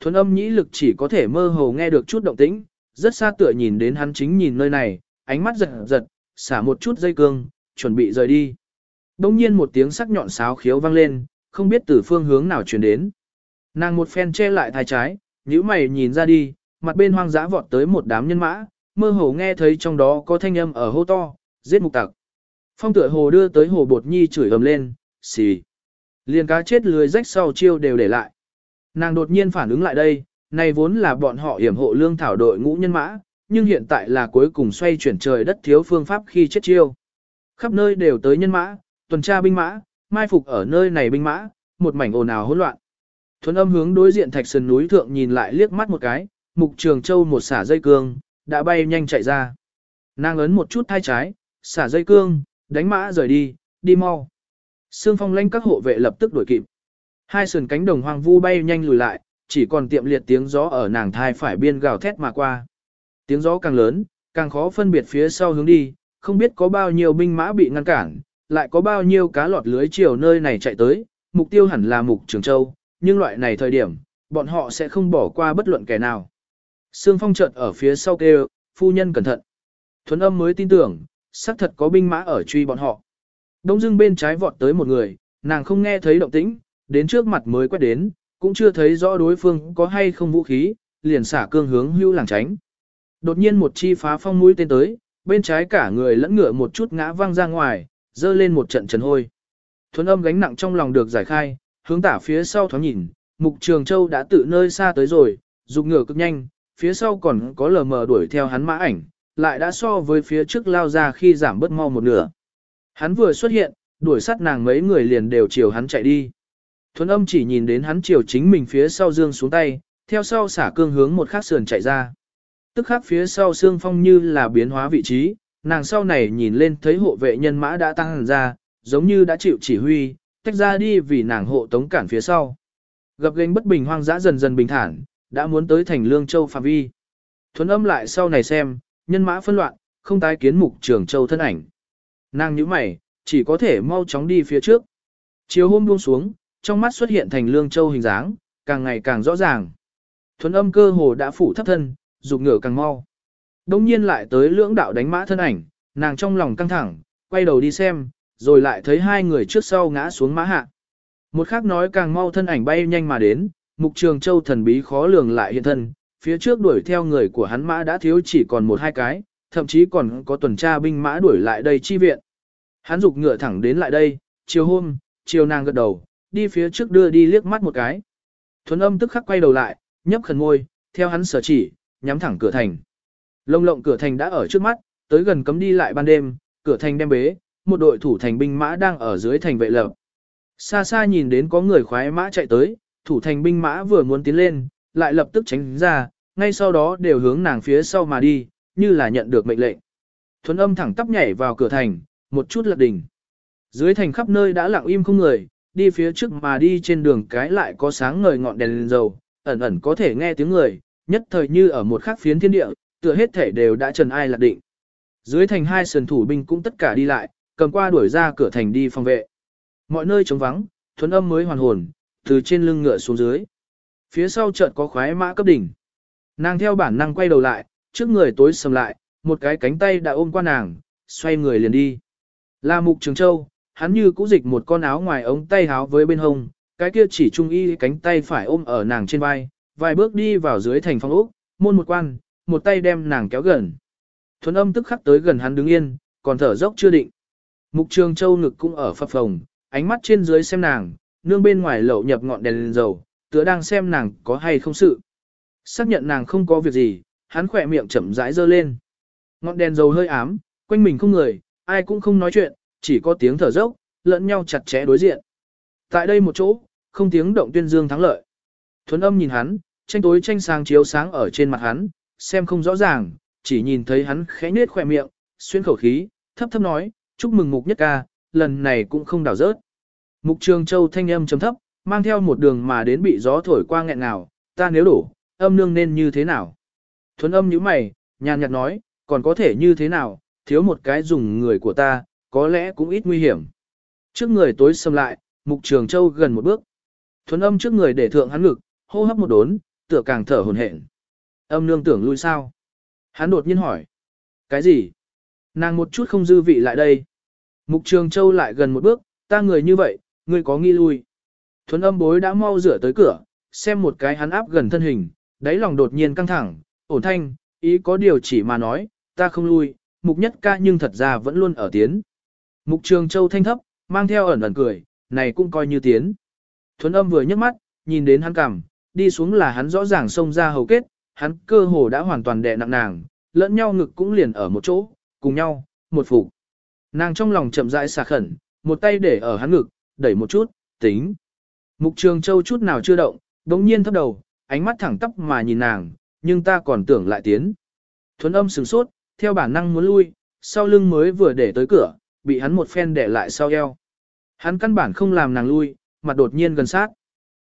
Thuần âm nhĩ lực chỉ có thể mơ hồ nghe được chút động tĩnh, rất xa tựa nhìn đến hắn chính nhìn nơi này, ánh mắt giật giật, xả một chút dây cương, chuẩn bị rời đi. Đông nhiên một tiếng sắc nhọn sáo khiếu vang lên, không biết từ phương hướng nào truyền đến. Nàng một phen che lại thai trái, nhíu mày nhìn ra đi, mặt bên hoang dã vọt tới một đám nhân mã, mơ hồ nghe thấy trong đó có thanh âm ở hô to, giết mục tặc. Phong tựa hồ đưa tới hồ bột nhi chửi ầm lên, xì. Liền cá chết lưới rách sau chiêu đều để lại. Nàng đột nhiên phản ứng lại đây, này vốn là bọn họ hiểm hộ lương thảo đội ngũ nhân mã, nhưng hiện tại là cuối cùng xoay chuyển trời đất thiếu phương pháp khi chết chiêu. Khắp nơi đều tới nhân mã, tuần tra binh mã, mai phục ở nơi này binh mã, một mảnh ồn ào hỗn loạn. Thuấn âm hướng đối diện thạch sườn núi thượng nhìn lại liếc mắt một cái, mục trường châu một xả dây cương, đã bay nhanh chạy ra. Nàng ấn một chút thai trái, xả dây cương, đánh mã rời đi, đi mau. Sương phong lanh các hộ vệ lập tức đuổi kịp. Hai sườn cánh đồng hoang vu bay nhanh lùi lại, chỉ còn tiệm liệt tiếng gió ở nàng thai phải biên gào thét mà qua. Tiếng gió càng lớn, càng khó phân biệt phía sau hướng đi, không biết có bao nhiêu binh mã bị ngăn cản, lại có bao nhiêu cá lọt lưới chiều nơi này chạy tới, mục tiêu hẳn là mục trường châu, nhưng loại này thời điểm, bọn họ sẽ không bỏ qua bất luận kẻ nào. Sương phong chợt ở phía sau kêu, phu nhân cẩn thận. Thuấn âm mới tin tưởng, xác thật có binh mã ở truy bọn họ. Đông dưng bên trái vọt tới một người, nàng không nghe thấy động tĩnh, đến trước mặt mới quét đến, cũng chưa thấy rõ đối phương có hay không vũ khí, liền xả cương hướng hưu làng tránh. Đột nhiên một chi phá phong mũi tên tới, bên trái cả người lẫn ngựa một chút ngã văng ra ngoài, dơ lên một trận trần hôi. Thuấn âm gánh nặng trong lòng được giải khai, hướng tả phía sau thoáng nhìn, mục trường châu đã tự nơi xa tới rồi, dục ngựa cực nhanh, phía sau còn có lờ mờ đuổi theo hắn mã ảnh, lại đã so với phía trước lao ra khi giảm bớt mau một nửa. Hắn vừa xuất hiện, đuổi sát nàng mấy người liền đều chiều hắn chạy đi. Thuấn âm chỉ nhìn đến hắn chiều chính mình phía sau dương xuống tay, theo sau xả cương hướng một khắc sườn chạy ra. Tức khắc phía sau xương phong như là biến hóa vị trí, nàng sau này nhìn lên thấy hộ vệ nhân mã đã tăng hẳn ra, giống như đã chịu chỉ huy, tách ra đi vì nàng hộ tống cản phía sau. Gặp gánh bất bình hoang dã dần dần bình thản, đã muốn tới thành lương châu phạm vi. Thuấn âm lại sau này xem, nhân mã phân loạn, không tái kiến mục trường châu thân ảnh. Nàng như mày, chỉ có thể mau chóng đi phía trước. Chiều hôm buông xuống, trong mắt xuất hiện thành lương châu hình dáng, càng ngày càng rõ ràng. Thuấn âm cơ hồ đã phủ thấp thân, dục ngựa càng mau. Đông nhiên lại tới lưỡng đạo đánh mã thân ảnh, nàng trong lòng căng thẳng, quay đầu đi xem, rồi lại thấy hai người trước sau ngã xuống mã hạ. Một khác nói càng mau thân ảnh bay nhanh mà đến, mục trường châu thần bí khó lường lại hiện thân, phía trước đuổi theo người của hắn mã đã thiếu chỉ còn một hai cái, thậm chí còn có tuần tra binh mã đuổi lại đây chi viện. Hắn dục ngựa thẳng đến lại đây, chiều hôm, chiều nàng gật đầu, đi phía trước đưa đi liếc mắt một cái. Thuấn âm tức khắc quay đầu lại, nhấp khẩn ngôi, theo hắn sở chỉ, nhắm thẳng cửa thành. Lông lộng cửa thành đã ở trước mắt, tới gần cấm đi lại ban đêm, cửa thành đem bế, một đội thủ thành binh mã đang ở dưới thành vệ lập. Xa xa nhìn đến có người khoái mã chạy tới, thủ thành binh mã vừa muốn tiến lên, lại lập tức tránh ra, ngay sau đó đều hướng nàng phía sau mà đi, như là nhận được mệnh lệnh. Thuấn âm thẳng tắp nhảy vào cửa thành, một chút lật đỉnh. Dưới thành khắp nơi đã lặng im không người, đi phía trước mà đi trên đường cái lại có sáng ngời ngọn đèn lên dầu, ẩn ẩn có thể nghe tiếng người, nhất thời như ở một khắc phiến thiên địa, tựa hết thể đều đã trần ai lạc định. Dưới thành hai sườn thủ binh cũng tất cả đi lại, cầm qua đuổi ra cửa thành đi phòng vệ. Mọi nơi trống vắng, thuấn âm mới hoàn hồn, từ trên lưng ngựa xuống dưới. Phía sau chợt có khoái mã cấp đỉnh. Nàng theo bản năng quay đầu lại, trước người tối sầm lại, một cái cánh tay đã ôm qua nàng, xoay người liền đi. Là mục trường châu, hắn như cũ dịch một con áo ngoài ống tay áo với bên hông, cái kia chỉ trung y cánh tay phải ôm ở nàng trên vai, vài bước đi vào dưới thành phong ốc, môn một quan, một tay đem nàng kéo gần. Thuấn âm tức khắc tới gần hắn đứng yên, còn thở dốc chưa định. Mục trường châu ngực cũng ở phập phồng, ánh mắt trên dưới xem nàng, nương bên ngoài lậu nhập ngọn đèn lên dầu, tựa đang xem nàng có hay không sự. Xác nhận nàng không có việc gì, hắn khỏe miệng chậm rãi dơ lên. Ngọn đèn dầu hơi ám, quanh mình không người, ai cũng không nói chuyện, chỉ có tiếng thở dốc, lẫn nhau chặt chẽ đối diện. Tại đây một chỗ, không tiếng động tuyên dương thắng lợi. Thuấn âm nhìn hắn, tranh tối tranh sáng chiếu sáng ở trên mặt hắn, xem không rõ ràng, chỉ nhìn thấy hắn khẽ nết khỏe miệng, xuyên khẩu khí, thấp thấp nói, chúc mừng mục nhất ca, lần này cũng không đảo rớt. Mục trường châu thanh âm chấm thấp, mang theo một đường mà đến bị gió thổi qua nghẹn nào, ta nếu đổ, âm nương nên như thế nào? Thuấn âm như mày, nhàn nhạt nói, còn có thể như thế nào, thiếu một cái dùng người của ta, có lẽ cũng ít nguy hiểm. Trước người tối xâm lại, mục trường châu gần một bước. Thuấn âm trước người để thượng hắn ngực, hô hấp một đốn, tựa càng thở hồn hển. Âm nương tưởng lui sao? Hắn đột nhiên hỏi. Cái gì? Nàng một chút không dư vị lại đây. Mục Trường Châu lại gần một bước, ta người như vậy, ngươi có nghi lui. Thuấn âm bối đã mau rửa tới cửa, xem một cái hắn áp gần thân hình, đáy lòng đột nhiên căng thẳng, ổn thanh, ý có điều chỉ mà nói, ta không lui, mục nhất ca nhưng thật ra vẫn luôn ở tiến. Mục Trường Châu thanh thấp, mang theo ẩn ẩn cười, này cũng coi như tiến. Thuấn âm vừa nhấc mắt, nhìn đến hắn cằm, đi xuống là hắn rõ ràng xông ra hầu kết, hắn cơ hồ đã hoàn toàn đè nặng nàng, lẫn nhau ngực cũng liền ở một chỗ, cùng nhau, một phục. Nàng trong lòng chậm rãi xà khẩn, một tay để ở hắn ngực, đẩy một chút, tính. Mục Trường Châu chút nào chưa động, đống nhiên thấp đầu, ánh mắt thẳng tắp mà nhìn nàng, nhưng ta còn tưởng lại tiến. Thuấn âm sửng sốt, theo bản năng muốn lui, sau lưng mới vừa để tới cửa, bị hắn một phen để lại sau eo. Hắn căn bản không làm nàng lui, mặt đột nhiên gần sát.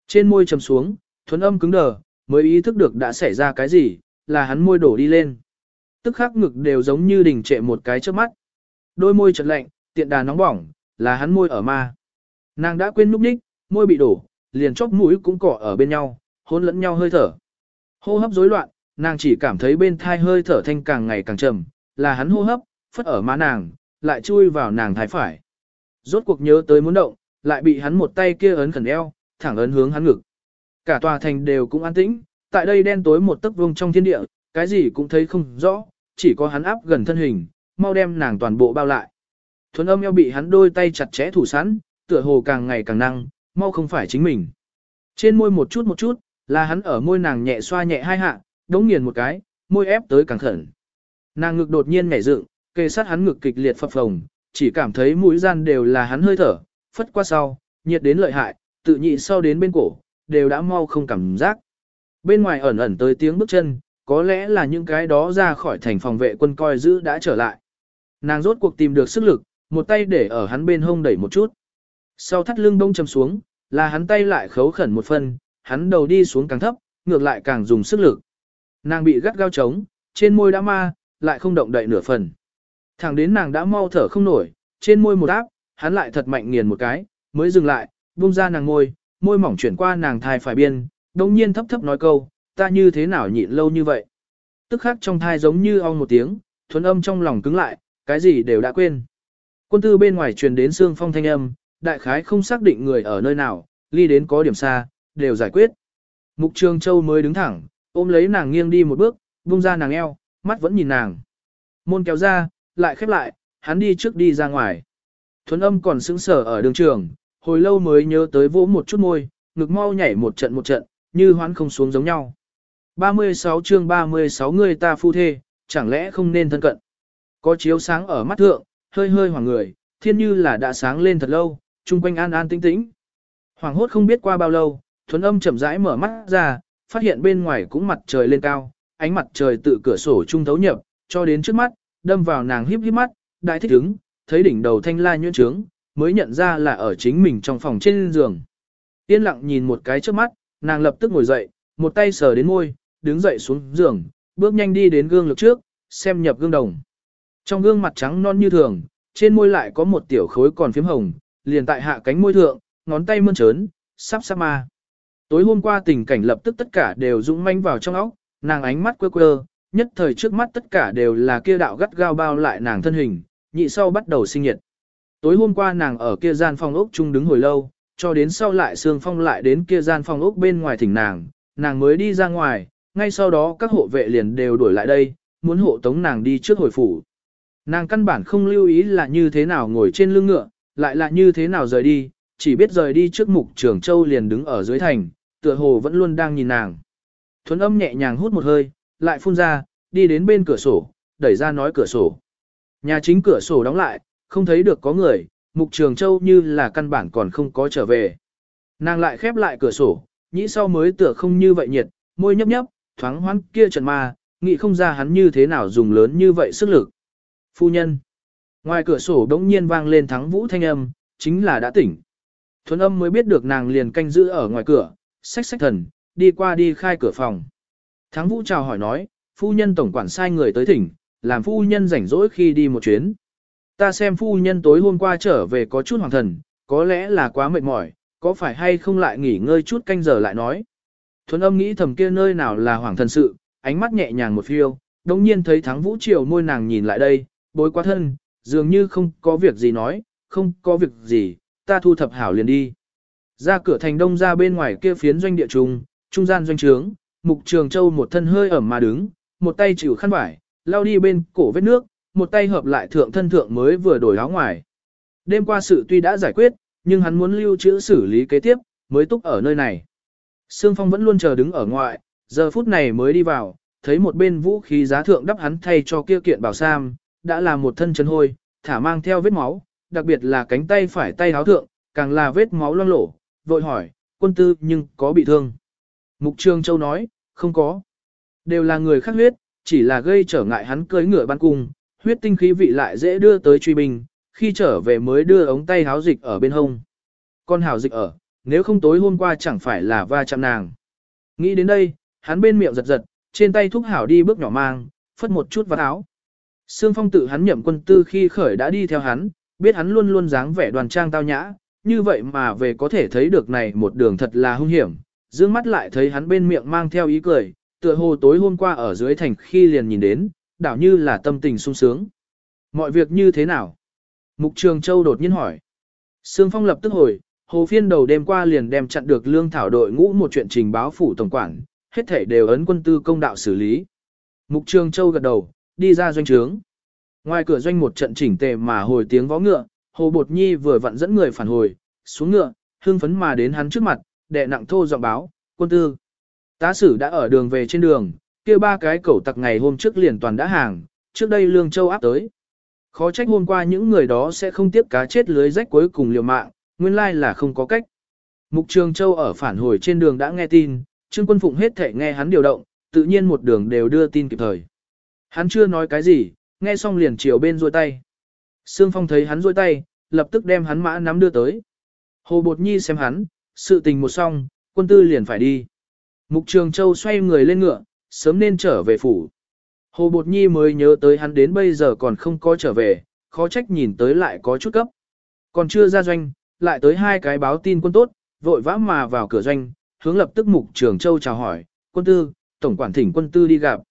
Trên môi trầm xuống, thuấn âm cứng đờ, mới ý thức được đã xảy ra cái gì, là hắn môi đổ đi lên. Tức khắc ngực đều giống như đình trệ một cái trước mắt. Đôi môi chật lạnh, tiện đà nóng bỏng, là hắn môi ở ma. Nàng đã quên núp ních, môi bị đổ, liền chóp mũi cũng cỏ ở bên nhau, hôn lẫn nhau hơi thở. Hô hấp rối loạn, nàng chỉ cảm thấy bên thai hơi thở thanh càng ngày càng trầm, là hắn hô hấp, phất ở má nàng, lại chui vào nàng thái phải. Rốt cuộc nhớ tới muốn động, lại bị hắn một tay kia ấn khẩn eo, thẳng ấn hướng hắn ngực. Cả tòa thành đều cũng an tĩnh, tại đây đen tối một tấc vuông trong thiên địa, cái gì cũng thấy không rõ, chỉ có hắn áp gần thân hình, mau đem nàng toàn bộ bao lại. Thuấn âm eo bị hắn đôi tay chặt chẽ thủ sẵn, tựa hồ càng ngày càng năng, mau không phải chính mình. Trên môi một chút một chút, là hắn ở môi nàng nhẹ xoa nhẹ hai hạ, đống nghiền một cái, môi ép tới càng khẩn. Nàng ngực đột nhiên nhảy dựng, kề sát hắn ngực kịch liệt phập phồng, chỉ cảm thấy mũi gian đều là hắn hơi thở, phất qua sau, nhiệt đến lợi hại, tự nhị sau đến bên cổ, đều đã mau không cảm giác. Bên ngoài ẩn ẩn tới tiếng bước chân, có lẽ là những cái đó ra khỏi thành phòng vệ quân coi giữ đã trở lại. Nàng rốt cuộc tìm được sức lực, một tay để ở hắn bên hông đẩy một chút. Sau thắt lưng đông chầm xuống, là hắn tay lại khấu khẩn một phân, hắn đầu đi xuống càng thấp, ngược lại càng dùng sức lực. Nàng bị gắt gao trống, trên môi đã ma, lại không động đậy nửa phần. Thẳng đến nàng đã mau thở không nổi, trên môi một áp, hắn lại thật mạnh nghiền một cái, mới dừng lại, buông ra nàng môi, môi mỏng chuyển qua nàng thai phải biên, đồng nhiên thấp thấp nói câu, ta như thế nào nhịn lâu như vậy. Tức khắc trong thai giống như ong một tiếng, thuần âm trong lòng cứng lại, cái gì đều đã quên. Quân tư bên ngoài truyền đến xương phong thanh âm, đại khái không xác định người ở nơi nào, ly đến có điểm xa, đều giải quyết. Mục Trường Châu mới đứng thẳng, ôm lấy nàng nghiêng đi một bước, buông ra nàng eo, mắt vẫn nhìn nàng. Môn kéo ra, lại khép lại, hắn đi trước đi ra ngoài. Thuấn âm còn sững sờ ở đường trường, hồi lâu mới nhớ tới vỗ một chút môi, ngực mau nhảy một trận một trận, như hoán không xuống giống nhau. 36 chương 36 người ta phu thê, chẳng lẽ không nên thân cận. Có chiếu sáng ở mắt thượng, hơi hơi hoàng người, thiên như là đã sáng lên thật lâu, chung quanh an an tĩnh tĩnh. Hoàng hốt không biết qua bao lâu, thuấn âm chậm rãi mở mắt ra, phát hiện bên ngoài cũng mặt trời lên cao, ánh mặt trời tự cửa sổ trung thấu nhập, cho đến trước mắt, đâm vào nàng híp híp mắt, đại thích ứng, thấy đỉnh đầu thanh la nhuyễn trướng, mới nhận ra là ở chính mình trong phòng trên giường. Yên lặng nhìn một cái trước mắt, nàng lập tức ngồi dậy, một tay sờ đến môi, đứng dậy xuống giường, bước nhanh đi đến gương lực trước, xem nhập gương đồng. Trong gương mặt trắng non như thường, trên môi lại có một tiểu khối còn phím hồng, liền tại hạ cánh môi thượng, ngón tay mơn trớn, sắp sắp ma. Tối hôm qua tình cảnh lập tức tất cả đều dũng manh vào trong óc, nàng ánh mắt quơ quơ, nhất thời trước mắt tất cả đều là kia đạo gắt gao bao lại nàng thân hình, nhị sau bắt đầu sinh nhiệt. Tối hôm qua nàng ở kia gian phòng ốc chung đứng hồi lâu, cho đến sau lại Sương Phong lại đến kia gian phòng ốc bên ngoài thỉnh nàng, nàng mới đi ra ngoài, ngay sau đó các hộ vệ liền đều đuổi lại đây, muốn hộ tống nàng đi trước hồi phủ. Nàng căn bản không lưu ý là như thế nào ngồi trên lưng ngựa, lại là như thế nào rời đi, chỉ biết rời đi trước mục trưởng châu liền đứng ở dưới thành, tựa hồ vẫn luôn đang nhìn nàng. Thuấn âm nhẹ nhàng hút một hơi, lại phun ra, đi đến bên cửa sổ, đẩy ra nói cửa sổ. Nhà chính cửa sổ đóng lại, không thấy được có người, mục trường châu như là căn bản còn không có trở về. Nàng lại khép lại cửa sổ, nhĩ sau mới tựa không như vậy nhiệt, môi nhấp nhấp, thoáng hoán kia trận ma, nghĩ không ra hắn như thế nào dùng lớn như vậy sức lực. Phu nhân. Ngoài cửa sổ đống nhiên vang lên thắng vũ thanh âm, chính là đã tỉnh. Thuấn âm mới biết được nàng liền canh giữ ở ngoài cửa, sách sách thần, đi qua đi khai cửa phòng. Thắng vũ chào hỏi nói, phu nhân tổng quản sai người tới thỉnh, làm phu nhân rảnh rỗi khi đi một chuyến. Ta xem phu nhân tối hôm qua trở về có chút hoàng thần, có lẽ là quá mệt mỏi, có phải hay không lại nghỉ ngơi chút canh giờ lại nói. Thuấn âm nghĩ thầm kia nơi nào là hoàng thần sự, ánh mắt nhẹ nhàng một phiêu, đồng nhiên thấy thắng vũ triều môi nàng nhìn lại đây, bối quá thân, dường như không có việc gì nói, không có việc gì, ta thu thập hảo liền đi. Ra cửa thành đông ra bên ngoài kia phiến doanh địa trung, trung gian doanh trướng, mục trường châu một thân hơi ẩm mà đứng, một tay chịu khăn vải, lao đi bên cổ vết nước, một tay hợp lại thượng thân thượng mới vừa đổi áo ngoài. Đêm qua sự tuy đã giải quyết, nhưng hắn muốn lưu trữ xử lý kế tiếp, mới túc ở nơi này. Sương Phong vẫn luôn chờ đứng ở ngoại, giờ phút này mới đi vào, thấy một bên vũ khí giá thượng đắp hắn thay cho kia kiện bảo sam, đã là một thân chân hôi, thả mang theo vết máu, đặc biệt là cánh tay phải tay áo thượng, càng là vết máu loang lổ, vội hỏi, quân tư nhưng có bị thương. Mục Trường Châu nói, không có. Đều là người khác huyết, chỉ là gây trở ngại hắn cưới ngựa ban cung, huyết tinh khí vị lại dễ đưa tới truy binh, khi trở về mới đưa ống tay háo dịch ở bên hông. Con hào dịch ở, nếu không tối hôm qua chẳng phải là va chạm nàng. Nghĩ đến đây, hắn bên miệng giật giật, trên tay thúc hảo đi bước nhỏ mang, phất một chút vào áo. Sương Phong tự hắn nhậm quân tư khi khởi đã đi theo hắn, biết hắn luôn luôn dáng vẻ đoàn trang tao nhã, như vậy mà về có thể thấy được này một đường thật là hung hiểm. Dương mắt lại thấy hắn bên miệng mang theo ý cười, tựa hồ tối hôm qua ở dưới thành khi liền nhìn đến, đảo như là tâm tình sung sướng. Mọi việc như thế nào? Mục Trường Châu đột nhiên hỏi. Sương Phong lập tức hồi, hồ phiên đầu đêm qua liền đem chặn được lương thảo đội ngũ một chuyện trình báo phủ tổng quản, hết thể đều ấn quân tư công đạo xử lý. Mục Trường Châu gật đầu, đi ra doanh trướng. Ngoài cửa doanh một trận chỉnh tề mà hồi tiếng vó ngựa, Hồ Bột Nhi vừa vặn dẫn người phản hồi, xuống ngựa, hưng phấn mà đến hắn trước mặt, đệ nặng thô giọng báo, quân tư. Tá sử đã ở đường về trên đường, kia ba cái cẩu tặc ngày hôm trước liền toàn đã hàng, trước đây Lương Châu áp tới. Khó trách hôm qua những người đó sẽ không tiếp cá chết lưới rách cuối cùng liều mạng, nguyên lai là không có cách. Mục Trường Châu ở phản hồi trên đường đã nghe tin, Trương Quân Phụng hết thể nghe hắn điều động, tự nhiên một đường đều đưa tin kịp thời. Hắn chưa nói cái gì, nghe xong liền chiều bên rôi tay. Sương Phong thấy hắn rôi tay, lập tức đem hắn mã nắm đưa tới. Hồ Bột Nhi xem hắn, sự tình một xong, quân tư liền phải đi. Mục Trường Châu xoay người lên ngựa, sớm nên trở về phủ. Hồ Bột Nhi mới nhớ tới hắn đến bây giờ còn không có trở về, khó trách nhìn tới lại có chút cấp. Còn chưa ra doanh, lại tới hai cái báo tin quân tốt, vội vã mà vào cửa doanh, hướng lập tức Mục Trường Châu chào hỏi, quân tư, tổng quản thỉnh quân tư đi gặp.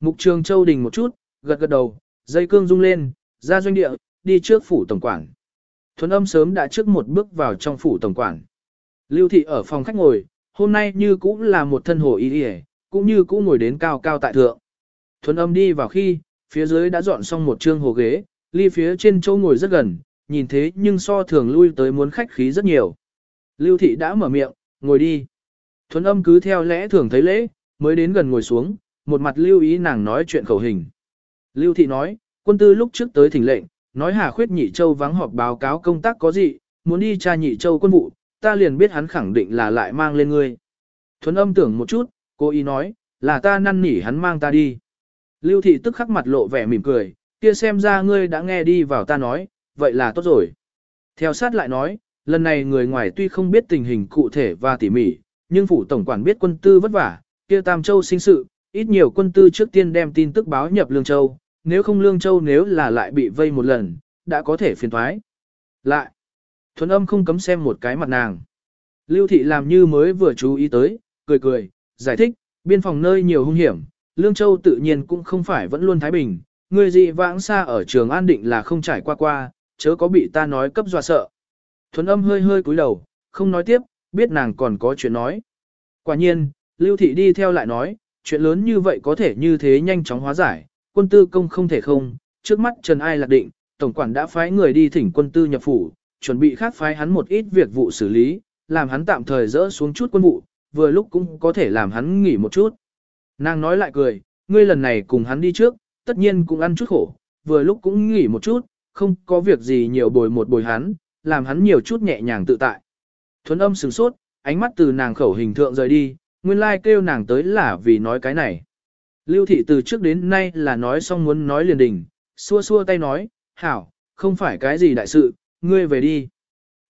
Mục Trường Châu đình một chút, gật gật đầu, dây cương rung lên, ra doanh địa, đi trước phủ tổng quản. Thuấn âm sớm đã trước một bước vào trong phủ tổng quản. Lưu thị ở phòng khách ngồi, hôm nay như cũng là một thân hồ y y, cũng như cũng ngồi đến cao cao tại thượng. Thuấn âm đi vào khi, phía dưới đã dọn xong một trương hồ ghế, ly phía trên chỗ ngồi rất gần, nhìn thế nhưng so thường lui tới muốn khách khí rất nhiều. Lưu thị đã mở miệng, ngồi đi. Thuấn âm cứ theo lẽ thường thấy lễ, mới đến gần ngồi xuống, một mặt lưu ý nàng nói chuyện khẩu hình. Lưu thị nói, quân tư lúc trước tới thỉnh lệnh, nói Hà Khuyết Nhị Châu vắng họp báo cáo công tác có gì, muốn đi tra Nhị Châu quân vụ, ta liền biết hắn khẳng định là lại mang lên ngươi. Thuấn âm tưởng một chút, cô ý nói, là ta năn nỉ hắn mang ta đi. Lưu thị tức khắc mặt lộ vẻ mỉm cười, kia xem ra ngươi đã nghe đi vào ta nói, vậy là tốt rồi. Theo sát lại nói, lần này người ngoài tuy không biết tình hình cụ thể và tỉ mỉ, nhưng phủ tổng quản biết quân tư vất vả, kia Tam Châu sinh sự, ít nhiều quân tư trước tiên đem tin tức báo nhập Lương Châu, nếu không Lương Châu nếu là lại bị vây một lần, đã có thể phiền thoái. Lại, thuần âm không cấm xem một cái mặt nàng. Lưu thị làm như mới vừa chú ý tới, cười cười, giải thích, biên phòng nơi nhiều hung hiểm, Lương Châu tự nhiên cũng không phải vẫn luôn thái bình, người dị vãng xa ở trường an định là không trải qua qua, chớ có bị ta nói cấp dọa sợ. Thuấn âm hơi hơi cúi đầu, không nói tiếp, biết nàng còn có chuyện nói. Quả nhiên, Lưu Thị đi theo lại nói, chuyện lớn như vậy có thể như thế nhanh chóng hóa giải, quân tư công không thể không, trước mắt Trần Ai lạc định, Tổng quản đã phái người đi thỉnh quân tư nhập phủ, chuẩn bị khác phái hắn một ít việc vụ xử lý, làm hắn tạm thời dỡ xuống chút quân vụ, vừa lúc cũng có thể làm hắn nghỉ một chút. Nàng nói lại cười, ngươi lần này cùng hắn đi trước, tất nhiên cũng ăn chút khổ, vừa lúc cũng nghỉ một chút, không có việc gì nhiều bồi một bồi hắn, làm hắn nhiều chút nhẹ nhàng tự tại. Thuấn âm sửng sốt, ánh mắt từ nàng khẩu hình thượng rời đi, nguyên lai like kêu nàng tới là vì nói cái này. Lưu thị từ trước đến nay là nói xong muốn nói liền đình, xua xua tay nói, hảo, không phải cái gì đại sự, ngươi về đi.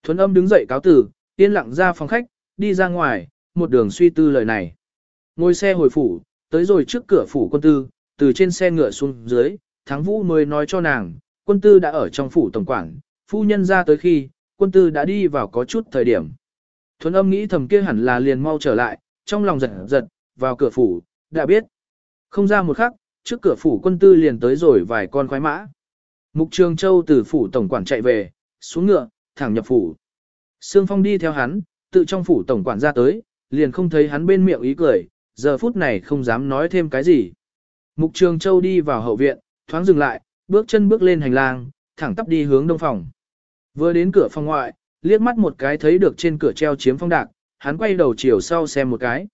Thuấn âm đứng dậy cáo tử, yên lặng ra phòng khách, đi ra ngoài, một đường suy tư lời này. Ngồi xe hồi phủ, tới rồi trước cửa phủ quân tư, từ trên xe ngựa xuống dưới, thắng vũ mới nói cho nàng, quân tư đã ở trong phủ tổng quản, phu nhân ra tới khi, quân tư đã đi vào có chút thời điểm. Thuấn âm nghĩ thầm kia hẳn là liền mau trở lại, trong lòng giật giật, vào cửa phủ, đã biết. Không ra một khắc, trước cửa phủ quân tư liền tới rồi vài con khoái mã. Mục Trường Châu từ phủ tổng quản chạy về, xuống ngựa, thẳng nhập phủ. Sương Phong đi theo hắn, tự trong phủ tổng quản ra tới, liền không thấy hắn bên miệng ý cười, giờ phút này không dám nói thêm cái gì. Mục Trường Châu đi vào hậu viện, thoáng dừng lại, bước chân bước lên hành lang, thẳng tắp đi hướng đông phòng. Vừa đến cửa phòng ngoại, liếc mắt một cái thấy được trên cửa treo chiếm phong đạc, hắn quay đầu chiều sau xem một cái.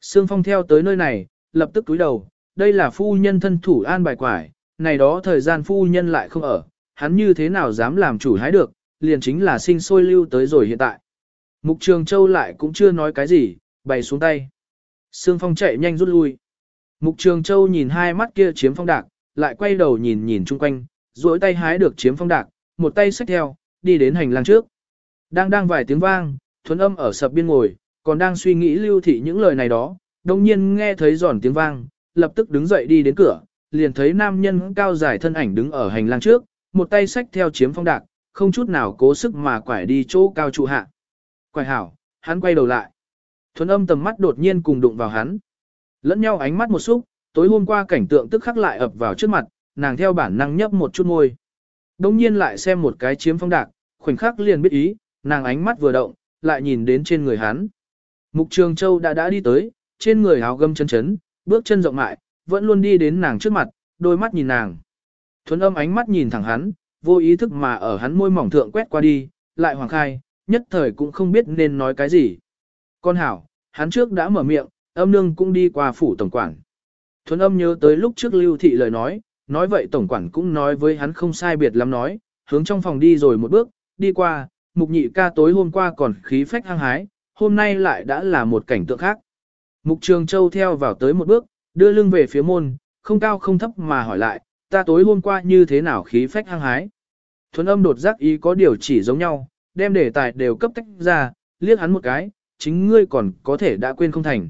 Sương Phong theo tới nơi này, lập tức cúi đầu, đây là phu nhân thân thủ an bài quải, này đó thời gian phu nhân lại không ở, hắn như thế nào dám làm chủ hái được, liền chính là sinh sôi lưu tới rồi hiện tại. Mục Trường Châu lại cũng chưa nói cái gì, bày xuống tay. Sương Phong chạy nhanh rút lui. Mục Trường Châu nhìn hai mắt kia chiếm phong đạc, lại quay đầu nhìn nhìn chung quanh, duỗi tay hái được chiếm phong đạc, một tay xách theo, đi đến hành lang trước. Đang đang vài tiếng vang, thuấn âm ở sập biên ngồi, còn đang suy nghĩ lưu thị những lời này đó, đồng nhiên nghe thấy giòn tiếng vang, lập tức đứng dậy đi đến cửa, liền thấy nam nhân cao dài thân ảnh đứng ở hành lang trước, một tay sách theo chiếm phong đạc, không chút nào cố sức mà quải đi chỗ cao trụ hạ. Quải hảo, hắn quay đầu lại. Thuấn âm tầm mắt đột nhiên cùng đụng vào hắn. Lẫn nhau ánh mắt một xúc, tối hôm qua cảnh tượng tức khắc lại ập vào trước mặt, nàng theo bản năng nhấp một chút môi. Đông nhiên lại xem một cái chiếm phong đạc, khoảnh khắc liền biết ý, nàng ánh mắt vừa động, lại nhìn đến trên người hắn. Mục Trường Châu đã đã đi tới, trên người áo gâm chân chấn, bước chân rộng mại, vẫn luôn đi đến nàng trước mặt, đôi mắt nhìn nàng. Thuấn âm ánh mắt nhìn thẳng hắn, vô ý thức mà ở hắn môi mỏng thượng quét qua đi, lại hoàng khai, nhất thời cũng không biết nên nói cái gì. Con hảo, hắn trước đã mở miệng, âm nương cũng đi qua phủ tổng quản. Thuấn âm nhớ tới lúc trước lưu thị lời nói, nói vậy tổng quản cũng nói với hắn không sai biệt lắm nói, hướng trong phòng đi rồi một bước, đi qua, mục nhị ca tối hôm qua còn khí phách hăng hái, hôm nay lại đã là một cảnh tượng khác. Mục trường châu theo vào tới một bước, đưa lưng về phía môn, không cao không thấp mà hỏi lại, ta tối hôm qua như thế nào khí phách hăng hái. Thuấn âm đột giác ý có điều chỉ giống nhau, đem đề tài đều cấp tách ra, liếc hắn một cái, chính ngươi còn có thể đã quên không thành.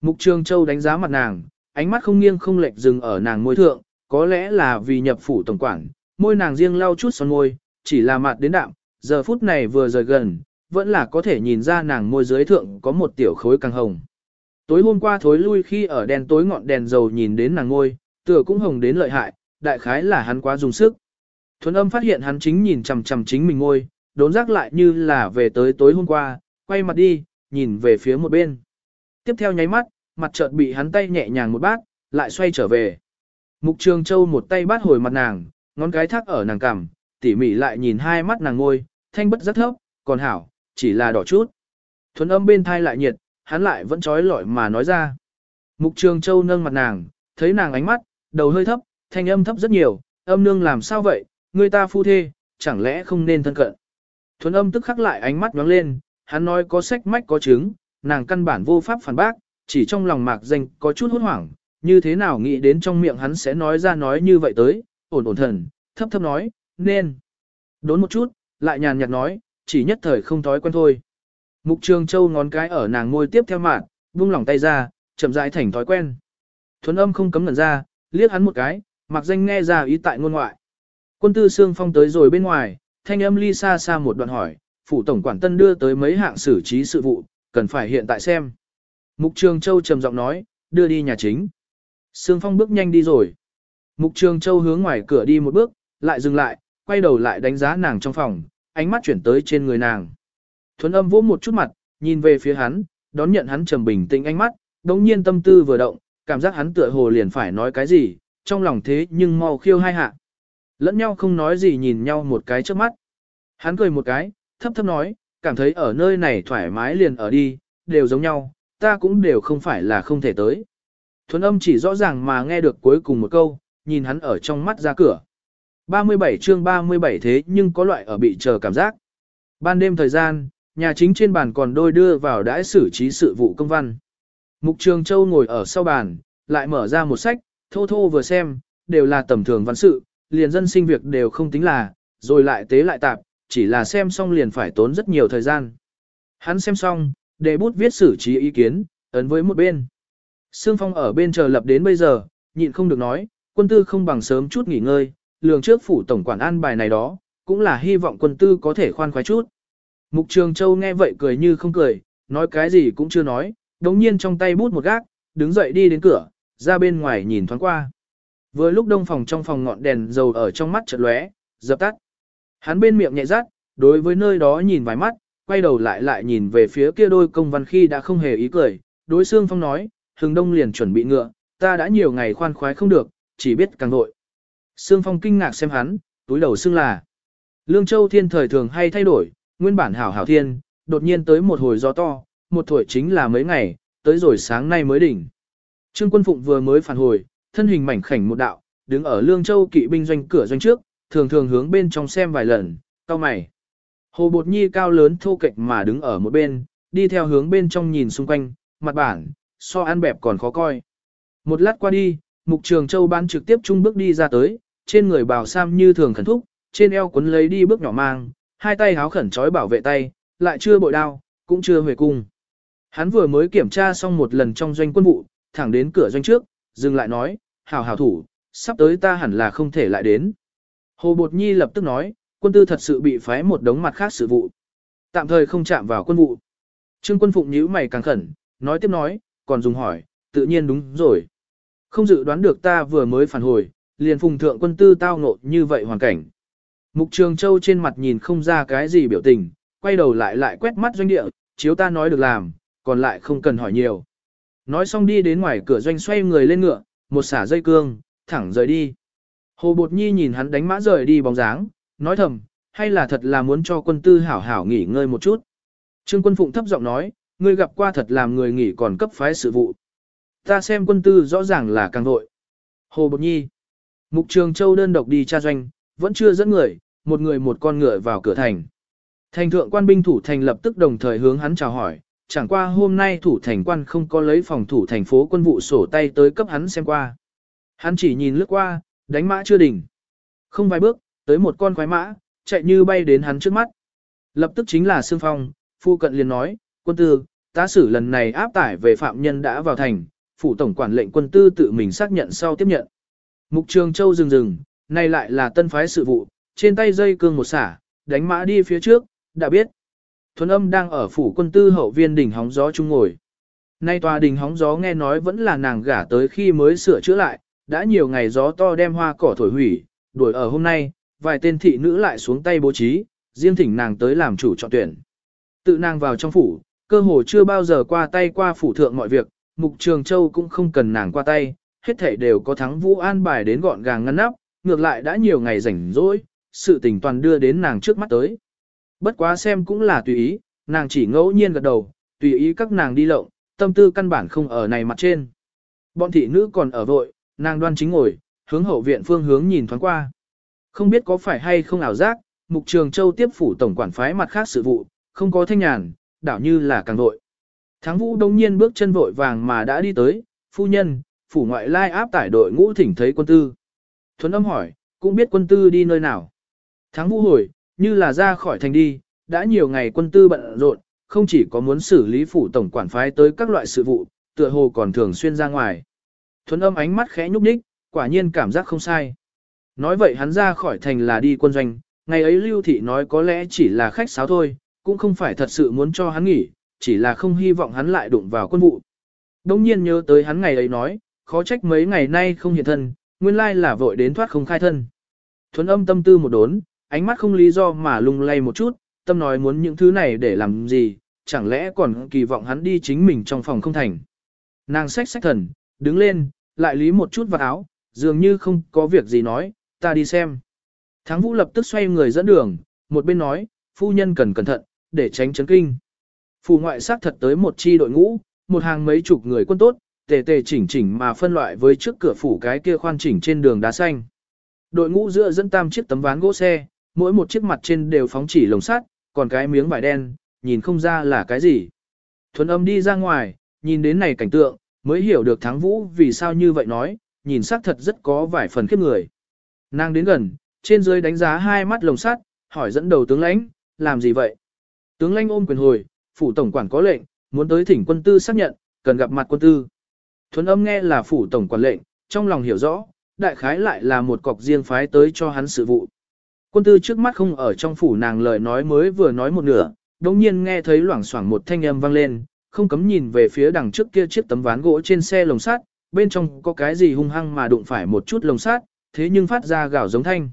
Mục Trường Châu đánh giá mặt nàng, ánh mắt không nghiêng không lệch dừng ở nàng môi thượng, có lẽ là vì nhập phủ tổng quản, môi nàng riêng lau chút son môi, chỉ là mặt đến đạm, giờ phút này vừa rời gần, vẫn là có thể nhìn ra nàng môi dưới thượng có một tiểu khối càng hồng. Tối hôm qua thối lui khi ở đèn tối ngọn đèn dầu nhìn đến nàng môi, tựa cũng hồng đến lợi hại, đại khái là hắn quá dùng sức. Thuấn âm phát hiện hắn chính nhìn chằm chằm chính mình ngôi, đốn giác lại như là về tới tối hôm qua, quay mặt đi, nhìn về phía một bên. Tiếp theo nháy mắt, mặt chợt bị hắn tay nhẹ nhàng một bát, lại xoay trở về. Mục Trường Châu một tay bát hồi mặt nàng, ngón cái thắt ở nàng cằm, tỉ mỉ lại nhìn hai mắt nàng ngôi, thanh bất rất thấp, còn hảo, chỉ là đỏ chút. Thuấn âm bên thai lại nhiệt, hắn lại vẫn trói lọi mà nói ra. Mục Trường Châu nâng mặt nàng, thấy nàng ánh mắt, đầu hơi thấp, thanh âm thấp rất nhiều, âm nương làm sao vậy, người ta phu thê, chẳng lẽ không nên thân cận. Thuấn âm tức khắc lại ánh mắt nhoáng lên, hắn nói có sách mách có chứng, nàng căn bản vô pháp phản bác, chỉ trong lòng mạc danh có chút hốt hoảng, như thế nào nghĩ đến trong miệng hắn sẽ nói ra nói như vậy tới, ổn ổn thần, thấp thấp nói, nên. Đốn một chút, lại nhàn nhạt nói, chỉ nhất thời không thói quen thôi. Mục Trường Châu ngón cái ở nàng môi tiếp theo mạng, buông lỏng tay ra, chậm rãi thành thói quen. Thuấn âm không cấm ngẩn ra, liếc hắn một cái, mặc danh nghe ra ý tại ngôn ngoại. Quân tư xương Phong tới rồi bên ngoài, thanh âm ly xa xa một đoạn hỏi, phủ tổng quản tân đưa tới mấy hạng xử trí sự vụ, cần phải hiện tại xem. Mục Trường Châu trầm giọng nói, đưa đi nhà chính. Sương Phong bước nhanh đi rồi. Mục Trường Châu hướng ngoài cửa đi một bước, lại dừng lại, quay đầu lại đánh giá nàng trong phòng, ánh mắt chuyển tới trên người nàng. Thuấn âm vỗ một chút mặt, nhìn về phía hắn, đón nhận hắn trầm bình tĩnh ánh mắt, đống nhiên tâm tư vừa động, cảm giác hắn tựa hồ liền phải nói cái gì, trong lòng thế nhưng mau khiêu hai hạ. Lẫn nhau không nói gì nhìn nhau một cái trước mắt. Hắn cười một cái, thấp thấp nói, cảm thấy ở nơi này thoải mái liền ở đi, đều giống nhau, ta cũng đều không phải là không thể tới. Thuấn âm chỉ rõ ràng mà nghe được cuối cùng một câu, nhìn hắn ở trong mắt ra cửa. 37 chương 37 thế nhưng có loại ở bị chờ cảm giác. Ban đêm thời gian, nhà chính trên bàn còn đôi đưa vào đãi xử trí sự vụ công văn. Mục Trường Châu ngồi ở sau bàn, lại mở ra một sách, thô thô vừa xem, đều là tầm thường văn sự, liền dân sinh việc đều không tính là, rồi lại tế lại tạp, chỉ là xem xong liền phải tốn rất nhiều thời gian. Hắn xem xong, để bút viết xử trí ý kiến, ấn với một bên. Sương Phong ở bên chờ lập đến bây giờ, nhịn không được nói, quân tư không bằng sớm chút nghỉ ngơi, lường trước phủ tổng quản an bài này đó, cũng là hy vọng quân tư có thể khoan khoái chút. Mục Trường Châu nghe vậy cười như không cười, nói cái gì cũng chưa nói, Đống nhiên trong tay bút một gác, đứng dậy đi đến cửa, ra bên ngoài nhìn thoáng qua. Vừa lúc đông phòng trong phòng ngọn đèn dầu ở trong mắt chợt lóe, dập tắt. Hắn bên miệng nhẹ rát, đối với nơi đó nhìn vài mắt, quay đầu lại lại nhìn về phía kia đôi công văn khi đã không hề ý cười, đối xương phong nói, hừng đông liền chuẩn bị ngựa, ta đã nhiều ngày khoan khoái không được, chỉ biết càng vội. Sương phong kinh ngạc xem hắn, túi đầu xương là. Lương Châu thiên thời thường hay thay đổi, nguyên bản hảo hảo thiên, đột nhiên tới một hồi gió to, một tuổi chính là mấy ngày, tới rồi sáng nay mới đỉnh. Trương Quân Phụng vừa mới phản hồi, thân hình mảnh khảnh một đạo, đứng ở Lương Châu kỵ binh doanh cửa doanh trước, thường thường hướng bên trong xem vài lần, cao mày. Hồ Bột Nhi cao lớn thô kệch mà đứng ở một bên, đi theo hướng bên trong nhìn xung quanh, mặt bản, so ăn bẹp còn khó coi. Một lát qua đi, Mục Trường Châu bán trực tiếp trung bước đi ra tới, trên người bào sam như thường khẩn thúc, trên eo quấn lấy đi bước nhỏ mang, hai tay háo khẩn trói bảo vệ tay, lại chưa bội đao, cũng chưa về cung. Hắn vừa mới kiểm tra xong một lần trong doanh quân vụ, thẳng đến cửa doanh trước, dừng lại nói, hảo hảo thủ, sắp tới ta hẳn là không thể lại đến. Hồ Bột Nhi lập tức nói, quân tư thật sự bị phái một đống mặt khác sự vụ. Tạm thời không chạm vào quân vụ. Trương quân phụng nhíu mày càng khẩn, nói tiếp nói, còn dùng hỏi, tự nhiên đúng rồi. Không dự đoán được ta vừa mới phản hồi, liền phùng thượng quân tư tao ngộ như vậy hoàn cảnh. Mục Trường Châu trên mặt nhìn không ra cái gì biểu tình, quay đầu lại lại quét mắt doanh địa, chiếu ta nói được làm, còn lại không cần hỏi nhiều. Nói xong đi đến ngoài cửa doanh xoay người lên ngựa, một xả dây cương, thẳng rời đi. Hồ Bột Nhi nhìn hắn đánh mã rời đi bóng dáng, nói thầm, hay là thật là muốn cho quân tư hảo hảo nghỉ ngơi một chút. Trương quân phụng thấp giọng nói, ngươi gặp qua thật làm người nghỉ còn cấp phái sự vụ. Ta xem quân tư rõ ràng là càng vội. Hồ Bột Nhi. Mục Trường Châu đơn độc đi tra doanh, vẫn chưa dẫn người, một người một con ngựa vào cửa thành. Thành thượng quan binh thủ thành lập tức đồng thời hướng hắn chào hỏi, chẳng qua hôm nay thủ thành quan không có lấy phòng thủ thành phố quân vụ sổ tay tới cấp hắn xem qua. Hắn chỉ nhìn lướt qua, đánh mã chưa đỉnh. Không vài bước, tới một con khoái mã, chạy như bay đến hắn trước mắt. Lập tức chính là Sương Phong, phu cận liền nói, quân tư, tá sử lần này áp tải về phạm nhân đã vào thành, phủ tổng quản lệnh quân tư tự mình xác nhận sau tiếp nhận. Mục Trường Châu dừng dừng, này lại là tân phái sự vụ, trên tay dây cương một xả, đánh mã đi phía trước, đã biết. Thuấn âm đang ở phủ quân tư hậu viên đỉnh hóng gió chung ngồi. Nay tòa đỉnh hóng gió nghe nói vẫn là nàng gả tới khi mới sửa chữa lại, đã nhiều ngày gió to đem hoa cỏ thổi hủy, đuổi ở hôm nay, vài tên thị nữ lại xuống tay bố trí, riêng thỉnh nàng tới làm chủ chọn tuyển. Tự nàng vào trong phủ, cơ hồ chưa bao giờ qua tay qua phủ thượng mọi việc, Mục Trường Châu cũng không cần nàng qua tay, hết thảy đều có thắng Vũ An bài đến gọn gàng ngăn nắp, ngược lại đã nhiều ngày rảnh rỗi, sự tình toàn đưa đến nàng trước mắt tới. Bất quá xem cũng là tùy ý, nàng chỉ ngẫu nhiên gật đầu, tùy ý các nàng đi lộng, tâm tư căn bản không ở này mặt trên. Bọn thị nữ còn ở vội, nàng đoan chính ngồi, hướng hậu viện phương hướng nhìn thoáng qua. Không biết có phải hay không ảo giác, Mục Trường Châu tiếp phủ tổng quản phái mặt khác sự vụ, không có thanh nhàn, đảo như là càng vội. Thắng Vũ đông nhiên bước chân vội vàng mà đã đi tới, phu nhân, phủ ngoại lai áp tải đội ngũ thỉnh thấy quân tư. Thuấn âm hỏi, cũng biết quân tư đi nơi nào. Thắng Vũ hồi, như là ra khỏi thành đi, đã nhiều ngày quân tư bận rộn, không chỉ có muốn xử lý phủ tổng quản phái tới các loại sự vụ, tựa hồ còn thường xuyên ra ngoài. Thuấn âm ánh mắt khẽ nhúc nhích, quả nhiên cảm giác không sai. Nói vậy hắn ra khỏi thành là đi quân doanh, ngày ấy Lưu Thị nói có lẽ chỉ là khách sáo thôi, cũng không phải thật sự muốn cho hắn nghỉ, chỉ là không hy vọng hắn lại đụng vào quân vụ. Đông nhiên nhớ tới hắn ngày ấy nói, khó trách mấy ngày nay không hiện thân, nguyên lai là vội đến thoát không khai thân. Thuấn âm tâm tư một đốn, ánh mắt không lý do mà lung lay một chút, tâm nói muốn những thứ này để làm gì, chẳng lẽ còn kỳ vọng hắn đi chính mình trong phòng không thành. Nàng xách xách thần, đứng lên, lại lý một chút vào áo, dường như không có việc gì nói, ta đi xem. Thắng vũ lập tức xoay người dẫn đường, một bên nói, phu nhân cần cẩn thận, để tránh chấn kinh. Phù ngoại sát thật tới một chi đội ngũ, một hàng mấy chục người quân tốt, tề tề chỉnh chỉnh mà phân loại với trước cửa phủ cái kia khoan chỉnh trên đường đá xanh. Đội ngũ giữa dẫn tam chiếc tấm ván gỗ xe, mỗi một chiếc mặt trên đều phóng chỉ lồng sắt, còn cái miếng vải đen, nhìn không ra là cái gì. Thuấn âm đi ra ngoài, nhìn đến này cảnh tượng, mới hiểu được thắng vũ vì sao như vậy nói, nhìn sắc thật rất có vài phần khiếp người. Nàng đến gần, trên dưới đánh giá hai mắt lồng sắt, hỏi dẫn đầu tướng lãnh, làm gì vậy? Tướng lãnh ôm quyền hồi, phủ tổng quản có lệnh, muốn tới thỉnh quân tư xác nhận, cần gặp mặt quân tư. Thuấn âm nghe là phủ tổng quản lệnh, trong lòng hiểu rõ, đại khái lại là một cọc riêng phái tới cho hắn sự vụ. Quân tư trước mắt không ở trong phủ nàng lời nói mới vừa nói một nửa, đồng nhiên nghe thấy loảng xoảng một thanh âm vang lên, không cấm nhìn về phía đằng trước kia chiếc tấm ván gỗ trên xe lồng sắt, bên trong có cái gì hung hăng mà đụng phải một chút lồng sắt, thế nhưng phát ra gào giống thanh.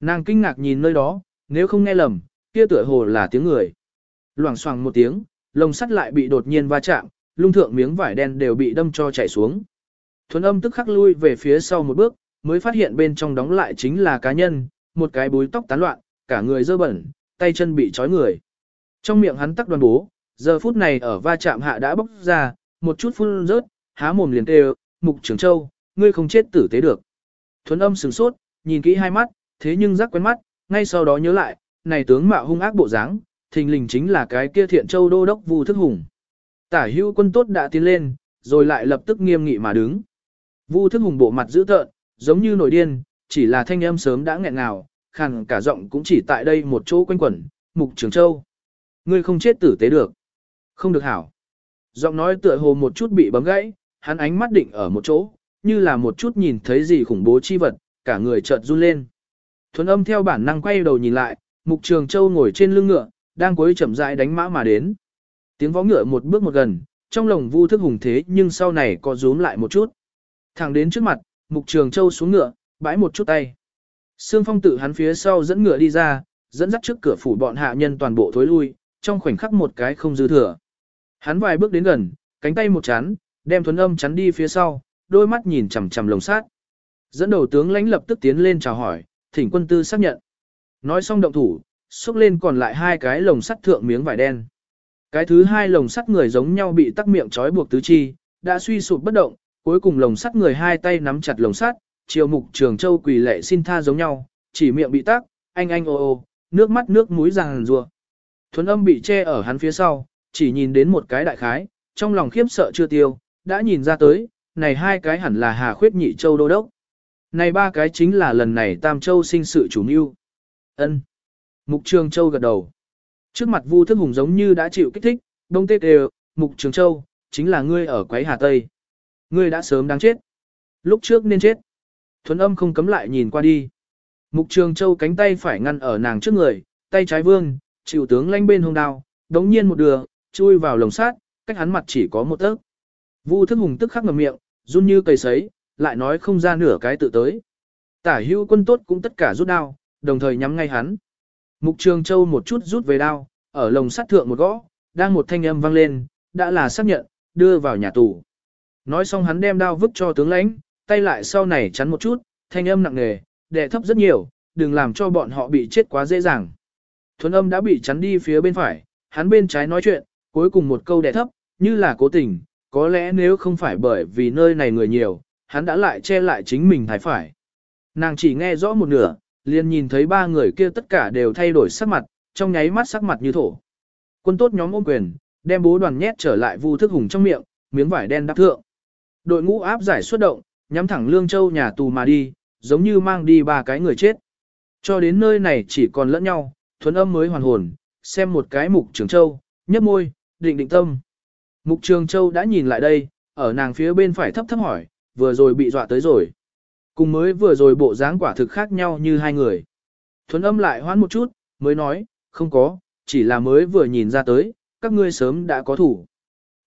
Nàng kinh ngạc nhìn nơi đó, nếu không nghe lầm, kia tựa hồ là tiếng người. Loảng xoảng một tiếng, lồng sắt lại bị đột nhiên va chạm, lung thượng miếng vải đen đều bị đâm cho chảy xuống. Thuấn âm tức khắc lui về phía sau một bước, mới phát hiện bên trong đóng lại chính là cá nhân, một cái búi tóc tán loạn, cả người dơ bẩn, tay chân bị trói người. Trong miệng hắn tắc đoàn bố, giờ phút này ở va chạm hạ đã bốc ra, một chút phun rớt, há mồm liền kêu, mục trưởng châu, ngươi không chết tử tế được. Thuấn âm sừng sốt, nhìn kỹ hai mắt, thế nhưng rắc quen mắt, ngay sau đó nhớ lại, này tướng mạo hung ác bộ dáng, thình lình chính là cái kia thiện châu đô đốc Vu Thức Hùng. Tả hữu quân tốt đã tiến lên, rồi lại lập tức nghiêm nghị mà đứng. Vu Thức Hùng bộ mặt dữ tợn, giống như nổi điên, chỉ là thanh âm sớm đã nghẹn ngào, khàn cả giọng cũng chỉ tại đây một chỗ quanh quẩn, Mục Trường Châu. Ngươi không chết tử tế được. Không được hảo. Giọng nói tựa hồ một chút bị bấm gãy, hắn ánh mắt định ở một chỗ, như là một chút nhìn thấy gì khủng bố chi vật, cả người chợt run lên. Thuấn âm theo bản năng quay đầu nhìn lại, Mục Trường Châu ngồi trên lưng ngựa, đang cuối chậm rãi đánh mã mà đến. Tiếng vó ngựa một bước một gần, trong lòng vu thức hùng thế nhưng sau này có rúm lại một chút. Thẳng đến trước mặt, Mục Trường Châu xuống ngựa, bãi một chút tay. Sương Phong tự hắn phía sau dẫn ngựa đi ra, dẫn dắt trước cửa phủ bọn hạ nhân toàn bộ thối lui, trong khoảnh khắc một cái không dư thừa. Hắn vài bước đến gần, cánh tay một chán, đem thuấn âm chắn đi phía sau, đôi mắt nhìn chằm chằm lồng sát. Dẫn đầu tướng lãnh lập tức tiến lên chào hỏi, thỉnh quân tư xác nhận. Nói xong động thủ, xúc lên còn lại hai cái lồng sắt thượng miếng vải đen. Cái thứ hai lồng sắt người giống nhau bị tắc miệng trói buộc tứ chi, đã suy sụp bất động, cuối cùng lồng sắt người hai tay nắm chặt lồng sắt, chiều mục trường châu quỳ lệ xin tha giống nhau, chỉ miệng bị tắc, anh anh ô ô, nước mắt nước mũi ràng rùa. Thuấn âm bị che ở hắn phía sau, chỉ nhìn đến một cái đại khái, trong lòng khiếp sợ chưa tiêu, đã nhìn ra tới, này hai cái hẳn là Hà Khuyết Nhị Châu Đô Đốc. Này ba cái chính là lần này Tam Châu sinh sự chủ mưu. Ân. Mục Trường Châu gật đầu. Trước mặt Vu Thức Hùng giống như đã chịu kích thích, đông tết đều, Mục Trường Châu, chính là ngươi ở quái Hà Tây. Ngươi đã sớm đáng chết. Lúc trước nên chết. Thuấn âm không cấm lại nhìn qua đi. Mục Trường Châu cánh tay phải ngăn ở nàng trước người, tay trái vương, chịu tướng lanh bên hông đao, đống nhiên một đường, chui vào lồng sát, cách hắn mặt chỉ có một tấc. Vu thức hùng tức khắc ngậm miệng, run như cây sấy, lại nói không ra nửa cái tự tới. Tả hưu quân tốt cũng tất cả rút đao, đồng thời nhắm ngay hắn. Mục Trường Châu một chút rút về đao, ở lồng sắt thượng một gõ, đang một thanh âm vang lên, đã là xác nhận, đưa vào nhà tù. Nói xong hắn đem đao vứt cho tướng lãnh, tay lại sau này chắn một chút, thanh âm nặng nề, đè thấp rất nhiều, đừng làm cho bọn họ bị chết quá dễ dàng. Thuấn âm đã bị chắn đi phía bên phải, hắn bên trái nói chuyện, cuối cùng một câu đè thấp, như là cố tình, có lẽ nếu không phải bởi vì nơi này người nhiều, hắn đã lại che lại chính mình thái phải. Nàng chỉ nghe rõ một nửa, liền nhìn thấy ba người kia tất cả đều thay đổi sắc mặt, trong nháy mắt sắc mặt như thổ. Quân tốt nhóm ôm quyền, đem bố đoàn nhét trở lại vu thức hùng trong miệng, miếng vải đen đắp thượng. Đội ngũ áp giải xuất động, nhắm thẳng Lương Châu nhà tù mà đi, giống như mang đi ba cái người chết. Cho đến nơi này chỉ còn lẫn nhau, thuấn âm mới hoàn hồn, xem một cái mục trường châu, nhấp môi, định định tâm. Mục trường châu đã nhìn lại đây, ở nàng phía bên phải thấp thấp hỏi, vừa rồi bị dọa tới rồi. Cùng mới vừa rồi bộ dáng quả thực khác nhau như hai người. Thuấn âm lại hoán một chút, mới nói, không có, chỉ là mới vừa nhìn ra tới, các ngươi sớm đã có thủ.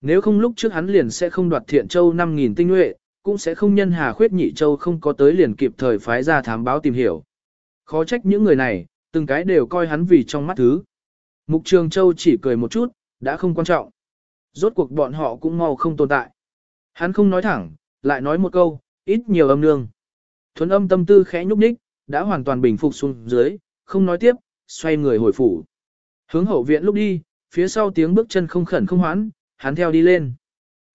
Nếu không lúc trước hắn liền sẽ không đoạt thiện châu 5.000 tinh nhuệ, cũng sẽ không nhân hà khuyết nhị châu không có tới liền kịp thời phái ra thám báo tìm hiểu. Khó trách những người này, từng cái đều coi hắn vì trong mắt thứ. Mục Trường Châu chỉ cười một chút, đã không quan trọng. Rốt cuộc bọn họ cũng mau không tồn tại. Hắn không nói thẳng, lại nói một câu, ít nhiều âm nương. Thuấn âm tâm tư khẽ nhúc nhích, đã hoàn toàn bình phục xuống dưới, không nói tiếp, xoay người hồi phủ. Hướng hậu viện lúc đi, phía sau tiếng bước chân không khẩn không hoãn, hắn theo đi lên.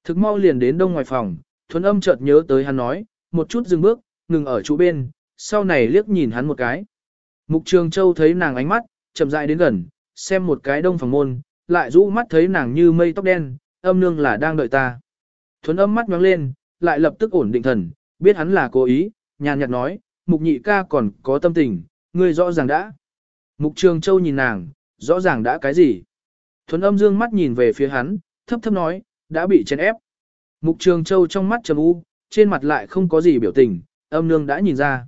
Thực mau liền đến đông ngoài phòng, thuấn âm chợt nhớ tới hắn nói, một chút dừng bước, ngừng ở chỗ bên, sau này liếc nhìn hắn một cái. Mục Trường Châu thấy nàng ánh mắt, chậm rãi đến gần, xem một cái đông phòng môn, lại rũ mắt thấy nàng như mây tóc đen, âm nương là đang đợi ta. Thuấn âm mắt nhóng lên, lại lập tức ổn định thần, biết hắn là cố ý, nhàn nhạt nói, mục nhị ca còn có tâm tình, ngươi rõ ràng đã. Mục Trường Châu nhìn nàng, rõ ràng đã cái gì. Thuấn âm dương mắt nhìn về phía hắn, thấp thấp nói, đã bị chèn ép. Mục Trường Châu trong mắt trầm u, trên mặt lại không có gì biểu tình, âm nương đã nhìn ra.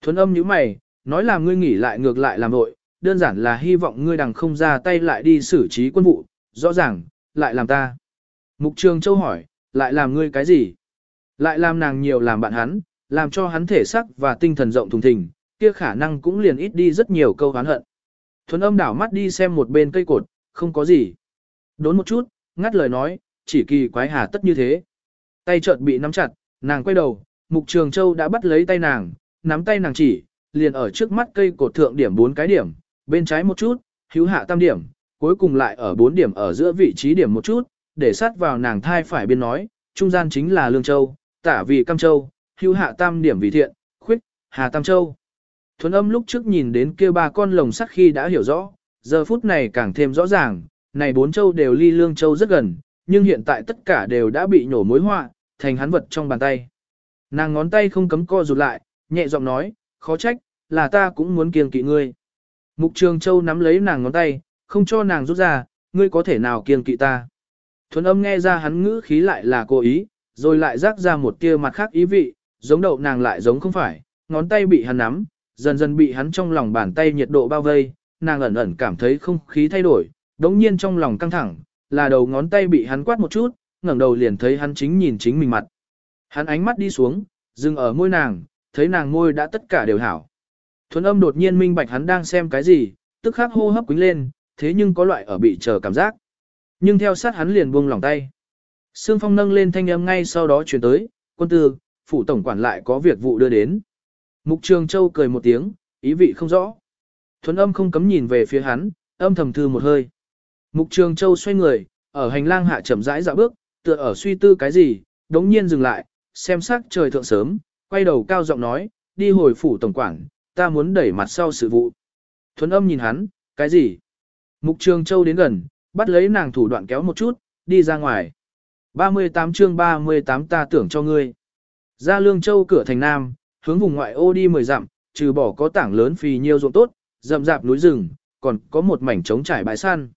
Thuấn âm nhíu mày, nói là ngươi nghỉ lại ngược lại làm nội. đơn giản là hy vọng ngươi đằng không ra tay lại đi xử trí quân vụ, rõ ràng, lại làm ta. Mục Trường Châu hỏi, lại làm ngươi cái gì? Lại làm nàng nhiều làm bạn hắn, làm cho hắn thể sắc và tinh thần rộng thùng thình, kia khả năng cũng liền ít đi rất nhiều câu hán hận. Thuấn âm đảo mắt đi xem một bên cây cột, không có gì. Đốn một chút, ngắt lời nói, chỉ kỳ quái hà tất như thế. Tay chợt bị nắm chặt, nàng quay đầu, Mục Trường Châu đã bắt lấy tay nàng, nắm tay nàng chỉ, liền ở trước mắt cây cột thượng điểm bốn cái điểm, bên trái một chút, hữu hạ tam điểm, cuối cùng lại ở bốn điểm ở giữa vị trí điểm một chút, để sát vào nàng thai phải biên nói, trung gian chính là Lương Châu, tả vì Cam Châu, hữu hạ tam điểm vì thiện, khuyết, hà tam châu. Thuấn âm lúc trước nhìn đến kia ba con lồng sắt khi đã hiểu rõ, giờ phút này càng thêm rõ ràng, này bốn châu đều ly Lương Châu rất gần, nhưng hiện tại tất cả đều đã bị nổ mối họa, thành hắn vật trong bàn tay. Nàng ngón tay không cấm co rụt lại, nhẹ giọng nói, khó trách, là ta cũng muốn kiêng kỵ ngươi. Mục Trường Châu nắm lấy nàng ngón tay, không cho nàng rút ra, ngươi có thể nào kiêng kỵ ta. Thuấn âm nghe ra hắn ngữ khí lại là cố ý, rồi lại rác ra một tia mặt khác ý vị, giống đậu nàng lại giống không phải, ngón tay bị hắn nắm, dần dần bị hắn trong lòng bàn tay nhiệt độ bao vây, nàng ẩn ẩn cảm thấy không khí thay đổi, đống nhiên trong lòng căng thẳng, là đầu ngón tay bị hắn quát một chút, ngẩng đầu liền thấy hắn chính nhìn chính mình mặt. Hắn ánh mắt đi xuống, dừng ở môi nàng, thấy nàng môi đã tất cả đều hảo. Thuấn âm đột nhiên minh bạch hắn đang xem cái gì, tức khắc hô hấp quính lên, thế nhưng có loại ở bị chờ cảm giác. Nhưng theo sát hắn liền buông lòng tay. Sương Phong nâng lên thanh âm ngay sau đó chuyển tới, quân tư, phủ tổng quản lại có việc vụ đưa đến. Mục Trường Châu cười một tiếng, ý vị không rõ. Thuấn âm không cấm nhìn về phía hắn, âm thầm thư một hơi. Mục Trường Châu xoay người, ở hành lang hạ chậm rãi dạo bước, tựa ở suy tư cái gì, đống nhiên dừng lại, xem sắc trời thượng sớm, quay đầu cao giọng nói, đi hồi phủ tổng quản, ta muốn đẩy mặt sau sự vụ. Thuấn âm nhìn hắn, cái gì? Mục Trường Châu đến gần, bắt lấy nàng thủ đoạn kéo một chút, đi ra ngoài. 38 chương 38 ta tưởng cho ngươi. Ra Lương Châu cửa thành Nam, hướng vùng ngoại ô đi 10 dặm, trừ bỏ có tảng lớn phì nhiêu ruộng tốt, rậm rạp núi rừng, còn có một mảnh trống trải bãi săn.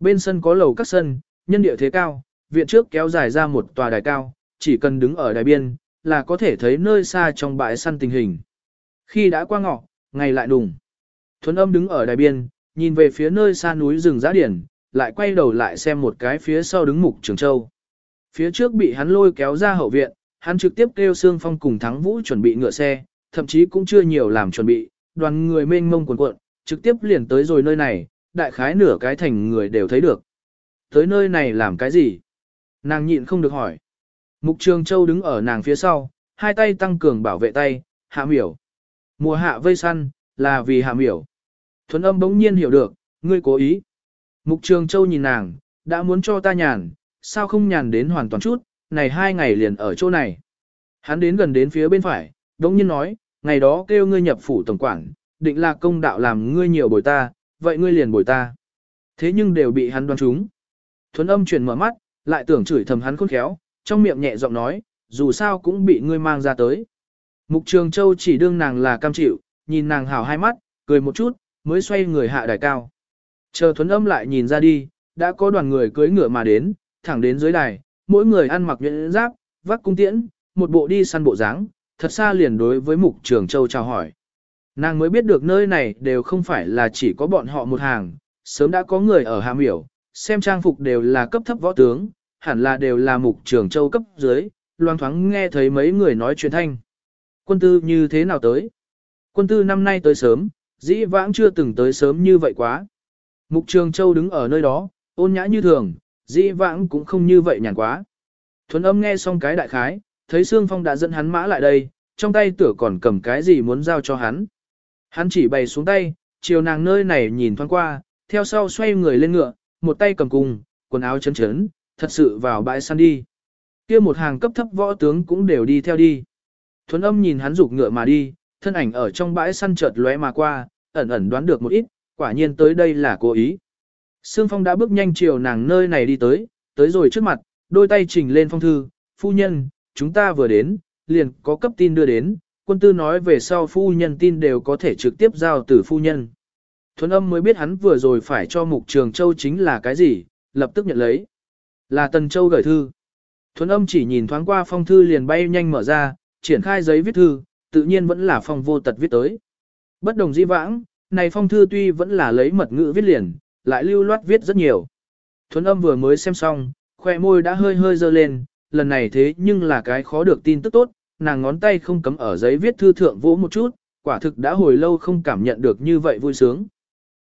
Bên sân có lầu các sân, nhân địa thế cao, viện trước kéo dài ra một tòa đài cao, chỉ cần đứng ở đài biên, là có thể thấy nơi xa trong bãi săn tình hình. Khi đã qua ngọ, ngày lại đùng. Thuấn âm đứng ở đài biên, nhìn về phía nơi xa núi rừng giá điển, lại quay đầu lại xem một cái phía sau đứng mục trường châu. Phía trước bị hắn lôi kéo ra hậu viện, hắn trực tiếp kêu Sương Phong cùng Thắng Vũ chuẩn bị ngựa xe, thậm chí cũng chưa nhiều làm chuẩn bị, đoàn người mênh mông cuộn cuộn, trực tiếp liền tới rồi nơi này, đại khái nửa cái thành người đều thấy được. Tới nơi này làm cái gì? Nàng nhịn không được hỏi. Mục Trường Châu đứng ở nàng phía sau, hai tay tăng cường bảo vệ tay, hạ miểu. Mùa hạ vây săn, là vì hạ miểu. Thuấn âm bỗng nhiên hiểu được, ngươi cố ý. Mục Trường Châu nhìn nàng, đã muốn cho ta nhàn, sao không nhàn đến hoàn toàn chút, này hai ngày liền ở chỗ này. Hắn đến gần đến phía bên phải, đống nhiên nói, ngày đó kêu ngươi nhập phủ tổng quản, định là công đạo làm ngươi nhiều bồi ta, vậy ngươi liền bồi ta. Thế nhưng đều bị hắn đoán trúng. Thuấn âm chuyển mở mắt, lại tưởng chửi thầm hắn khôn khéo, trong miệng nhẹ giọng nói, dù sao cũng bị ngươi mang ra tới. Mục Trường Châu chỉ đương nàng là cam chịu, nhìn nàng hào hai mắt, cười một chút, mới xoay người hạ đài cao. Chờ thuấn âm lại nhìn ra đi, đã có đoàn người cưới ngựa mà đến, thẳng đến dưới đài, mỗi người ăn mặc nhuyễn giáp, vác cung tiễn, một bộ đi săn bộ dáng, thật xa liền đối với Mục Trường Châu chào hỏi. Nàng mới biết được nơi này đều không phải là chỉ có bọn họ một hàng, sớm đã có người ở Hà Miểu, xem trang phục đều là cấp thấp võ tướng, hẳn là đều là Mục trưởng Châu cấp dưới, loang thoáng nghe thấy mấy người nói chuyện thanh. Quân tư như thế nào tới? Quân tư năm nay tới sớm, dĩ vãng chưa từng tới sớm như vậy quá. Mục Trường Châu đứng ở nơi đó, ôn nhã như thường, dĩ vãng cũng không như vậy nhàn quá. Thuấn âm nghe xong cái đại khái, thấy Sương Phong đã dẫn hắn mã lại đây, trong tay tửa còn cầm cái gì muốn giao cho hắn. Hắn chỉ bày xuống tay, chiều nàng nơi này nhìn thoáng qua, theo sau xoay người lên ngựa, một tay cầm cung, quần áo chấn chấn, thật sự vào bãi săn đi. kia một hàng cấp thấp võ tướng cũng đều đi theo đi. Thuấn âm nhìn hắn rục ngựa mà đi, thân ảnh ở trong bãi săn chợt lóe mà qua, ẩn ẩn đoán được một ít, quả nhiên tới đây là cố ý. Sương Phong đã bước nhanh chiều nàng nơi này đi tới, tới rồi trước mặt, đôi tay trình lên phong thư, phu nhân, chúng ta vừa đến, liền có cấp tin đưa đến, quân tư nói về sau phu nhân tin đều có thể trực tiếp giao từ phu nhân. Thuấn âm mới biết hắn vừa rồi phải cho mục trường châu chính là cái gì, lập tức nhận lấy. Là tần châu gửi thư. Thuấn âm chỉ nhìn thoáng qua phong thư liền bay nhanh mở ra, triển khai giấy viết thư, tự nhiên vẫn là phong vô tật viết tới. Bất đồng di vãng, này phong thư tuy vẫn là lấy mật ngữ viết liền, lại lưu loát viết rất nhiều. Thuấn âm vừa mới xem xong, khoe môi đã hơi hơi dơ lên, lần này thế nhưng là cái khó được tin tức tốt, nàng ngón tay không cấm ở giấy viết thư thượng vỗ một chút, quả thực đã hồi lâu không cảm nhận được như vậy vui sướng.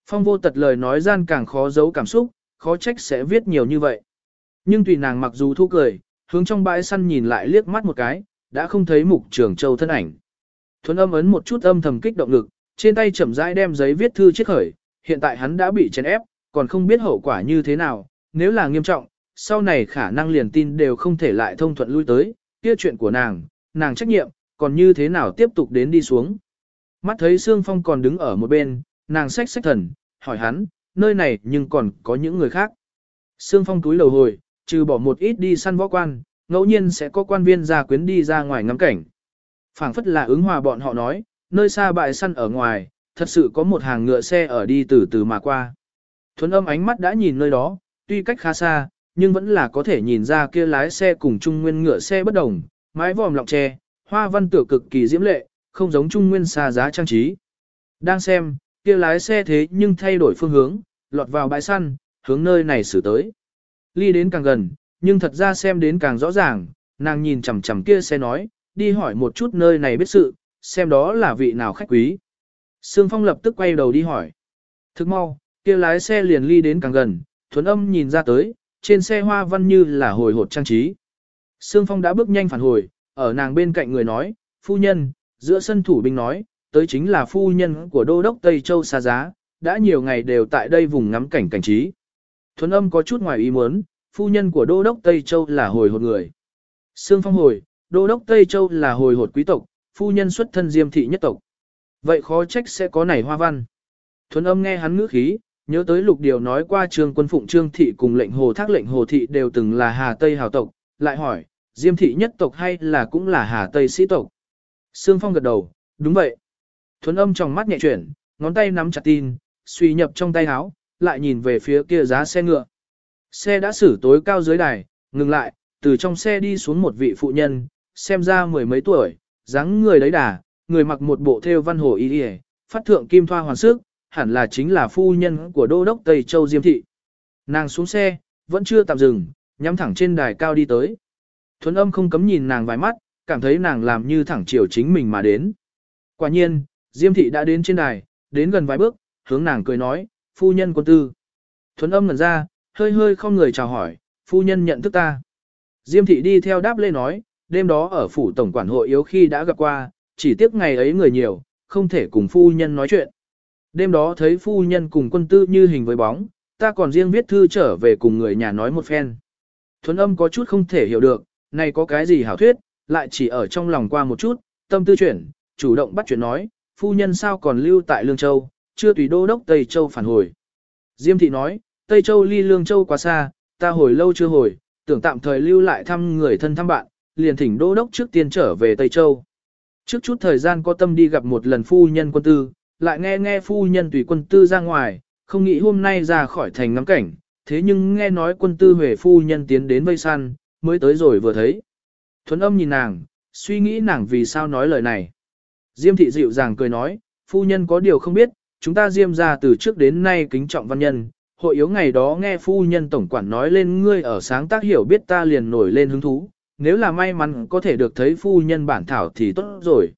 Phong vô tật lời nói gian càng khó giấu cảm xúc, khó trách sẽ viết nhiều như vậy. Nhưng tùy nàng mặc dù thu cười, hướng trong bãi săn nhìn lại liếc mắt một cái, đã không thấy mục trường châu thân ảnh. Thuấn âm ấn một chút âm thầm kích động lực, trên tay chậm rãi đem giấy viết thư chiếc khởi, hiện tại hắn đã bị chèn ép, còn không biết hậu quả như thế nào, nếu là nghiêm trọng, sau này khả năng liền tin đều không thể lại thông thuận lui tới, kia chuyện của nàng, nàng trách nhiệm, còn như thế nào tiếp tục đến đi xuống. Mắt thấy Sương Phong còn đứng ở một bên, nàng xách xách thần, hỏi hắn, nơi này nhưng còn có những người khác. Sương Phong túi lầu hồi, trừ bỏ một ít đi săn võ quan, ngẫu nhiên sẽ có quan viên ra quyến đi ra ngoài ngắm cảnh. phảng phất là ứng hòa bọn họ nói, nơi xa bãi săn ở ngoài, thật sự có một hàng ngựa xe ở đi từ từ mà qua. Thuấn âm ánh mắt đã nhìn nơi đó, tuy cách khá xa, nhưng vẫn là có thể nhìn ra kia lái xe cùng trung nguyên ngựa xe bất đồng, mái vòm lọng tre, hoa văn tựa cực kỳ diễm lệ, không giống trung nguyên xa giá trang trí. Đang xem, kia lái xe thế nhưng thay đổi phương hướng, lọt vào bãi săn, hướng nơi này xử tới. Ly đến càng gần, nhưng thật ra xem đến càng rõ ràng, nàng nhìn chằm chằm kia xe nói, đi hỏi một chút nơi này biết sự, xem đó là vị nào khách quý. Sương Phong lập tức quay đầu đi hỏi. Thức mau, kia lái xe liền ly đến càng gần, thuấn âm nhìn ra tới, trên xe hoa văn như là hồi hột trang trí. Sương Phong đã bước nhanh phản hồi, ở nàng bên cạnh người nói, phu nhân, giữa sân thủ binh nói, tới chính là phu nhân của đô đốc Tây Châu xa Giá, đã nhiều ngày đều tại đây vùng ngắm cảnh cảnh trí. Thuấn âm có chút ngoài ý muốn, phu nhân của đô đốc Tây Châu là hồi hột người. Sương Phong hồi, đô đốc Tây Châu là hồi hột quý tộc, phu nhân xuất thân diêm thị nhất tộc. Vậy khó trách sẽ có nảy hoa văn. Thuấn âm nghe hắn ngữ khí, nhớ tới lục điều nói qua trường quân phụng trương thị cùng lệnh hồ thác lệnh hồ thị đều từng là hà tây hào tộc, lại hỏi, diêm thị nhất tộc hay là cũng là hà tây sĩ tộc. Sương Phong gật đầu, đúng vậy. Thuấn âm trong mắt nhẹ chuyển, ngón tay nắm chặt tin, suy nhập trong tay áo, lại nhìn về phía kia giá xe ngựa. Xe đã xử tối cao dưới đài, ngừng lại, từ trong xe đi xuống một vị phụ nhân, xem ra mười mấy tuổi, dáng người đấy đà, người mặc một bộ theo văn hồ y y, phát thượng kim thoa hoàn sức, hẳn là chính là phu nhân của đô đốc Tây Châu Diêm Thị. Nàng xuống xe, vẫn chưa tạm dừng, nhắm thẳng trên đài cao đi tới. Thuấn âm không cấm nhìn nàng vài mắt, cảm thấy nàng làm như thẳng chiều chính mình mà đến. Quả nhiên, Diêm Thị đã đến trên đài, đến gần vài bước, hướng nàng cười nói, phu nhân quân tư. Thuấn âm ngẩn ra, hơi hơi không người chào hỏi, phu nhân nhận thức ta. Diêm Thị đi theo đáp lê nói, đêm đó ở phủ tổng quản hội yếu khi đã gặp qua, chỉ tiếc ngày ấy người nhiều, không thể cùng phu nhân nói chuyện. Đêm đó thấy phu nhân cùng quân tư như hình với bóng, ta còn riêng viết thư trở về cùng người nhà nói một phen. Thuấn âm có chút không thể hiểu được, này có cái gì hảo thuyết, lại chỉ ở trong lòng qua một chút, tâm tư chuyển, chủ động bắt chuyện nói, phu nhân sao còn lưu tại Lương Châu, chưa tùy đô đốc Tây Châu phản hồi. Diêm thị nói, Tây Châu ly Lương Châu quá xa, ta hồi lâu chưa hồi, tưởng tạm thời lưu lại thăm người thân thăm bạn, liền thỉnh đô đốc trước tiên trở về Tây Châu. Trước chút thời gian có tâm đi gặp một lần phu nhân quân tư, lại nghe nghe phu nhân tùy quân tư ra ngoài, không nghĩ hôm nay ra khỏi thành ngắm cảnh, thế nhưng nghe nói quân tư huệ phu nhân tiến đến vây săn, mới tới rồi vừa thấy. Thuấn âm nhìn nàng, suy nghĩ nàng vì sao nói lời này. Diêm thị dịu dàng cười nói, phu nhân có điều không biết, chúng ta diêm ra từ trước đến nay kính trọng văn nhân, hội yếu ngày đó nghe phu nhân tổng quản nói lên ngươi ở sáng tác hiểu biết ta liền nổi lên hứng thú, nếu là may mắn có thể được thấy phu nhân bản thảo thì tốt rồi.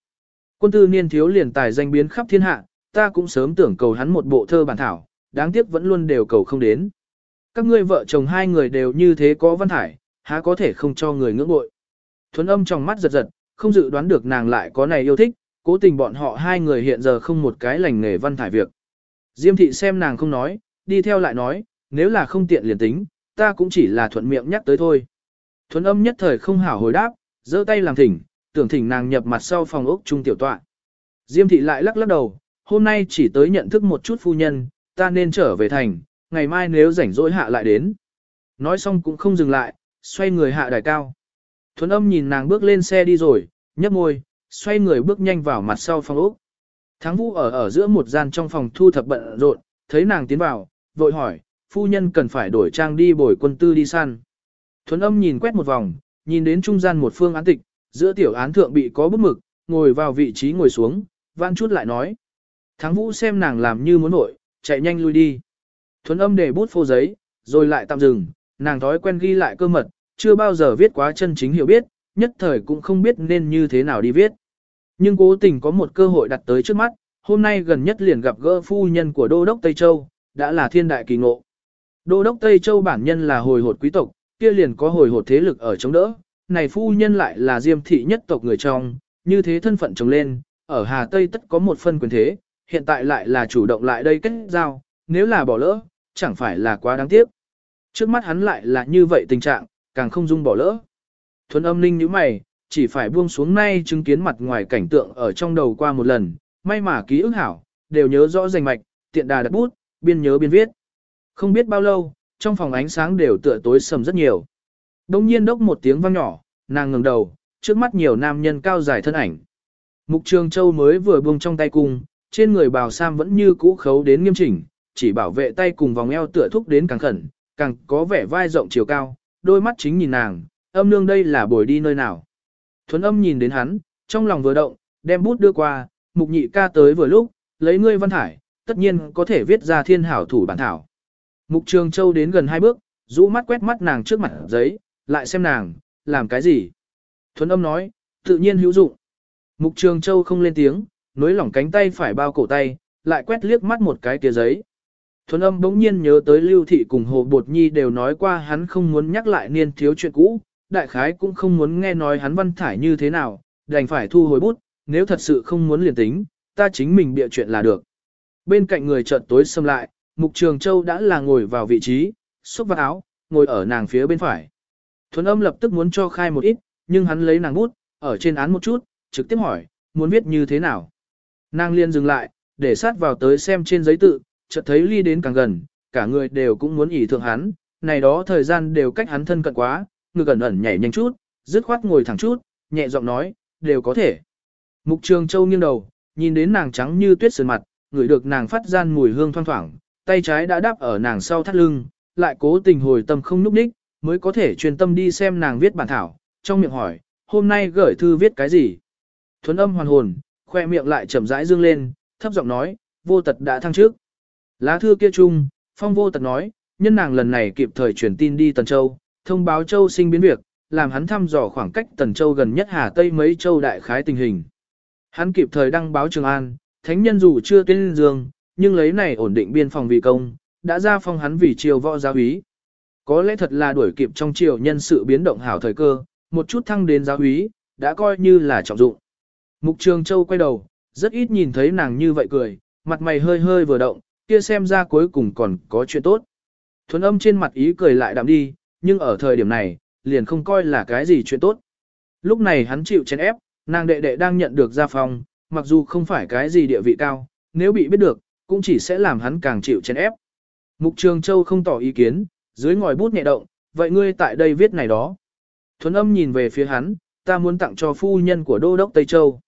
Quân tư niên thiếu liền tài danh biến khắp thiên hạ, ta cũng sớm tưởng cầu hắn một bộ thơ bản thảo, đáng tiếc vẫn luôn đều cầu không đến. Các ngươi vợ chồng hai người đều như thế có văn thải, há có thể không cho người ngưỡng bội. Thuấn âm trong mắt giật giật, không dự đoán được nàng lại có này yêu thích, cố tình bọn họ hai người hiện giờ không một cái lành nghề văn thải việc. Diêm thị xem nàng không nói, đi theo lại nói, nếu là không tiện liền tính, ta cũng chỉ là thuận miệng nhắc tới thôi. Thuấn âm nhất thời không hảo hồi đáp, giơ tay làm thỉnh, tưởng thỉnh nàng nhập mặt sau phòng ốc trung tiểu tọa. Diêm thị lại lắc lắc đầu, hôm nay chỉ tới nhận thức một chút phu nhân, ta nên trở về thành, ngày mai nếu rảnh rỗi hạ lại đến. Nói xong cũng không dừng lại, xoay người hạ đài cao. Thuấn âm nhìn nàng bước lên xe đi rồi, nhấp môi, xoay người bước nhanh vào mặt sau phòng ốc. Thắng vũ ở ở giữa một gian trong phòng thu thập bận rộn, thấy nàng tiến vào, vội hỏi, phu nhân cần phải đổi trang đi bồi quân tư đi săn. Thuấn âm nhìn quét một vòng, nhìn đến trung gian một phương án tịch, giữa tiểu án thượng bị có bức mực, ngồi vào vị trí ngồi xuống, vãn chút lại nói. Thắng vũ xem nàng làm như muốn nội, chạy nhanh lui đi. Thuấn âm để bút phô giấy, rồi lại tạm dừng, nàng thói quen ghi lại cơ mật, chưa bao giờ viết quá chân chính hiểu biết, nhất thời cũng không biết nên như thế nào đi viết. Nhưng cố tình có một cơ hội đặt tới trước mắt, hôm nay gần nhất liền gặp gỡ phu nhân của Đô Đốc Tây Châu, đã là thiên đại kỳ ngộ. Đô Đốc Tây Châu bản nhân là hồi hột quý tộc, kia liền có hồi hột thế lực ở chống đỡ, này phu nhân lại là diêm thị nhất tộc người trong, như thế thân phận chồng lên, ở Hà Tây tất có một phân quyền thế, hiện tại lại là chủ động lại đây kết giao, nếu là bỏ lỡ, chẳng phải là quá đáng tiếc. Trước mắt hắn lại là như vậy tình trạng, càng không dung bỏ lỡ. Thuấn âm ninh như mày, chỉ phải buông xuống nay chứng kiến mặt ngoài cảnh tượng ở trong đầu qua một lần, may mà ký ức hảo, đều nhớ rõ rành mạch, tiện đà đặt bút, biên nhớ biên viết. Không biết bao lâu, trong phòng ánh sáng đều tựa tối sầm rất nhiều. Đông nhiên đốc một tiếng vang nhỏ, nàng ngừng đầu, trước mắt nhiều nam nhân cao dài thân ảnh. Mục Trường Châu mới vừa buông trong tay cung, trên người bào sam vẫn như cũ khấu đến nghiêm chỉnh, chỉ bảo vệ tay cùng vòng eo tựa thúc đến càng khẩn, càng có vẻ vai rộng chiều cao, đôi mắt chính nhìn nàng, âm nương đây là bồi đi nơi nào. Thuấn âm nhìn đến hắn, trong lòng vừa động, đem bút đưa qua, mục nhị ca tới vừa lúc, lấy ngươi văn thải, tất nhiên có thể viết ra thiên hảo thủ bản thảo. Mục Trường Châu đến gần hai bước, rũ mắt quét mắt nàng trước mặt giấy, lại xem nàng, làm cái gì. Thuấn âm nói, tự nhiên hữu dụng. Mục Trường Châu không lên tiếng, nối lỏng cánh tay phải bao cổ tay, lại quét liếc mắt một cái kia giấy. Thuấn âm bỗng nhiên nhớ tới Lưu Thị cùng Hồ Bột Nhi đều nói qua hắn không muốn nhắc lại niên thiếu chuyện cũ, đại khái cũng không muốn nghe nói hắn văn thải như thế nào, đành phải thu hồi bút, nếu thật sự không muốn liền tính, ta chính mình bịa chuyện là được. Bên cạnh người chợt tối xâm lại, Mục Trường Châu đã là ngồi vào vị trí, xúc vào áo, ngồi ở nàng phía bên phải. Thuấn âm lập tức muốn cho khai một ít, nhưng hắn lấy nàng bút, ở trên án một chút, trực tiếp hỏi, muốn viết như thế nào. Nàng liên dừng lại, để sát vào tới xem trên giấy tự, chợt thấy ly đến càng gần, cả người đều cũng muốn ỉ thượng hắn, này đó thời gian đều cách hắn thân cận quá, ngực ẩn ẩn nhảy nhanh chút, dứt khoát ngồi thẳng chút, nhẹ giọng nói, đều có thể. Mục Trường Châu nghiêng đầu, nhìn đến nàng trắng như tuyết sườn mặt, ngửi được nàng phát gian mùi hương thoang thoảng, tay trái đã đáp ở nàng sau thắt lưng, lại cố tình hồi tâm không núp đích, mới có thể truyền tâm đi xem nàng viết bản thảo, trong miệng hỏi, hôm nay gửi thư viết cái gì? Thuấn âm hoàn hồn, khoe miệng lại chậm rãi dương lên, thấp giọng nói, vô tật đã thăng trước. Lá thư kia chung, phong vô tật nói, nhân nàng lần này kịp thời truyền tin đi Tần Châu, thông báo Châu sinh biến việc, làm hắn thăm dò khoảng cách Tần Châu gần nhất Hà Tây mấy châu đại khái tình hình. Hắn kịp thời đăng báo Trường An, thánh nhân dù chưa tuyên dương, nhưng lấy này ổn định biên phòng vì công, đã ra phong hắn vì triều võ giáo úy. Có lẽ thật là đuổi kịp trong triều nhân sự biến động hảo thời cơ, một chút thăng đến giáo úy, đã coi như là trọng dụng. Mục Trường Châu quay đầu, rất ít nhìn thấy nàng như vậy cười, mặt mày hơi hơi vừa động, kia xem ra cuối cùng còn có chuyện tốt. Thuấn âm trên mặt ý cười lại đạm đi, nhưng ở thời điểm này, liền không coi là cái gì chuyện tốt. Lúc này hắn chịu chèn ép, nàng đệ đệ đang nhận được gia phong, mặc dù không phải cái gì địa vị cao, nếu bị biết được, cũng chỉ sẽ làm hắn càng chịu chèn ép. Mục Trường Châu không tỏ ý kiến, dưới ngòi bút nhẹ động, vậy ngươi tại đây viết này đó. Thuấn âm nhìn về phía hắn, ta muốn tặng cho phu nhân của Đô Đốc Tây Châu.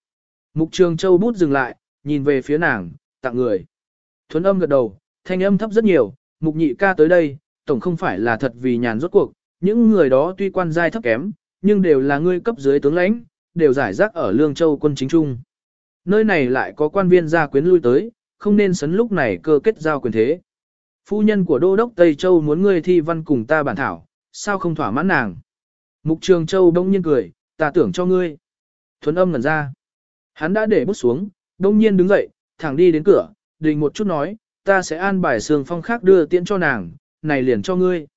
Mục Trường Châu bút dừng lại, nhìn về phía nàng, tặng người. Thuấn âm gật đầu, thanh âm thấp rất nhiều, mục nhị ca tới đây, tổng không phải là thật vì nhàn rốt cuộc, những người đó tuy quan giai thấp kém, nhưng đều là ngươi cấp dưới tướng lãnh, đều giải rác ở Lương Châu quân chính trung. Nơi này lại có quan viên gia quyến lui tới, không nên sấn lúc này cơ kết giao quyền thế. Phu nhân của Đô Đốc Tây Châu muốn ngươi thi văn cùng ta bản thảo, sao không thỏa mãn nàng? Mục Trường Châu đông nhiên cười, ta tưởng cho ngươi. Thuấn âm ngẩn ra. Hắn đã để bút xuống, đông nhiên đứng dậy, thẳng đi đến cửa, đình một chút nói, ta sẽ an bài sương phong khác đưa tiễn cho nàng, này liền cho ngươi.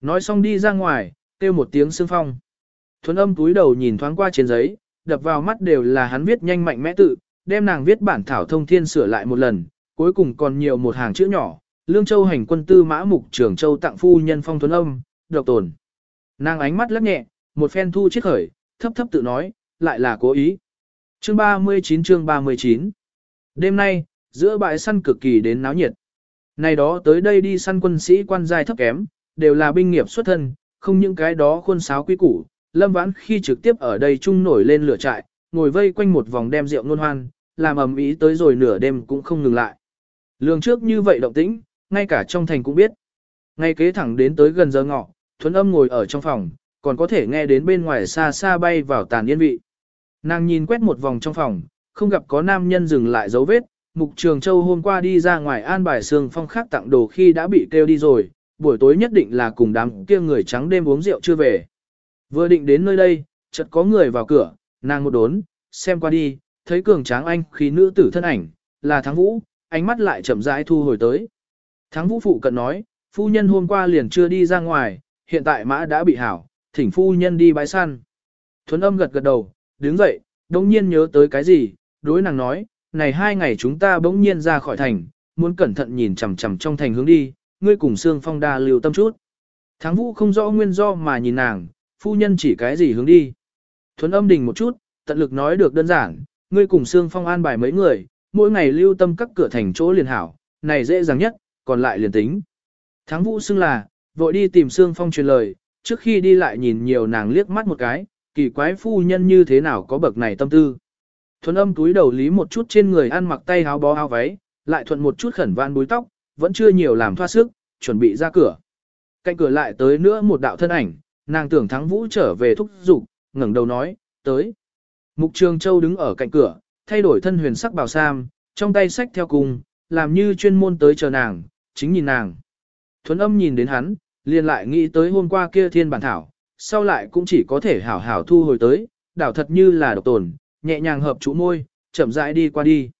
Nói xong đi ra ngoài, kêu một tiếng sương phong. Thuấn âm túi đầu nhìn thoáng qua trên giấy, đập vào mắt đều là hắn viết nhanh mạnh mẽ tự, đem nàng viết bản thảo thông thiên sửa lại một lần, cuối cùng còn nhiều một hàng chữ nhỏ, Lương Châu hành quân tư mã mục trưởng Châu tặng phu nhân phong thuấn âm, độc tồn. Nàng ánh mắt lắc nhẹ, một phen thu chiếc khởi, thấp thấp tự nói, lại là cố ý. Chương 39 chương 39 Đêm nay, giữa bãi săn cực kỳ đến náo nhiệt. Này đó tới đây đi săn quân sĩ quan giai thấp kém, đều là binh nghiệp xuất thân, không những cái đó khuôn sáo quý củ. Lâm Vãn khi trực tiếp ở đây chung nổi lên lửa trại, ngồi vây quanh một vòng đem rượu nôn hoan, làm ầm ý tới rồi nửa đêm cũng không ngừng lại. Lường trước như vậy động tĩnh, ngay cả trong thành cũng biết. Ngay kế thẳng đến tới gần giờ ngọ, Thuấn Âm ngồi ở trong phòng, còn có thể nghe đến bên ngoài xa xa bay vào tàn yên vị. Nàng nhìn quét một vòng trong phòng, không gặp có nam nhân dừng lại dấu vết, Mục Trường Châu hôm qua đi ra ngoài an bài sương phong khác tặng đồ khi đã bị kêu đi rồi, buổi tối nhất định là cùng đám kia người trắng đêm uống rượu chưa về. Vừa định đến nơi đây, chợt có người vào cửa, nàng một đốn, xem qua đi, thấy cường tráng anh khí nữ tử thân ảnh, là Thắng Vũ, ánh mắt lại chậm rãi thu hồi tới. Thắng Vũ phụ cận nói, phu nhân hôm qua liền chưa đi ra ngoài, hiện tại mã đã bị hảo, thỉnh phu nhân đi bãi săn. Thuấn âm gật gật đầu, đứng dậy, đông nhiên nhớ tới cái gì, đối nàng nói, này hai ngày chúng ta bỗng nhiên ra khỏi thành, muốn cẩn thận nhìn chằm chằm trong thành hướng đi, ngươi cùng Sương Phong đa lưu tâm chút. Thắng Vũ không rõ nguyên do mà nhìn nàng, phu nhân chỉ cái gì hướng đi. Thuấn âm đình một chút, tận lực nói được đơn giản, ngươi cùng Sương Phong an bài mấy người, mỗi ngày lưu tâm các cửa thành chỗ liền hảo, này dễ dàng nhất, còn lại liền tính. Thắng Vũ xưng là, vội đi tìm Sương Phong truyền lời, trước khi đi lại nhìn nhiều nàng liếc mắt một cái, kỳ quái phu nhân như thế nào có bậc này tâm tư. Thuần âm túi đầu lý một chút trên người ăn mặc tay áo bó áo váy, lại thuận một chút khẩn van búi tóc, vẫn chưa nhiều làm thoa sức, chuẩn bị ra cửa. Cạnh cửa lại tới nữa một đạo thân ảnh, nàng tưởng thắng vũ trở về thúc giục, ngẩng đầu nói, tới. Mục Trường Châu đứng ở cạnh cửa, thay đổi thân huyền sắc bào sam, trong tay sách theo cùng, làm như chuyên môn tới chờ nàng, chính nhìn nàng. Thuấn âm nhìn đến hắn, liền lại nghĩ tới hôm qua kia thiên bản thảo, sau lại cũng chỉ có thể hảo hảo thu hồi tới, đảo thật như là độc tồn, nhẹ nhàng hợp chủ môi, chậm rãi đi qua đi.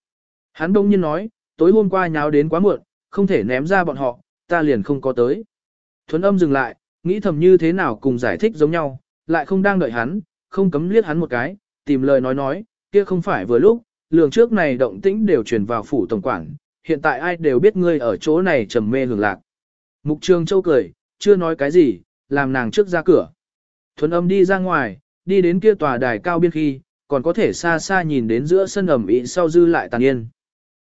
Hắn đông nhiên nói, tối hôm qua nháo đến quá muộn, không thể ném ra bọn họ, ta liền không có tới. Thuấn âm dừng lại, nghĩ thầm như thế nào cùng giải thích giống nhau, lại không đang đợi hắn, không cấm liếc hắn một cái, tìm lời nói nói, kia không phải vừa lúc, lường trước này động tĩnh đều truyền vào phủ tổng quản, hiện tại ai đều biết ngươi ở chỗ này trầm mê hưởng lạc. Mục Trường Châu cười, chưa nói cái gì, làm nàng trước ra cửa. Thuấn âm đi ra ngoài, đi đến kia tòa đài cao biên khi, còn có thể xa xa nhìn đến giữa sân ẩm ĩ sau dư lại tàn yên.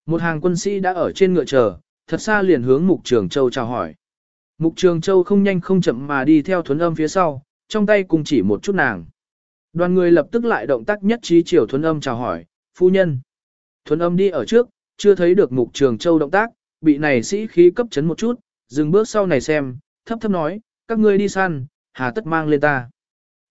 Một hàng quân sĩ đã ở trên ngựa chờ, thật xa liền hướng Mục Trường Châu chào hỏi. Mục Trường Châu không nhanh không chậm mà đi theo thuấn âm phía sau, trong tay cùng chỉ một chút nàng. Đoàn người lập tức lại động tác nhất trí chiều thuấn âm chào hỏi, phu nhân. Thuấn âm đi ở trước, chưa thấy được Mục Trường Châu động tác, bị này sĩ khí cấp chấn một chút, dừng bước sau này xem, thấp thấp nói, các ngươi đi săn, hà tất mang lên ta.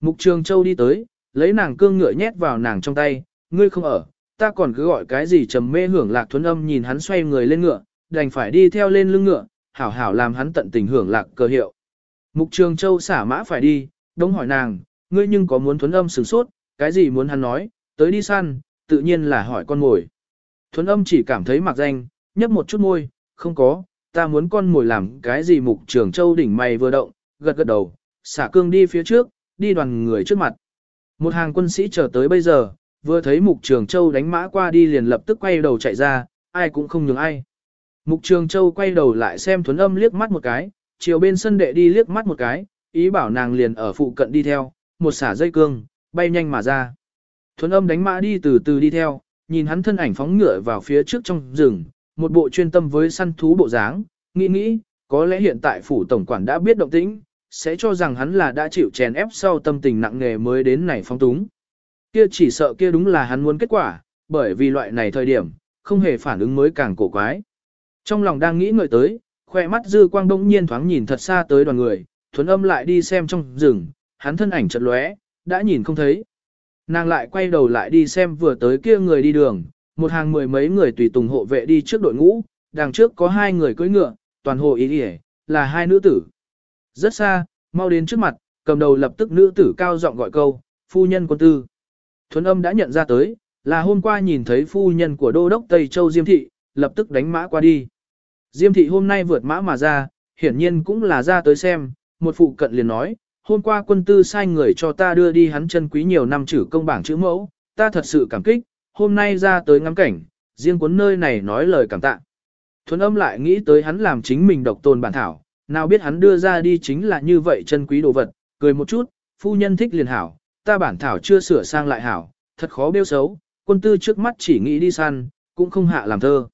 Mục Trường Châu đi tới, lấy nàng cương ngựa nhét vào nàng trong tay, ngươi không ở, ta còn cứ gọi cái gì trầm mê hưởng lạc thuấn âm nhìn hắn xoay người lên ngựa, đành phải đi theo lên lưng ngựa, hảo hảo làm hắn tận tình hưởng lạc cơ hiệu. Mục Trường Châu xả mã phải đi, đống hỏi nàng, ngươi nhưng có muốn thuấn âm sửng sốt, cái gì muốn hắn nói, tới đi săn, tự nhiên là hỏi con mồi. Thuấn âm chỉ cảm thấy mặc danh, nhấp một chút môi, không có, ta muốn con mồi làm cái gì mục trường châu đỉnh mày vừa động, gật gật đầu, xả cương đi phía trước, đi đoàn người trước mặt. Một hàng quân sĩ chờ tới bây giờ, vừa thấy mục trường châu đánh mã qua đi liền lập tức quay đầu chạy ra, ai cũng không nhường ai. Mục trường châu quay đầu lại xem thuấn âm liếc mắt một cái, chiều bên sân đệ đi liếc mắt một cái, ý bảo nàng liền ở phụ cận đi theo, một xả dây cương, bay nhanh mà ra. Thuấn âm đánh mã đi từ từ đi theo, nhìn hắn thân ảnh phóng ngựa vào phía trước trong rừng, một bộ chuyên tâm với săn thú bộ dáng, nghĩ nghĩ, có lẽ hiện tại phủ tổng quản đã biết động tĩnh, sẽ cho rằng hắn là đã chịu chèn ép sau tâm tình nặng nề mới đến này phong túng. Kia chỉ sợ kia đúng là hắn muốn kết quả, bởi vì loại này thời điểm, không hề phản ứng mới càng cổ quái. Trong lòng đang nghĩ ngợi tới, khoe mắt dư quang đông nhiên thoáng nhìn thật xa tới đoàn người, thuấn âm lại đi xem trong rừng, hắn thân ảnh chật lóe, đã nhìn không thấy. Nàng lại quay đầu lại đi xem vừa tới kia người đi đường, một hàng mười mấy người tùy tùng hộ vệ đi trước đội ngũ, đằng trước có hai người cưỡi ngựa, toàn hộ ý đi là hai nữ tử. Rất xa, mau đến trước mặt, cầm đầu lập tức nữ tử cao giọng gọi câu, phu nhân quân tư. Thuấn âm đã nhận ra tới, là hôm qua nhìn thấy phu nhân của đô đốc Tây Châu Diêm Thị, lập tức đánh mã qua đi. Diêm Thị hôm nay vượt mã mà ra, hiển nhiên cũng là ra tới xem, một phụ cận liền nói, hôm qua quân tư sai người cho ta đưa đi hắn chân quý nhiều năm chữ công bảng chữ mẫu, ta thật sự cảm kích, hôm nay ra tới ngắm cảnh, riêng cuốn nơi này nói lời cảm tạ. Thuấn âm lại nghĩ tới hắn làm chính mình độc tồn bản thảo, nào biết hắn đưa ra đi chính là như vậy chân quý đồ vật, cười một chút, phu nhân thích liền hảo, ta bản thảo chưa sửa sang lại hảo, thật khó bêu xấu, quân tư trước mắt chỉ nghĩ đi săn, cũng không hạ làm thơ.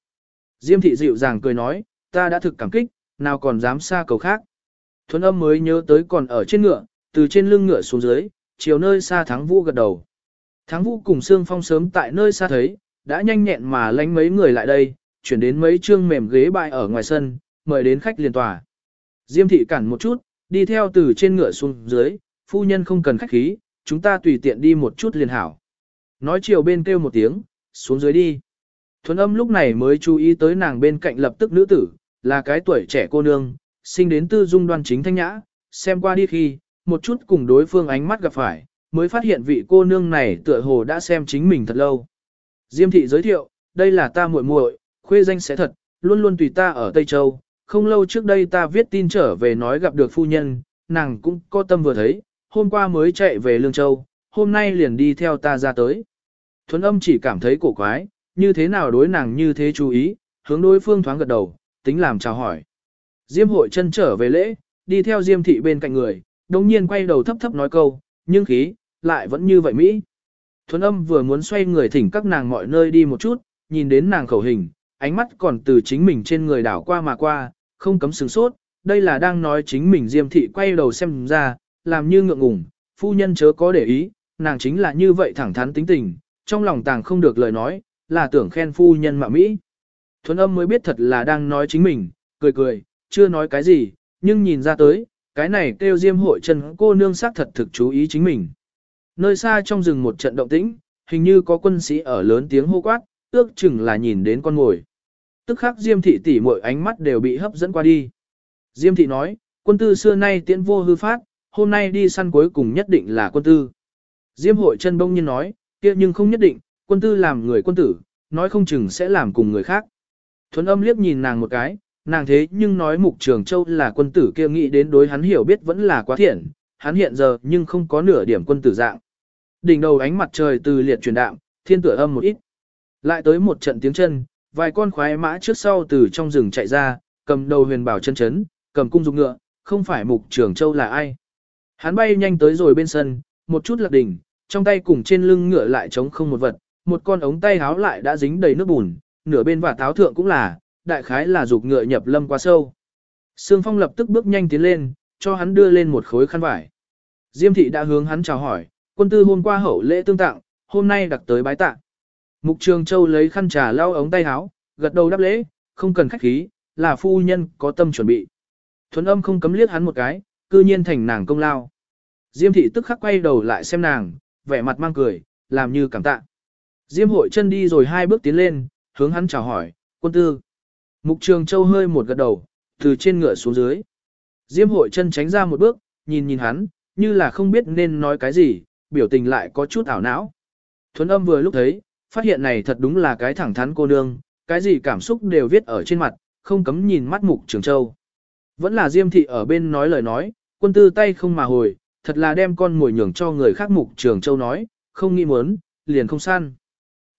Diêm thị dịu dàng cười nói, ta đã thực cảm kích, nào còn dám xa cầu khác. Thuấn âm mới nhớ tới còn ở trên ngựa, từ trên lưng ngựa xuống dưới, chiều nơi xa thắng vũ gật đầu. Thắng vũ cùng Sương Phong sớm tại nơi xa thấy, đã nhanh nhẹn mà lánh mấy người lại đây, chuyển đến mấy trương mềm ghế bại ở ngoài sân, mời đến khách liền tòa. Diêm thị cản một chút, đi theo từ trên ngựa xuống dưới, phu nhân không cần khách khí, chúng ta tùy tiện đi một chút liền hảo. Nói chiều bên kêu một tiếng, xuống dưới đi. Thuấn âm lúc này mới chú ý tới nàng bên cạnh lập tức nữ tử, là cái tuổi trẻ cô nương, sinh đến tư dung đoan chính thanh nhã, xem qua đi khi, một chút cùng đối phương ánh mắt gặp phải, mới phát hiện vị cô nương này tựa hồ đã xem chính mình thật lâu. Diêm thị giới thiệu, đây là ta muội muội, khuê danh sẽ thật, luôn luôn tùy ta ở Tây Châu, không lâu trước đây ta viết tin trở về nói gặp được phu nhân, nàng cũng có tâm vừa thấy, hôm qua mới chạy về Lương Châu, hôm nay liền đi theo ta ra tới. Thuấn âm chỉ cảm thấy cổ quái, như thế nào đối nàng như thế chú ý, hướng đối phương thoáng gật đầu, tính làm chào hỏi. Diêm hội chân trở về lễ, đi theo Diêm thị bên cạnh người, đồng nhiên quay đầu thấp thấp nói câu, nhưng khí, lại vẫn như vậy Mỹ. Thuấn âm vừa muốn xoay người thỉnh các nàng mọi nơi đi một chút, nhìn đến nàng khẩu hình, ánh mắt còn từ chính mình trên người đảo qua mà qua, không cấm sướng sốt, đây là đang nói chính mình Diêm thị quay đầu xem ra, làm như ngượng ngùng, phu nhân chớ có để ý, nàng chính là như vậy thẳng thắn tính tình, trong lòng tàng không được lời nói, là tưởng khen phu nhân mạ Mỹ. Thuấn âm mới biết thật là đang nói chính mình, cười cười, chưa nói cái gì, nhưng nhìn ra tới, cái này kêu diêm hội chân cô nương sắc thật thực chú ý chính mình. Nơi xa trong rừng một trận động tĩnh, hình như có quân sĩ ở lớn tiếng hô quát, ước chừng là nhìn đến con ngồi. Tức khắc diêm thị tỷ muội ánh mắt đều bị hấp dẫn qua đi. Diêm thị nói, quân tư xưa nay tiễn vô hư phát, hôm nay đi săn cuối cùng nhất định là quân tư. Diêm hội chân bông nhiên nói, kia nhưng không nhất định, quân tư làm người quân tử, nói không chừng sẽ làm cùng người khác. Thuấn âm liếc nhìn nàng một cái, nàng thế nhưng nói mục trường châu là quân tử kia nghĩ đến đối hắn hiểu biết vẫn là quá thiện, hắn hiện giờ nhưng không có nửa điểm quân tử dạng. Đỉnh đầu ánh mặt trời từ liệt truyền đạm, thiên tựa âm một ít. Lại tới một trận tiếng chân, vài con khoái mã trước sau từ trong rừng chạy ra, cầm đầu huyền bảo chân chấn, cầm cung dục ngựa, không phải mục trường châu là ai. Hắn bay nhanh tới rồi bên sân, một chút lạc đỉnh, trong tay cùng trên lưng ngựa lại trống không một vật, một con ống tay háo lại đã dính đầy nước bùn, nửa bên và táo thượng cũng là, đại khái là dục ngựa nhập lâm quá sâu. Sương Phong lập tức bước nhanh tiến lên, cho hắn đưa lên một khối khăn vải. Diêm thị đã hướng hắn chào hỏi, quân tư hôm qua hậu lễ tương tặng, hôm nay đặc tới bái tạ. Mục Trường Châu lấy khăn trà lau ống tay áo, gật đầu đáp lễ, không cần khách khí, là phu nhân có tâm chuẩn bị. Thuấn âm không cấm liếc hắn một cái, cư nhiên thành nàng công lao. Diêm thị tức khắc quay đầu lại xem nàng, vẻ mặt mang cười, làm như cảm tạ. Diêm hội chân đi rồi hai bước tiến lên, hướng hắn chào hỏi, quân tư. Mục Trường Châu hơi một gật đầu, từ trên ngựa xuống dưới. Diêm hội chân tránh ra một bước, nhìn nhìn hắn, như là không biết nên nói cái gì, biểu tình lại có chút ảo não. Thuấn âm vừa lúc thấy, phát hiện này thật đúng là cái thẳng thắn cô nương, cái gì cảm xúc đều viết ở trên mặt, không cấm nhìn mắt mục trường châu. Vẫn là Diêm thị ở bên nói lời nói, quân tư tay không mà hồi, thật là đem con mồi nhường cho người khác mục trường châu nói, không nghĩ muốn, liền không săn.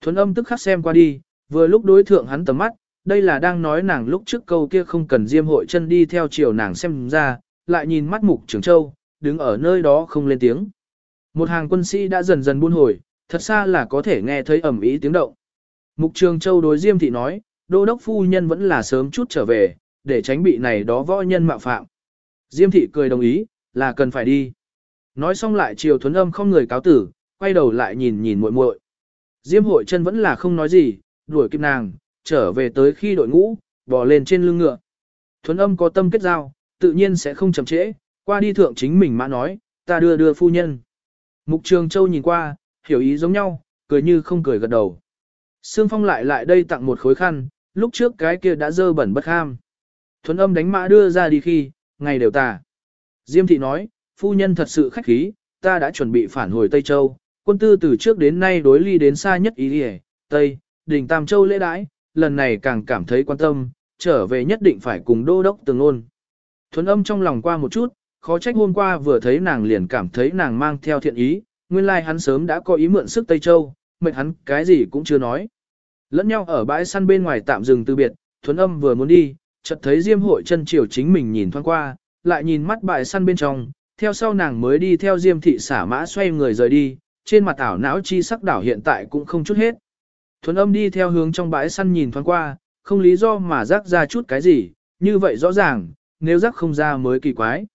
Thuấn âm tức khắc xem qua đi, vừa lúc đối thượng hắn tầm mắt, đây là đang nói nàng lúc trước câu kia không cần diêm hội chân đi theo chiều nàng xem ra, lại nhìn mắt mục trường châu, đứng ở nơi đó không lên tiếng. Một hàng quân sĩ đã dần dần buôn hồi, thật xa là có thể nghe thấy ẩm ý tiếng động. Mục trường châu đối diêm thị nói, đô đốc phu nhân vẫn là sớm chút trở về, để tránh bị này đó võ nhân mạo phạm. Diêm thị cười đồng ý, là cần phải đi. Nói xong lại chiều thuấn âm không người cáo tử, quay đầu lại nhìn nhìn muội muội. Diêm hội chân vẫn là không nói gì, đuổi kịp nàng, trở về tới khi đội ngũ, bò lên trên lưng ngựa. Thuấn âm có tâm kết giao, tự nhiên sẽ không chậm trễ, qua đi thượng chính mình mã nói, ta đưa đưa phu nhân. Mục Trường Châu nhìn qua, hiểu ý giống nhau, cười như không cười gật đầu. Sương Phong lại lại đây tặng một khối khăn, lúc trước cái kia đã dơ bẩn bất ham. Thuấn âm đánh mã đưa ra đi khi, ngày đều tà. Diêm thị nói, phu nhân thật sự khách khí, ta đã chuẩn bị phản hồi Tây Châu, quân tư từ trước đến nay đối ly đến xa nhất ý địa, Tây, đỉnh Tam Châu lễ đãi, lần này càng cảm thấy quan tâm, trở về nhất định phải cùng đô đốc từng ôn. Thuấn âm trong lòng qua một chút, khó trách hôm qua vừa thấy nàng liền cảm thấy nàng mang theo thiện ý, nguyên lai like hắn sớm đã có ý mượn sức Tây Châu, mệt hắn cái gì cũng chưa nói. Lẫn nhau ở bãi săn bên ngoài tạm dừng từ biệt, thuấn âm vừa muốn đi, chợt thấy diêm hội chân triều chính mình nhìn thoáng qua, lại nhìn mắt bãi săn bên trong, theo sau nàng mới đi theo diêm thị xả mã xoay người rời đi, trên mặt ảo não chi sắc đảo hiện tại cũng không chút hết. Thuấn âm đi theo hướng trong bãi săn nhìn thoáng qua, không lý do mà rắc ra chút cái gì, như vậy rõ ràng, nếu rắc không ra mới kỳ quái.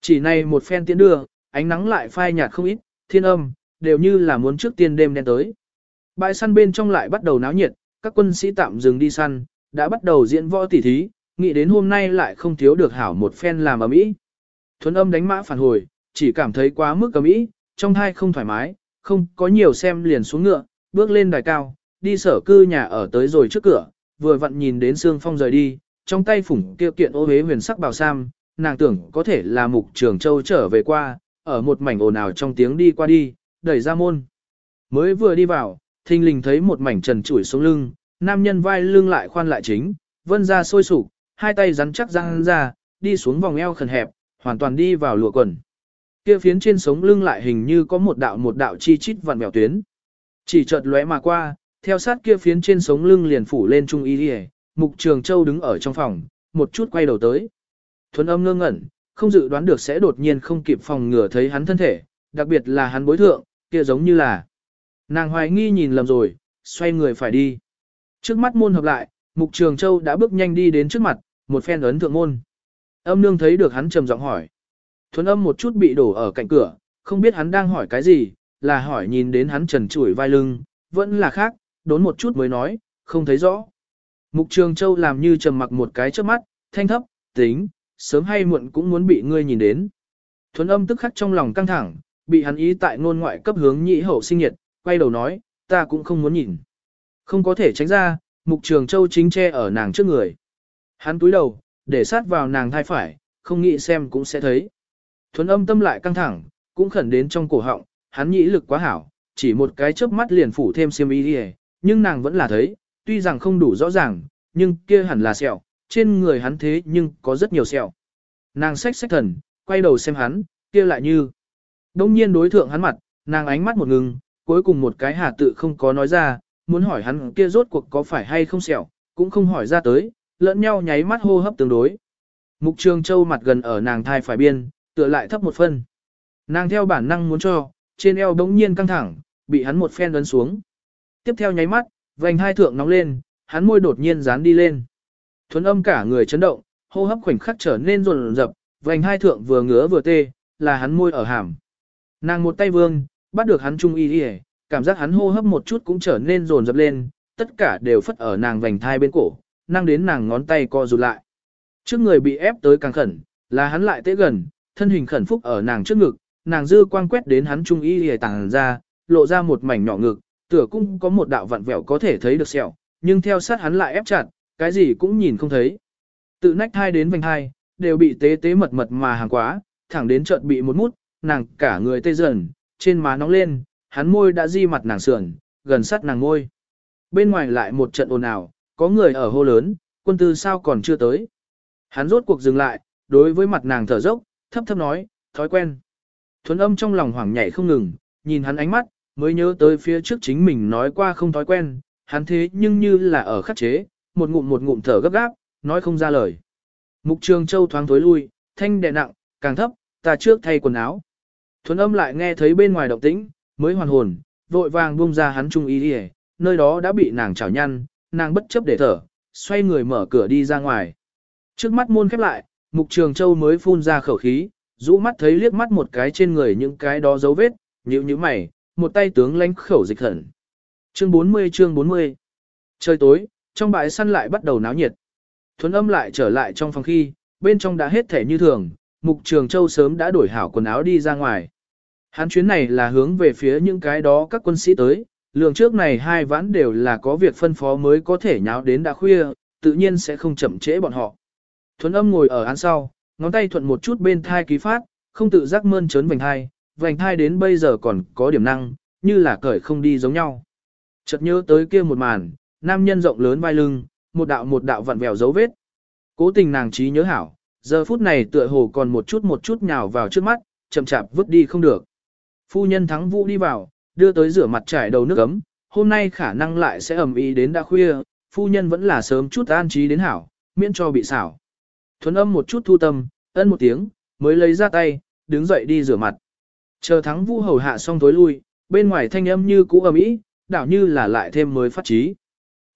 Chỉ này một phen tiến đưa, ánh nắng lại phai nhạt không ít, thiên âm, đều như là muốn trước tiên đêm đen tới. Bãi săn bên trong lại bắt đầu náo nhiệt, các quân sĩ tạm dừng đi săn, đã bắt đầu diễn võ tỉ thí, nghĩ đến hôm nay lại không thiếu được hảo một phen làm ở mỹ. Thuấn âm đánh mã phản hồi, chỉ cảm thấy quá mức ở mỹ, trong thai không thoải mái, không có nhiều xem liền xuống ngựa, bước lên đài cao, đi sở cư nhà ở tới rồi trước cửa, vừa vặn nhìn đến Sương Phong rời đi, trong tay phủng kia kiện ô hế huyền sắc bào sam, nàng tưởng có thể là mục trường châu trở về qua, ở một mảnh ồn ào trong tiếng đi qua đi, đẩy ra môn. Mới vừa đi vào, thình lình thấy một mảnh trần trụi xuống lưng, nam nhân vai lưng lại khoan lại chính, vân ra sôi sụp, hai tay rắn chắc răng ra, đi xuống vòng eo khẩn hẹp, hoàn toàn đi vào lụa quần. Kia phiến trên sống lưng lại hình như có một đạo một đạo chi chít vặn mèo tuyến. Chỉ chợt lóe mà qua, theo sát kia phiến trên sống lưng liền phủ lên trung y đi Mục Trường Châu đứng ở trong phòng, một chút quay đầu tới. Thuấn âm ngơ ngẩn, không dự đoán được sẽ đột nhiên không kịp phòng ngừa thấy hắn thân thể, đặc biệt là hắn bối thượng, kia giống như là. Nàng hoài nghi nhìn lầm rồi, xoay người phải đi. Trước mắt môn hợp lại, Mục Trường Châu đã bước nhanh đi đến trước mặt, một phen ấn thượng môn. Âm nương thấy được hắn trầm giọng hỏi. Thuấn âm một chút bị đổ ở cạnh cửa, không biết hắn đang hỏi cái gì, là hỏi nhìn đến hắn trần trụi vai lưng, vẫn là khác, đốn một chút mới nói, không thấy rõ. Mục Trường Châu làm như trầm mặc một cái trước mắt, thanh thấp, tính, sớm hay muộn cũng muốn bị ngươi nhìn đến. Thuấn âm tức khắc trong lòng căng thẳng, bị hắn ý tại ngôn ngoại cấp hướng nhị hậu sinh nhiệt, quay đầu nói, ta cũng không muốn nhìn. Không có thể tránh ra, Mục Trường Châu chính che ở nàng trước người. Hắn túi đầu, để sát vào nàng thai phải, không nghĩ xem cũng sẽ thấy. Thuấn âm tâm lại căng thẳng, cũng khẩn đến trong cổ họng, hắn nhĩ lực quá hảo, chỉ một cái chớp mắt liền phủ thêm xiêm y đi nhưng nàng vẫn là thấy, tuy rằng không đủ rõ ràng, nhưng kia hẳn là sẹo, trên người hắn thế nhưng có rất nhiều sẹo. Nàng sách sách thần, quay đầu xem hắn, kia lại như. Đông nhiên đối thượng hắn mặt, nàng ánh mắt một ngừng, cuối cùng một cái hà tự không có nói ra, muốn hỏi hắn kia rốt cuộc có phải hay không sẹo, cũng không hỏi ra tới, lẫn nhau nháy mắt hô hấp tương đối. Mục Trường Châu mặt gần ở nàng thai phải biên, tựa lại thấp một phân. Nàng theo bản năng muốn cho, trên eo bỗng nhiên căng thẳng, bị hắn một phen ấn xuống. Tiếp theo nháy mắt, vành hai thượng nóng lên, hắn môi đột nhiên dán đi lên. Thuấn âm cả người chấn động, hô hấp khoảnh khắc trở nên rồn rập, vành hai thượng vừa ngứa vừa tê, là hắn môi ở hàm. Nàng một tay vương, bắt được hắn trung y đi cảm giác hắn hô hấp một chút cũng trở nên rồn rập lên, tất cả đều phất ở nàng vành thai bên cổ, năng đến nàng ngón tay co rụt lại. Trước người bị ép tới càng khẩn, là hắn lại tế gần, thân hình khẩn phúc ở nàng trước ngực, nàng dư quang quét đến hắn trung y hề tàng ra, lộ ra một mảnh nhỏ ngực, tựa cũng có một đạo vặn vẹo có thể thấy được sẹo, nhưng theo sát hắn lại ép chặt, cái gì cũng nhìn không thấy. Tự nách hai đến vành hai, đều bị tế tế mật mật mà hàng quá, thẳng đến chợt bị một mút, nàng cả người tê dần, trên má nóng lên, hắn môi đã di mặt nàng sườn, gần sát nàng môi. Bên ngoài lại một trận ồn ào, có người ở hô lớn, quân tư sao còn chưa tới. Hắn rốt cuộc dừng lại, đối với mặt nàng thở dốc, thấp thấp nói, thói quen. Thuấn âm trong lòng hoảng nhảy không ngừng, nhìn hắn ánh mắt, mới nhớ tới phía trước chính mình nói qua không thói quen, hắn thế nhưng như là ở khắc chế, một ngụm một ngụm thở gấp gáp, nói không ra lời. Mục trường châu thoáng tối lui, thanh đè nặng, càng thấp, ta trước thay quần áo. Thuấn âm lại nghe thấy bên ngoài động tĩnh, mới hoàn hồn, vội vàng buông ra hắn trung ý đi nơi đó đã bị nàng chảo nhăn, nàng bất chấp để thở, xoay người mở cửa đi ra ngoài. Trước mắt môn khép lại, mục trường châu mới phun ra khẩu khí, rũ mắt thấy liếc mắt một cái trên người những cái đó dấu vết, nhíu nhíu mày, một tay tướng lánh khẩu dịch hận. Chương 40 chương 40 Trời tối, trong bãi săn lại bắt đầu náo nhiệt. Thuấn âm lại trở lại trong phòng khi, bên trong đã hết thể như thường, mục trường châu sớm đã đổi hảo quần áo đi ra ngoài. Hắn chuyến này là hướng về phía những cái đó các quân sĩ tới, lượng trước này hai vãn đều là có việc phân phó mới có thể nháo đến đã khuya, tự nhiên sẽ không chậm trễ bọn họ. Thuấn âm ngồi ở án sau, ngón tay thuận một chút bên thai ký phát, không tự giác mơn trớn vành thai, vành thai đến bây giờ còn có điểm năng, như là cởi không đi giống nhau. Chợt nhớ tới kia một màn, nam nhân rộng lớn vai lưng, một đạo một đạo vặn vẹo dấu vết. Cố tình nàng trí nhớ hảo, giờ phút này tựa hồ còn một chút một chút nhào vào trước mắt, chậm chạp vứt đi không được. Phu nhân thắng vũ đi vào, đưa tới rửa mặt trải đầu nước ấm, hôm nay khả năng lại sẽ ẩm ý đến đã khuya, phu nhân vẫn là sớm chút an trí đến hảo, miễn cho bị xảo. Thuấn âm một chút thu tâm, ân một tiếng, mới lấy ra tay, đứng dậy đi rửa mặt. Chờ thắng vũ hầu hạ xong tối lui, bên ngoài thanh âm như cũ ầm ĩ, đảo như là lại thêm mới phát trí.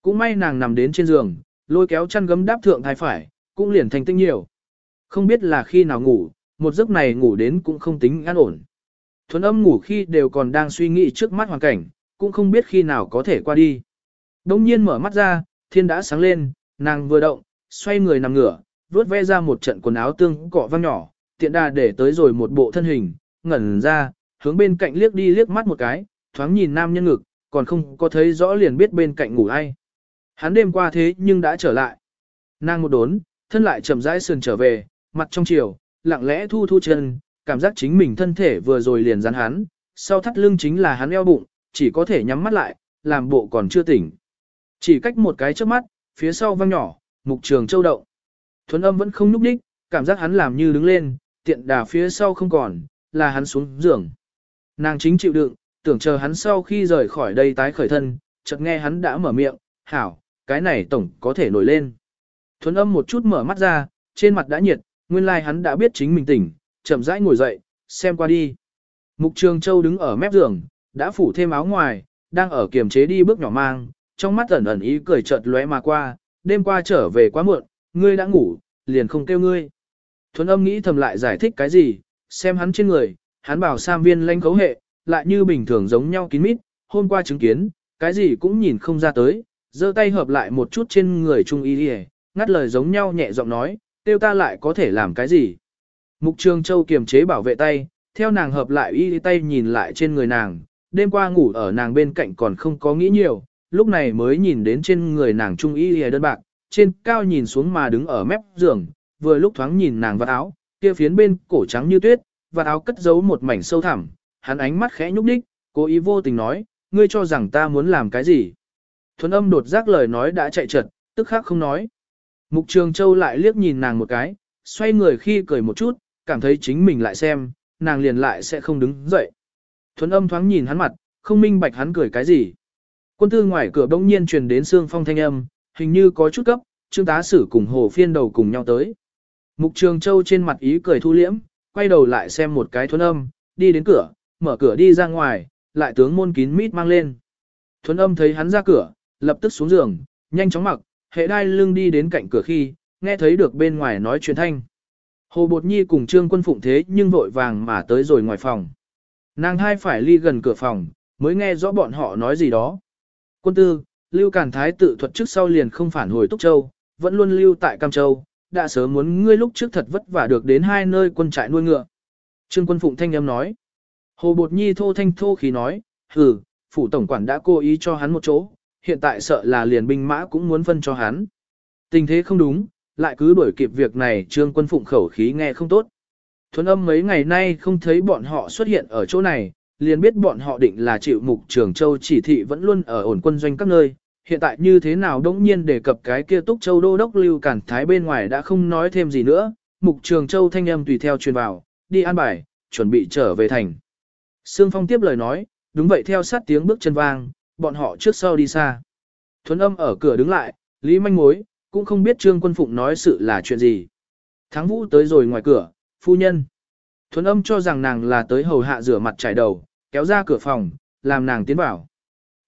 Cũng may nàng nằm đến trên giường, lôi kéo chăn gấm đáp thượng thái phải, cũng liền thành tinh nhiều. Không biết là khi nào ngủ, một giấc này ngủ đến cũng không tính an ổn. Thuấn âm ngủ khi đều còn đang suy nghĩ trước mắt hoàn cảnh, cũng không biết khi nào có thể qua đi. Đông nhiên mở mắt ra, thiên đã sáng lên, nàng vừa động, xoay người nằm ngửa, vuốt ve ra một trận quần áo tương cọ văng nhỏ, tiện đà để tới rồi một bộ thân hình, ngẩn ra, hướng bên cạnh liếc đi liếc mắt một cái, thoáng nhìn nam nhân ngực, còn không có thấy rõ liền biết bên cạnh ngủ ai. Hắn đêm qua thế nhưng đã trở lại. Nàng một đốn, thân lại chậm rãi sườn trở về, mặt trong chiều, lặng lẽ thu thu chân, cảm giác chính mình thân thể vừa rồi liền rắn hắn, sau thắt lưng chính là hắn eo bụng, chỉ có thể nhắm mắt lại, làm bộ còn chưa tỉnh. Chỉ cách một cái trước mắt, phía sau văng nhỏ, mục trường châu động. Thuấn âm vẫn không núp đích, cảm giác hắn làm như đứng lên, tiện đà phía sau không còn, là hắn xuống giường. Nàng chính chịu đựng, tưởng chờ hắn sau khi rời khỏi đây tái khởi thân, chợt nghe hắn đã mở miệng, hảo, cái này tổng có thể nổi lên. Thuấn âm một chút mở mắt ra, trên mặt đã nhiệt, nguyên lai like hắn đã biết chính mình tỉnh, chậm rãi ngồi dậy, xem qua đi. Mục Trường Châu đứng ở mép giường, đã phủ thêm áo ngoài, đang ở kiềm chế đi bước nhỏ mang, trong mắt ẩn ẩn ý cười chợt lóe mà qua, đêm qua trở về quá muộn, ngươi đã ngủ, liền không kêu ngươi. Thuấn âm nghĩ thầm lại giải thích cái gì, xem hắn trên người, hắn bảo sam viên lanh khấu hệ, lại như bình thường giống nhau kín mít, hôm qua chứng kiến, cái gì cũng nhìn không ra tới, giơ tay hợp lại một chút trên người trung y đi ngắt lời giống nhau nhẹ giọng nói, tiêu ta lại có thể làm cái gì. Mục Trường Châu kiềm chế bảo vệ tay, theo nàng hợp lại y tay nhìn lại trên người nàng, đêm qua ngủ ở nàng bên cạnh còn không có nghĩ nhiều, lúc này mới nhìn đến trên người nàng trung y đơn bạc, trên cao nhìn xuống mà đứng ở mép giường, vừa lúc thoáng nhìn nàng vạt áo, kia phiến bên cổ trắng như tuyết, vạt áo cất giấu một mảnh sâu thẳm, hắn ánh mắt khẽ nhúc đích, cố ý vô tình nói, ngươi cho rằng ta muốn làm cái gì. Thuấn âm đột giác lời nói đã chạy trật, tức khác không nói. Mục Trường Châu lại liếc nhìn nàng một cái, xoay người khi cười một chút, cảm thấy chính mình lại xem, nàng liền lại sẽ không đứng dậy. Thuấn âm thoáng nhìn hắn mặt, không minh bạch hắn cười cái gì. Quân tư ngoài cửa bỗng nhiên truyền đến xương phong thanh âm, hình như có chút cấp, trương tá sử cùng hồ phiên đầu cùng nhau tới. Mục Trường Châu trên mặt ý cười thu liễm, quay đầu lại xem một cái thuấn âm, đi đến cửa, mở cửa đi ra ngoài, lại tướng môn kín mít mang lên. Thuấn âm thấy hắn ra cửa, lập tức xuống giường, nhanh chóng mặc, hệ đai lưng đi đến cạnh cửa khi, nghe thấy được bên ngoài nói chuyện thanh. Hồ Bột Nhi cùng Trương Quân Phụng thế nhưng vội vàng mà tới rồi ngoài phòng. Nàng hai phải ly gần cửa phòng, mới nghe rõ bọn họ nói gì đó. Quân tư, Lưu Cản Thái tự thuật trước sau liền không phản hồi Túc Châu, vẫn luôn lưu tại Cam Châu, đã sớm muốn ngươi lúc trước thật vất vả được đến hai nơi quân trại nuôi ngựa. Trương Quân Phụng thanh âm nói. Hồ Bột Nhi thô thanh thô khí nói, hừ, phủ tổng quản đã cố ý cho hắn một chỗ, hiện tại sợ là liền binh mã cũng muốn phân cho hắn. Tình thế không đúng, lại cứ đuổi kịp việc này trương quân phụng khẩu khí nghe không tốt. Thuấn âm mấy ngày nay không thấy bọn họ xuất hiện ở chỗ này, liền biết bọn họ định là chịu mục trường châu chỉ thị vẫn luôn ở ổn quân doanh các nơi. Hiện tại như thế nào đống nhiên đề cập cái kia túc châu đô đốc lưu cản thái bên ngoài đã không nói thêm gì nữa, mục trường châu thanh âm tùy theo truyền vào, đi an bài, chuẩn bị trở về thành. Sương Phong tiếp lời nói, đúng vậy theo sát tiếng bước chân vang, bọn họ trước sau đi xa. Thuấn âm ở cửa đứng lại, Lý manh mối, cũng không biết Trương Quân Phụng nói sự là chuyện gì. Thắng Vũ tới rồi ngoài cửa, phu nhân. Thuấn âm cho rằng nàng là tới hầu hạ rửa mặt trải đầu, kéo ra cửa phòng, làm nàng tiến vào.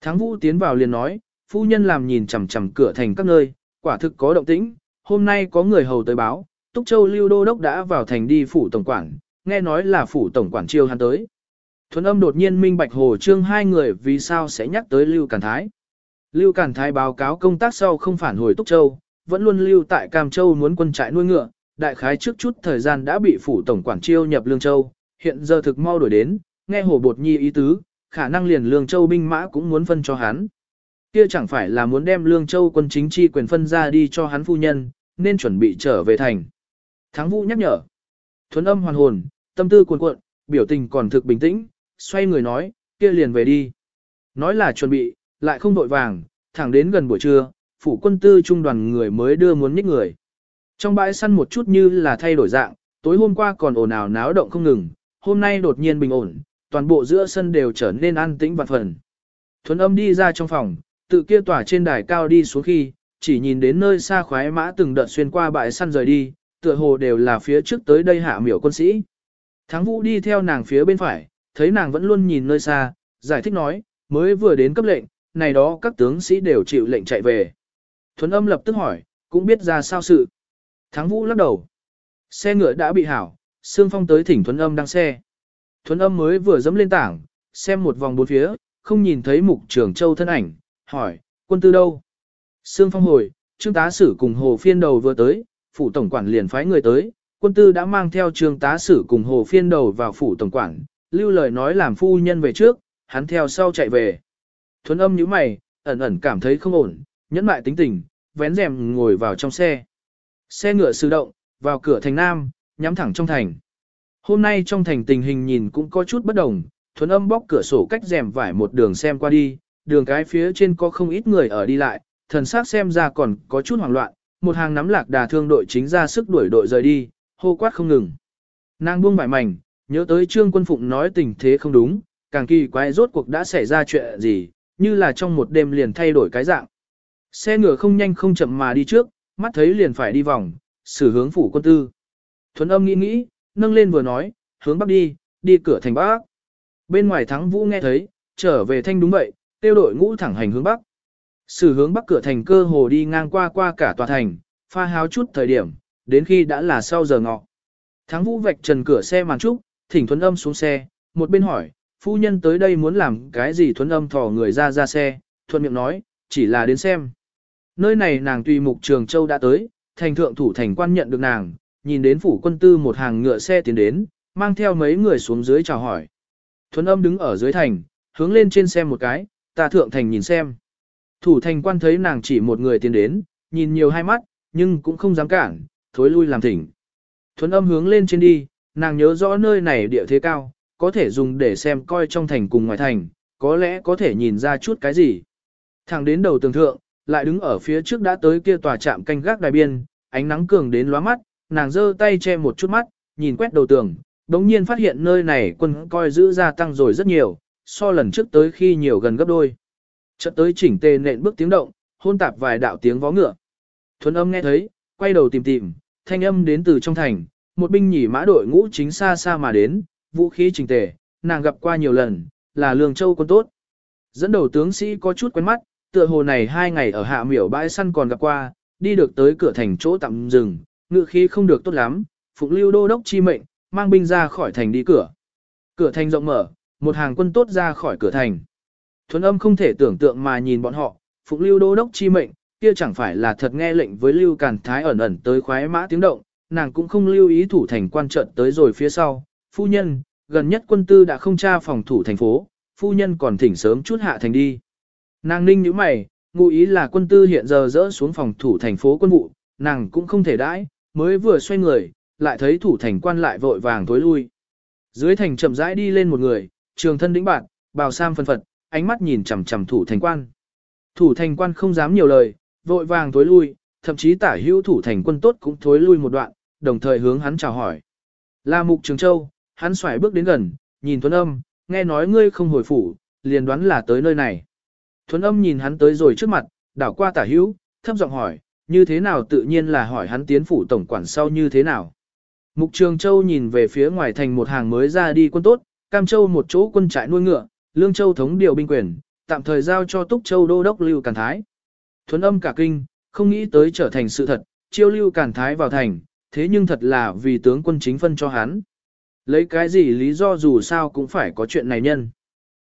Thắng Vũ tiến vào liền nói, phu nhân làm nhìn chằm chằm cửa thành các nơi, quả thực có động tĩnh, hôm nay có người hầu tới báo, Túc Châu Lưu Đô Đốc đã vào thành đi phủ tổng quản, nghe nói là phủ tổng quản chiêu hắn tới. Thuấn âm đột nhiên minh bạch hồ trương hai người vì sao sẽ nhắc tới Lưu Cản Thái. Lưu Cản Thái báo cáo công tác sau không phản hồi Túc Châu, vẫn luôn lưu tại Cam Châu muốn quân trại nuôi ngựa, đại khái trước chút thời gian đã bị phủ tổng quản chiêu nhập Lương Châu, hiện giờ thực mau đổi đến, nghe hồ bột nhi ý tứ, khả năng liền Lương Châu binh mã cũng muốn phân cho hắn. Kia chẳng phải là muốn đem Lương Châu quân chính chi quyền phân ra đi cho hắn phu nhân, nên chuẩn bị trở về thành. Thắng Vũ nhắc nhở. Thuấn âm hoàn hồn, tâm tư cuồn cuộn, biểu tình còn thực bình tĩnh, xoay người nói, kia liền về đi. Nói là chuẩn bị, lại không đội vàng, thẳng đến gần buổi trưa, phủ quân tư trung đoàn người mới đưa muốn nhích người. Trong bãi săn một chút như là thay đổi dạng, tối hôm qua còn ồn ào náo động không ngừng, hôm nay đột nhiên bình ổn, toàn bộ giữa sân đều trở nên an tĩnh và phần. Thuấn âm đi ra trong phòng, tự kia tỏa trên đài cao đi xuống khi, chỉ nhìn đến nơi xa khoái mã từng đợt xuyên qua bãi săn rời đi, tựa hồ đều là phía trước tới đây hạ miểu quân sĩ. Thắng vũ đi theo nàng phía bên phải, thấy nàng vẫn luôn nhìn nơi xa, giải thích nói, mới vừa đến cấp lệnh, này đó các tướng sĩ đều chịu lệnh chạy về. Thuấn âm lập tức hỏi, cũng biết ra sao sự. Thắng vũ lắc đầu. Xe ngựa đã bị hảo, Sương Phong tới thỉnh Thuấn âm đang xe. Thuấn âm mới vừa dẫm lên tảng, xem một vòng bốn phía, không nhìn thấy mục trưởng châu thân ảnh, hỏi, quân tư đâu? Sương Phong hồi, trương tá sử cùng hồ phiên đầu vừa tới, phủ tổng quản liền phái người tới, quân tư đã mang theo trương tá sử cùng hồ phiên đầu vào phủ tổng quản, lưu lời nói làm phu nhân về trước, hắn theo sau chạy về. Thuấn âm như mày, ẩn ẩn cảm thấy không ổn, nhẫn mại tính tình, vén rèm ngồi vào trong xe. Xe ngựa sử động, vào cửa thành Nam, nhắm thẳng trong thành. Hôm nay trong thành tình hình nhìn cũng có chút bất đồng, Thuấn âm bóc cửa sổ cách rèm vải một đường xem qua đi, đường cái phía trên có không ít người ở đi lại, thần sắc xem ra còn có chút hoảng loạn, một hàng nắm lạc đà thương đội chính ra sức đuổi đội rời đi, hô quát không ngừng. Nàng buông vải mảnh, nhớ tới Trương Quân Phụng nói tình thế không đúng, càng kỳ quái rốt cuộc đã xảy ra chuyện gì, như là trong một đêm liền thay đổi cái dạng. Xe ngựa không nhanh không chậm mà đi trước, mắt thấy liền phải đi vòng, xử hướng phủ quân tư. Thuấn âm nghĩ nghĩ, nâng lên vừa nói, hướng bắc đi, đi cửa thành bắc. Bên ngoài thắng vũ nghe thấy, trở về thanh đúng vậy, tiêu đội ngũ thẳng hành hướng bắc. Sử hướng bắc cửa thành cơ hồ đi ngang qua qua cả tòa thành, pha háo chút thời điểm, đến khi đã là sau giờ ngọ. Thắng vũ vạch trần cửa xe màn trúc, thỉnh thuấn âm xuống xe, một bên hỏi, phu nhân tới đây muốn làm cái gì thuấn âm thò người ra ra xe, thuận miệng nói, chỉ là đến xem. Nơi này nàng tùy mục trường châu đã tới, thành thượng thủ thành quan nhận được nàng, nhìn đến phủ quân tư một hàng ngựa xe tiến đến, mang theo mấy người xuống dưới chào hỏi. Thuấn âm đứng ở dưới thành, hướng lên trên xem một cái, ta thượng thành nhìn xem. Thủ thành quan thấy nàng chỉ một người tiến đến, nhìn nhiều hai mắt, nhưng cũng không dám cản, thối lui làm thỉnh. Thuấn âm hướng lên trên đi, nàng nhớ rõ nơi này địa thế cao, có thể dùng để xem coi trong thành cùng ngoài thành, có lẽ có thể nhìn ra chút cái gì. Thẳng đến đầu tường thượng, lại đứng ở phía trước đã tới kia tòa trạm canh gác đài biên, ánh nắng cường đến lóa mắt, nàng giơ tay che một chút mắt, nhìn quét đầu tường, đống nhiên phát hiện nơi này quân coi giữ gia tăng rồi rất nhiều, so lần trước tới khi nhiều gần gấp đôi. Chợt tới chỉnh tề nện bước tiếng động, hôn tạp vài đạo tiếng vó ngựa. Thuấn âm nghe thấy, quay đầu tìm tìm, thanh âm đến từ trong thành, một binh nhỉ mã đội ngũ chính xa xa mà đến, vũ khí chỉnh tề, nàng gặp qua nhiều lần, là lương châu quân tốt. Dẫn đầu tướng sĩ có chút quen mắt, tựa hồ này hai ngày ở hạ miểu bãi săn còn gặp qua, đi được tới cửa thành chỗ tạm dừng, ngự khí không được tốt lắm, phụng lưu đô đốc chi mệnh, mang binh ra khỏi thành đi cửa. Cửa thành rộng mở, một hàng quân tốt ra khỏi cửa thành. Thuấn âm không thể tưởng tượng mà nhìn bọn họ, phụng lưu đô đốc chi mệnh, kia chẳng phải là thật nghe lệnh với lưu càn thái ẩn ẩn tới khoái mã tiếng động, nàng cũng không lưu ý thủ thành quan trận tới rồi phía sau. Phu nhân, gần nhất quân tư đã không tra phòng thủ thành phố, phu nhân còn thỉnh sớm chút hạ thành đi. Nàng ninh như mày, ngụ ý là quân tư hiện giờ dỡ xuống phòng thủ thành phố quân vụ, nàng cũng không thể đãi, mới vừa xoay người, lại thấy thủ thành quan lại vội vàng tối lui. Dưới thành chậm rãi đi lên một người, trường thân đĩnh bạn, bào sam phân phật, ánh mắt nhìn chằm chằm thủ thành quan. Thủ thành quan không dám nhiều lời, vội vàng tối lui, thậm chí tả hữu thủ thành quân tốt cũng thối lui một đoạn, đồng thời hướng hắn chào hỏi. Là mục trường châu, hắn xoài bước đến gần, nhìn thuấn âm, nghe nói ngươi không hồi phủ, liền đoán là tới nơi này. Thuấn âm nhìn hắn tới rồi trước mặt, đảo qua tả hữu, thấp giọng hỏi, như thế nào tự nhiên là hỏi hắn tiến phủ tổng quản sau như thế nào. Mục Trường Châu nhìn về phía ngoài thành một hàng mới ra đi quân tốt, Cam Châu một chỗ quân trại nuôi ngựa, Lương Châu thống điều binh quyền, tạm thời giao cho Túc Châu đô đốc Lưu Càn Thái. Thuấn âm cả kinh, không nghĩ tới trở thành sự thật, chiêu Lưu Càn Thái vào thành, thế nhưng thật là vì tướng quân chính phân cho hắn. Lấy cái gì lý do dù sao cũng phải có chuyện này nhân.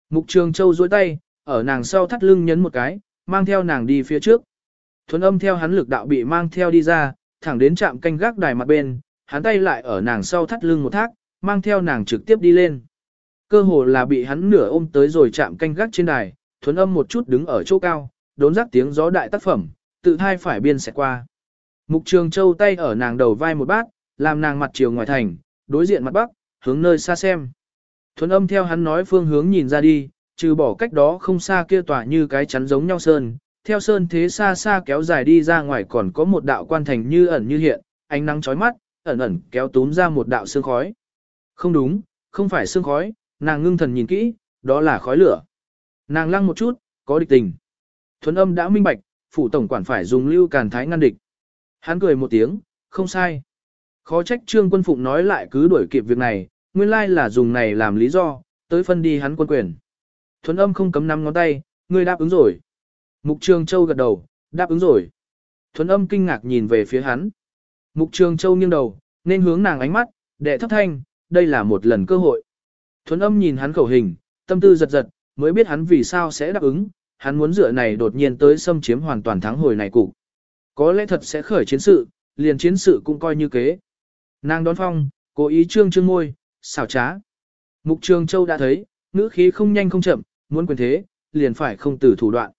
Mục Trường Châu duỗi tay, ở nàng sau thắt lưng nhấn một cái, mang theo nàng đi phía trước. Thuấn âm theo hắn lực đạo bị mang theo đi ra, thẳng đến trạm canh gác đài mặt bên, hắn tay lại ở nàng sau thắt lưng một thác, mang theo nàng trực tiếp đi lên. Cơ hồ là bị hắn nửa ôm tới rồi chạm canh gác trên đài, thuấn âm một chút đứng ở chỗ cao, đốn rắc tiếng gió đại tác phẩm, tự thai phải biên sẽ qua. Mục trường châu tay ở nàng đầu vai một bát, làm nàng mặt chiều ngoài thành, đối diện mặt bắc, hướng nơi xa xem. Thuấn âm theo hắn nói phương hướng nhìn ra đi, trừ bỏ cách đó không xa kia tỏa như cái chắn giống nhau sơn, theo sơn thế xa xa kéo dài đi ra ngoài còn có một đạo quan thành như ẩn như hiện, ánh nắng chói mắt, ẩn ẩn kéo túm ra một đạo sương khói. Không đúng, không phải sương khói, nàng ngưng thần nhìn kỹ, đó là khói lửa. Nàng lăng một chút, có địch tình. Thuấn âm đã minh bạch, phủ tổng quản phải dùng lưu càn thái ngăn địch. Hắn cười một tiếng, không sai. Khó trách trương quân phụng nói lại cứ đuổi kịp việc này, nguyên lai là dùng này làm lý do, tới phân đi hắn quân quyền. Thuấn âm không cấm năm ngón tay, ngươi đáp ứng rồi. Mục Trường Châu gật đầu, đáp ứng rồi. Thuấn âm kinh ngạc nhìn về phía hắn. Mục Trường Châu nghiêng đầu, nên hướng nàng ánh mắt, đệ thấp thanh, đây là một lần cơ hội. Thuấn âm nhìn hắn khẩu hình, tâm tư giật giật, mới biết hắn vì sao sẽ đáp ứng, hắn muốn dựa này đột nhiên tới xâm chiếm hoàn toàn thắng hồi này cục. Có lẽ thật sẽ khởi chiến sự, liền chiến sự cũng coi như kế. Nàng đón phong, cố ý trương trương môi, xảo trá. Mục Trường Châu đã thấy, ngữ khí không nhanh không chậm, muốn quyền thế, liền phải không từ thủ đoạn.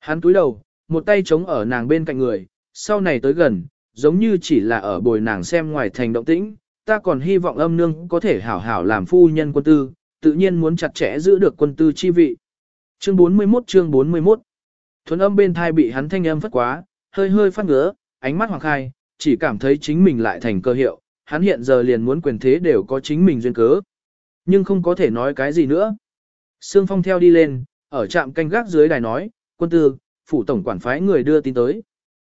Hắn túi đầu, một tay chống ở nàng bên cạnh người, sau này tới gần, giống như chỉ là ở bồi nàng xem ngoài thành động tĩnh, ta còn hy vọng âm nương có thể hảo hảo làm phu nhân quân tư, tự nhiên muốn chặt chẽ giữ được quân tư chi vị. Chương 41 chương 41 Thuấn âm bên thai bị hắn thanh âm phất quá, hơi hơi phát ngứa, ánh mắt hoàng khai, chỉ cảm thấy chính mình lại thành cơ hiệu, hắn hiện giờ liền muốn quyền thế đều có chính mình duyên cớ. Nhưng không có thể nói cái gì nữa. Sương Phong theo đi lên, ở trạm canh gác dưới đài nói, quân tư, phủ tổng quản phái người đưa tin tới.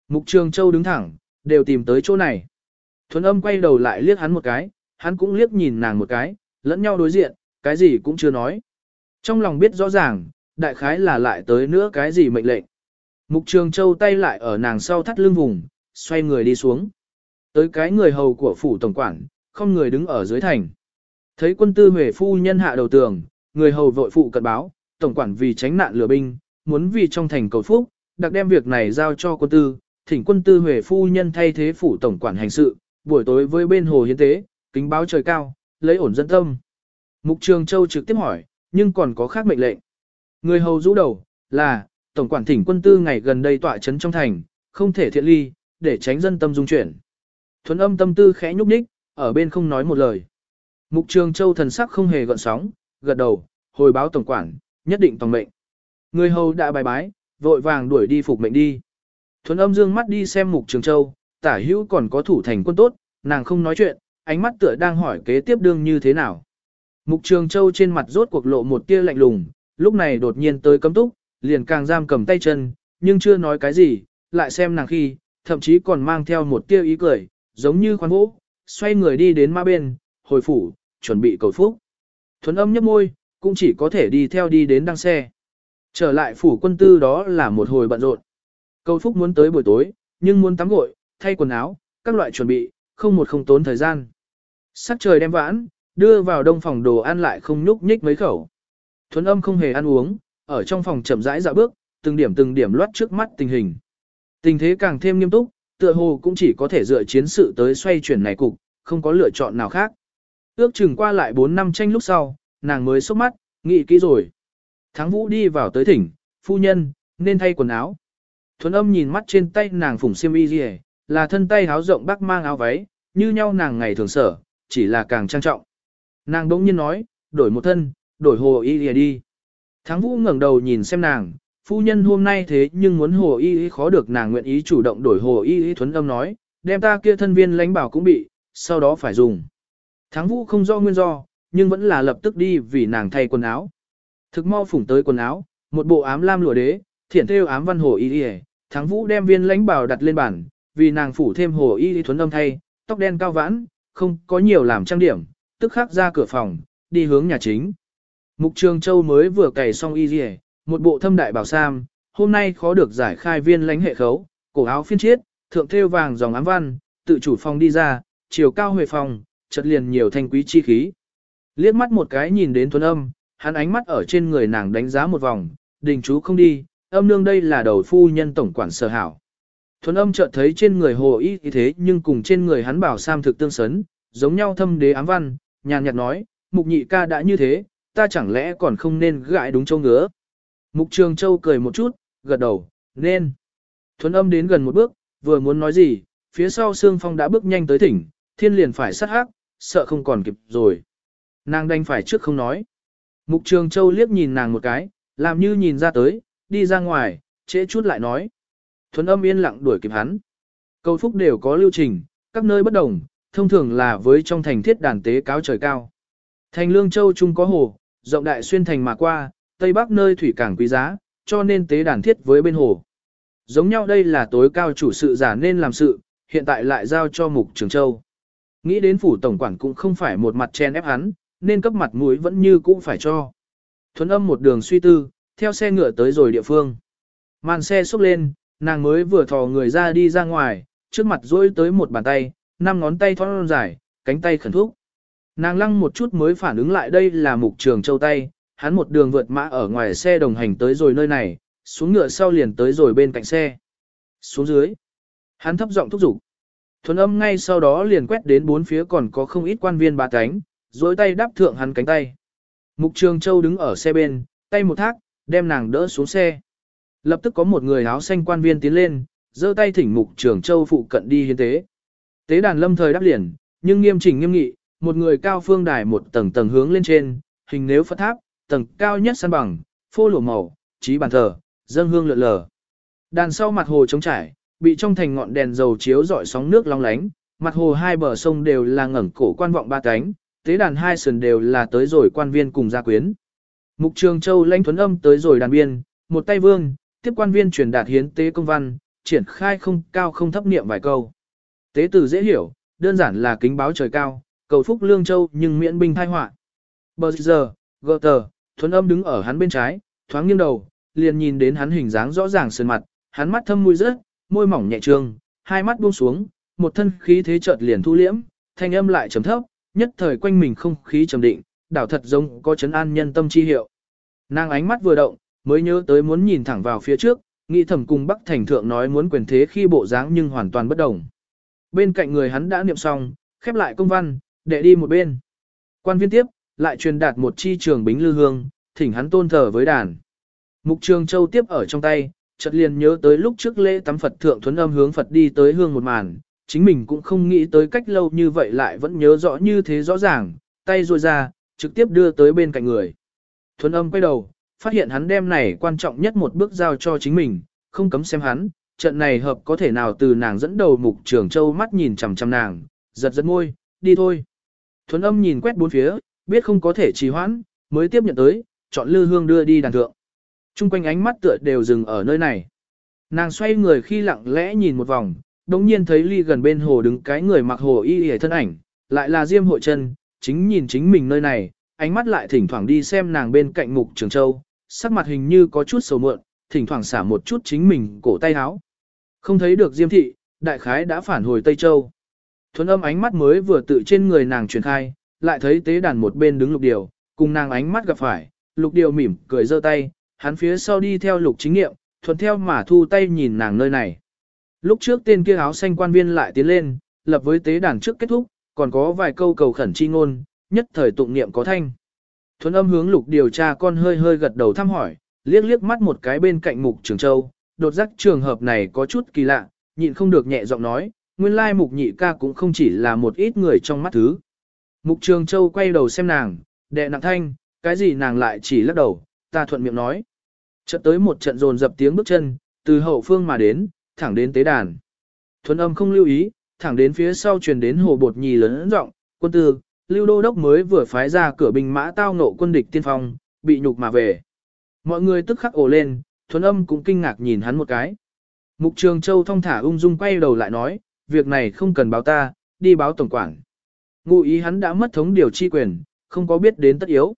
Mục Trường Châu đứng thẳng, đều tìm tới chỗ này. Thuấn âm quay đầu lại liếc hắn một cái, hắn cũng liếc nhìn nàng một cái, lẫn nhau đối diện, cái gì cũng chưa nói. Trong lòng biết rõ ràng, đại khái là lại tới nữa cái gì mệnh lệnh. Mục Trường Châu tay lại ở nàng sau thắt lưng vùng, xoay người đi xuống. Tới cái người hầu của phủ tổng quản, không người đứng ở dưới thành. Thấy quân tư huệ phu nhân hạ đầu tường, người hầu vội phụ cận báo, tổng quản vì tránh nạn lửa binh, muốn vì trong thành cầu phúc, đặc đem việc này giao cho quân tư, thỉnh quân tư huệ phu nhân thay thế phủ tổng quản hành sự, buổi tối với bên hồ hiến tế, kính báo trời cao, lấy ổn dân tâm. Mục Trường Châu trực tiếp hỏi, nhưng còn có khác mệnh lệnh. Người hầu rũ đầu, là, tổng quản thỉnh quân tư ngày gần đây tọa trấn trong thành, không thể thiện ly, để tránh dân tâm dung chuyển. Thuấn âm tâm tư khẽ nhúc nhích, ở bên không nói một lời. Mục Trường Châu thần sắc không hề gợn sóng, gật đầu, hồi báo tổng quản, nhất định tổng mệnh. Người hầu đã bài bái, vội vàng đuổi đi phục mệnh đi. Thuấn âm dương mắt đi xem Mục Trường Châu, tả hữu còn có thủ thành quân tốt, nàng không nói chuyện, ánh mắt tựa đang hỏi kế tiếp đương như thế nào. Mục Trường Châu trên mặt rốt cuộc lộ một tia lạnh lùng, lúc này đột nhiên tới cấm túc, liền càng giam cầm tay chân, nhưng chưa nói cái gì, lại xem nàng khi, thậm chí còn mang theo một tia ý cười, giống như khoan vũ, xoay người đi đến ma bên, hồi phủ, chuẩn bị cầu phúc. Thuấn âm nhấp môi, cũng chỉ có thể đi theo đi đến đăng xe. Trở lại phủ quân tư đó là một hồi bận rộn. Cầu phúc muốn tới buổi tối, nhưng muốn tắm gội, thay quần áo, các loại chuẩn bị, không một không tốn thời gian. Sắc trời đem vãn, đưa vào đông phòng đồ ăn lại không nhúc nhích mấy khẩu. Thuấn âm không hề ăn uống, ở trong phòng chậm rãi dạo bước, từng điểm từng điểm loát trước mắt tình hình. Tình thế càng thêm nghiêm túc, tựa hồ cũng chỉ có thể dựa chiến sự tới xoay chuyển này cục, không có lựa chọn nào khác. Ước chừng qua lại 4 năm tranh lúc sau, nàng mới sốc mắt, nghĩ kỹ rồi. Thắng vũ đi vào tới thỉnh, phu nhân, nên thay quần áo. Thuấn âm nhìn mắt trên tay nàng phủng xiêm y gì là thân tay háo rộng bác mang áo váy, như nhau nàng ngày thường sở, chỉ là càng trang trọng. Nàng đống nhiên nói, đổi một thân, đổi hồ y gì đi. Thắng vũ ngẩng đầu nhìn xem nàng, phu nhân hôm nay thế nhưng muốn hồ y khó được nàng nguyện ý chủ động đổi hồ y thuấn âm nói, đem ta kia thân viên lãnh bảo cũng bị, sau đó phải dùng. Thắng vũ không do nguyên do, nhưng vẫn là lập tức đi vì nàng thay quần áo. Thực mau phủng tới quần áo, một bộ ám lam lụa đế, thiển thêu ám văn hồ y y, thắng vũ đem viên lãnh bảo đặt lên bàn, vì nàng phủ thêm hồ y y thuấn âm thay, tóc đen cao vãn, không có nhiều làm trang điểm, tức khắc ra cửa phòng, đi hướng nhà chính. Mục Trường Châu mới vừa cày xong y rìa, một bộ thâm đại bảo sam, hôm nay khó được giải khai viên lãnh hệ khấu, cổ áo phiên chiết, thượng thêu vàng dòng ám văn, tự chủ phòng đi ra, chiều cao huệ phòng, chợt liền nhiều thanh quý chi khí. Liếc mắt một cái nhìn đến Tuấn âm, hắn ánh mắt ở trên người nàng đánh giá một vòng, đình chú không đi, âm nương đây là đầu phu nhân tổng quản sở hảo. Thuấn âm chợt thấy trên người hồ y thế nhưng cùng trên người hắn bảo sam thực tương sấn, giống nhau thâm đế ám văn, nhàn nhạt nói, mục nhị ca đã như thế, ta chẳng lẽ còn không nên gãi đúng châu ngứa. Mục Trường Châu cười một chút, gật đầu, nên. Thuấn âm đến gần một bước, vừa muốn nói gì, phía sau Sương Phong đã bước nhanh tới thỉnh, thiên liền phải sát hắc, sợ không còn kịp rồi. Nàng đành phải trước không nói. Mục Trường Châu liếc nhìn nàng một cái, làm như nhìn ra tới, đi ra ngoài, trễ chút lại nói. Thuấn âm yên lặng đuổi kịp hắn. Câu phúc đều có lưu trình, các nơi bất đồng, thông thường là với trong thành thiết đàn tế cáo trời cao. Thành Lương Châu Trung có hồ, rộng đại xuyên thành mà qua, Tây Bắc nơi thủy cảng quý giá, cho nên tế đàn thiết với bên hồ. Giống nhau đây là tối cao chủ sự giả nên làm sự, hiện tại lại giao cho Mục Trường Châu. Nghĩ đến phủ tổng quản cũng không phải một mặt chen ép hắn, nên cấp mặt mũi vẫn như cũng phải cho. Thuấn âm một đường suy tư, theo xe ngựa tới rồi địa phương. Màn xe xúc lên, nàng mới vừa thò người ra đi ra ngoài, trước mặt dỗi tới một bàn tay, năm ngón tay thon dài, cánh tay khẩn thúc. Nàng lăng một chút mới phản ứng lại đây là mục trường châu tay, hắn một đường vượt mã ở ngoài xe đồng hành tới rồi nơi này, xuống ngựa sau liền tới rồi bên cạnh xe. Xuống dưới, hắn thấp giọng thúc giục. Thuần âm ngay sau đó liền quét đến bốn phía còn có không ít quan viên bà cánh, dối tay đáp thượng hắn cánh tay. Mục Trường Châu đứng ở xe bên, tay một thác, đem nàng đỡ xuống xe. Lập tức có một người áo xanh quan viên tiến lên, giơ tay thỉnh Mục Trường Châu phụ cận đi hiến tế. Tế đàn lâm thời đáp liền, nhưng nghiêm chỉnh nghiêm nghị, một người cao phương đài một tầng tầng hướng lên trên, hình nếu Phật tháp, tầng cao nhất san bằng, phô lụa màu, trí bàn thờ, dâng hương lượn lờ. Đàn sau mặt hồ trống trải, bị trong thành ngọn đèn dầu chiếu rọi sóng nước long lánh, mặt hồ hai bờ sông đều là ngẩng cổ quan vọng ba cánh, tế đàn hai sườn đều là tới rồi quan viên cùng gia quyến. Mục Trường Châu lãnh thuấn âm tới rồi đàn biên, một tay vương, tiếp quan viên truyền đạt hiến tế công văn, triển khai không cao không thấp niệm vài câu. Tế từ dễ hiểu, đơn giản là kính báo trời cao, cầu phúc lương châu nhưng miễn binh thai họa. Bờ giờ, gờ tờ, thuấn âm đứng ở hắn bên trái, thoáng nghiêng đầu, liền nhìn đến hắn hình dáng rõ ràng sườn mặt, hắn mắt thâm mũi rớt, môi mỏng nhẹ trương, hai mắt buông xuống, một thân khí thế chợt liền thu liễm, thanh âm lại trầm thấp, nhất thời quanh mình không khí trầm định, đảo thật giống có chấn an nhân tâm chi hiệu. Nàng ánh mắt vừa động, mới nhớ tới muốn nhìn thẳng vào phía trước, nghĩ thầm cùng Bắc Thành Thượng nói muốn quyền thế khi bộ dáng nhưng hoàn toàn bất đồng. Bên cạnh người hắn đã niệm xong, khép lại công văn, để đi một bên. Quan viên tiếp, lại truyền đạt một chi trường bính lư hương, thỉnh hắn tôn thờ với đàn. Mục Trường Châu tiếp ở trong tay, chợt liền nhớ tới lúc trước lễ tắm Phật thượng thuấn âm hướng Phật đi tới hương một màn, chính mình cũng không nghĩ tới cách lâu như vậy lại vẫn nhớ rõ như thế rõ ràng, tay ruôi ra, trực tiếp đưa tới bên cạnh người. Thuấn âm quay đầu, phát hiện hắn đem này quan trọng nhất một bước giao cho chính mình, không cấm xem hắn, trận này hợp có thể nào từ nàng dẫn đầu mục trường châu mắt nhìn chằm chằm nàng, giật giật môi, đi thôi. Thuấn âm nhìn quét bốn phía, biết không có thể trì hoãn, mới tiếp nhận tới, chọn lư hương đưa đi đàn thượng. Trung quanh ánh mắt tựa đều dừng ở nơi này. Nàng xoay người khi lặng lẽ nhìn một vòng, đồng nhiên thấy ly gần bên hồ đứng cái người mặc hồ y hề thân ảnh, lại là Diêm hội chân, chính nhìn chính mình nơi này, ánh mắt lại thỉnh thoảng đi xem nàng bên cạnh mục trường châu, sắc mặt hình như có chút sầu mượn, thỉnh thoảng xả một chút chính mình cổ tay áo. Không thấy được Diêm thị, đại khái đã phản hồi Tây Châu. Thuấn âm ánh mắt mới vừa tự trên người nàng truyền khai, lại thấy tế đàn một bên đứng lục điều, cùng nàng ánh mắt gặp phải, lục điều mỉm cười giơ tay, hắn phía sau đi theo lục chính nghiệm, thuận theo mà thu tay nhìn nàng nơi này. Lúc trước tên kia áo xanh quan viên lại tiến lên, lập với tế đàn trước kết thúc, còn có vài câu cầu khẩn chi ngôn, nhất thời tụng niệm có thanh. Thuấn âm hướng lục điều tra con hơi hơi gật đầu thăm hỏi, liếc liếc mắt một cái bên cạnh mục trường châu, đột giác trường hợp này có chút kỳ lạ, nhịn không được nhẹ giọng nói, nguyên lai mục nhị ca cũng không chỉ là một ít người trong mắt thứ. Mục trường châu quay đầu xem nàng, đệ nặng thanh, cái gì nàng lại chỉ lắc đầu, ta thuận miệng nói. Chợt tới một trận rồn dập tiếng bước chân, từ hậu phương mà đến, thẳng đến tế đàn. Thuấn âm không lưu ý, thẳng đến phía sau truyền đến hồ bột nhì lớn rộng, quân tư, lưu đô đốc mới vừa phái ra cửa binh mã tao nộ quân địch tiên phong, bị nhục mà về. Mọi người tức khắc ồ lên, thuấn âm cũng kinh ngạc nhìn hắn một cái. Mục trường châu thong thả ung dung quay đầu lại nói, việc này không cần báo ta, đi báo tổng quản. Ngụ ý hắn đã mất thống điều chi quyền, không có biết đến tất yếu.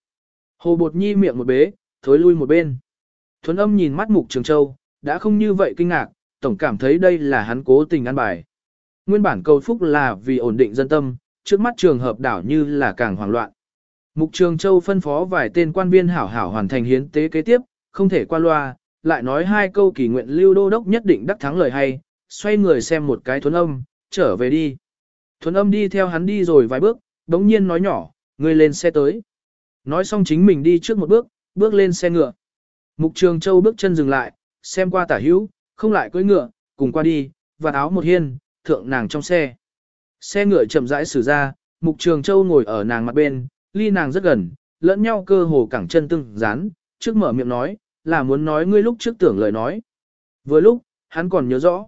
Hồ bột nhi miệng một bế, thối lui một bên. Thuấn âm nhìn mắt mục trường châu, đã không như vậy kinh ngạc, tổng cảm thấy đây là hắn cố tình ăn bài. Nguyên bản cầu phúc là vì ổn định dân tâm, trước mắt trường hợp đảo như là càng hoảng loạn. Mục Trường Châu phân phó vài tên quan viên hảo hảo hoàn thành hiến tế kế tiếp, không thể qua loa, lại nói hai câu kỳ nguyện lưu đô đốc nhất định đắc thắng lời hay, xoay người xem một cái thuấn âm, trở về đi. Thuấn âm đi theo hắn đi rồi vài bước, đống nhiên nói nhỏ, người lên xe tới. Nói xong chính mình đi trước một bước, bước lên xe ngựa. Mục Trường Châu bước chân dừng lại, xem qua tả hữu, không lại cưỡi ngựa, cùng qua đi, và áo một hiên, thượng nàng trong xe. Xe ngựa chậm rãi xử ra, Mục Trường Châu ngồi ở nàng mặt bên, ly nàng rất gần, lẫn nhau cơ hồ cẳng chân tương dán, trước mở miệng nói, là muốn nói ngươi lúc trước tưởng lời nói. Vừa lúc, hắn còn nhớ rõ.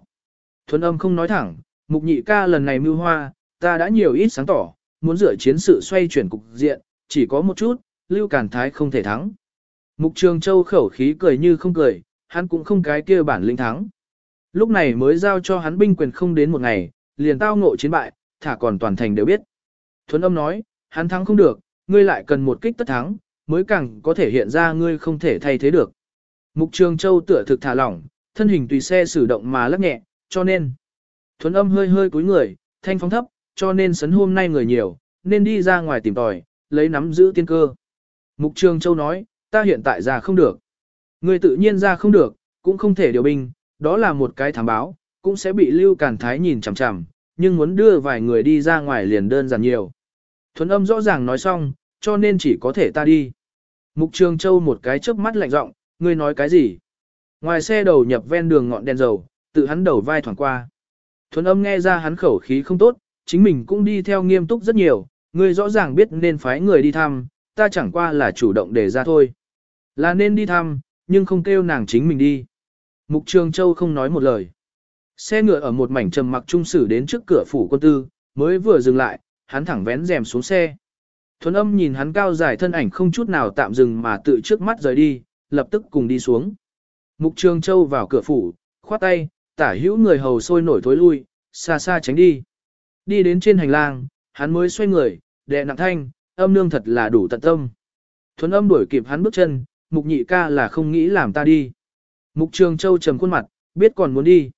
Thuấn âm không nói thẳng, Mục Nhị ca lần này mưu hoa, ta đã nhiều ít sáng tỏ, muốn dựa chiến sự xoay chuyển cục diện, chỉ có một chút, Lưu Cản Thái không thể thắng. Mục Trường Châu khẩu khí cười như không cười, hắn cũng không cái kia bản lĩnh thắng. Lúc này mới giao cho hắn binh quyền không đến một ngày, liền tao ngộ chiến bại, thả còn toàn thành đều biết. Thuấn âm nói, hắn thắng không được, ngươi lại cần một kích tất thắng, mới càng có thể hiện ra ngươi không thể thay thế được. Mục Trường Châu tựa thực thả lỏng, thân hình tùy xe sử động mà lắc nhẹ, cho nên. Thuấn âm hơi hơi cúi người, thanh phóng thấp, cho nên sấn hôm nay người nhiều, nên đi ra ngoài tìm tòi, lấy nắm giữ tiên cơ. Mục Trường Châu nói, ta hiện tại ra không được. người tự nhiên ra không được, cũng không thể điều binh, đó là một cái thám báo, cũng sẽ bị Lưu Cản Thái nhìn chằm chằm, nhưng muốn đưa vài người đi ra ngoài liền đơn giản nhiều. Thuấn âm rõ ràng nói xong, cho nên chỉ có thể ta đi. Mục Trường Châu một cái chớp mắt lạnh giọng, ngươi nói cái gì? Ngoài xe đầu nhập ven đường ngọn đèn dầu, tự hắn đầu vai thoảng qua. Thuấn âm nghe ra hắn khẩu khí không tốt, chính mình cũng đi theo nghiêm túc rất nhiều, ngươi rõ ràng biết nên phái người đi thăm, ta chẳng qua là chủ động để ra thôi. Là nên đi thăm, nhưng không kêu nàng chính mình đi. Mục Trường Châu không nói một lời. Xe ngựa ở một mảnh trầm mặc trung sử đến trước cửa phủ quân tư, mới vừa dừng lại, hắn thẳng vén rèm xuống xe. Thuấn âm nhìn hắn cao dài thân ảnh không chút nào tạm dừng mà tự trước mắt rời đi, lập tức cùng đi xuống. Mục Trường Châu vào cửa phủ, khoát tay, tả hữu người hầu sôi nổi thối lui, xa xa tránh đi. Đi đến trên hành lang, hắn mới xoay người, đệ nặng thanh, âm nương thật là đủ tận tâm. Thuấn âm đuổi kịp hắn bước chân, mục nhị ca là không nghĩ làm ta đi. Mục Trường Châu trầm khuôn mặt, biết còn muốn đi.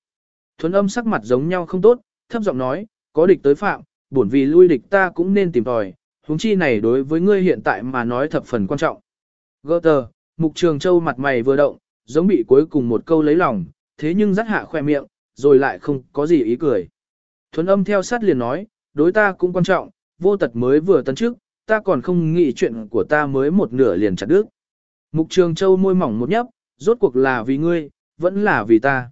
Thuấn âm sắc mặt giống nhau không tốt, thấp giọng nói, có địch tới phạm, bổn vì lui địch ta cũng nên tìm tòi, huống chi này đối với ngươi hiện tại mà nói thập phần quan trọng. Gơ tờ, Mục Trường Châu mặt mày vừa động, giống bị cuối cùng một câu lấy lòng, thế nhưng rắt hạ khoe miệng, rồi lại không có gì ý cười. Thuấn âm theo sát liền nói, đối ta cũng quan trọng, vô tật mới vừa tấn trước, ta còn không nghĩ chuyện của ta mới một nửa liền chặt đứt. Mục Trường Châu môi mỏng một nhấp, rốt cuộc là vì ngươi, vẫn là vì ta.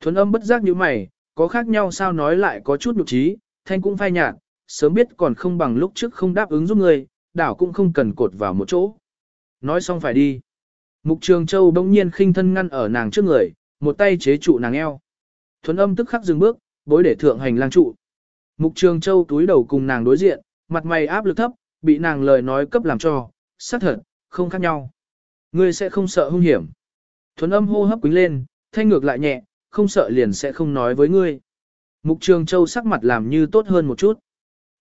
Thuấn âm bất giác như mày, có khác nhau sao nói lại có chút nhục trí, thanh cũng phai nhạt, sớm biết còn không bằng lúc trước không đáp ứng giúp ngươi, đảo cũng không cần cột vào một chỗ. Nói xong phải đi. Mục Trường Châu bỗng nhiên khinh thân ngăn ở nàng trước người, một tay chế trụ nàng eo. Thuấn âm tức khắc dừng bước, bối để thượng hành lang trụ. Mục Trường Châu túi đầu cùng nàng đối diện, mặt mày áp lực thấp, bị nàng lời nói cấp làm cho, xác thật, không khác nhau. Ngươi sẽ không sợ hung hiểm. Thuấn âm hô hấp quính lên, thanh ngược lại nhẹ, không sợ liền sẽ không nói với ngươi. Mục Trường Châu sắc mặt làm như tốt hơn một chút.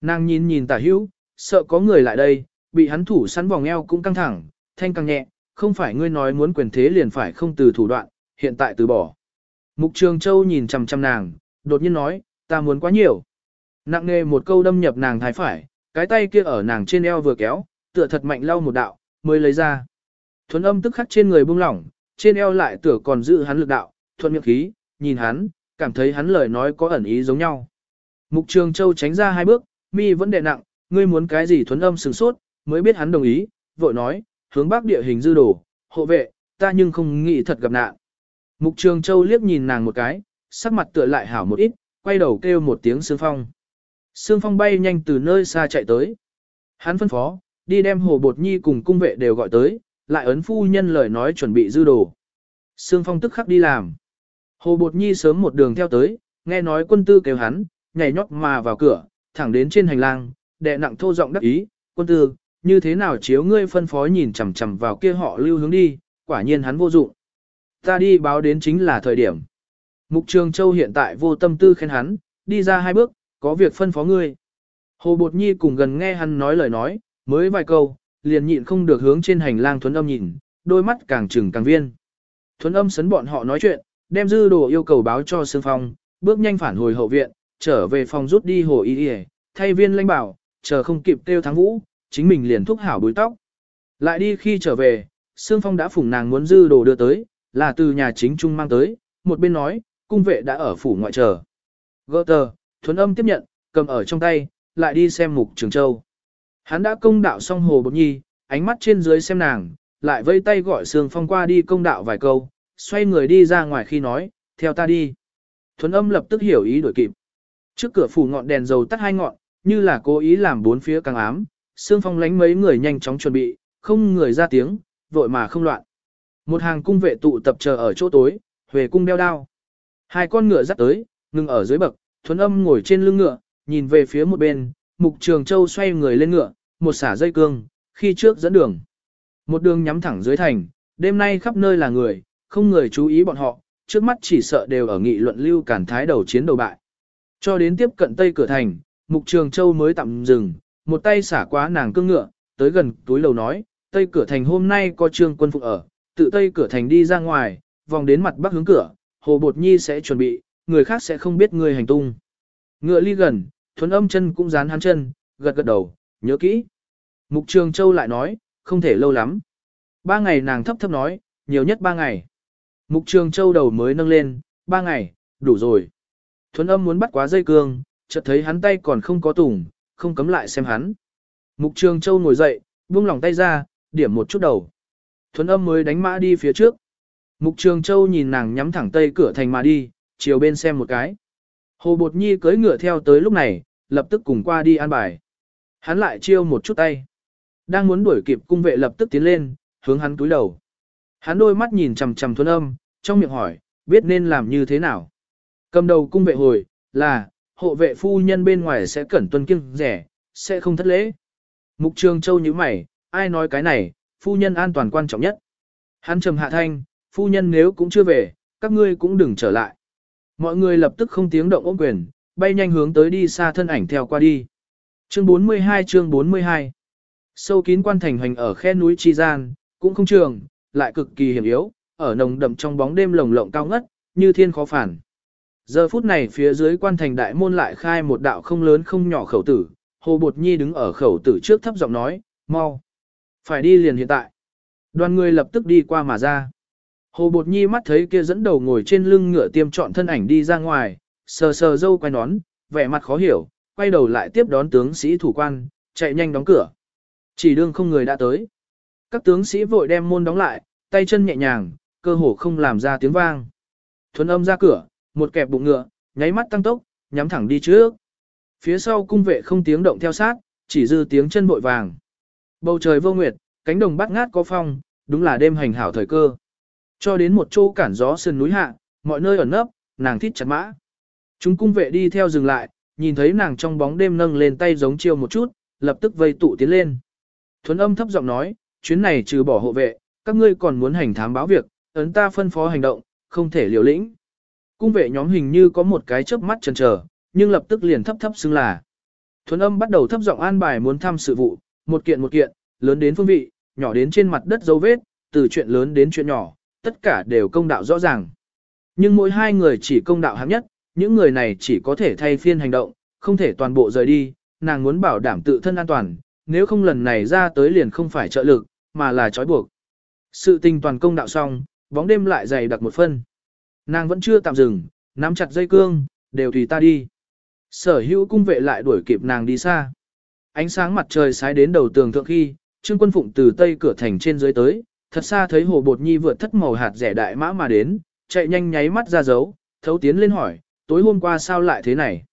Nàng nhìn nhìn tả hữu, sợ có người lại đây, bị hắn thủ sắn vòng eo cũng căng thẳng, thanh càng nhẹ, không phải ngươi nói muốn quyền thế liền phải không từ thủ đoạn, hiện tại từ bỏ. Mục Trường Châu nhìn chằm chằm nàng, đột nhiên nói, ta muốn quá nhiều. Nặng nề một câu đâm nhập nàng thái phải, cái tay kia ở nàng trên eo vừa kéo, tựa thật mạnh lau một đạo, mới lấy ra. Thuấn âm tức khắc trên người buông lỏng, trên eo lại tựa còn giữ hắn lực đạo, thuận miệng khí, nhìn hắn, cảm thấy hắn lời nói có ẩn ý giống nhau. Mục Trường Châu tránh ra hai bước, mi vẫn đè nặng, ngươi muốn cái gì thuấn âm sừng sốt, mới biết hắn đồng ý, vội nói, hướng bắc địa hình dư đồ, hộ vệ, ta nhưng không nghĩ thật gặp nạn. Mục Trường Châu liếc nhìn nàng một cái, sắc mặt tựa lại hảo một ít, quay đầu kêu một tiếng sương phong. Sương phong bay nhanh từ nơi xa chạy tới. Hắn phân phó, đi đem hồ bột nhi cùng cung vệ đều gọi tới, lại ấn phu nhân lời nói chuẩn bị dư đồ. Sương phong tức khắc đi làm. Hồ bột nhi sớm một đường theo tới, nghe nói quân tư kêu hắn, nhảy nhót mà vào cửa, thẳng đến trên hành lang, đệ nặng thô giọng đắc ý, quân tư, như thế nào chiếu ngươi phân phó nhìn chằm chằm vào kia họ lưu hướng đi, quả nhiên hắn vô dụng. Ta đi báo đến chính là thời điểm. Mục Trường Châu hiện tại vô tâm tư khen hắn, đi ra hai bước, có việc phân phó ngươi. Hồ Bột Nhi cùng gần nghe hắn nói lời nói, mới vài câu, liền nhịn không được hướng trên hành lang thuấn âm nhìn, đôi mắt càng trừng càng viên. Thuấn âm sấn bọn họ nói chuyện, đem dư đồ yêu cầu báo cho Sương Phong, bước nhanh phản hồi hậu viện, trở về phòng rút đi hồ y y, thay viên lãnh bảo, chờ không kịp tiêu thắng vũ, chính mình liền thúc hảo búi tóc. Lại đi khi trở về, Sương Phong đã phủng nàng muốn dư đồ đưa tới, là từ nhà chính trung mang tới, một bên nói, cung vệ đã ở phủ ngoại chờ. Gơ tờ, thuấn âm tiếp nhận, cầm ở trong tay, lại đi xem mục trường châu. Hắn đã công đạo xong hồ bột nhi, ánh mắt trên dưới xem nàng, lại vây tay gọi Sương Phong qua đi công đạo vài câu, xoay người đi ra ngoài khi nói, theo ta đi. Thuấn âm lập tức hiểu ý đổi kịp. Trước cửa phủ ngọn đèn dầu tắt hai ngọn, như là cố ý làm bốn phía càng ám, Sương Phong lánh mấy người nhanh chóng chuẩn bị, không người ra tiếng, vội mà không loạn. Một hàng cung vệ tụ tập chờ ở chỗ tối, huề cung đeo đao. Hai con ngựa dắt tới, ngừng ở dưới bậc, thuấn âm ngồi trên lưng ngựa, nhìn về phía một bên, mục trường châu xoay người lên ngựa, một xả dây cương, khi trước dẫn đường. Một đường nhắm thẳng dưới thành, đêm nay khắp nơi là người, không người chú ý bọn họ, trước mắt chỉ sợ đều ở nghị luận lưu cản thái đầu chiến đầu bại. Cho đến tiếp cận tây cửa thành, mục trường châu mới tạm dừng, một tay xả quá nàng cương ngựa, tới gần túi lầu nói, tây cửa thành hôm nay có trương quân phục ở, tự tây cửa thành đi ra ngoài, vòng đến mặt bắc hướng cửa, hồ bột nhi sẽ chuẩn bị, người khác sẽ không biết người hành tung. Ngựa ly gần, thuấn âm chân cũng dán hắn chân, gật gật đầu, nhớ kỹ. Mục Trường Châu lại nói, không thể lâu lắm. Ba ngày nàng thấp thấp nói, nhiều nhất ba ngày. Mục Trường Châu đầu mới nâng lên, ba ngày, đủ rồi. Thuấn âm muốn bắt quá dây cương, chợt thấy hắn tay còn không có tủng, không cấm lại xem hắn. Mục Trường Châu ngồi dậy, buông lỏng tay ra, điểm một chút đầu. Thuấn âm mới đánh mã đi phía trước. Mục Trường Châu nhìn nàng nhắm thẳng tây cửa thành mà đi, chiều bên xem một cái. Hồ Bột Nhi cưỡi ngựa theo tới lúc này, lập tức cùng qua đi an bài. Hắn lại chiêu một chút tay. Đang muốn đuổi kịp cung vệ lập tức tiến lên, hướng hắn túi đầu. Hắn đôi mắt nhìn chằm chằm thuần âm, trong miệng hỏi, biết nên làm như thế nào. Cầm đầu cung vệ hồi, là, hộ vệ phu nhân bên ngoài sẽ cẩn tuân kiêng rẻ, sẽ không thất lễ. Mục trường châu như mày, ai nói cái này, phu nhân an toàn quan trọng nhất. Hắn trầm hạ thanh, phu nhân nếu cũng chưa về, các ngươi cũng đừng trở lại. Mọi người lập tức không tiếng động ôm quyền, bay nhanh hướng tới đi xa thân ảnh theo qua đi. Chương 42 chương 42 Sâu kín quan thành hành ở khe núi Chi Gian, cũng không trường, lại cực kỳ hiểm yếu, ở nồng đậm trong bóng đêm lồng lộng cao ngất, như thiên khó phản. Giờ phút này phía dưới quan thành đại môn lại khai một đạo không lớn không nhỏ khẩu tử, Hồ Bột Nhi đứng ở khẩu tử trước thấp giọng nói, mau. Phải đi liền hiện tại. Đoàn người lập tức đi qua mà ra. Hồ Bột Nhi mắt thấy kia dẫn đầu ngồi trên lưng ngựa tiêm trọn thân ảnh đi ra ngoài, sờ sờ dâu quay nón, vẻ mặt khó hiểu, quay đầu lại tiếp đón tướng sĩ thủ quan, chạy nhanh đóng cửa. Chỉ đương không người đã tới. Các tướng sĩ vội đem môn đóng lại, tay chân nhẹ nhàng, cơ hồ không làm ra tiếng vang. Thuấn âm ra cửa, một kẹp bụng ngựa, nháy mắt tăng tốc, nhắm thẳng đi trước. Phía sau cung vệ không tiếng động theo sát, chỉ dư tiếng chân vội vàng. Bầu trời vô nguyệt, cánh đồng bát ngát có phong, đúng là đêm hành hảo thời cơ. Cho đến một chỗ cản gió sườn núi hạ, mọi nơi ẩn nấp, nàng thít chặt mã. Chúng cung vệ đi theo dừng lại, nhìn thấy nàng trong bóng đêm nâng lên tay giống chiêu một chút, lập tức vây tụ tiến lên. Thuấn âm thấp giọng nói, chuyến này trừ bỏ hộ vệ, các ngươi còn muốn hành thám báo việc, ấn ta phân phó hành động, không thể liều lĩnh. Cung vệ nhóm hình như có một cái chớp mắt chần chờ, nhưng lập tức liền thấp thấp xưng là. Thuấn âm bắt đầu thấp giọng an bài muốn thăm sự vụ, một kiện một kiện, lớn đến phương vị, nhỏ đến trên mặt đất dấu vết, từ chuyện lớn đến chuyện nhỏ, tất cả đều công đạo rõ ràng. Nhưng mỗi hai người chỉ công đạo hạng nhất, những người này chỉ có thể thay phiên hành động, không thể toàn bộ rời đi, nàng muốn bảo đảm tự thân an toàn, nếu không lần này ra tới liền không phải trợ lực, mà là trói buộc. Sự tình toàn công đạo xong, bóng đêm lại dày đặc một phân. Nàng vẫn chưa tạm dừng, nắm chặt dây cương, đều tùy ta đi. Sở hữu cung vệ lại đuổi kịp nàng đi xa. Ánh sáng mặt trời sái đến đầu tường thượng khi, Trương Quân Phụng từ tây cửa thành trên dưới tới, thật xa thấy hồ bột nhi vượt thất màu hạt rẻ đại mã mà đến, chạy nhanh nháy mắt ra dấu, thấu tiến lên hỏi, tối hôm qua sao lại thế này?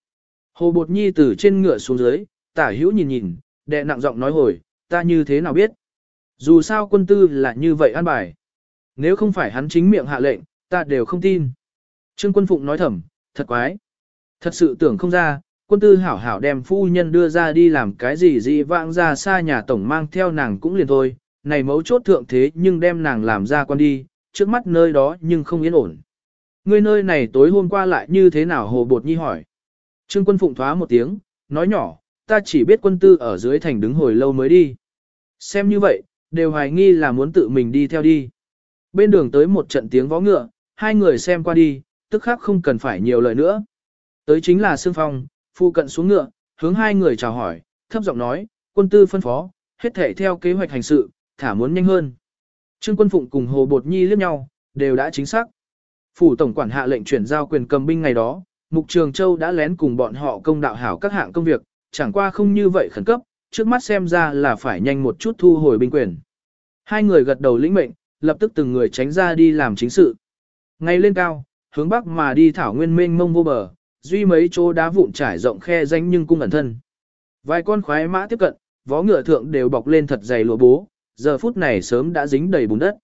Hồ bột nhi từ trên ngựa xuống dưới, tả hữu nhìn nhìn, đệ nặng giọng nói hồi, ta như thế nào biết? Dù sao quân tư là như vậy an bài. Nếu không phải hắn chính miệng hạ lệnh, ta đều không tin. Trương quân phụng nói thầm, thật quái. Thật sự tưởng không ra, quân tư hảo hảo đem phu nhân đưa ra đi làm cái gì gì vãng ra xa nhà tổng mang theo nàng cũng liền thôi, này mấu chốt thượng thế nhưng đem nàng làm ra quan đi, trước mắt nơi đó nhưng không yên ổn. Ngươi nơi này tối hôm qua lại như thế nào hồ bột nhi hỏi. Trương quân phụng thoá một tiếng, nói nhỏ, ta chỉ biết quân tư ở dưới thành đứng hồi lâu mới đi. Xem như vậy, đều hoài nghi là muốn tự mình đi theo đi. Bên đường tới một trận tiếng vó ngựa, hai người xem qua đi, tức khắc không cần phải nhiều lời nữa. Tới chính là Sương Phong, phu cận xuống ngựa, hướng hai người chào hỏi, thấp giọng nói, quân tư phân phó, hết thể theo kế hoạch hành sự, thả muốn nhanh hơn. Trương Quân Phụng cùng Hồ Bột Nhi liếc nhau, đều đã chính xác. Phủ tổng quản hạ lệnh chuyển giao quyền cầm binh ngày đó, Mục Trường Châu đã lén cùng bọn họ công đạo hảo các hạng công việc, chẳng qua không như vậy khẩn cấp, trước mắt xem ra là phải nhanh một chút thu hồi binh quyền. Hai người gật đầu lĩnh mệnh, lập tức từng người tránh ra đi làm chính sự. Ngay lên cao, hướng bắc mà đi thảo nguyên mênh mông vô bờ, duy mấy chỗ đá vụn trải rộng khe danh nhưng cung ẩn thân. Vài con khoái mã tiếp cận, vó ngựa thượng đều bọc lên thật dày lụa bố, giờ phút này sớm đã dính đầy bùn đất.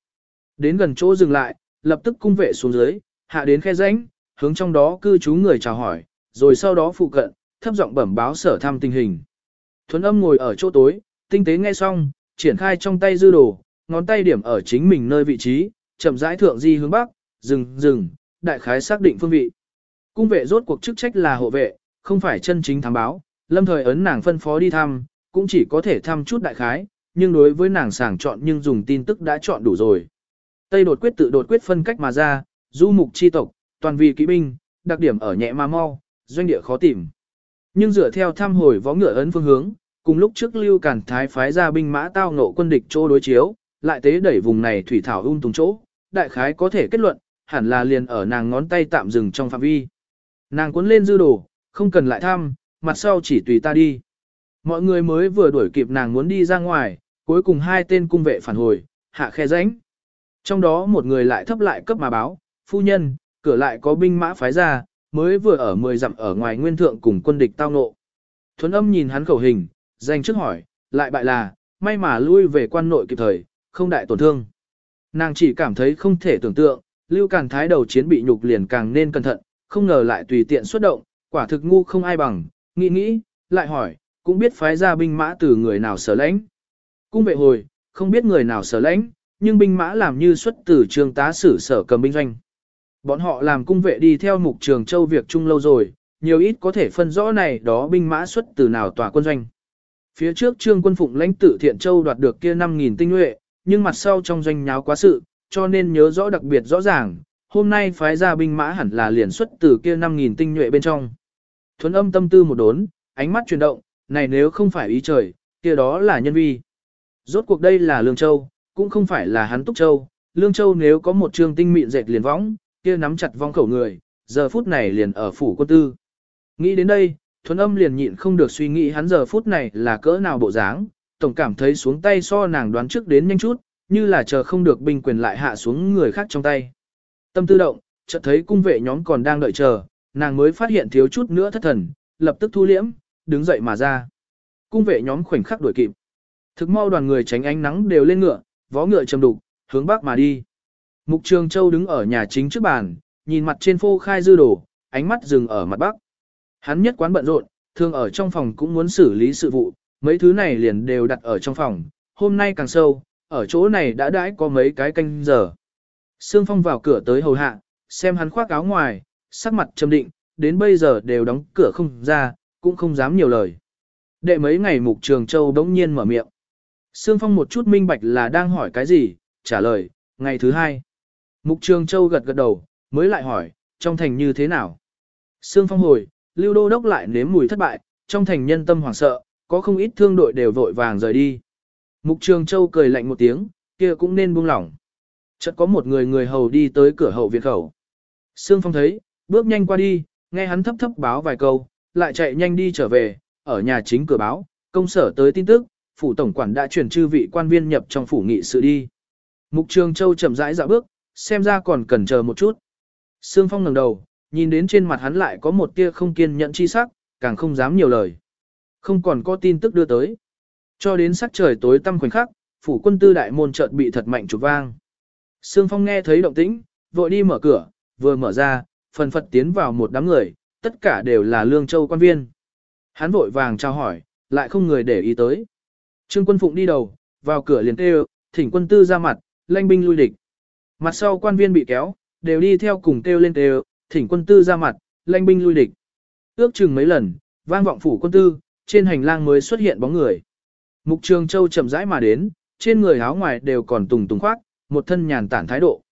Đến gần chỗ dừng lại, lập tức cung vệ xuống dưới, hạ đến khe rãnh, hướng trong đó cư trú người chào hỏi, rồi sau đó phụ cận, thấp giọng bẩm báo sở thăm tình hình. Thuấn âm ngồi ở chỗ tối, tinh tế nghe xong, triển khai trong tay dư đồ, ngón tay điểm ở chính mình nơi vị trí, chậm rãi thượng di hướng bắc, dừng dừng, đại khái xác định phương vị. Cung vệ rốt cuộc chức trách là hộ vệ, không phải chân chính thám báo, lâm thời ấn nàng phân phó đi thăm, cũng chỉ có thể thăm chút đại khái, nhưng đối với nàng sàng chọn nhưng dùng tin tức đã chọn đủ rồi. Tây đột quyết tự đột quyết phân cách mà ra, du mục chi tộc, toàn vì kỵ binh, đặc điểm ở nhẹ mà mau, doanh địa khó tìm. Nhưng dựa theo thăm hồi võ ngựa ấn phương hướng, cùng lúc trước lưu cản thái phái ra binh mã tao ngộ quân địch chỗ đối chiếu, lại tế đẩy vùng này thủy thảo ung tùng chỗ, đại khái có thể kết luận, hẳn là liền ở nàng ngón tay tạm dừng trong phạm vi. Nàng cuốn lên dư đồ, không cần lại thăm, mặt sau chỉ tùy ta đi. Mọi người mới vừa đuổi kịp nàng muốn đi ra ngoài, cuối cùng hai tên cung vệ phản hồi, hạ khe ránh. Trong đó một người lại thấp lại cấp mà báo, phu nhân, cửa lại có binh mã phái ra, mới vừa ở 10 dặm ở ngoài nguyên thượng cùng quân địch tao ngộ. Thuấn âm nhìn hắn khẩu hình, danh trước hỏi, lại bại là, may mà lui về quan nội kịp thời, không đại tổn thương. Nàng chỉ cảm thấy không thể tưởng tượng, lưu càn thái đầu chiến bị nhục liền càng nên cẩn thận, không ngờ lại tùy tiện xuất động, quả thực ngu không ai bằng, nghĩ nghĩ, lại hỏi, cũng biết phái ra binh mã từ người nào sở lãnh. Cung vệ hồi, không biết người nào sở lãnh, nhưng binh mã làm như xuất từ trường tá sử sở cầm binh doanh. Bọn họ làm cung vệ đi theo mục trường châu việc chung lâu rồi, nhiều ít có thể phân rõ này đó binh mã xuất từ nào tòa quân doanh. Phía trước trương quân phụng lãnh tử thiện châu đoạt được kia 5.000 tinh nhuệ, nhưng mặt sau trong doanh nháo quá sự, cho nên nhớ rõ đặc biệt rõ ràng, hôm nay phái ra binh mã hẳn là liền xuất từ kia 5.000 tinh nhuệ bên trong. Thuấn âm tâm tư một đốn, ánh mắt chuyển động, này nếu không phải ý trời, kia đó là nhân vi. Rốt cuộc đây là Lương Châu, cũng không phải là hắn Túc Châu, Lương Châu nếu có một trương tinh mịn dệt liền võng, kia nắm chặt vong khẩu người, giờ phút này liền ở phủ quân tư. Nghĩ đến đây, thuấn âm liền nhịn không được suy nghĩ hắn giờ phút này là cỡ nào bộ dáng, tổng cảm thấy xuống tay so nàng đoán trước đến nhanh chút, như là chờ không được binh quyền lại hạ xuống người khác trong tay. Tâm tư động, chợt thấy cung vệ nhóm còn đang đợi chờ, nàng mới phát hiện thiếu chút nữa thất thần, lập tức thu liễm, đứng dậy mà ra. Cung vệ nhóm khoảnh khắc đuổi kịp. Thực mau đoàn người tránh ánh nắng đều lên ngựa, vó ngựa trầm đục, hướng bắc mà đi. Mục Trường Châu đứng ở nhà chính trước bàn, nhìn mặt trên phô khai dư đồ, ánh mắt dừng ở mặt bắc. Hắn nhất quán bận rộn, thường ở trong phòng cũng muốn xử lý sự vụ, mấy thứ này liền đều đặt ở trong phòng, hôm nay càng sâu, ở chỗ này đã đãi có mấy cái canh giờ. Sương Phong vào cửa tới hầu hạ, xem hắn khoác áo ngoài, sắc mặt trầm định, đến bây giờ đều đóng cửa không ra, cũng không dám nhiều lời. Đệ mấy ngày Mục Trường Châu đống nhiên mở miệng. Sương Phong một chút minh bạch là đang hỏi cái gì, trả lời, ngày thứ hai. Mục Trường Châu gật gật đầu, mới lại hỏi, trong thành như thế nào? Sương Phong hồi, Lưu Đô Đốc lại nếm mùi thất bại, trong thành nhân tâm hoảng sợ, có không ít thương đội đều vội vàng rời đi. Mục Trường Châu cười lạnh một tiếng, kia cũng nên buông lỏng. Chợt có một người người hầu đi tới cửa hậu viện khẩu. Sương Phong thấy, bước nhanh qua đi, nghe hắn thấp thấp báo vài câu, lại chạy nhanh đi trở về, ở nhà chính cửa báo, công sở tới tin tức, phủ tổng quản đã chuyển chư vị quan viên nhập trong phủ nghị sự đi. Mục Trường Châu chậm rãi dạo bước, xem ra còn cần chờ một chút. Sương Phong ngẩng đầu, nhìn đến trên mặt hắn lại có một tia không kiên nhẫn chi sắc, càng không dám nhiều lời. Không còn có tin tức đưa tới. Cho đến sắc trời tối tăm khoảnh khắc, phủ quân tư đại môn chợt bị thật mạnh chụp vang. Sương Phong nghe thấy động tĩnh, vội đi mở cửa, vừa mở ra, phần phật tiến vào một đám người, tất cả đều là Lương Châu quan viên. Hắn vội vàng trao hỏi, lại không người để ý tới. Trương quân phụng đi đầu, vào cửa liền kêu, thỉnh quân tư ra mặt, lanh binh lui địch. Mặt sau quan viên bị kéo, đều đi theo cùng kêu lên kêu, thỉnh quân tư ra mặt, lanh binh lui địch. Ước chừng mấy lần, vang vọng phủ quân tư, trên hành lang mới xuất hiện bóng người. Mục Trường Châu chậm rãi mà đến, trên người áo ngoài đều còn tùng tùng khoác, một thân nhàn tản thái độ.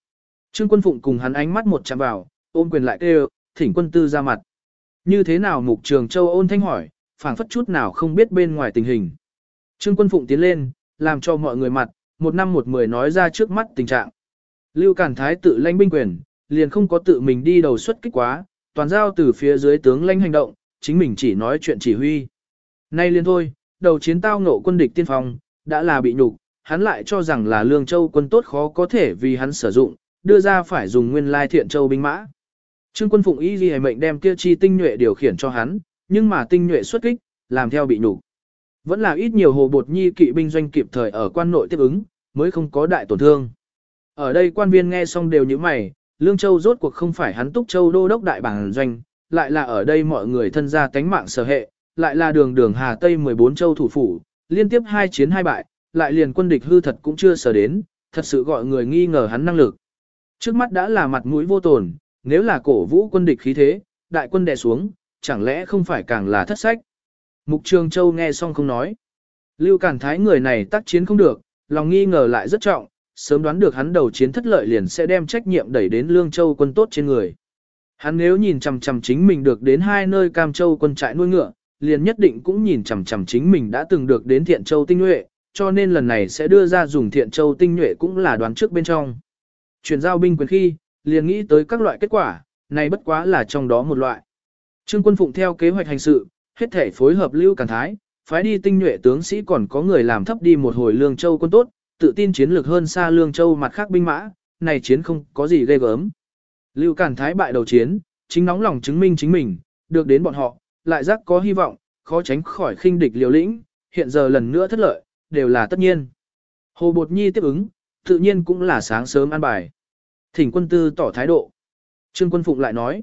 Trương Quân Phụng cùng hắn ánh mắt một chạm vào, ôm quyền lại kêu, thỉnh quân tư ra mặt. Như thế nào Mục Trường Châu ôn thanh hỏi, phảng phất chút nào không biết bên ngoài tình hình. Trương Quân Phụng tiến lên, làm cho mọi người mặt, một năm một mười nói ra trước mắt tình trạng. Lưu Cản Thái tự lãnh binh quyền, liền không có tự mình đi đầu xuất kích quá, toàn giao từ phía dưới tướng lãnh hành động, chính mình chỉ nói chuyện chỉ huy. Nay liền thôi, đầu chiến tao ngộ quân địch tiên phong, đã là bị nhục, hắn lại cho rằng là Lương Châu quân tốt khó có thể vì hắn sử dụng, đưa ra phải dùng nguyên lai thiện châu binh mã. Trương quân phụng ý gì mệnh đem kia chi tinh nhuệ điều khiển cho hắn, nhưng mà tinh nhuệ xuất kích, làm theo bị nhục. Vẫn là ít nhiều hồ bột nhi kỵ binh doanh kịp thời ở quan nội tiếp ứng, mới không có đại tổn thương. Ở đây quan viên nghe xong đều như mày, Lương Châu rốt cuộc không phải hắn túc châu đô đốc đại bản doanh, lại là ở đây mọi người thân gia tánh mạng sở hệ, lại là đường đường Hà Tây 14 châu thủ phủ, liên tiếp hai chiến hai bại, lại liền quân địch hư thật cũng chưa sở đến, thật sự gọi người nghi ngờ hắn năng lực. Trước mắt đã là mặt mũi vô tồn, nếu là cổ vũ quân địch khí thế, đại quân đè xuống, chẳng lẽ không phải càng là thất sách. Mục Trường Châu nghe xong không nói. Lưu Cản Thái người này tác chiến không được, lòng nghi ngờ lại rất trọng, sớm đoán được hắn đầu chiến thất lợi liền sẽ đem trách nhiệm đẩy đến Lương Châu quân tốt trên người. Hắn nếu nhìn chằm chằm chính mình được đến hai nơi Cam Châu quân trại nuôi ngựa, liền nhất định cũng nhìn chằm chằm chính mình đã từng được đến Thiện Châu tinh nhuệ, cho nên lần này sẽ đưa ra dùng Thiện Châu tinh nhuệ cũng là đoán trước bên trong. Chuyển giao binh quyền khi, liền nghĩ tới các loại kết quả, này bất quá là trong đó một loại. Trương quân phụng theo kế hoạch hành sự, hết thể phối hợp lưu cản thái, phái đi tinh nhuệ tướng sĩ còn có người làm thấp đi một hồi lương châu quân tốt, tự tin chiến lược hơn xa lương châu mặt khác binh mã, này chiến không có gì ghê gớm. Lưu Cản Thái bại đầu chiến, chính nóng lòng chứng minh chính mình, được đến bọn họ, lại giác có hy vọng, khó tránh khỏi khinh địch liều lĩnh, hiện giờ lần nữa thất lợi, đều là tất nhiên. Hồ Bột Nhi tiếp ứng, tự nhiên cũng là sáng sớm an bài. Thỉnh quân tư tỏ thái độ. Trương quân phụng lại nói.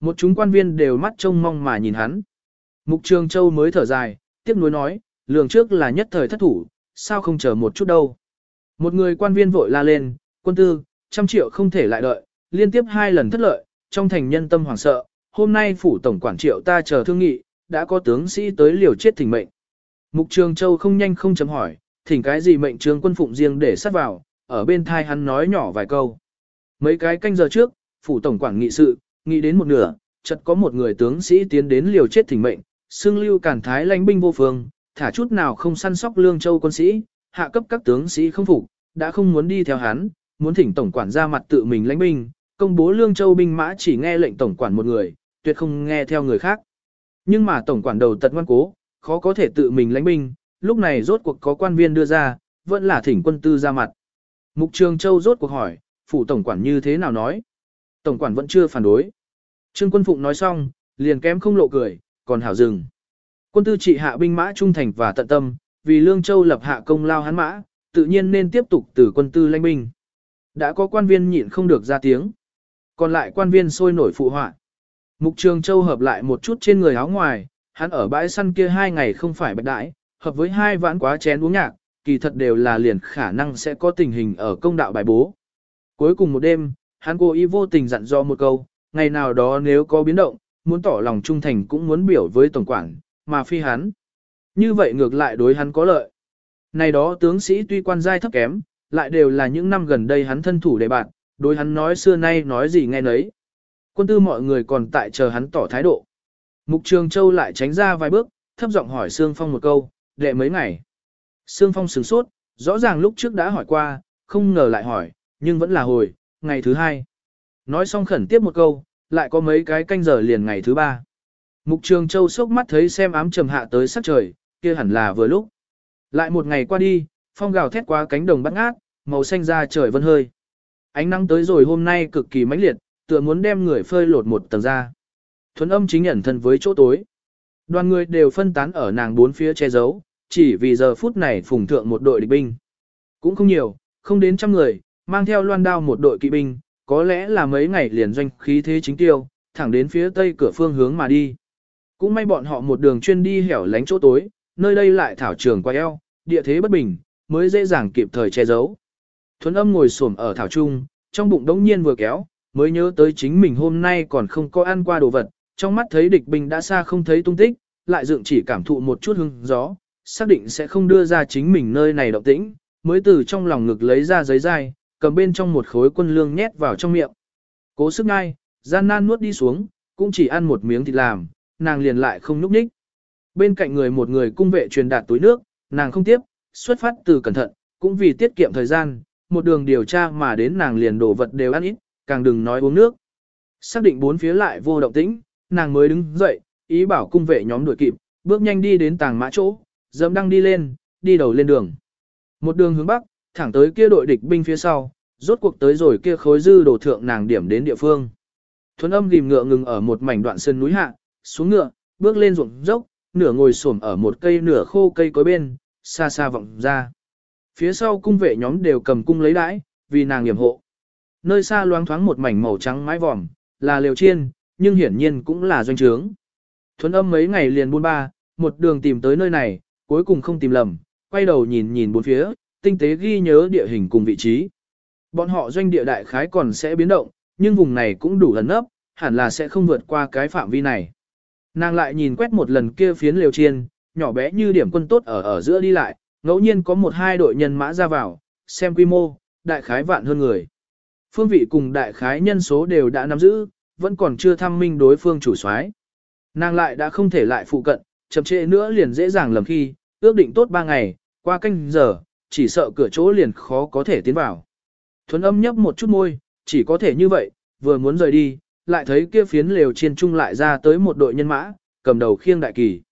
Một chúng quan viên đều mắt trông mong mà nhìn hắn. Mục Trường Châu mới thở dài, tiếp nối nói, lường trước là nhất thời thất thủ, sao không chờ một chút đâu. Một người quan viên vội la lên, quân tư, trăm triệu không thể lại đợi, liên tiếp hai lần thất lợi, trong thành nhân tâm hoảng sợ, hôm nay phủ tổng quản triệu ta chờ thương nghị, đã có tướng sĩ tới liều chết thỉnh mệnh. Mục Trường Châu không nhanh không chấm hỏi, thỉnh cái gì mệnh trường quân phụng riêng để sát vào, ở bên thai hắn nói nhỏ vài câu. Mấy cái canh giờ trước, phủ tổng quản nghị sự, nghĩ đến một nửa, chợt có một người tướng sĩ tiến đến liều chết thỉnh mệnh, xương lưu cản thái lãnh binh vô phương, thả chút nào không săn sóc lương châu quân sĩ, hạ cấp các tướng sĩ không phục, đã không muốn đi theo hắn, muốn thỉnh tổng quản ra mặt tự mình lãnh binh, công bố lương châu binh mã chỉ nghe lệnh tổng quản một người, tuyệt không nghe theo người khác. Nhưng mà tổng quản đầu tật ngoan cố, khó có thể tự mình lãnh binh, lúc này rốt cuộc có quan viên đưa ra, vẫn là thỉnh quân tư ra mặt. Mục Trường Châu rốt cuộc hỏi, phủ tổng quản như thế nào nói? Tổng quản vẫn chưa phản đối. Trương quân phụng nói xong, liền kém không lộ cười, còn hảo dừng. Quân tư trị hạ binh mã trung thành và tận tâm, vì Lương Châu lập hạ công lao hắn mã, tự nhiên nên tiếp tục từ quân tư lãnh binh. Đã có quan viên nhịn không được ra tiếng. Còn lại quan viên sôi nổi phụ họa. Mục Trường Châu hợp lại một chút trên người áo ngoài, hắn ở bãi săn kia hai ngày không phải bạch đãi, hợp với hai vãn quá chén uống nhạc, kỳ thật đều là liền khả năng sẽ có tình hình ở công đạo bài bố. Cuối cùng một đêm, hắn cố ý vô tình dặn dò một câu, ngày nào đó nếu có biến động, muốn tỏ lòng trung thành cũng muốn biểu với tổng quản, mà phi hắn. Như vậy ngược lại đối hắn có lợi. Này đó tướng sĩ tuy quan giai thấp kém, lại đều là những năm gần đây hắn thân thủ để bạn, đối hắn nói xưa nay nói gì nghe nấy. Quân tư mọi người còn tại chờ hắn tỏ thái độ. Mục Trường Châu lại tránh ra vài bước, thấp giọng hỏi Sương Phong một câu, đệ mấy ngày. Sương Phong sửng sốt, rõ ràng lúc trước đã hỏi qua, không ngờ lại hỏi, nhưng vẫn là hồi, ngày thứ hai. Nói xong khẩn tiếp một câu, lại có mấy cái canh giờ liền ngày thứ ba. Mục Trường Châu sốc mắt thấy xem ám trầm hạ tới sắc trời, kia hẳn là vừa lúc. Lại một ngày qua đi, phong gào thét qua cánh đồng bắt ngát, màu xanh ra trời vân hơi. Ánh nắng tới rồi hôm nay cực kỳ mãnh liệt, tựa muốn đem người phơi lột một tầng ra. Thuấn âm chính ẩn thân với chỗ tối. Đoàn người đều phân tán ở nàng bốn phía che giấu, chỉ vì giờ phút này phùng thượng một đội địch binh. Cũng không nhiều, không đến trăm người, mang theo loan đao một đội kỵ binh, có lẽ là mấy ngày liền doanh khí thế chính tiêu, thẳng đến phía tây cửa phương hướng mà đi. Cũng may bọn họ một đường chuyên đi hẻo lánh chỗ tối, nơi đây lại thảo trường quay eo, địa thế bất bình, mới dễ dàng kịp thời che giấu. Thuấn âm ngồi xổm ở thảo trung, trong bụng đống nhiên vừa kéo, mới nhớ tới chính mình hôm nay còn không có ăn qua đồ vật, trong mắt thấy địch binh đã xa không thấy tung tích, lại dựng chỉ cảm thụ một chút hương gió, xác định sẽ không đưa ra chính mình nơi này động tĩnh, mới từ trong lòng ngực lấy ra giấy dai, cầm bên trong một khối quân lương nhét vào trong miệng. Cố sức ngay, gian nan nuốt đi xuống, cũng chỉ ăn một miếng thịt làm, nàng liền lại không núp ních. Bên cạnh người một người cung vệ truyền đạt túi nước, nàng không tiếp, xuất phát từ cẩn thận, cũng vì tiết kiệm thời gian, một đường điều tra mà đến nàng liền đổ vật đều ăn ít, càng đừng nói uống nước. Xác định bốn phía lại vô động tĩnh, nàng mới đứng dậy, ý bảo cung vệ nhóm đuổi kịp, bước nhanh đi đến tàng mã chỗ, dẫm đăng đi lên, đi đầu lên đường. Một đường hướng bắc, thẳng tới kia đội địch binh phía sau, rốt cuộc tới rồi kia khối dư đồ thượng nàng điểm đến địa phương. Thuấn âm ghim ngựa ngừng ở một mảnh đoạn sơn núi hạ, xuống ngựa, bước lên ruộng dốc, nửa ngồi xổm ở một cây nửa khô cây cối bên, xa xa vọng ra. Phía sau cung vệ nhóm đều cầm cung lấy đãi, vì nàng nghiệm hộ. Nơi xa loáng thoáng một mảnh màu trắng mái vòm, là liều chiên, nhưng hiển nhiên cũng là doanh trướng. Thuấn âm mấy ngày liền buôn ba, một đường tìm tới nơi này, cuối cùng không tìm lầm, quay đầu nhìn nhìn bốn phía, tinh tế ghi nhớ địa hình cùng vị trí. Bọn họ doanh địa đại khái còn sẽ biến động, nhưng vùng này cũng đủ lần nấp, hẳn là sẽ không vượt qua cái phạm vi này. Nàng lại nhìn quét một lần kia phiến liều chiên, nhỏ bé như điểm quân tốt ở ở giữa đi lại, ngẫu nhiên có một hai đội nhân mã ra vào, xem quy mô, đại khái vạn hơn người. Phương vị cùng đại khái nhân số đều đã nắm giữ, vẫn còn chưa thăm minh đối phương chủ soái. Nàng lại đã không thể lại phụ cận, chậm trễ nữa liền dễ dàng lầm khi, ước định tốt ba ngày, qua canh giờ, chỉ sợ cửa chỗ liền khó có thể tiến vào. Thuấn âm nhấp một chút môi, chỉ có thể như vậy, vừa muốn rời đi, lại thấy kia phiến lều trên trung lại ra tới một đội nhân mã, cầm đầu khiêng đại kỳ.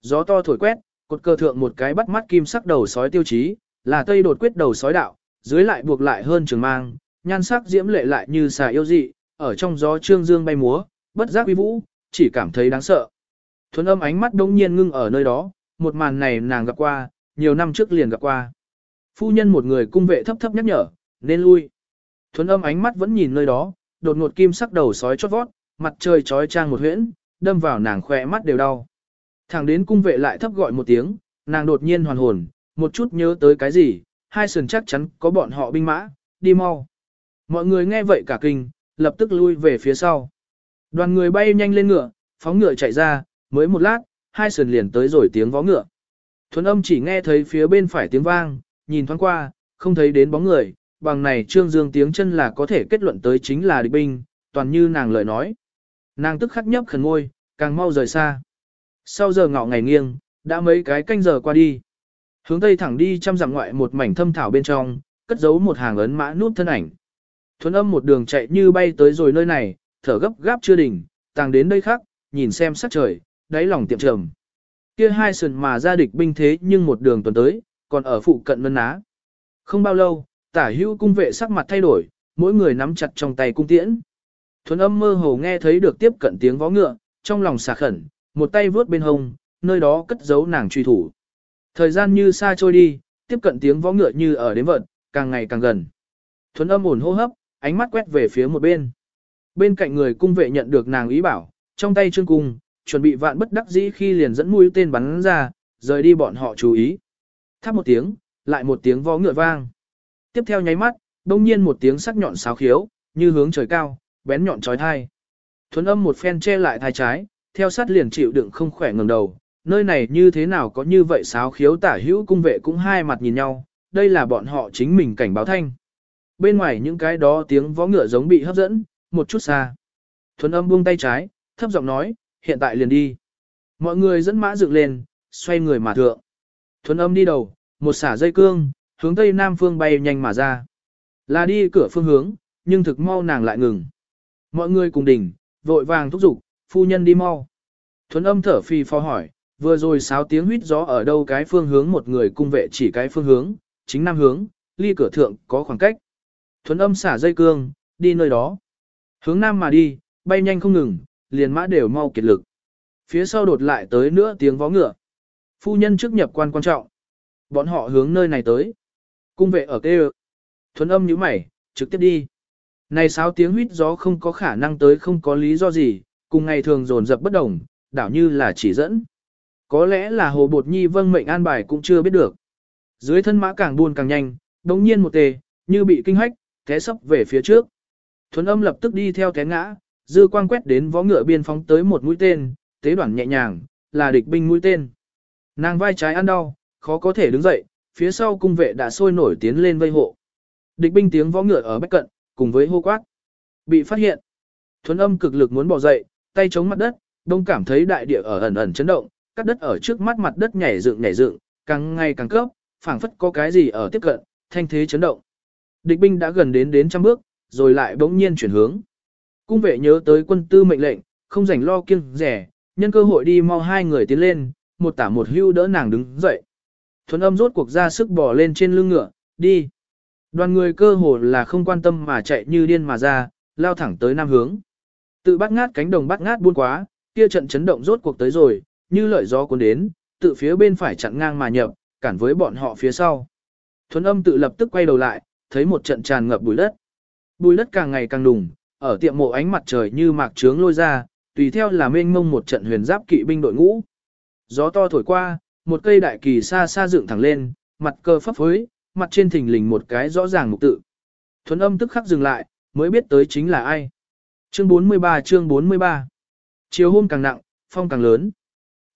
Gió to thổi quét, cột cơ thượng một cái bắt mắt kim sắc đầu sói tiêu chí, là tây đột quyết đầu sói đạo, dưới lại buộc lại hơn trường mang, nhan sắc diễm lệ lại như xà yêu dị, ở trong gió trương dương bay múa, bất giác uy vũ, chỉ cảm thấy đáng sợ. Thuấn âm ánh mắt đông nhiên ngưng ở nơi đó, một màn này nàng gặp qua, nhiều năm trước liền gặp qua. Phu nhân một người cung vệ thấp thấp nhắc nhở, nên lui. Thuấn âm ánh mắt vẫn nhìn nơi đó, đột ngột kim sắc đầu sói chót vót, mặt trời trói trang một huyễn, đâm vào nàng khỏe mắt đều đau. Thẳng đến cung vệ lại thấp gọi một tiếng, nàng đột nhiên hoàn hồn, một chút nhớ tới cái gì, hai sườn chắc chắn có bọn họ binh mã, đi mau. Mọi người nghe vậy cả kinh, lập tức lui về phía sau. Đoàn người bay nhanh lên ngựa, phóng ngựa chạy ra, mới một lát, hai sườn liền tới rồi tiếng vó ngựa. Thuấn âm chỉ nghe thấy phía bên phải tiếng vang, nhìn thoáng qua, không thấy đến bóng người, bằng này trương dương tiếng chân là có thể kết luận tới chính là địch binh, toàn như nàng lời nói. Nàng tức khắc nhấp khẩn ngôi, càng mau rời xa. Sau giờ ngọ ngày nghiêng, đã mấy cái canh giờ qua đi. Hướng tây thẳng đi trăm dặm ngoại một mảnh thâm thảo bên trong, cất giấu một hàng ấn mã nút thân ảnh. Thuấn âm một đường chạy như bay tới rồi nơi này, thở gấp gáp chưa đỉnh, tàng đến nơi khác, nhìn xem sắc trời, đáy lòng tiệm trầm. Kia hai sườn mà ra địch binh thế nhưng một đường tuần tới, còn ở phụ cận Vân Ná. Không bao lâu, tả hữu cung vệ sắc mặt thay đổi, mỗi người nắm chặt trong tay cung tiễn. Thuấn âm mơ hồ nghe thấy được tiếp cận tiếng vó ngựa, trong lòng xà khẩn, một tay vướt bên hông, nơi đó cất giấu nàng truy thủ. Thời gian như xa trôi đi, tiếp cận tiếng vó ngựa như ở đến vận, càng ngày càng gần. Thuấn âm ổn hô hấp, ánh mắt quét về phía một bên. Bên cạnh người cung vệ nhận được nàng ý bảo, trong tay trương cung, chuẩn bị vạn bất đắc dĩ khi liền dẫn mũi tên bắn ra, rời đi bọn họ chú ý. Thắp một tiếng, lại một tiếng vó ngựa vang. Tiếp theo nháy mắt, đông nhiên một tiếng sắc nhọn sáo khiếu, như hướng trời cao, bén nhọn trói thai. Thuấn âm một phen che lại thai trái, theo sát liền chịu đựng không khỏe ngẩng đầu, nơi này như thế nào có như vậy sáo khiếu tả hữu cung vệ cũng hai mặt nhìn nhau, đây là bọn họ chính mình cảnh báo thanh. Bên ngoài những cái đó tiếng vó ngựa giống bị hấp dẫn, một chút xa. Thuấn âm buông tay trái, thấp giọng nói, hiện tại liền đi. Mọi người dẫn mã dựng lên, xoay người mà thượng. Thuấn âm đi đầu, một xả dây cương, hướng tây nam phương bay nhanh mà ra. Là đi cửa phương hướng, nhưng thực mau nàng lại ngừng. Mọi người cùng đỉnh, vội vàng thúc giục, phu nhân đi mau. Thuấn âm thở phì phò hỏi, vừa rồi sáo tiếng huýt gió ở đâu cái phương hướng một người cung vệ chỉ cái phương hướng, chính nam hướng, ly cửa thượng có khoảng cách. Thuấn âm xả dây cương, đi nơi đó. Hướng nam mà đi, bay nhanh không ngừng, liền mã đều mau kiệt lực. Phía sau đột lại tới nữa tiếng vó ngựa. Phu nhân trước nhập quan quan trọng. Bọn họ hướng nơi này tới. Cung vệ ở kê Thuấn âm như mày, trực tiếp đi. Này sáu tiếng huýt gió không có khả năng tới không có lý do gì, cùng ngày thường dồn dập bất đồng, đảo như là chỉ dẫn. Có lẽ là hồ bột nhi vâng mệnh an bài cũng chưa biết được. Dưới thân mã càng buôn càng nhanh, đống nhiên một tề, như bị kinh hách, té sấp về phía trước. Thuấn âm lập tức đi theo té ngã, dư quang quét đến vó ngựa biên phóng tới một mũi tên, tế đoạn nhẹ nhàng, là địch binh mũi tên. Nàng vai trái ăn đau, khó có thể đứng dậy, phía sau cung vệ đã sôi nổi tiến lên vây hộ. Địch binh tiếng vó ngựa ở bách cận, cùng với hô quát. Bị phát hiện. Thuấn âm cực lực muốn bỏ dậy, tay chống mặt đất, đông cảm thấy đại địa ở ẩn ẩn chấn động, cắt đất ở trước mắt mặt đất nhảy dựng nhảy dựng, càng ngày càng cấp, phảng phất có cái gì ở tiếp cận, thanh thế chấn động. Địch binh đã gần đến đến trăm bước, rồi lại bỗng nhiên chuyển hướng. Cung vệ nhớ tới quân tư mệnh lệnh, không rảnh lo kiêng rẻ, nhân cơ hội đi mau hai người tiến lên, một tả một hưu đỡ nàng đứng dậy. Thuấn âm rốt cuộc ra sức bỏ lên trên lưng ngựa, đi. Đoàn người cơ hồ là không quan tâm mà chạy như điên mà ra, lao thẳng tới nam hướng. Tự bắt ngát cánh đồng bắt ngát buôn quá, kia trận chấn động rốt cuộc tới rồi, như lợi gió cuốn đến, tự phía bên phải chặn ngang mà nhập, cản với bọn họ phía sau. Thuấn âm tự lập tức quay đầu lại, thấy một trận tràn ngập bùi đất. Bùi đất càng ngày càng đùng, ở tiệm mộ ánh mặt trời như mạc trướng lôi ra, tùy theo là mênh mông một trận huyền giáp kỵ binh đội ngũ. Gió to thổi qua, một cây đại kỳ xa xa dựng thẳng lên, mặt cơ phấp phới, mặt trên thình lình một cái rõ ràng mục tự. Thuấn âm tức khắc dừng lại, mới biết tới chính là ai. Chương 43 chương 43 Chiều hôm càng nặng, phong càng lớn.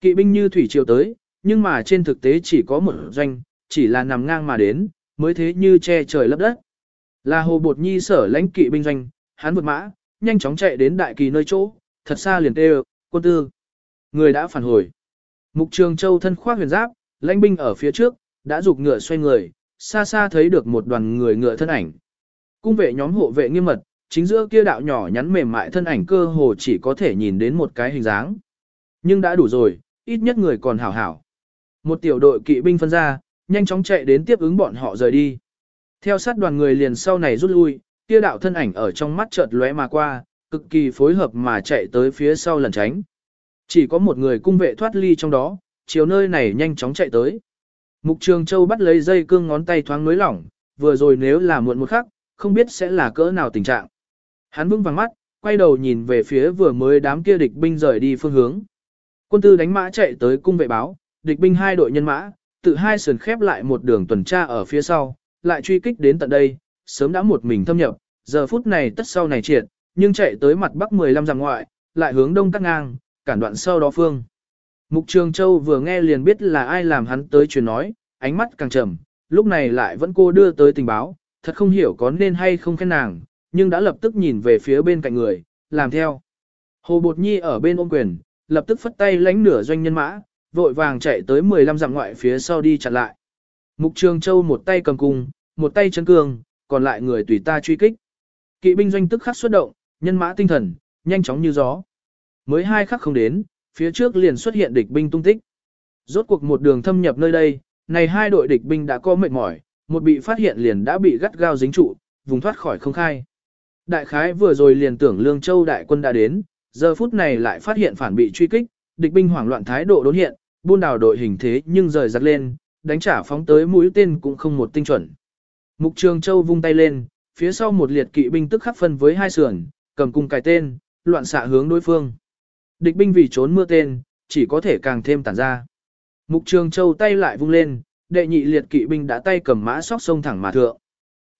Kỵ binh như thủy triều tới, nhưng mà trên thực tế chỉ có một doanh, chỉ là nằm ngang mà đến, mới thế như che trời lấp đất. Là hồ bột nhi sở lãnh kỵ binh doanh, hắn vượt mã, nhanh chóng chạy đến đại kỳ nơi chỗ, thật xa liền tê quân tư. Người đã phản hồi. Mục trường châu thân khoác huyền giáp, lãnh binh ở phía trước, đã rục ngựa xoay người, xa xa thấy được một đoàn người ngựa thân ảnh. Cung vệ nhóm hộ vệ nghiêm mật, chính giữa kia đạo nhỏ nhắn mềm mại thân ảnh cơ hồ chỉ có thể nhìn đến một cái hình dáng. Nhưng đã đủ rồi, ít nhất người còn hảo hảo. Một tiểu đội kỵ binh phân ra, nhanh chóng chạy đến tiếp ứng bọn họ rời đi. Theo sát đoàn người liền sau này rút lui, kia đạo thân ảnh ở trong mắt chợt lóe mà qua, cực kỳ phối hợp mà chạy tới phía sau lẩn tránh. Chỉ có một người cung vệ thoát ly trong đó, chiều nơi này nhanh chóng chạy tới. Mục Trường Châu bắt lấy dây cương ngón tay thoáng nối lỏng, vừa rồi nếu là muộn một khắc, không biết sẽ là cỡ nào tình trạng. Hắn vững vàng mắt, quay đầu nhìn về phía vừa mới đám kia địch binh rời đi phương hướng. Quân tư đánh mã chạy tới cung vệ báo, địch binh hai đội nhân mã, tự hai sườn khép lại một đường tuần tra ở phía sau, lại truy kích đến tận đây, sớm đã một mình thâm nhập, giờ phút này tất sau này triệt, nhưng chạy tới mặt bắc 15 dặm ngoại, lại hướng đông cắt ngang, cản đoạn sau đó phương. Mục Trường Châu vừa nghe liền biết là ai làm hắn tới truyền nói, ánh mắt càng trầm, lúc này lại vẫn cô đưa tới tình báo, thật không hiểu có nên hay không khen nàng, nhưng đã lập tức nhìn về phía bên cạnh người, làm theo. Hồ Bột Nhi ở bên ôm quyền, lập tức phất tay lánh nửa doanh nhân mã, vội vàng chạy tới 15 dặm ngoại phía sau đi chặn lại. Mục Trường Châu một tay cầm cung, một tay chân cương, còn lại người tùy ta truy kích. Kỵ binh doanh tức khắc xuất động, nhân mã tinh thần, nhanh chóng như gió. Mới hai khắc không đến, phía trước liền xuất hiện địch binh tung tích. Rốt cuộc một đường thâm nhập nơi đây, này hai đội địch binh đã có mệt mỏi, một bị phát hiện liền đã bị gắt gao dính trụ, vùng thoát khỏi không khai. Đại khái vừa rồi liền tưởng Lương Châu đại quân đã đến, giờ phút này lại phát hiện phản bị truy kích, địch binh hoảng loạn thái độ đốn hiện, buôn đảo đội hình thế nhưng rời giật lên, đánh trả phóng tới mũi tên cũng không một tinh chuẩn. Mục Trường Châu vung tay lên, phía sau một liệt kỵ binh tức khắc phân với hai sườn, cầm cung cài tên, loạn xạ hướng đối phương. Địch binh vì trốn mưa tên, chỉ có thể càng thêm tản ra. Mục Trường Châu tay lại vung lên, đệ nhị liệt kỵ binh đã tay cầm mã sóc sông thẳng mà thượng.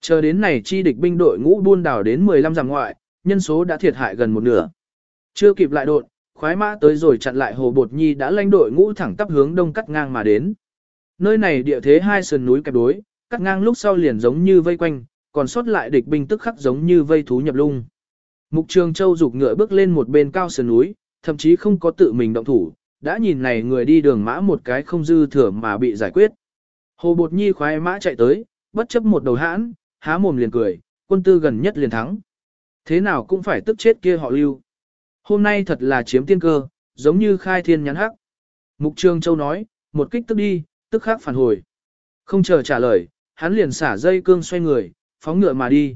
Chờ đến này chi địch binh đội ngũ buôn đảo đến 15 dặm ngoại, nhân số đã thiệt hại gần một nửa. Chưa kịp lại đột, khoái mã tới rồi chặn lại hồ bột nhi đã lãnh đội ngũ thẳng tắp hướng đông cắt ngang mà đến. Nơi này địa thế hai sườn núi kẹp đối, cắt ngang lúc sau liền giống như vây quanh, còn sót lại địch binh tức khắc giống như vây thú nhập lung. Mục Trường Châu dục ngựa bước lên một bên cao sườn núi, thậm chí không có tự mình động thủ, đã nhìn này người đi đường mã một cái không dư thừa mà bị giải quyết. Hồ Bột Nhi khoái mã chạy tới, bất chấp một đầu hãn, há mồm liền cười, quân tư gần nhất liền thắng. Thế nào cũng phải tức chết kia họ lưu. Hôm nay thật là chiếm tiên cơ, giống như khai thiên nhắn hắc. Mục Trường Châu nói, một kích tức đi, tức khắc phản hồi. Không chờ trả lời, hắn liền xả dây cương xoay người, phóng ngựa mà đi.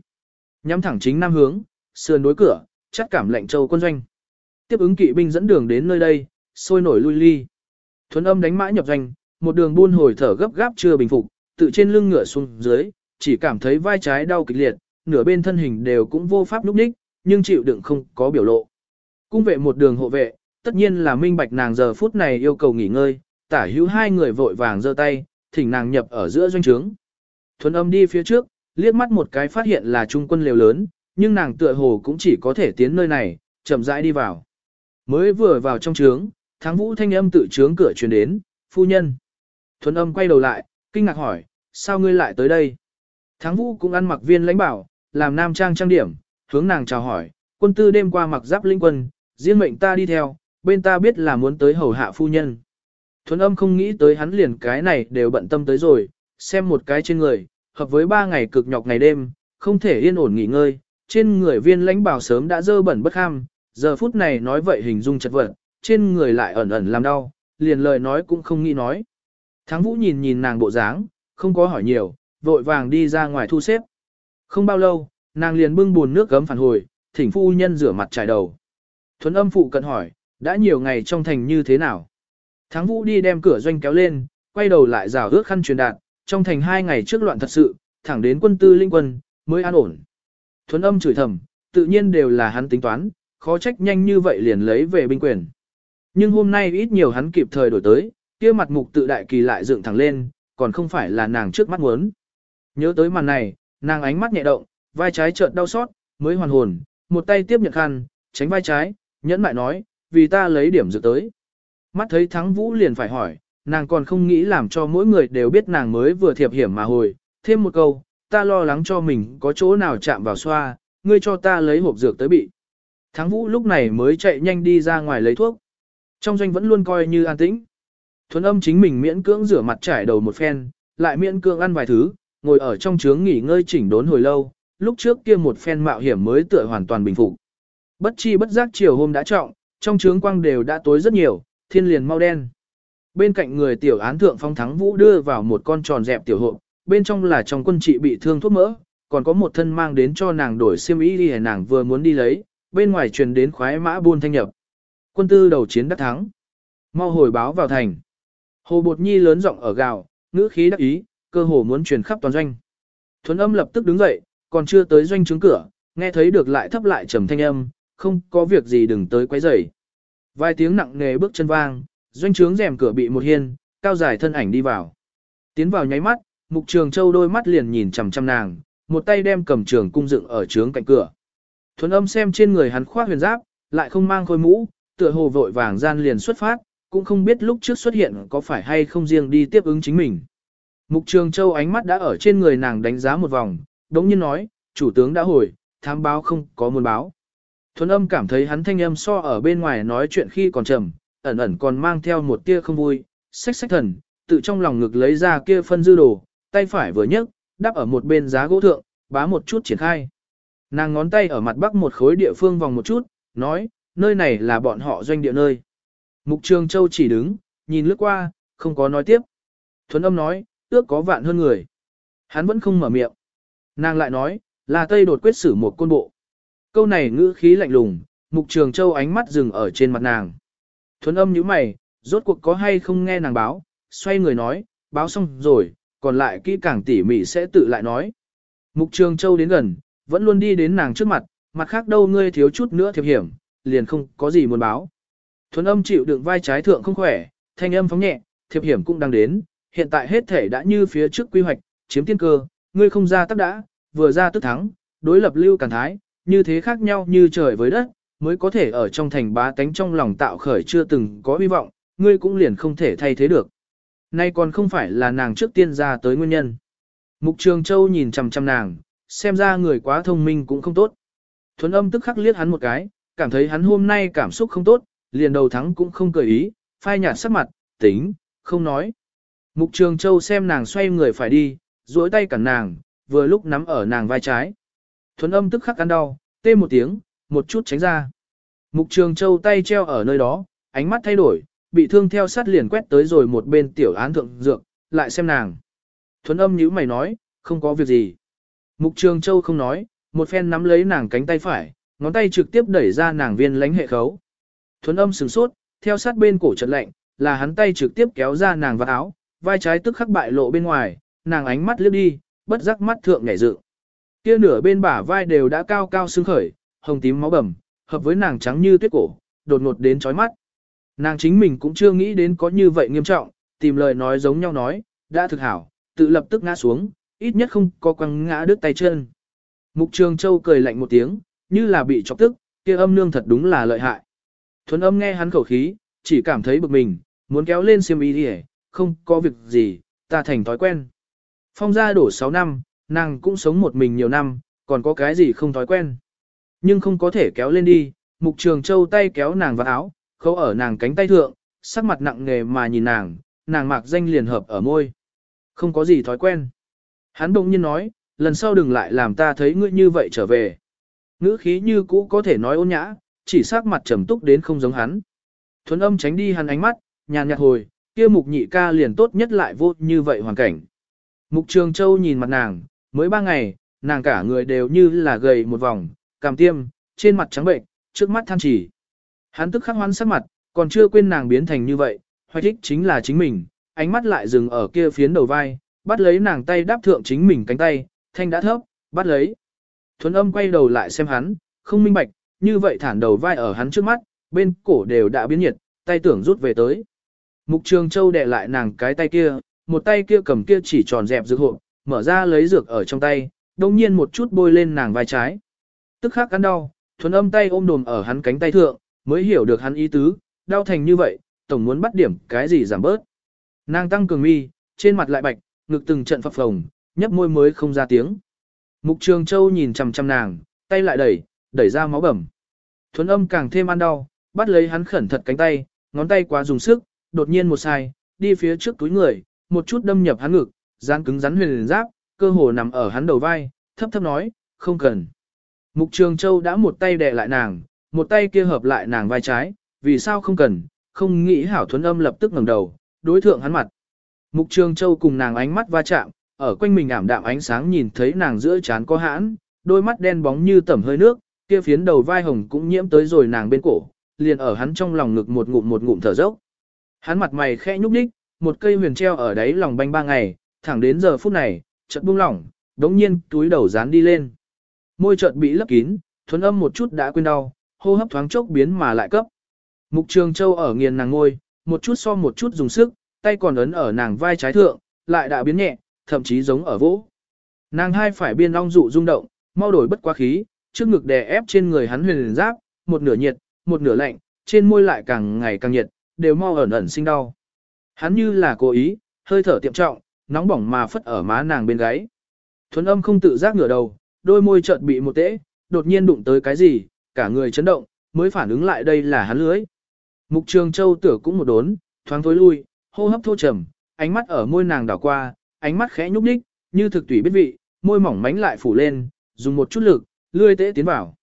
Nhắm thẳng chính nam hướng, sườn đối cửa, chắc cảm lệnh châu quân doanh. Tiếp ứng kỵ binh dẫn đường đến nơi đây, sôi nổi lui ly. Thuấn âm đánh mã nhập doanh, một đường buôn hồi thở gấp gáp chưa bình phục, tự trên lưng ngựa xuống dưới, chỉ cảm thấy vai trái đau kịch liệt, nửa bên thân hình đều cũng vô pháp lúc ních, nhưng chịu đựng không có biểu lộ. Cung vệ một đường hộ vệ, tất nhiên là minh bạch nàng giờ phút này yêu cầu nghỉ ngơi, tả hữu hai người vội vàng giơ tay, thỉnh nàng nhập ở giữa doanh trướng. Thuấn âm đi phía trước, liếc mắt một cái phát hiện là trung quân liều lớn, nhưng nàng tựa hồ cũng chỉ có thể tiến nơi này, chậm rãi đi vào. Mới vừa vào trong trướng, thắng vũ thanh âm tự trướng cửa truyền đến, phu nhân. Thuấn âm quay đầu lại, kinh ngạc hỏi, sao ngươi lại tới đây? Thắng vũ cũng ăn mặc viên lãnh bảo, làm nam trang trang điểm, hướng nàng chào hỏi, quân tư đêm qua mặc giáp linh quân, riêng mệnh ta đi theo, bên ta biết là muốn tới hầu hạ phu nhân. Thuấn âm không nghĩ tới hắn liền cái này đều bận tâm tới rồi, xem một cái trên người, hợp với ba ngày cực nhọc ngày đêm, không thể yên ổn nghỉ ngơi, trên người viên lãnh bảo sớm đã dơ bẩn bất ham, giờ phút này nói vậy hình dung chật vật, trên người lại ẩn ẩn làm đau, liền lời nói cũng không nghĩ nói. Thắng vũ nhìn nhìn nàng bộ dáng, không có hỏi nhiều, vội vàng đi ra ngoài thu xếp. Không bao lâu, nàng liền bưng buồn nước gấm phản hồi, thỉnh phu nhân rửa mặt trải đầu. Thuấn âm phụ cận hỏi, đã nhiều ngày trong thành như thế nào? Thắng vũ đi đem cửa doanh kéo lên, quay đầu lại rào ước khăn truyền đạt, trong thành hai ngày trước loạn thật sự, thẳng đến quân tư linh quân, mới an ổn. Thuấn âm chửi thầm, tự nhiên đều là hắn tính toán, khó trách nhanh như vậy liền lấy về binh quyền. Nhưng hôm nay ít nhiều hắn kịp thời đổi tới, kia mặt mục tự đại kỳ lại dựng thẳng lên, còn không phải là nàng trước mắt muốn. Nhớ tới màn này, nàng ánh mắt nhẹ động, vai trái chợt đau xót, mới hoàn hồn, một tay tiếp nhận khăn, tránh vai trái, nhẫn mại nói, vì ta lấy điểm dự tới. Mắt thấy thắng vũ liền phải hỏi, nàng còn không nghĩ làm cho mỗi người đều biết nàng mới vừa thiệp hiểm mà hồi, thêm một câu, ta lo lắng cho mình có chỗ nào chạm vào xoa, ngươi cho ta lấy hộp dược tới bị. Thắng vũ lúc này mới chạy nhanh đi ra ngoài lấy thuốc. Trong doanh vẫn luôn coi như an tĩnh. Thuấn âm chính mình miễn cưỡng rửa mặt trải đầu một phen, lại miễn cưỡng ăn vài thứ, ngồi ở trong trướng nghỉ ngơi chỉnh đốn hồi lâu, lúc trước kia một phen mạo hiểm mới tựa hoàn toàn bình phục. Bất chi bất giác chiều hôm đã trọng, trong trướng quang đều đã tối rất nhiều, thiên liền mau đen. Bên cạnh người tiểu án thượng phong thắng vũ đưa vào một con tròn dẹp tiểu hộp, bên trong là trong quân trị bị thương thuốc mỡ, còn có một thân mang đến cho nàng đổi xiêm y đi nàng vừa muốn đi lấy, bên ngoài truyền đến khoái mã buôn thanh nhập. Quân tư đầu chiến đắc thắng. Mau hồi báo vào thành. Hồ Bột Nhi lớn giọng ở gào, ngữ khí đắc ý, cơ hồ muốn truyền khắp toàn doanh. Thuấn âm lập tức đứng dậy, còn chưa tới doanh trướng cửa, nghe thấy được lại thấp lại trầm thanh âm, không có việc gì đừng tới quấy rầy. Vài tiếng nặng nề bước chân vang, doanh trướng rèm cửa bị một hiên, cao dài thân ảnh đi vào. Tiến vào nháy mắt, Mục Trường Châu đôi mắt liền nhìn chằm chằm nàng, một tay đem cầm trường cung dựng ở trướng cạnh cửa. Thuấn âm xem trên người hắn khoác huyền giáp, lại không mang khôi mũ, tựa hồ vội vàng gian liền xuất phát, cũng không biết lúc trước xuất hiện có phải hay không riêng đi tiếp ứng chính mình. Mục Trường Châu ánh mắt đã ở trên người nàng đánh giá một vòng, đống nhiên nói, chủ tướng đã hồi, thám báo không có muốn báo. Thuấn âm cảm thấy hắn thanh âm so ở bên ngoài nói chuyện khi còn trầm, ẩn ẩn còn mang theo một tia không vui, sách sách thần, tự trong lòng ngực lấy ra kia phân dư đồ, tay phải vừa nhấc, đắp ở một bên giá gỗ thượng, bá một chút triển khai. Nàng ngón tay ở mặt bắc một khối địa phương vòng một chút, nói, nơi này là bọn họ doanh địa nơi. Mục Trường Châu chỉ đứng, nhìn lướt qua, không có nói tiếp. Thuấn âm nói, ước có vạn hơn người. Hắn vẫn không mở miệng. Nàng lại nói, là Tây đột quyết xử một côn bộ. Câu này ngữ khí lạnh lùng, Mục Trường Châu ánh mắt dừng ở trên mặt nàng. Thuấn âm như mày, rốt cuộc có hay không nghe nàng báo, xoay người nói, báo xong rồi, còn lại kỹ càng tỉ mỉ sẽ tự lại nói. Mục Trường Châu đến gần, vẫn luôn đi đến nàng trước mặt, mặt khác đâu ngươi thiếu chút nữa thiệp hiểm, liền không có gì muốn báo. Thuấn âm chịu đựng vai trái thượng không khỏe, thanh âm phóng nhẹ, thiệp hiểm cũng đang đến, hiện tại hết thể đã như phía trước quy hoạch, chiếm tiên cơ, ngươi không ra tắc đã, vừa ra tức thắng, đối lập lưu cản thái, như thế khác nhau như trời với đất, mới có thể ở trong thành bá tánh trong lòng tạo khởi chưa từng có hy vọng, ngươi cũng liền không thể thay thế được. Nay còn không phải là nàng trước tiên ra tới nguyên nhân. Mục Trường Châu nhìn chằm chằm nàng, xem ra người quá thông minh cũng không tốt. Thuấn âm tức khắc liếc hắn một cái, cảm thấy hắn hôm nay cảm xúc không tốt, liền đầu thắng cũng không cười ý, phai nhạt sắc mặt, tính, không nói. Mục Trường Châu xem nàng xoay người phải đi, duỗi tay cản nàng, vừa lúc nắm ở nàng vai trái. Thuấn âm tức khắc ăn đau, tê một tiếng, một chút tránh ra. Mục Trường Châu tay treo ở nơi đó, ánh mắt thay đổi, bị thương theo sát liền quét tới rồi một bên tiểu án thượng dược, lại xem nàng. Thuấn âm nhíu mày nói, không có việc gì. Mục Trường Châu không nói, một phen nắm lấy nàng cánh tay phải, ngón tay trực tiếp đẩy ra nàng viên lánh hệ khấu. Thuấn âm sửng sốt, theo sát bên cổ trật lạnh, là hắn tay trực tiếp kéo ra nàng vào áo, vai trái tức khắc bại lộ bên ngoài, nàng ánh mắt liếc đi, bất giác mắt thượng nhảy dựng. Kia nửa bên bả vai đều đã cao cao sưng khởi, hồng tím máu bầm, hợp với nàng trắng như tuyết cổ, đột ngột đến chói mắt. Nàng chính mình cũng chưa nghĩ đến có như vậy nghiêm trọng, tìm lời nói giống nhau nói, đã thực hảo, tự lập tức ngã xuống, ít nhất không có quăng ngã đứt tay chân. Mục Trường Châu cười lạnh một tiếng, như là bị chọc tức, kia âm nương thật đúng là lợi hại. Thuấn âm nghe hắn khẩu khí, chỉ cảm thấy bực mình, muốn kéo lên xiêm y đi không có việc gì, ta thành thói quen. Phong gia đổ 6 năm, nàng cũng sống một mình nhiều năm, còn có cái gì không thói quen. Nhưng không có thể kéo lên đi, mục trường châu tay kéo nàng vào áo, khâu ở nàng cánh tay thượng, sắc mặt nặng nề mà nhìn nàng, nàng mạc danh liền hợp ở môi. Không có gì thói quen. Hắn bỗng nhiên nói, lần sau đừng lại làm ta thấy ngươi như vậy trở về. Ngữ khí như cũ có thể nói ôn nhã, chỉ sắc mặt trầm túc đến không giống hắn. Thuấn âm tránh đi hắn ánh mắt, nhàn nhạt hồi, kia mục nhị ca liền tốt nhất lại vô như vậy hoàn cảnh. Mục Trường Châu nhìn mặt nàng, mới ba ngày, nàng cả người đều như là gầy một vòng, cảm tiêm, trên mặt trắng bệnh, trước mắt than chỉ. Hắn tức khắc hoan sắc mặt, còn chưa quên nàng biến thành như vậy, hoài thích chính là chính mình, ánh mắt lại dừng ở kia phiến đầu vai, bắt lấy nàng tay đáp thượng chính mình cánh tay, thanh đã thấp, bắt lấy. Thuấn âm quay đầu lại xem hắn, không minh bạch, như vậy thản đầu vai ở hắn trước mắt, bên cổ đều đã biến nhiệt, tay tưởng rút về tới. Mục Trường Châu đè lại nàng cái tay kia, một tay kia cầm kia chỉ tròn dẹp dược hộp, mở ra lấy dược ở trong tay, đồng nhiên một chút bôi lên nàng vai trái. Tức khắc cắn đau, thuần âm tay ôm đồm ở hắn cánh tay thượng, mới hiểu được hắn ý tứ, đau thành như vậy, tổng muốn bắt điểm cái gì giảm bớt. Nàng tăng cường mi, trên mặt lại bạch, ngực từng trận phập phồng, nhấp môi mới không ra tiếng. Mục Trường Châu nhìn chằm chằm nàng, tay lại đẩy, đẩy ra máu bầm. Thuấn âm càng thêm ăn đau, bắt lấy hắn khẩn thật cánh tay, ngón tay quá dùng sức, đột nhiên một sai, đi phía trước túi người, một chút đâm nhập hắn ngực, dán cứng rắn huyền giáp, cơ hồ nằm ở hắn đầu vai, thấp thấp nói, không cần. Mục Trường Châu đã một tay đè lại nàng, một tay kia hợp lại nàng vai trái, vì sao không cần, không nghĩ hảo thuấn âm lập tức ngẩng đầu, đối thượng hắn mặt. Mục Trường Châu cùng nàng ánh mắt va chạm, ở quanh mình ảm đạm ánh sáng nhìn thấy nàng giữa trán có hãn, đôi mắt đen bóng như tẩm hơi nước, kia phiến đầu vai hồng cũng nhiễm tới rồi nàng bên cổ, liền ở hắn trong lòng ngực một ngụm một ngụm thở dốc. Hắn mặt mày khẽ nhúc nhích, một cây huyền treo ở đáy lòng banh ba ngày, thẳng đến giờ phút này, chợt buông lỏng, đống nhiên túi đầu dán đi lên. Môi chợt bị lấp kín, thuần âm một chút đã quên đau, hô hấp thoáng chốc biến mà lại cấp. Mục Trường Châu ở nghiền nàng ngôi, một chút so một chút dùng sức, tay còn ấn ở nàng vai trái thượng, lại đã biến nhẹ, thậm chí giống ở vỗ. Nàng hai phải biên long dụ rung động, mau đổi bất quá khí, trước ngực đè ép trên người hắn huyền giáp, một nửa nhiệt, một nửa lạnh, trên môi lại càng ngày càng nhiệt, đều mau ẩn ẩn sinh đau. Hắn như là cố ý, hơi thở tiệm trọng, nóng bỏng mà phất ở má nàng bên gáy. Thuấn âm không tự giác ngửa đầu, đôi môi chợt bị một tễ, đột nhiên đụng tới cái gì, cả người chấn động, mới phản ứng lại đây là hắn lưới. Mục Trường Châu tử cũng một đốn, thoáng thối lui, hô hấp thô trầm, ánh mắt ở môi nàng đảo qua, ánh mắt khẽ nhúc nhích, như thực tủy biết vị, môi mỏng mánh lại phủ lên, dùng một chút lực, lươi tễ tiến vào.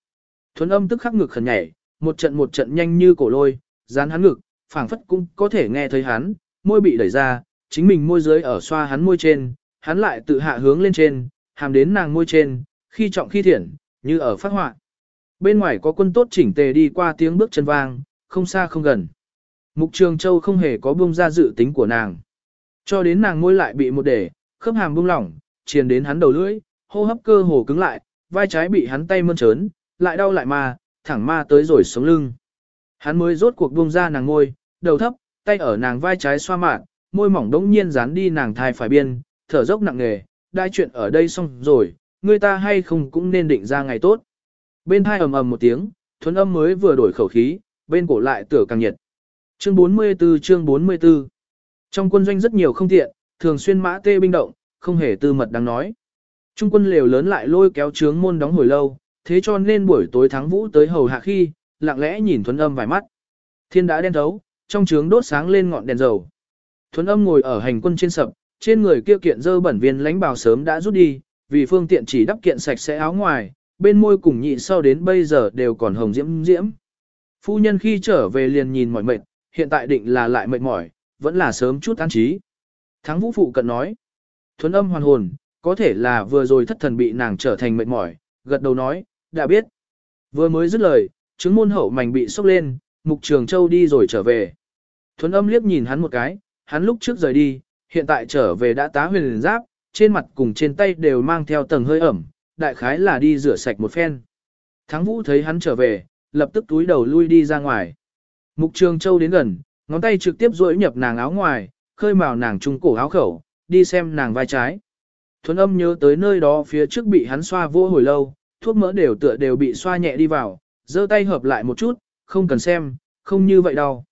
Thuấn âm tức khắc ngực khẩn nhảy, một trận một trận nhanh như cổ lôi, dán hắn ngực, phảng phất cũng có thể nghe thấy hắn, môi bị đẩy ra, chính mình môi dưới ở xoa hắn môi trên, hắn lại tự hạ hướng lên trên, hàm đến nàng môi trên, khi trọng khi thiển, như ở phát họa. Bên ngoài có quân tốt chỉnh tề đi qua tiếng bước chân vang, không xa không gần. Mục Trường Châu không hề có buông ra dự tính của nàng. Cho đến nàng môi lại bị một để, khớp hàm buông lỏng, truyền đến hắn đầu lưỡi, hô hấp cơ hồ cứng lại, vai trái bị hắn tay mơn trớn, lại đau lại mà, thẳng ma tới rồi sống lưng. Hắn mới rốt cuộc buông ra nàng ngôi, đầu thấp, tay ở nàng vai trái xoa mạn, môi mỏng đống nhiên dán đi nàng thai phải biên, thở dốc nặng nề, đai chuyện ở đây xong rồi, người ta hay không cũng nên định ra ngày tốt. Bên thai ầm ầm một tiếng, thuấn âm mới vừa đổi khẩu khí, bên cổ lại tửa càng nhiệt. Chương 44 chương 44 Trong quân doanh rất nhiều không tiện, thường xuyên mã tê binh động, không hề tư mật đáng nói. Trung quân liều lớn lại lôi kéo trướng môn đóng hồi lâu, thế cho nên buổi tối thắng vũ tới hầu hạ khi, lặng lẽ nhìn thuấn âm vài mắt. Thiên đã đen thấu, trong trướng đốt sáng lên ngọn đèn dầu. Thuấn âm ngồi ở hành quân trên sập, trên người kia kiện dơ bẩn viên lãnh bào sớm đã rút đi, vì phương tiện chỉ đắp kiện sạch sẽ áo ngoài, bên môi cùng nhị sau đến bây giờ đều còn hồng diễm diễm. Phu nhân khi trở về liền nhìn mỏi mệt, hiện tại định là lại mệt mỏi, vẫn là sớm chút an trí. Thắng vũ phụ cận nói, thuấn âm hoàn hồn, có thể là vừa rồi thất thần bị nàng trở thành mệt mỏi, gật đầu nói, đã biết. Vừa mới dứt lời, chứng môn hậu mảnh bị sốc lên, mục trường châu đi rồi trở về. Thuấn âm liếc nhìn hắn một cái, hắn lúc trước rời đi, hiện tại trở về đã tá huyền giáp, trên mặt cùng trên tay đều mang theo tầng hơi ẩm, đại khái là đi rửa sạch một phen. Thắng vũ thấy hắn trở về, lập tức túi đầu lui đi ra ngoài. Mục trường châu đến gần, ngón tay trực tiếp duỗi nhập nàng áo ngoài, khơi mào nàng trung cổ áo khẩu, đi xem nàng vai trái. Thuấn âm nhớ tới nơi đó phía trước bị hắn xoa vô hồi lâu, thuốc mỡ đều tựa đều bị xoa nhẹ đi vào, giơ tay hợp lại một chút, không cần xem, không như vậy đâu.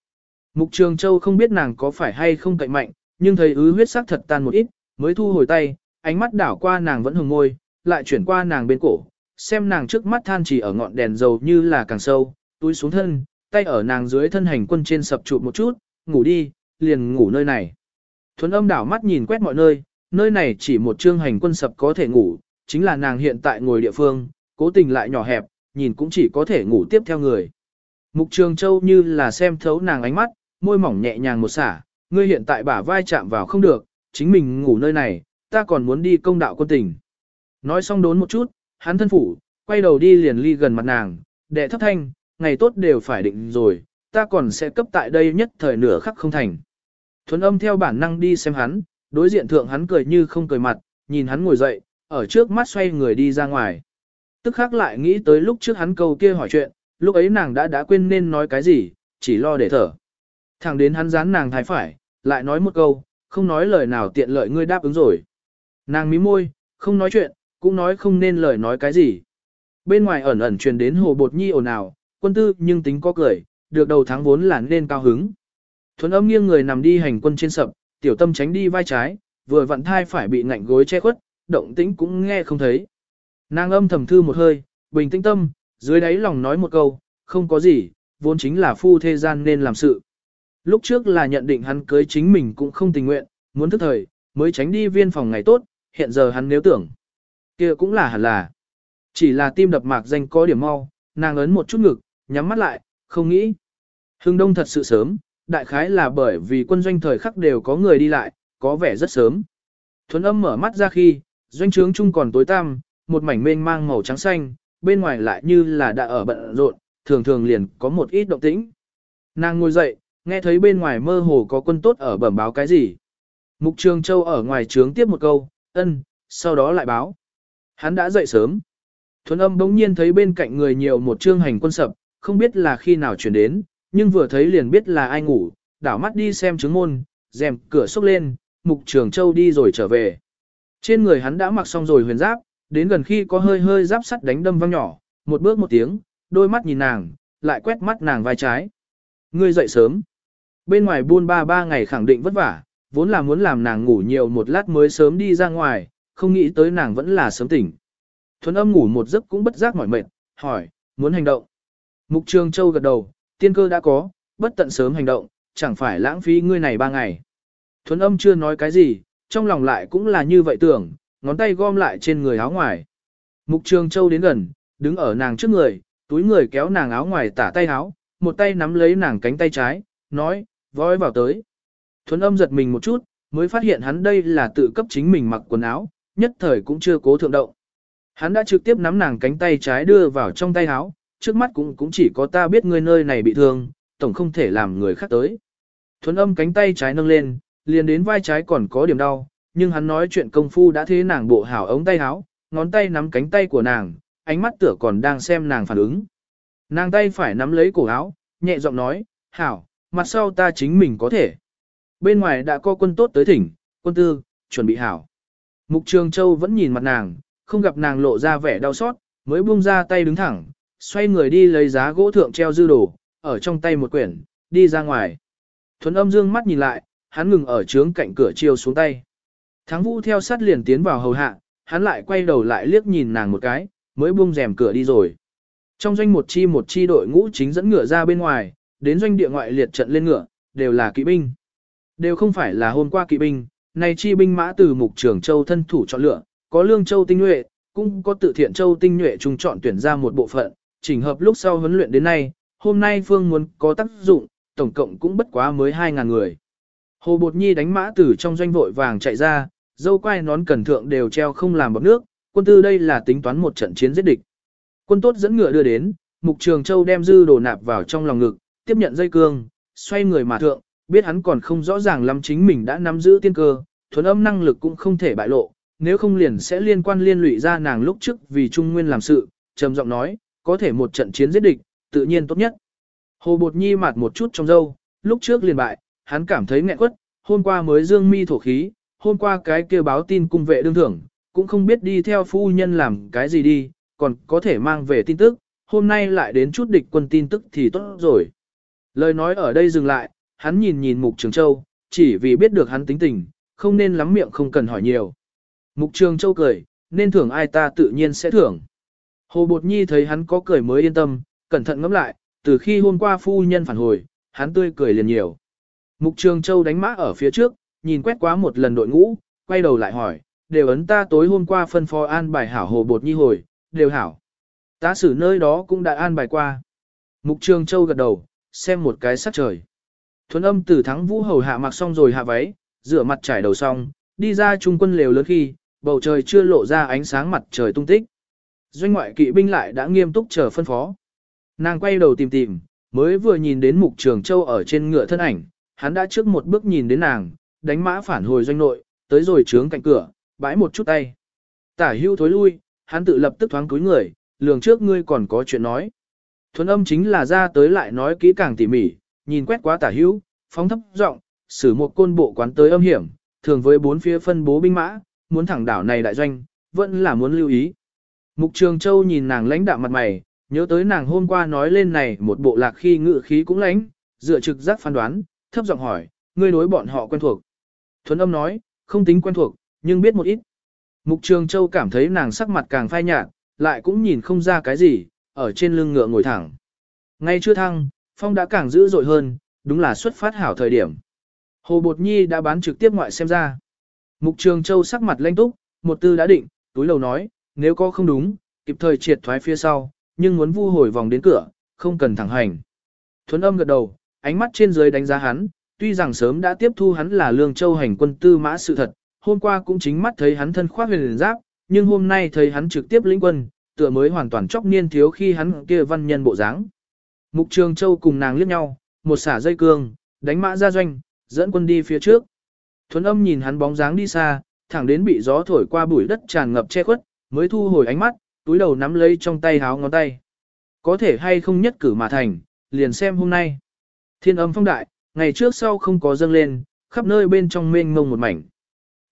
Mục Trường Châu không biết nàng có phải hay không cậy mạnh, nhưng thấy ứ huyết sắc thật tan một ít, mới thu hồi tay, ánh mắt đảo qua nàng vẫn hừng môi, lại chuyển qua nàng bên cổ, xem nàng trước mắt than chỉ ở ngọn đèn dầu như là càng sâu, túi xuống thân, tay ở nàng dưới thân hành quân trên sập trụ một chút, ngủ đi, liền ngủ nơi này. Thuấn âm đảo mắt nhìn quét mọi nơi, nơi này chỉ một chương hành quân sập có thể ngủ, chính là nàng hiện tại ngồi địa phương, cố tình lại nhỏ hẹp, nhìn cũng chỉ có thể ngủ tiếp theo người. Mục Trường Châu như là xem thấu nàng ánh mắt, môi mỏng nhẹ nhàng một xả, ngươi hiện tại bả vai chạm vào không được, chính mình ngủ nơi này, ta còn muốn đi công đạo quân tình. Nói xong đốn một chút, hắn thân phủ, quay đầu đi liền ly gần mặt nàng, đệ thấp thanh, ngày tốt đều phải định rồi, ta còn sẽ cấp tại đây nhất thời nửa khắc không thành. Thuấn âm theo bản năng đi xem hắn, đối diện thượng hắn cười như không cười mặt, nhìn hắn ngồi dậy, ở trước mắt xoay người đi ra ngoài. Tức khắc lại nghĩ tới lúc trước hắn câu kia hỏi chuyện, lúc ấy nàng đã đã quên nên nói cái gì, chỉ lo để thở. Thẳng đến hắn dán nàng thái phải, lại nói một câu, không nói lời nào tiện lợi ngươi đáp ứng rồi. Nàng mí môi, không nói chuyện, cũng nói không nên lời nói cái gì. Bên ngoài ẩn ẩn truyền đến hồ bột nhi ồn ào, quân tư nhưng tính có cười, được đầu tháng vốn là nên cao hứng. Thuấn âm nghiêng người nằm đi hành quân trên sập, tiểu tâm tránh đi vai trái, vừa vặn thai phải bị ngạnh gối che khuất, động tĩnh cũng nghe không thấy. Nàng âm thầm thư một hơi, bình tĩnh tâm, dưới đáy lòng nói một câu, không có gì, vốn chính là phu thế gian nên làm sự. Lúc trước là nhận định hắn cưới chính mình cũng không tình nguyện, muốn thức thời, mới tránh đi viên phòng ngày tốt, hiện giờ hắn nếu tưởng. kia cũng là hẳn là. Chỉ là tim đập mạc danh có điểm mau, nàng ấn một chút ngực, nhắm mắt lại, không nghĩ. Hưng đông thật sự sớm, đại khái là bởi vì quân doanh thời khắc đều có người đi lại, có vẻ rất sớm. Thuấn âm mở mắt ra khi, doanh trướng chung còn tối tăm, một mảnh mênh mang màu trắng xanh, bên ngoài lại như là đã ở bận rộn, thường thường liền có một ít động tĩnh. Nàng ngồi dậy, nghe thấy bên ngoài mơ hồ có quân tốt ở bẩm báo cái gì. Mục Trường Châu ở ngoài trướng tiếp một câu, ân, sau đó lại báo. Hắn đã dậy sớm. Thuấn âm bỗng nhiên thấy bên cạnh người nhiều một trương hành quân sập, không biết là khi nào chuyển đến, nhưng vừa thấy liền biết là ai ngủ, đảo mắt đi xem trứng môn, rèm cửa xốc lên, Mục Trường Châu đi rồi trở về. Trên người hắn đã mặc xong rồi huyền giáp, đến gần khi có hơi hơi giáp sắt đánh đâm văng nhỏ, một bước một tiếng, đôi mắt nhìn nàng, lại quét mắt nàng vai trái. Ngươi dậy sớm. Bên ngoài buôn ba ba ngày khẳng định vất vả, vốn là muốn làm nàng ngủ nhiều một lát mới sớm đi ra ngoài, không nghĩ tới nàng vẫn là sớm tỉnh. Thuấn âm ngủ một giấc cũng bất giác mỏi mệt, hỏi, muốn hành động. Mục Trường Châu gật đầu, tiên cơ đã có, bất tận sớm hành động, chẳng phải lãng phí ngươi này ba ngày. Thuấn âm chưa nói cái gì, trong lòng lại cũng là như vậy tưởng, ngón tay gom lại trên người áo ngoài. Mục Trường Châu đến gần, đứng ở nàng trước người, túi người kéo nàng áo ngoài tả tay áo, một tay nắm lấy nàng cánh tay trái, nói, Vói vào tới. Thuấn âm giật mình một chút, mới phát hiện hắn đây là tự cấp chính mình mặc quần áo, nhất thời cũng chưa cố thượng động. Hắn đã trực tiếp nắm nàng cánh tay trái đưa vào trong tay áo, trước mắt cũng cũng chỉ có ta biết người nơi này bị thương, tổng không thể làm người khác tới. Thuấn âm cánh tay trái nâng lên, liền đến vai trái còn có điểm đau, nhưng hắn nói chuyện công phu đã thế nàng bộ hảo ống tay áo, ngón tay nắm cánh tay của nàng, ánh mắt tựa còn đang xem nàng phản ứng. Nàng tay phải nắm lấy cổ áo, nhẹ giọng nói, hảo, mặt sau ta chính mình có thể. Bên ngoài đã có quân tốt tới thỉnh, quân tư, chuẩn bị hảo. Mục Trường Châu vẫn nhìn mặt nàng, không gặp nàng lộ ra vẻ đau xót, mới buông ra tay đứng thẳng, xoay người đi lấy giá gỗ thượng treo dư đồ, ở trong tay một quyển, đi ra ngoài. Thuấn âm dương mắt nhìn lại, hắn ngừng ở trướng cạnh cửa chiêu xuống tay. Thắng vũ theo sát liền tiến vào hầu hạ, hắn lại quay đầu lại liếc nhìn nàng một cái, mới buông rèm cửa đi rồi. Trong doanh một chi một chi đội ngũ chính dẫn ngựa ra bên ngoài, đến doanh địa ngoại liệt trận lên ngựa, đều là kỵ binh. Đều không phải là hôm qua kỵ binh, này chi binh mã từ mục trưởng châu thân thủ chọn lựa, có lương châu tinh nhuệ, cũng có tự thiện châu tinh nhuệ trùng chọn tuyển ra một bộ phận, chỉnh hợp lúc sau huấn luyện đến nay, hôm nay phương muốn có tác dụng, tổng cộng cũng bất quá mới 2.000 người. Hồ Bột Nhi đánh mã từ trong doanh vội vàng chạy ra, dâu quai nón cẩn thượng đều treo không làm bọc nước, quân tư đây là tính toán một trận chiến giết địch. Quân tốt dẫn ngựa đưa đến, Mục Trường Châu đem dư đồ nạp vào trong lòng ngực, tiếp nhận dây cương, xoay người mà thượng, biết hắn còn không rõ ràng lắm chính mình đã nắm giữ tiên cơ, thuần âm năng lực cũng không thể bại lộ, nếu không liền sẽ liên quan liên lụy ra nàng lúc trước vì Trung Nguyên làm sự, trầm giọng nói, có thể một trận chiến giết địch, tự nhiên tốt nhất. Hồ Bột Nhi mặt một chút trong dâu, lúc trước liền bại, hắn cảm thấy nghẹn quất, hôm qua mới dương mi thổ khí, hôm qua cái kia báo tin cung vệ đương thưởng, cũng không biết đi theo phu nhân làm cái gì đi, còn có thể mang về tin tức, hôm nay lại đến chút địch quân tin tức thì tốt rồi. Lời nói ở đây dừng lại, hắn nhìn nhìn Mục Trường Châu, chỉ vì biết được hắn tính tình, không nên lắm miệng không cần hỏi nhiều. Mục Trường Châu cười, nên thưởng ai ta tự nhiên sẽ thưởng. Hồ Bột Nhi thấy hắn có cười mới yên tâm, cẩn thận ngẫm lại, từ khi hôm qua phu nhân phản hồi, hắn tươi cười liền nhiều. Mục Trường Châu đánh mã ở phía trước, nhìn quét quá một lần đội ngũ, quay đầu lại hỏi, đều ấn ta tối hôm qua phân phó an bài hảo Hồ Bột Nhi hồi, đều hảo. Ta xử nơi đó cũng đã an bài qua. Mục Trường Châu gật đầu, xem một cái sắc trời. Thuấn âm từ thắng vũ hầu hạ mặc xong rồi hạ váy, rửa mặt trải đầu xong, đi ra trung quân lều lớn khi, bầu trời chưa lộ ra ánh sáng mặt trời tung tích. Doanh ngoại kỵ binh lại đã nghiêm túc chờ phân phó. Nàng quay đầu tìm tìm, mới vừa nhìn đến mục trường châu ở trên ngựa thân ảnh, hắn đã trước một bước nhìn đến nàng, đánh mã phản hồi doanh nội, tới rồi trướng cạnh cửa, bãi một chút tay. Tả hưu thối lui, hắn tự lập tức thoáng cúi người, lường trước ngươi còn có chuyện nói. Thuấn âm chính là ra tới lại nói kỹ càng tỉ mỉ, nhìn quét quá tả hữu, phóng thấp giọng, xử một côn bộ quán tới âm hiểm, thường với bốn phía phân bố binh mã, muốn thẳng đảo này đại doanh, vẫn là muốn lưu ý. Mục Trường Châu nhìn nàng lãnh đạm mặt mày, nhớ tới nàng hôm qua nói lên này một bộ lạc khi ngự khí cũng lãnh, dựa trực giác phán đoán, thấp giọng hỏi, ngươi đối bọn họ quen thuộc. Thuấn âm nói, không tính quen thuộc, nhưng biết một ít. Mục Trường Châu cảm thấy nàng sắc mặt càng phai nhạt, lại cũng nhìn không ra cái gì, ở trên lưng ngựa ngồi thẳng. Ngay chưa thăng, phong đã càng dữ dội hơn, đúng là xuất phát hảo thời điểm. Hồ Bột Nhi đã bán trực tiếp ngoại xem ra. Mục Trường Châu sắc mặt lanh túc, một tư đã định, túi lầu nói, nếu có không đúng, kịp thời triệt thoái phía sau, nhưng muốn vu hồi vòng đến cửa, không cần thẳng hành. Thuấn âm gật đầu, ánh mắt trên dưới đánh giá hắn, tuy rằng sớm đã tiếp thu hắn là lương châu hành quân tư mã sự thật, hôm qua cũng chính mắt thấy hắn thân khoác huyền giáp, nhưng hôm nay thấy hắn trực tiếp lĩnh quân, tựa mới hoàn toàn chóc niên thiếu khi hắn kia văn nhân bộ dáng. Mục Trường Châu cùng nàng liếc nhau, một xả dây cương, đánh mã ra doanh, dẫn quân đi phía trước. Thuấn âm nhìn hắn bóng dáng đi xa, thẳng đến bị gió thổi qua bụi đất tràn ngập che khuất, mới thu hồi ánh mắt, túi đầu nắm lấy trong tay háo ngón tay. Có thể hay không nhất cử mà thành, liền xem hôm nay. Thiên âm phong đại, ngày trước sau không có dâng lên, khắp nơi bên trong mênh mông một mảnh.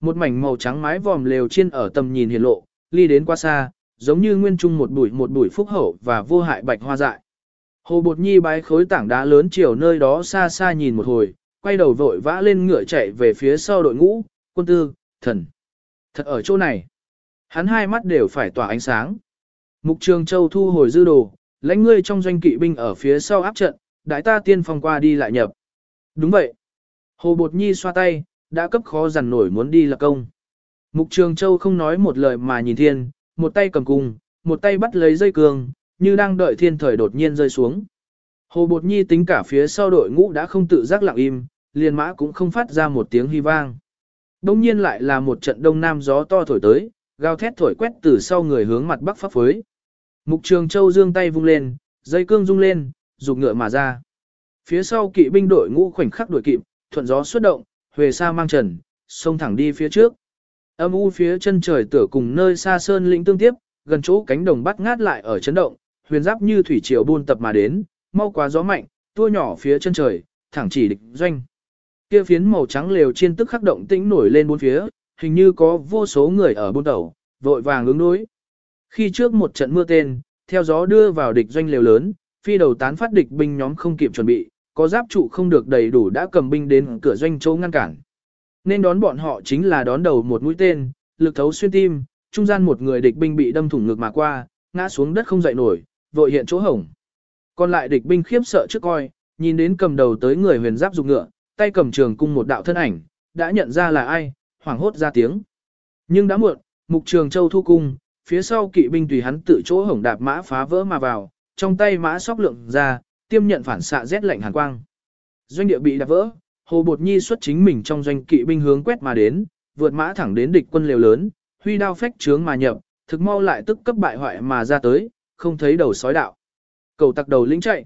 Một mảnh màu trắng mái vòm lều trên ở tầm nhìn hiển lộ, ly đến qua xa, giống như nguyên trung một bụi một bụi phúc hậu và vô hại bạch hoa dại. Hồ Bột Nhi bái khối tảng đá lớn chiều nơi đó xa xa nhìn một hồi, quay đầu vội vã lên ngựa chạy về phía sau đội ngũ, quân tư, thần. Thật ở chỗ này. Hắn hai mắt đều phải tỏa ánh sáng. Mục Trường Châu thu hồi dư đồ, lãnh ngươi trong doanh kỵ binh ở phía sau áp trận, đại ta tiên phong qua đi lại nhập. Đúng vậy. Hồ Bột Nhi xoa tay, đã cấp khó dằn nổi muốn đi là công. Mục Trường Châu không nói một lời mà nhìn thiên, một tay cầm cung, một tay bắt lấy dây cương, như đang đợi thiên thời đột nhiên rơi xuống. Hồ Bột Nhi tính cả phía sau đội ngũ đã không tự giác lặng im, liền mã cũng không phát ra một tiếng hy vang. Đông nhiên lại là một trận đông nam gió to thổi tới, gào thét thổi quét từ sau người hướng mặt bắc pháp phới. Mục Trường Châu dương tay vung lên, dây cương rung lên, rục ngựa mà ra. Phía sau kỵ binh đội ngũ khoảnh khắc đuổi kịp, thuận gió xuất động, huề xa mang trần, xông thẳng đi phía trước. Âm u phía chân trời tựa cùng nơi xa sơn lĩnh tương tiếp, gần chỗ cánh đồng bắt ngát lại ở chấn động, huyền giáp như thủy triều buôn tập mà đến, mau quá gió mạnh, tua nhỏ phía chân trời, thẳng chỉ địch doanh. Kia phiến màu trắng lều trên tức khắc động tĩnh nổi lên bốn phía, hình như có vô số người ở buôn tàu, vội vàng ứng đối. Khi trước một trận mưa tên, theo gió đưa vào địch doanh lều lớn, phi đầu tán phát địch binh nhóm không kịp chuẩn bị, có giáp trụ không được đầy đủ đã cầm binh đến cửa doanh chỗ ngăn cản. Nên đón bọn họ chính là đón đầu một mũi tên, lực thấu xuyên tim, trung gian một người địch binh bị đâm thủng ngực mà qua, ngã xuống đất không dậy nổi, vội hiện chỗ hổng. Còn lại địch binh khiếp sợ trước coi, nhìn đến cầm đầu tới người huyền giáp dục ngựa, tay cầm trường cung một đạo thân ảnh, đã nhận ra là ai, hoảng hốt ra tiếng. Nhưng đã muộn, mục trường châu thu cung, phía sau kỵ binh tùy hắn tự chỗ hổng đạp mã phá vỡ mà vào, trong tay mã sóc lượng ra, tiêm nhận phản xạ rét lạnh hàn quang. Doanh địa bị đạp vỡ, Hồ Bột Nhi xuất chính mình trong doanh kỵ binh hướng quét mà đến, vượt mã thẳng đến địch quân liều lớn, huy đao phách trướng mà nhập, thực mau lại tức cấp bại hoại mà ra tới, không thấy đầu sói đạo. Cầu tặc đầu lĩnh chạy.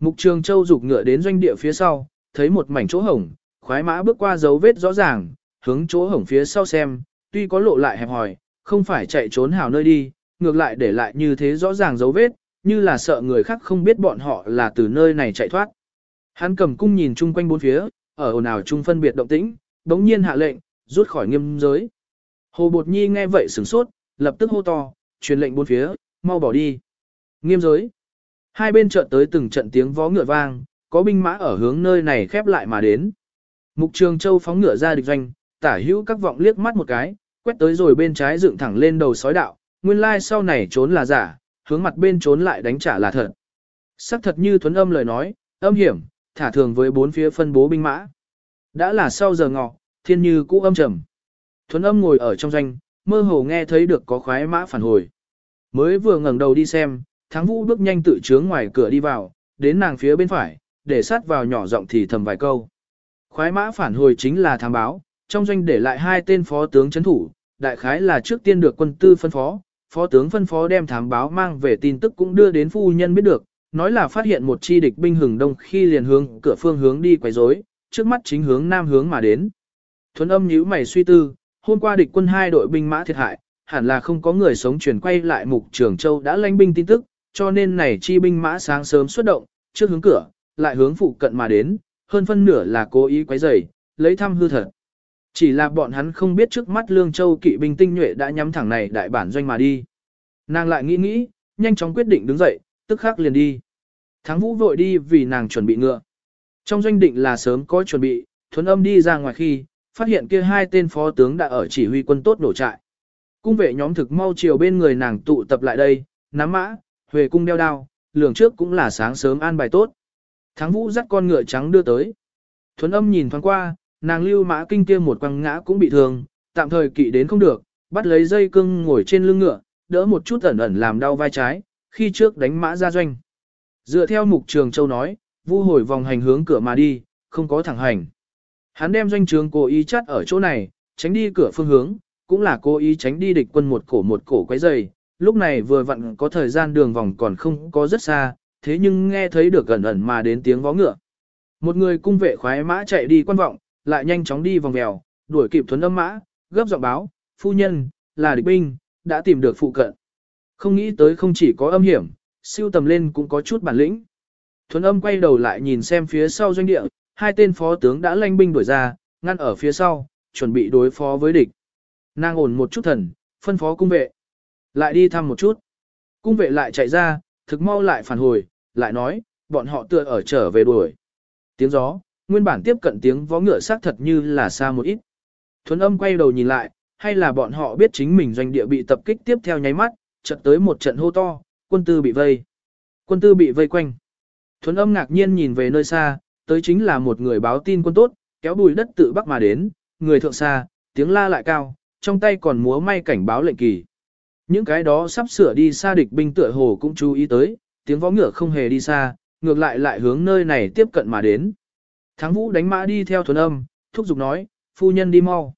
Mục Trường Châu rục ngựa đến doanh địa phía sau, thấy một mảnh chỗ hổng, khoái mã bước qua dấu vết rõ ràng, hướng chỗ hổng phía sau xem, tuy có lộ lại hẹp hòi, không phải chạy trốn hào nơi đi, ngược lại để lại như thế rõ ràng dấu vết, như là sợ người khác không biết bọn họ là từ nơi này chạy thoát. Hắn cầm cung nhìn chung quanh bốn phía, ở ồn ào chung phân biệt động tĩnh, đống nhiên hạ lệnh, rút khỏi nghiêm giới. Hồ Bột Nhi nghe vậy sửng sốt, lập tức hô to, truyền lệnh bốn phía, mau bỏ đi. Nghiêm giới. Hai bên chợt tới từng trận tiếng vó ngựa vang, có binh mã ở hướng nơi này khép lại mà đến. Mục Trường Châu phóng ngựa ra địch doanh, tả hữu các vọng liếc mắt một cái, quét tới rồi bên trái dựng thẳng lên đầu sói đạo, nguyên lai sau này trốn là giả, hướng mặt bên trốn lại đánh trả là thật. Sắc thật như thuấn âm lời nói, âm hiểm, thả thường với bốn phía phân bố binh mã. Đã là sau giờ ngọ, thiên như cũ âm trầm. Thuấn âm ngồi ở trong doanh, mơ hồ nghe thấy được có khoái mã phản hồi. Mới vừa ngẩng đầu đi xem, thắng vũ bước nhanh tự trướng ngoài cửa đi vào, đến nàng phía bên phải, để sát vào nhỏ giọng thì thầm vài câu. Khoái mã phản hồi chính là thám báo, trong doanh để lại hai tên phó tướng chấn thủ, đại khái là trước tiên được quân tư phân phó, phó tướng phân phó đem thám báo mang về tin tức cũng đưa đến phu nhân biết được, nói là phát hiện một chi địch binh hừng đông khi liền hướng cửa phương hướng đi quấy rối, trước mắt chính hướng nam hướng mà đến. Thuấn âm nhíu mày suy tư, hôm qua địch quân hai đội binh mã thiệt hại, hẳn là không có người sống chuyển quay lại mục trường châu đã lãnh binh tin tức, cho nên này chi binh mã sáng sớm xuất động, trước hướng cửa, lại hướng phụ cận mà đến, hơn phân nửa là cố ý quấy rầy, lấy thăm hư thật. Chỉ là bọn hắn không biết trước mắt Lương Châu kỵ binh tinh nhuệ đã nhắm thẳng này đại bản doanh mà đi. Nàng lại nghĩ nghĩ, nhanh chóng quyết định đứng dậy, tức khắc liền đi. Thắng vũ vội đi vì nàng chuẩn bị ngựa. Trong doanh định là sớm có chuẩn bị, thuấn âm đi ra ngoài khi, phát hiện kia hai tên phó tướng đã ở chỉ huy quân tốt nổ trại. Cung vệ nhóm thực mau chiều bên người nàng tụ tập lại đây, nắm mã, huề cung đeo đao, lường trước cũng là sáng sớm an bài tốt. Thắng vũ dắt con ngựa trắng đưa tới. Thuấn âm nhìn thoáng qua, nàng lưu mã kinh kia một quăng ngã cũng bị thương, tạm thời kỵ đến không được, bắt lấy dây cưng ngồi trên lưng ngựa, đỡ một chút ẩn ẩn làm đau vai trái, khi trước đánh mã ra doanh. Dựa theo mục trường châu nói, vu hồi vòng hành hướng cửa mà đi, không có thẳng hành. Hắn đem doanh trường cố ý chắt ở chỗ này, tránh đi cửa phương hướng, cũng là cố ý tránh đi địch quân một cổ một cổ quấy dày, lúc này vừa vặn có thời gian đường vòng còn không có rất xa, thế nhưng nghe thấy được gần ẩn mà đến tiếng vó ngựa. Một người cung vệ khoái mã chạy đi quan vọng, lại nhanh chóng đi vòng mèo, đuổi kịp thuấn âm mã, gấp giọng báo, phu nhân, là địch binh, đã tìm được phụ cận. Không nghĩ tới không chỉ có âm hiểm, siêu tầm lên cũng có chút bản lĩnh. Thuấn âm quay đầu lại nhìn xem phía sau doanh địa, hai tên phó tướng đã lanh binh đuổi ra, ngăn ở phía sau, chuẩn bị đối phó với địch. Nàng ổn một chút thần, phân phó cung vệ. Lại đi thăm một chút. Cung vệ lại chạy ra, thực mau lại phản hồi, lại nói, bọn họ tựa ở trở về đuổi. Tiếng gió, nguyên bản tiếp cận tiếng vó ngựa xác thật như là xa một ít. Thuấn âm quay đầu nhìn lại, hay là bọn họ biết chính mình doanh địa bị tập kích tiếp theo nháy mắt, chợt tới một trận hô to, quân tư bị vây. Quân tư bị vây quanh. Thuấn âm ngạc nhiên nhìn về nơi xa, tới chính là một người báo tin quân tốt, kéo bùi đất tự bắc mà đến, người thượng xa, tiếng la lại cao, trong tay còn múa may cảnh báo lệnh kỳ. Những cái đó sắp sửa đi xa địch binh tựa hồ cũng chú ý tới, tiếng võ ngựa không hề đi xa, ngược lại lại hướng nơi này tiếp cận mà đến. Thắng vũ đánh mã đi theo thuần âm, thúc giục nói, phu nhân đi mau.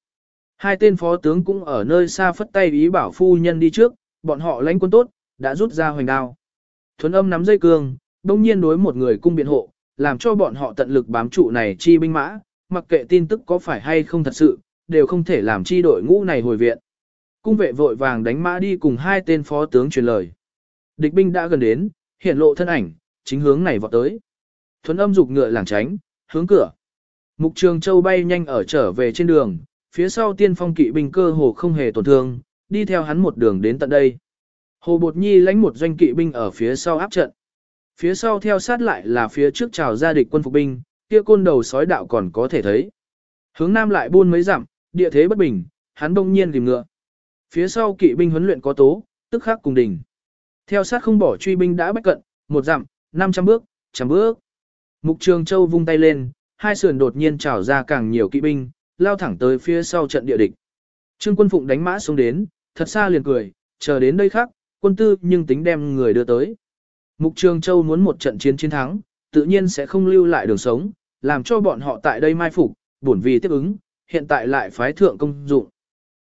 Hai tên phó tướng cũng ở nơi xa phất tay ý bảo phu nhân đi trước, bọn họ lãnh quân tốt, đã rút ra hoành đao. Thuấn âm nắm dây cương, đông nhiên đối một người cung biện hộ, làm cho bọn họ tận lực bám trụ này chi binh mã, mặc kệ tin tức có phải hay không thật sự, đều không thể làm chi đội ngũ này hồi viện. Cung vệ vội vàng đánh mã đi cùng hai tên phó tướng truyền lời. Địch binh đã gần đến, hiện lộ thân ảnh, chính hướng này vọt tới. Thuấn âm dục ngựa làng tránh, hướng cửa. Mục trường châu bay nhanh ở trở về trên đường, phía sau tiên phong kỵ binh cơ hồ không hề tổn thương, đi theo hắn một đường đến tận đây. Hồ Bột Nhi lãnh một doanh kỵ binh ở phía sau áp trận. Phía sau theo sát lại là phía trước trào ra địch quân phục binh, kia côn đầu sói đạo còn có thể thấy. Hướng nam lại buôn mấy dặm, địa thế bất bình, hắn đông nhiên tìm ngựa. Phía sau kỵ binh huấn luyện có tố, tức khắc cùng đỉnh. Theo sát không bỏ truy binh đã bách cận, một dặm, 500 bước, trăm bước. Mục Trường Châu vung tay lên, hai sườn đột nhiên trào ra càng nhiều kỵ binh, lao thẳng tới phía sau trận địa địch. Trương Quân Phụng đánh mã xuống đến, thật xa liền cười, chờ đến đây khác, quân tư nhưng tính đem người đưa tới. Mục Trường Châu muốn một trận chiến chiến thắng, tự nhiên sẽ không lưu lại đường sống, làm cho bọn họ tại đây mai phục, bổn vì tiếp ứng, hiện tại lại phái thượng công dụng.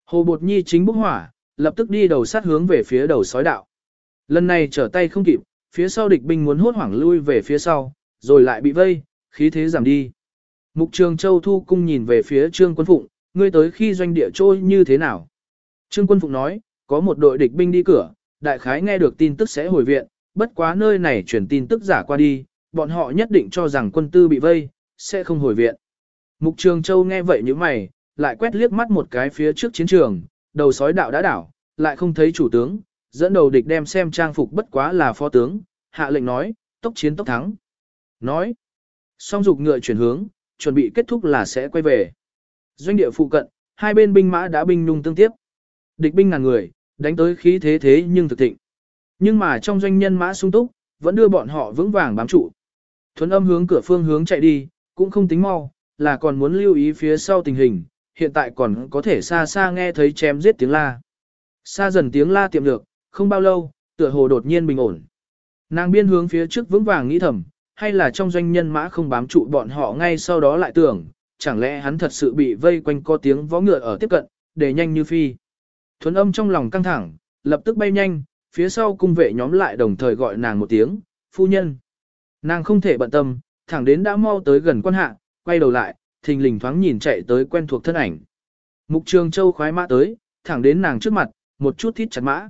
Hồ Bột Nhi chính bốc hỏa, lập tức đi đầu sát hướng về phía đầu sói đạo. Lần này trở tay không kịp, phía sau địch binh muốn hốt hoảng lui về phía sau, rồi lại bị vây, khí thế giảm đi. Mục Trường Châu thu cung nhìn về phía Trương Quân Phụng, ngươi tới khi doanh địa trôi như thế nào? Trương Quân Phụng nói, có một đội địch binh đi cửa, đại khái nghe được tin tức sẽ hồi viện, bất quá nơi này truyền tin tức giả qua đi, bọn họ nhất định cho rằng quân tư bị vây, sẽ không hồi viện. Mục Trường Châu nghe vậy như mày, lại quét liếc mắt một cái phía trước chiến trường, đầu sói đạo đã đảo, lại không thấy chủ tướng, dẫn đầu địch đem xem trang phục bất quá là phó tướng, hạ lệnh nói, tốc chiến tốc thắng. Nói, song dục ngựa chuyển hướng, chuẩn bị kết thúc là sẽ quay về. Doanh địa phụ cận, hai bên binh mã đã binh nung tương tiếp. Địch binh ngàn người, đánh tới khí thế thế nhưng thực thịnh. Nhưng mà trong doanh nhân mã sung túc, vẫn đưa bọn họ vững vàng bám trụ. Thuấn âm hướng cửa phương hướng chạy đi, cũng không tính mau, là còn muốn lưu ý phía sau tình hình, hiện tại còn có thể xa xa nghe thấy chém giết tiếng la. Xa dần tiếng la tiệm được, không bao lâu, tựa hồ đột nhiên bình ổn. Nàng biên hướng phía trước vững vàng nghĩ thầm, hay là trong doanh nhân mã không bám trụ bọn họ ngay sau đó lại tưởng, chẳng lẽ hắn thật sự bị vây quanh có tiếng vó ngựa ở tiếp cận, để nhanh như phi. Thuấn âm trong lòng căng thẳng, lập tức bay nhanh, phía sau cung vệ nhóm lại đồng thời gọi nàng một tiếng, phu nhân. Nàng không thể bận tâm, thẳng đến đã mau tới gần quan hạ, quay đầu lại, thình lình thoáng nhìn chạy tới quen thuộc thân ảnh. Mục trường châu khoái mã tới, thẳng đến nàng trước mặt, một chút thít chặt mã.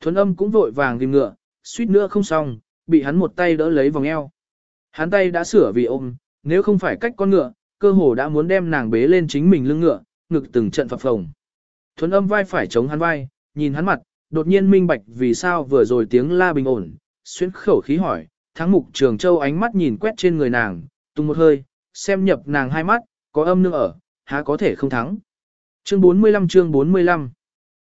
Thuấn âm cũng vội vàng ghim ngựa, suýt nữa không xong, bị hắn một tay đỡ lấy vòng eo. Hắn tay đã sửa vì ôm, nếu không phải cách con ngựa, cơ hồ đã muốn đem nàng bế lên chính mình lưng ngựa, ngực từng trận phập phồng. Thuấn âm vai phải chống hắn vai, nhìn hắn mặt, đột nhiên minh bạch vì sao vừa rồi tiếng la bình ổn, xuyên khẩu khí hỏi, thắng mục trường châu ánh mắt nhìn quét trên người nàng, tung một hơi, xem nhập nàng hai mắt, có âm nương ở, há có thể không thắng. Chương 45 chương 45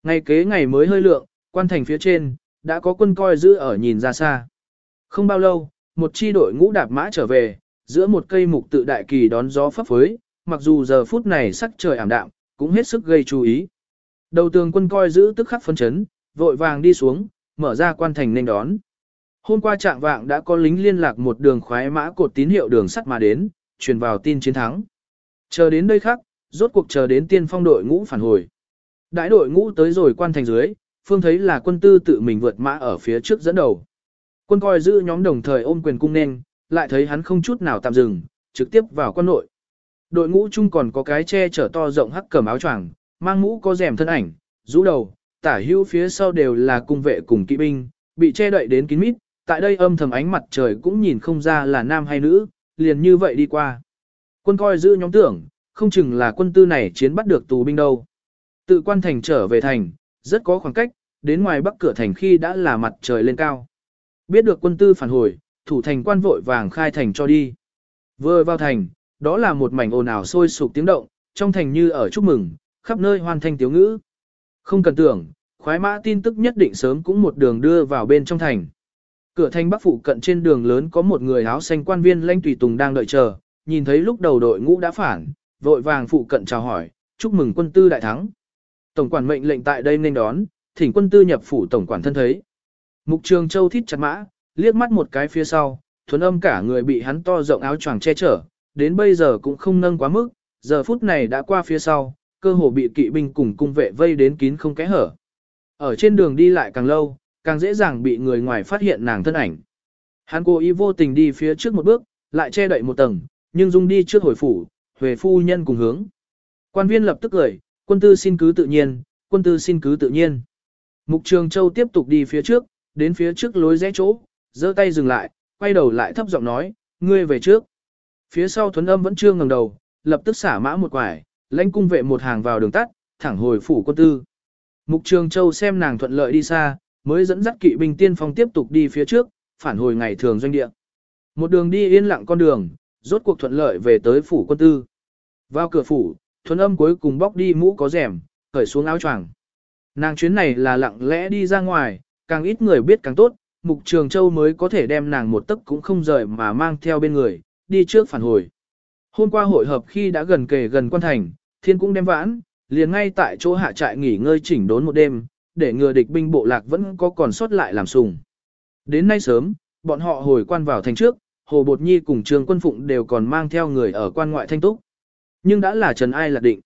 Ngày kế ngày mới hơi lượng, quan thành phía trên, đã có quân coi giữ ở nhìn ra xa. Không bao lâu, một chi đội ngũ đạp mã trở về, giữa một cây mục tự đại kỳ đón gió phấp phới, mặc dù giờ phút này sắc trời ảm đạm, cũng hết sức gây chú ý. Đầu tường quân coi giữ tức khắc phân chấn, vội vàng đi xuống, mở ra quan thành nên đón. Hôm qua trạng vạng đã có lính liên lạc một đường khoái mã cột tín hiệu đường sắt mà đến, truyền vào tin chiến thắng. Chờ đến đây khác, rốt cuộc chờ đến tiên phong đội ngũ phản hồi. Đại đội ngũ tới rồi quan thành dưới, phương thấy là quân tư tự mình vượt mã ở phía trước dẫn đầu. Quân coi giữ nhóm đồng thời ôm quyền cung nên, lại thấy hắn không chút nào tạm dừng, trực tiếp vào quân nội. Đội ngũ chung còn có cái che chở to rộng hắc cẩm áo choàng, mang mũ có rèm thân ảnh, rũ đầu, tả hữu phía sau đều là cung vệ cùng kỵ binh, bị che đậy đến kín mít, tại đây âm thầm ánh mặt trời cũng nhìn không ra là nam hay nữ, liền như vậy đi qua. Quân coi giữ nhóm tưởng, không chừng là quân tư này chiến bắt được tù binh đâu. Tự quan thành trở về thành, rất có khoảng cách, đến ngoài bắc cửa thành khi đã là mặt trời lên cao. Biết được quân tư phản hồi, thủ thành quan vội vàng khai thành cho đi. Vừa vào thành, đó là một mảnh ồn ào sôi sục tiếng động, trong thành như ở chúc mừng, khắp nơi hoàn thành tiếu ngữ. Không cần tưởng, khoái mã tin tức nhất định sớm cũng một đường đưa vào bên trong thành. Cửa thành bắc phụ cận trên đường lớn có một người áo xanh quan viên lanh tùy tùng đang đợi chờ, nhìn thấy lúc đầu đội ngũ đã phản, vội vàng phụ cận chào hỏi, chúc mừng quân tư đại thắng. Tổng quản mệnh lệnh tại đây nên đón, thỉnh quân tư nhập phủ tổng quản thân thấy. Mục trường châu thít chặt mã, liếc mắt một cái phía sau, thuần âm cả người bị hắn to rộng áo choàng che chở, đến bây giờ cũng không nâng quá mức, giờ phút này đã qua phía sau, cơ hồ bị kỵ binh cùng cung vệ vây đến kín không kẽ hở. Ở trên đường đi lại càng lâu, càng dễ dàng bị người ngoài phát hiện nàng thân ảnh. Hắn cố ý vô tình đi phía trước một bước, lại che đậy một tầng, nhưng dung đi trước hồi phủ, huề phu nhân cùng hướng. Quan viên lập tức cười, quân tư xin cứ tự nhiên, quân tư xin cứ tự nhiên. Mục Trường Châu tiếp tục đi phía trước, đến phía trước lối rẽ chỗ, giơ tay dừng lại, quay đầu lại thấp giọng nói, ngươi về trước. Phía sau thuấn âm vẫn chưa ngẩng đầu, lập tức xả mã một quải, lãnh cung vệ một hàng vào đường tắt, thẳng hồi phủ quân tư. Mục Trường Châu xem nàng thuận lợi đi xa, mới dẫn dắt kỵ binh tiên phong tiếp tục đi phía trước, phản hồi ngày thường doanh địa. Một đường đi yên lặng con đường, rốt cuộc thuận lợi về tới phủ quân tư. Vào cửa phủ, thuần âm cuối cùng bóc đi mũ có rèm, cởi xuống áo choàng. Nàng chuyến này là lặng lẽ đi ra ngoài, càng ít người biết càng tốt, Mục Trường Châu mới có thể đem nàng một tấc cũng không rời mà mang theo bên người, đi trước phản hồi. Hôm qua hội hợp khi đã gần kề gần quan thành, thiên cũng đem vãn, liền ngay tại chỗ hạ trại nghỉ ngơi chỉnh đốn một đêm, để ngừa địch binh bộ lạc vẫn có còn sót lại làm sùng. Đến nay sớm, bọn họ hồi quan vào thành trước, Hồ Bột Nhi cùng Trường Quân Phụng đều còn mang theo người ở quan ngoại thanh túc. Nhưng đã là Trần Ai lạc định.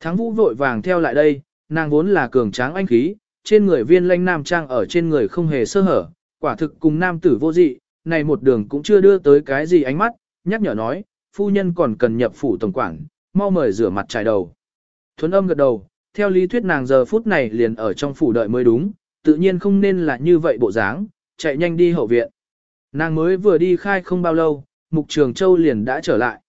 Thắng Vũ vội vàng theo lại đây, nàng vốn là cường tráng anh khí, trên người viên lanh nam trang ở trên người không hề sơ hở, quả thực cùng nam tử vô dị, này một đường cũng chưa đưa tới cái gì ánh mắt, nhắc nhở nói, phu nhân còn cần nhập phủ tổng quản, mau mời rửa mặt trải đầu. Thuấn âm gật đầu, theo lý thuyết nàng giờ phút này liền ở trong phủ đợi mới đúng, tự nhiên không nên là như vậy bộ dáng, chạy nhanh đi hậu viện. Nàng mới vừa đi khai không bao lâu, Mục Trường Châu liền đã trở lại.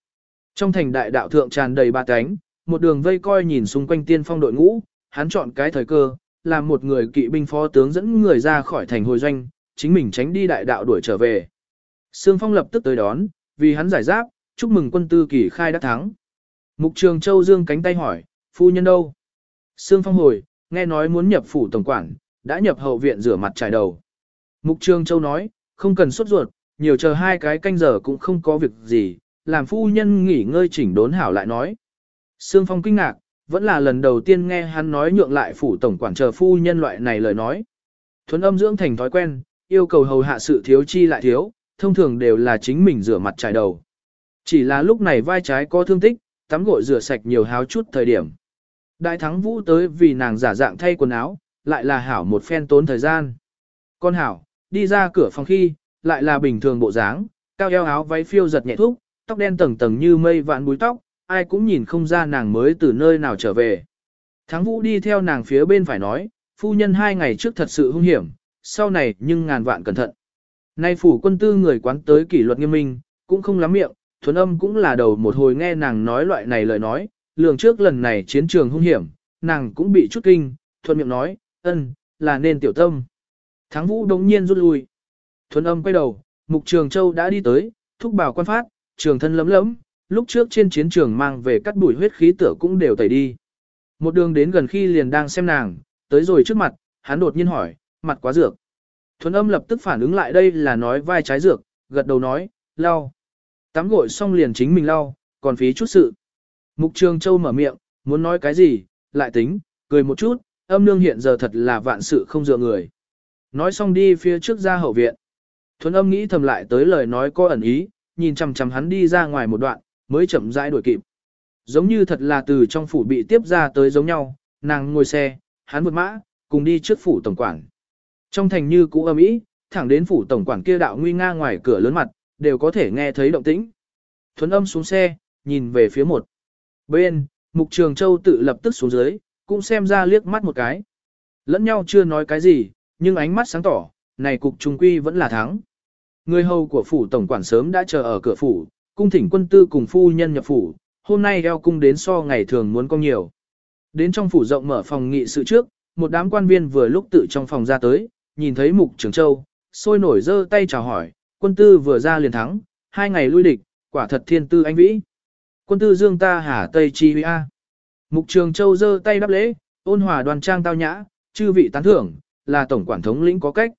Trong thành đại đạo thượng tràn đầy ba cánh, một đường vây coi nhìn xung quanh tiên phong đội ngũ, hắn chọn cái thời cơ, làm một người kỵ binh phó tướng dẫn người ra khỏi thành hồi doanh, chính mình tránh đi đại đạo đuổi trở về. Sương Phong lập tức tới đón, vì hắn giải giáp, chúc mừng quân tư kỳ khai đã thắng. Mục Trường Châu dương cánh tay hỏi, phu nhân đâu? Sương Phong hồi, nghe nói muốn nhập phủ tổng quản, đã nhập hậu viện rửa mặt trải đầu. Mục Trường Châu nói, không cần sốt ruột, nhiều chờ hai cái canh giờ cũng không có việc gì, làm phu nhân nghỉ ngơi chỉnh đốn hảo lại nói. Sương Phong kinh ngạc, vẫn là lần đầu tiên nghe hắn nói nhượng lại phủ tổng quản chờ phu nhân loại này lời nói. Thuấn âm dưỡng thành thói quen, yêu cầu hầu hạ sự thiếu chi lại thiếu, thông thường đều là chính mình rửa mặt trải đầu. Chỉ là lúc này vai trái có thương tích, tắm gội rửa sạch nhiều háo chút thời điểm. Đại thắng vũ tới vì nàng giả dạng thay quần áo, lại là hảo một phen tốn thời gian. Con hảo, đi ra cửa phòng khi, lại là bình thường bộ dáng, cao eo áo váy phiêu giật nhẹ thúc, tóc đen tầng tầng như mây vạn búi tóc, ai cũng nhìn không ra nàng mới từ nơi nào trở về. Thắng vũ đi theo nàng phía bên phải nói, phu nhân hai ngày trước thật sự hung hiểm, sau này nhưng ngàn vạn cẩn thận. Nay phủ quân tư người quán tới kỷ luật nghiêm minh, cũng không lắm miệng, thuần âm cũng là đầu một hồi nghe nàng nói loại này lời nói, lường trước lần này chiến trường hung hiểm, nàng cũng bị chút kinh, thuần miệng nói, ân, là nên tiểu tâm. Thắng vũ đống nhiên rút lui. Thuần âm quay đầu, mục trường châu đã đi tới, thúc bảo quan phát, trường thân lấm lấm, lúc trước trên chiến trường mang về cắt bụi huyết khí tựa cũng đều tẩy đi. Một đường đến gần khi liền đang xem nàng, tới rồi trước mặt, hắn đột nhiên hỏi, mặt quá dược. Thuần âm lập tức phản ứng lại đây là nói vai trái dược, gật đầu nói, lau. Tắm gội xong liền chính mình lau, còn phí chút sự. Mục Trường Châu mở miệng, muốn nói cái gì, lại tính, cười một chút, âm nương hiện giờ thật là vạn sự không dựa người. Nói xong đi phía trước ra hậu viện. Thuấn âm nghĩ thầm lại tới lời nói có ẩn ý, nhìn chằm chằm hắn đi ra ngoài một đoạn, mới chậm rãi đuổi kịp. Giống như thật là từ trong phủ bị tiếp ra tới giống nhau, nàng ngồi xe, hắn vượt mã, cùng đi trước phủ tổng quản. Trong thành như cũ âm ý, thẳng đến phủ tổng quản kia đạo nguy nga ngoài cửa lớn mặt, đều có thể nghe thấy động tĩnh. Thuấn âm xuống xe, nhìn về phía một. Bên, Mục Trường Châu tự lập tức xuống dưới, cũng xem ra liếc mắt một cái. Lẫn nhau chưa nói cái gì, nhưng ánh mắt sáng tỏ, này cục trung quy vẫn là thắng. Người hầu của phủ tổng quản sớm đã chờ ở cửa phủ, cung thỉnh quân tư cùng phu nhân nhập phủ, hôm nay eo cung đến so ngày thường muốn có nhiều. Đến trong phủ rộng mở phòng nghị sự trước, một đám quan viên vừa lúc tự trong phòng ra tới, nhìn thấy mục trường châu, sôi nổi giơ tay chào hỏi, quân tư vừa ra liền thắng, hai ngày lui địch, quả thật thiên tư anh vĩ. Quân tư dương ta hà tây chi huy a. Mục trường châu giơ tay đáp lễ, ôn hòa đoàn trang tao nhã, chư vị tán thưởng, là tổng quản thống lĩnh có cách.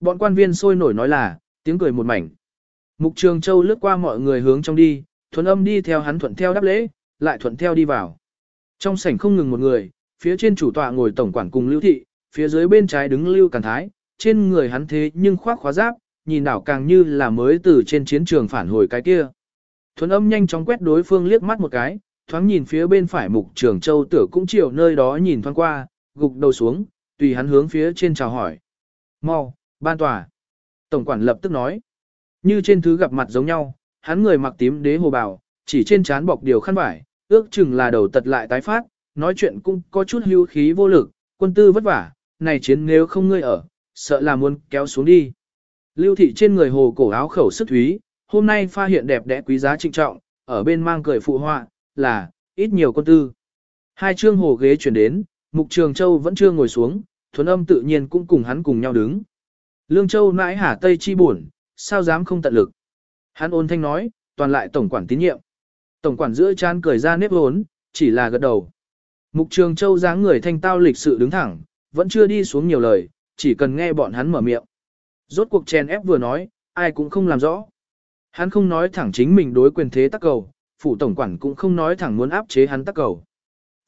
Bọn quan viên sôi nổi nói là, tiếng cười một mảnh. Mục trường châu lướt qua mọi người hướng trong đi, thuần âm đi theo hắn thuận theo đáp lễ, lại thuận theo đi vào. Trong sảnh không ngừng một người, phía trên chủ tọa ngồi tổng quản cùng lưu thị, phía dưới bên trái đứng lưu càn thái, trên người hắn thế nhưng khoác khóa giáp, nhìn đảo càng như là mới từ trên chiến trường phản hồi cái kia. Thuấn âm nhanh chóng quét đối phương liếc mắt một cái, thoáng nhìn phía bên phải mục trường châu tử cũng chiều nơi đó nhìn thoáng qua, gục đầu xuống, tùy hắn hướng phía trên chào hỏi. Mau, ban tòa. Tổng quản lập tức nói. Như trên thứ gặp mặt giống nhau, hắn người mặc tím đế hồ bào, chỉ trên trán bọc điều khăn vải, ước chừng là đầu tật lại tái phát, nói chuyện cũng có chút hưu khí vô lực, quân tư vất vả, này chiến nếu không ngươi ở, sợ là muốn kéo xuống đi. Lưu thị trên người hồ cổ áo khẩu sức thúy, hôm nay pha hiện đẹp đẽ quý giá trịnh trọng, ở bên mang cười phụ họa, là, ít nhiều con tư. Hai chương hồ ghế chuyển đến, Mục Trường Châu vẫn chưa ngồi xuống, thuần âm tự nhiên cũng cùng hắn cùng nhau đứng. Lương Châu nãi hả Tây chi buồn, sao dám không tận lực. Hắn ôn thanh nói, toàn lại tổng quản tín nhiệm. Tổng quản giữa chan cười ra nếp hốn, chỉ là gật đầu. Mục Trường Châu dáng người thanh tao lịch sự đứng thẳng, vẫn chưa đi xuống nhiều lời, chỉ cần nghe bọn hắn mở miệng. Rốt cuộc chèn ép vừa nói, ai cũng không làm rõ. Hắn không nói thẳng chính mình đối quyền thế tắc cầu, phủ tổng quản cũng không nói thẳng muốn áp chế hắn tắc cầu.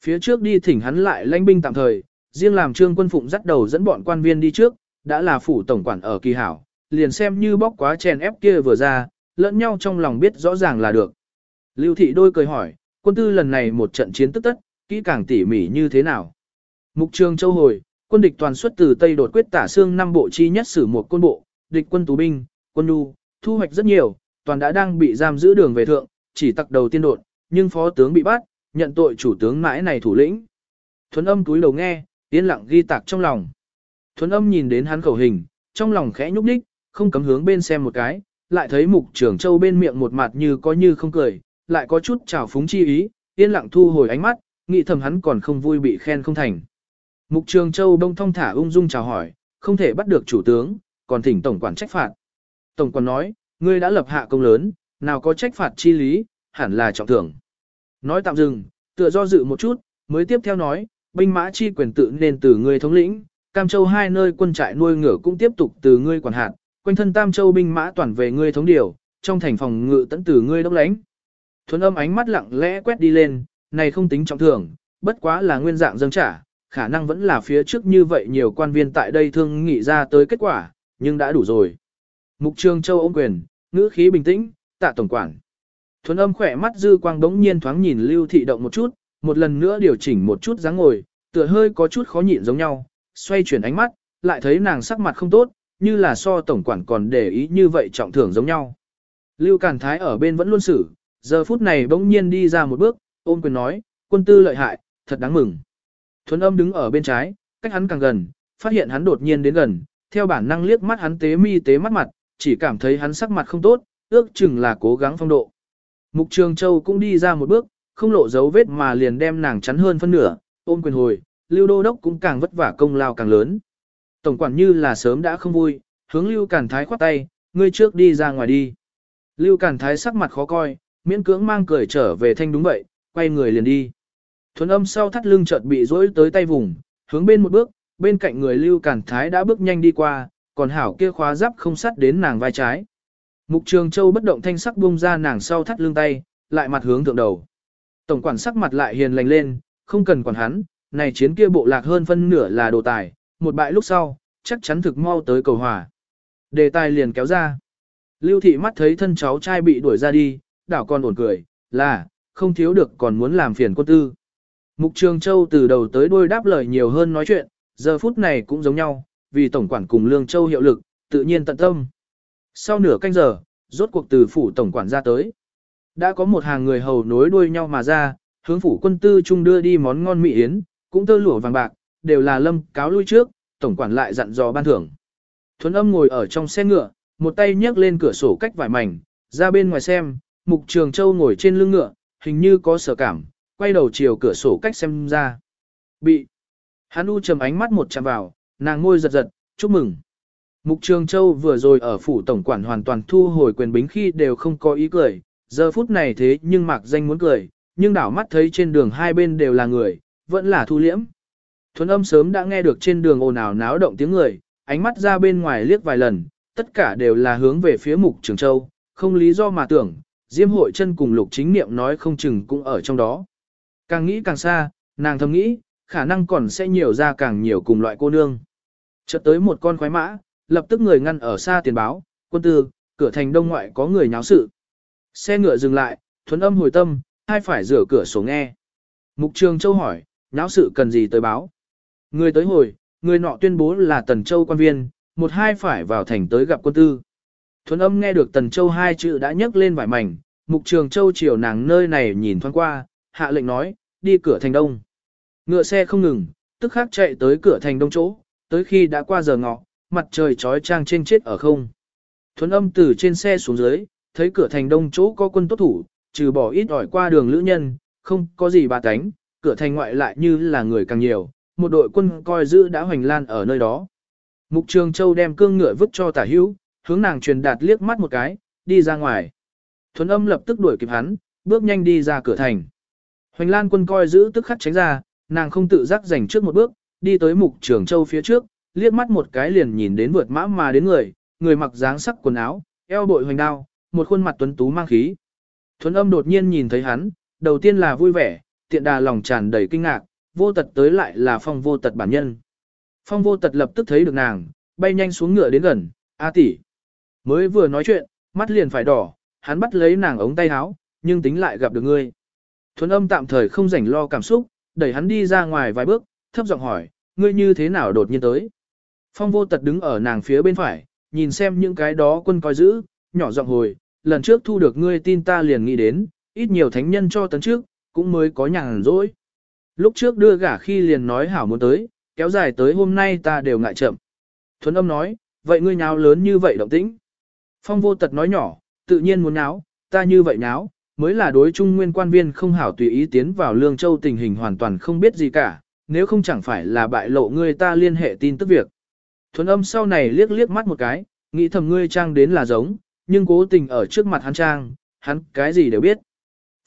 Phía trước đi thỉnh hắn lại lãnh binh tạm thời, riêng làm trương quân phụng dắt đầu dẫn bọn quan viên đi trước, đã là phủ tổng quản ở kỳ hảo, liền xem như bóc quá chèn ép kia vừa ra, lẫn nhau trong lòng biết rõ ràng là được. Lưu thị đôi cười hỏi, quân tư lần này một trận chiến tức tất, kỹ càng tỉ mỉ như thế nào? Mục trường châu hồi, quân địch toàn xuất từ Tây đột quyết tả xương năm bộ chi nhất sử một quân bộ, địch quân tù binh, quân nhu, thu hoạch rất nhiều, toàn đã đang bị giam giữ đường về thượng, chỉ tặc đầu tiên đột, nhưng phó tướng bị bắt, nhận tội chủ tướng mãi này thủ lĩnh. Thuấn âm túi đầu nghe, yên lặng ghi tạc trong lòng. Thuấn âm nhìn đến hắn khẩu hình, trong lòng khẽ nhúc đích, không cấm hướng bên xem một cái, lại thấy mục trưởng châu bên miệng một mặt như có như không cười, lại có chút trào phúng chi ý, yên lặng thu hồi ánh mắt, nghĩ thầm hắn còn không vui bị khen không thành. Mục trường châu đông thong thả ung dung chào hỏi, không thể bắt được chủ tướng, còn thỉnh tổng quản trách phạt. Tổng quản nói, ngươi đã lập hạ công lớn, nào có trách phạt chi lý, hẳn là trọng thưởng. Nói tạm dừng, tựa do dự một chút, mới tiếp theo nói, binh mã chi quyền tự nên từ ngươi thống lĩnh, Cam Châu hai nơi quân trại nuôi ngựa cũng tiếp tục từ ngươi quản hạt, quanh thân Tam Châu binh mã toàn về ngươi thống điều, trong thành phòng ngự tận từ ngươi đốc lãnh. Thuấn âm ánh mắt lặng lẽ quét đi lên, này không tính trọng thưởng, bất quá là nguyên dạng dâng trả, khả năng vẫn là phía trước như vậy nhiều quan viên tại đây thương nghị ra tới kết quả, nhưng đã đủ rồi. Mục Trường Châu ôm quyền, ngữ khí bình tĩnh, tạ tổng quản. Thuấn âm khỏe mắt dư quang đống nhiên thoáng nhìn lưu thị động một chút, một lần nữa điều chỉnh một chút dáng ngồi, tựa hơi có chút khó nhịn giống nhau, xoay chuyển ánh mắt, lại thấy nàng sắc mặt không tốt, như là so tổng quản còn để ý như vậy trọng thưởng giống nhau. Lưu Càn Thái ở bên vẫn luôn xử, giờ phút này bỗng nhiên đi ra một bước, ôm quyền nói, quân tư lợi hại, thật đáng mừng. Thuấn âm đứng ở bên trái, cách hắn càng gần, phát hiện hắn đột nhiên đến gần, theo bản năng liếc mắt hắn tế mi tế mắt mặt, chỉ cảm thấy hắn sắc mặt không tốt, ước chừng là cố gắng phong độ. Mục Trường Châu cũng đi ra một bước, không lộ dấu vết mà liền đem nàng chắn hơn phân nửa, ôm quyền hồi, Lưu Đô Đốc cũng càng vất vả công lao càng lớn. Tổng quản như là sớm đã không vui, hướng Lưu Cản Thái khoát tay, ngươi trước đi ra ngoài đi. Lưu Cản Thái sắc mặt khó coi, miễn cưỡng mang cười trở về thanh đúng vậy, quay người liền đi. Thuần âm sau thắt lưng chợt bị rối tới tay vùng, hướng bên một bước, bên cạnh người Lưu Cản Thái đã bước nhanh đi qua, còn hảo kia khóa giáp không sắt đến nàng vai trái. Mục Trường Châu bất động thanh sắc buông ra nàng sau thắt lưng tay, lại mặt hướng thượng đầu. Tổng quản sắc mặt lại hiền lành lên, không cần quản hắn, này chiến kia bộ lạc hơn phân nửa là đồ tài, một bại lúc sau, chắc chắn thực mau tới cầu hòa. Đề tài liền kéo ra. Lưu thị mắt thấy thân cháu trai bị đuổi ra đi, đảo con ổn cười, là, không thiếu được còn muốn làm phiền quân tư. Mục Trường Châu từ đầu tới đuôi đáp lời nhiều hơn nói chuyện, giờ phút này cũng giống nhau, vì tổng quản cùng Lương Châu hiệu lực, tự nhiên tận tâm. Sau nửa canh giờ, rốt cuộc từ phủ tổng quản ra tới. Đã có một hàng người hầu nối đuôi nhau mà ra, hướng phủ quân tư trung đưa đi món ngon mỹ yến, cũng tơ lụa vàng bạc, đều là lâm cáo lui trước, tổng quản lại dặn dò ban thưởng. Thuấn âm ngồi ở trong xe ngựa, một tay nhấc lên cửa sổ cách vải mảnh, ra bên ngoài xem, mục trường châu ngồi trên lưng ngựa, hình như có sở cảm, quay đầu chiều cửa sổ cách xem ra. Bị. Hắn u trầm ánh mắt một chạm vào, nàng ngôi giật giật, chúc mừng. Mục Trường Châu vừa rồi ở phủ tổng quản hoàn toàn thu hồi quyền bính khi đều không có ý cười, giờ phút này thế nhưng mạc danh muốn cười, nhưng đảo mắt thấy trên đường hai bên đều là người, vẫn là thu liễm. Thuấn âm sớm đã nghe được trên đường ồn ào náo động tiếng người, ánh mắt ra bên ngoài liếc vài lần, tất cả đều là hướng về phía Mục Trường Châu, không lý do mà tưởng, Diêm hội chân cùng lục chính niệm nói không chừng cũng ở trong đó. Càng nghĩ càng xa, nàng thầm nghĩ, khả năng còn sẽ nhiều ra càng nhiều cùng loại cô nương. Chợt tới một con khoái mã, lập tức người ngăn ở xa tiền báo, quân tư, cửa thành đông ngoại có người nháo sự. Xe ngựa dừng lại, thuấn âm hồi tâm, hai phải rửa cửa sổ nghe. Mục Trường Châu hỏi, nháo sự cần gì tới báo? Người tới hồi, người nọ tuyên bố là Tần Châu quan viên, một hai phải vào thành tới gặp quân tư. Thuấn âm nghe được Tần Châu hai chữ đã nhấc lên vải mảnh, Mục Trường Châu chiều nàng nơi này nhìn thoáng qua, hạ lệnh nói, đi cửa thành đông. Ngựa xe không ngừng, tức khắc chạy tới cửa thành đông chỗ, tới khi đã qua giờ ngọ, mặt trời trói trang trên chết ở không. Thuấn âm từ trên xe xuống dưới, thấy cửa thành đông chỗ có quân tốt thủ, trừ bỏ ít ỏi qua đường lữ nhân, không có gì bà tánh, cửa thành ngoại lại như là người càng nhiều, một đội quân coi giữ đã hoành lan ở nơi đó. Mục Trường Châu đem cương ngựa vứt cho tả hữu, hướng nàng truyền đạt liếc mắt một cái, đi ra ngoài. Thuấn âm lập tức đuổi kịp hắn, bước nhanh đi ra cửa thành. Hoành Lan quân coi giữ tức khắc tránh ra, nàng không tự giác giành trước một bước, đi tới Mục Trường Châu phía trước, liếc mắt một cái liền nhìn đến vượt mã mà đến người, người mặc dáng sắc quần áo, eo bội hoành đao, một khuôn mặt tuấn tú mang khí. Thuấn âm đột nhiên nhìn thấy hắn, đầu tiên là vui vẻ, tiện đà lòng tràn đầy kinh ngạc, vô tật tới lại là phong vô tật bản nhân. Phong vô tật lập tức thấy được nàng, bay nhanh xuống ngựa đến gần, A tỷ. Mới vừa nói chuyện, mắt liền phải đỏ, hắn bắt lấy nàng ống tay áo, nhưng tính lại gặp được ngươi. Thuấn âm tạm thời không rảnh lo cảm xúc, đẩy hắn đi ra ngoài vài bước, thấp giọng hỏi, ngươi như thế nào đột nhiên tới. Phong vô tật đứng ở nàng phía bên phải, nhìn xem những cái đó quân coi giữ, nhỏ giọng hồi, lần trước thu được ngươi tin ta liền nghĩ đến, ít nhiều thánh nhân cho tấn trước, cũng mới có nhàn rỗi. Lúc trước đưa gả khi liền nói hảo muốn tới, kéo dài tới hôm nay ta đều ngại chậm. Thuấn âm nói, vậy ngươi nháo lớn như vậy động tĩnh. Phong vô tật nói nhỏ, tự nhiên muốn nháo, ta như vậy nháo, mới là đối trung nguyên quan viên không hảo tùy ý tiến vào Lương Châu tình hình hoàn toàn không biết gì cả, nếu không chẳng phải là bại lộ ngươi ta liên hệ tin tức việc. Thuấn âm sau này liếc liếc mắt một cái, nghĩ thầm ngươi trang đến là giống, nhưng cố tình ở trước mặt hắn trang, hắn cái gì đều biết.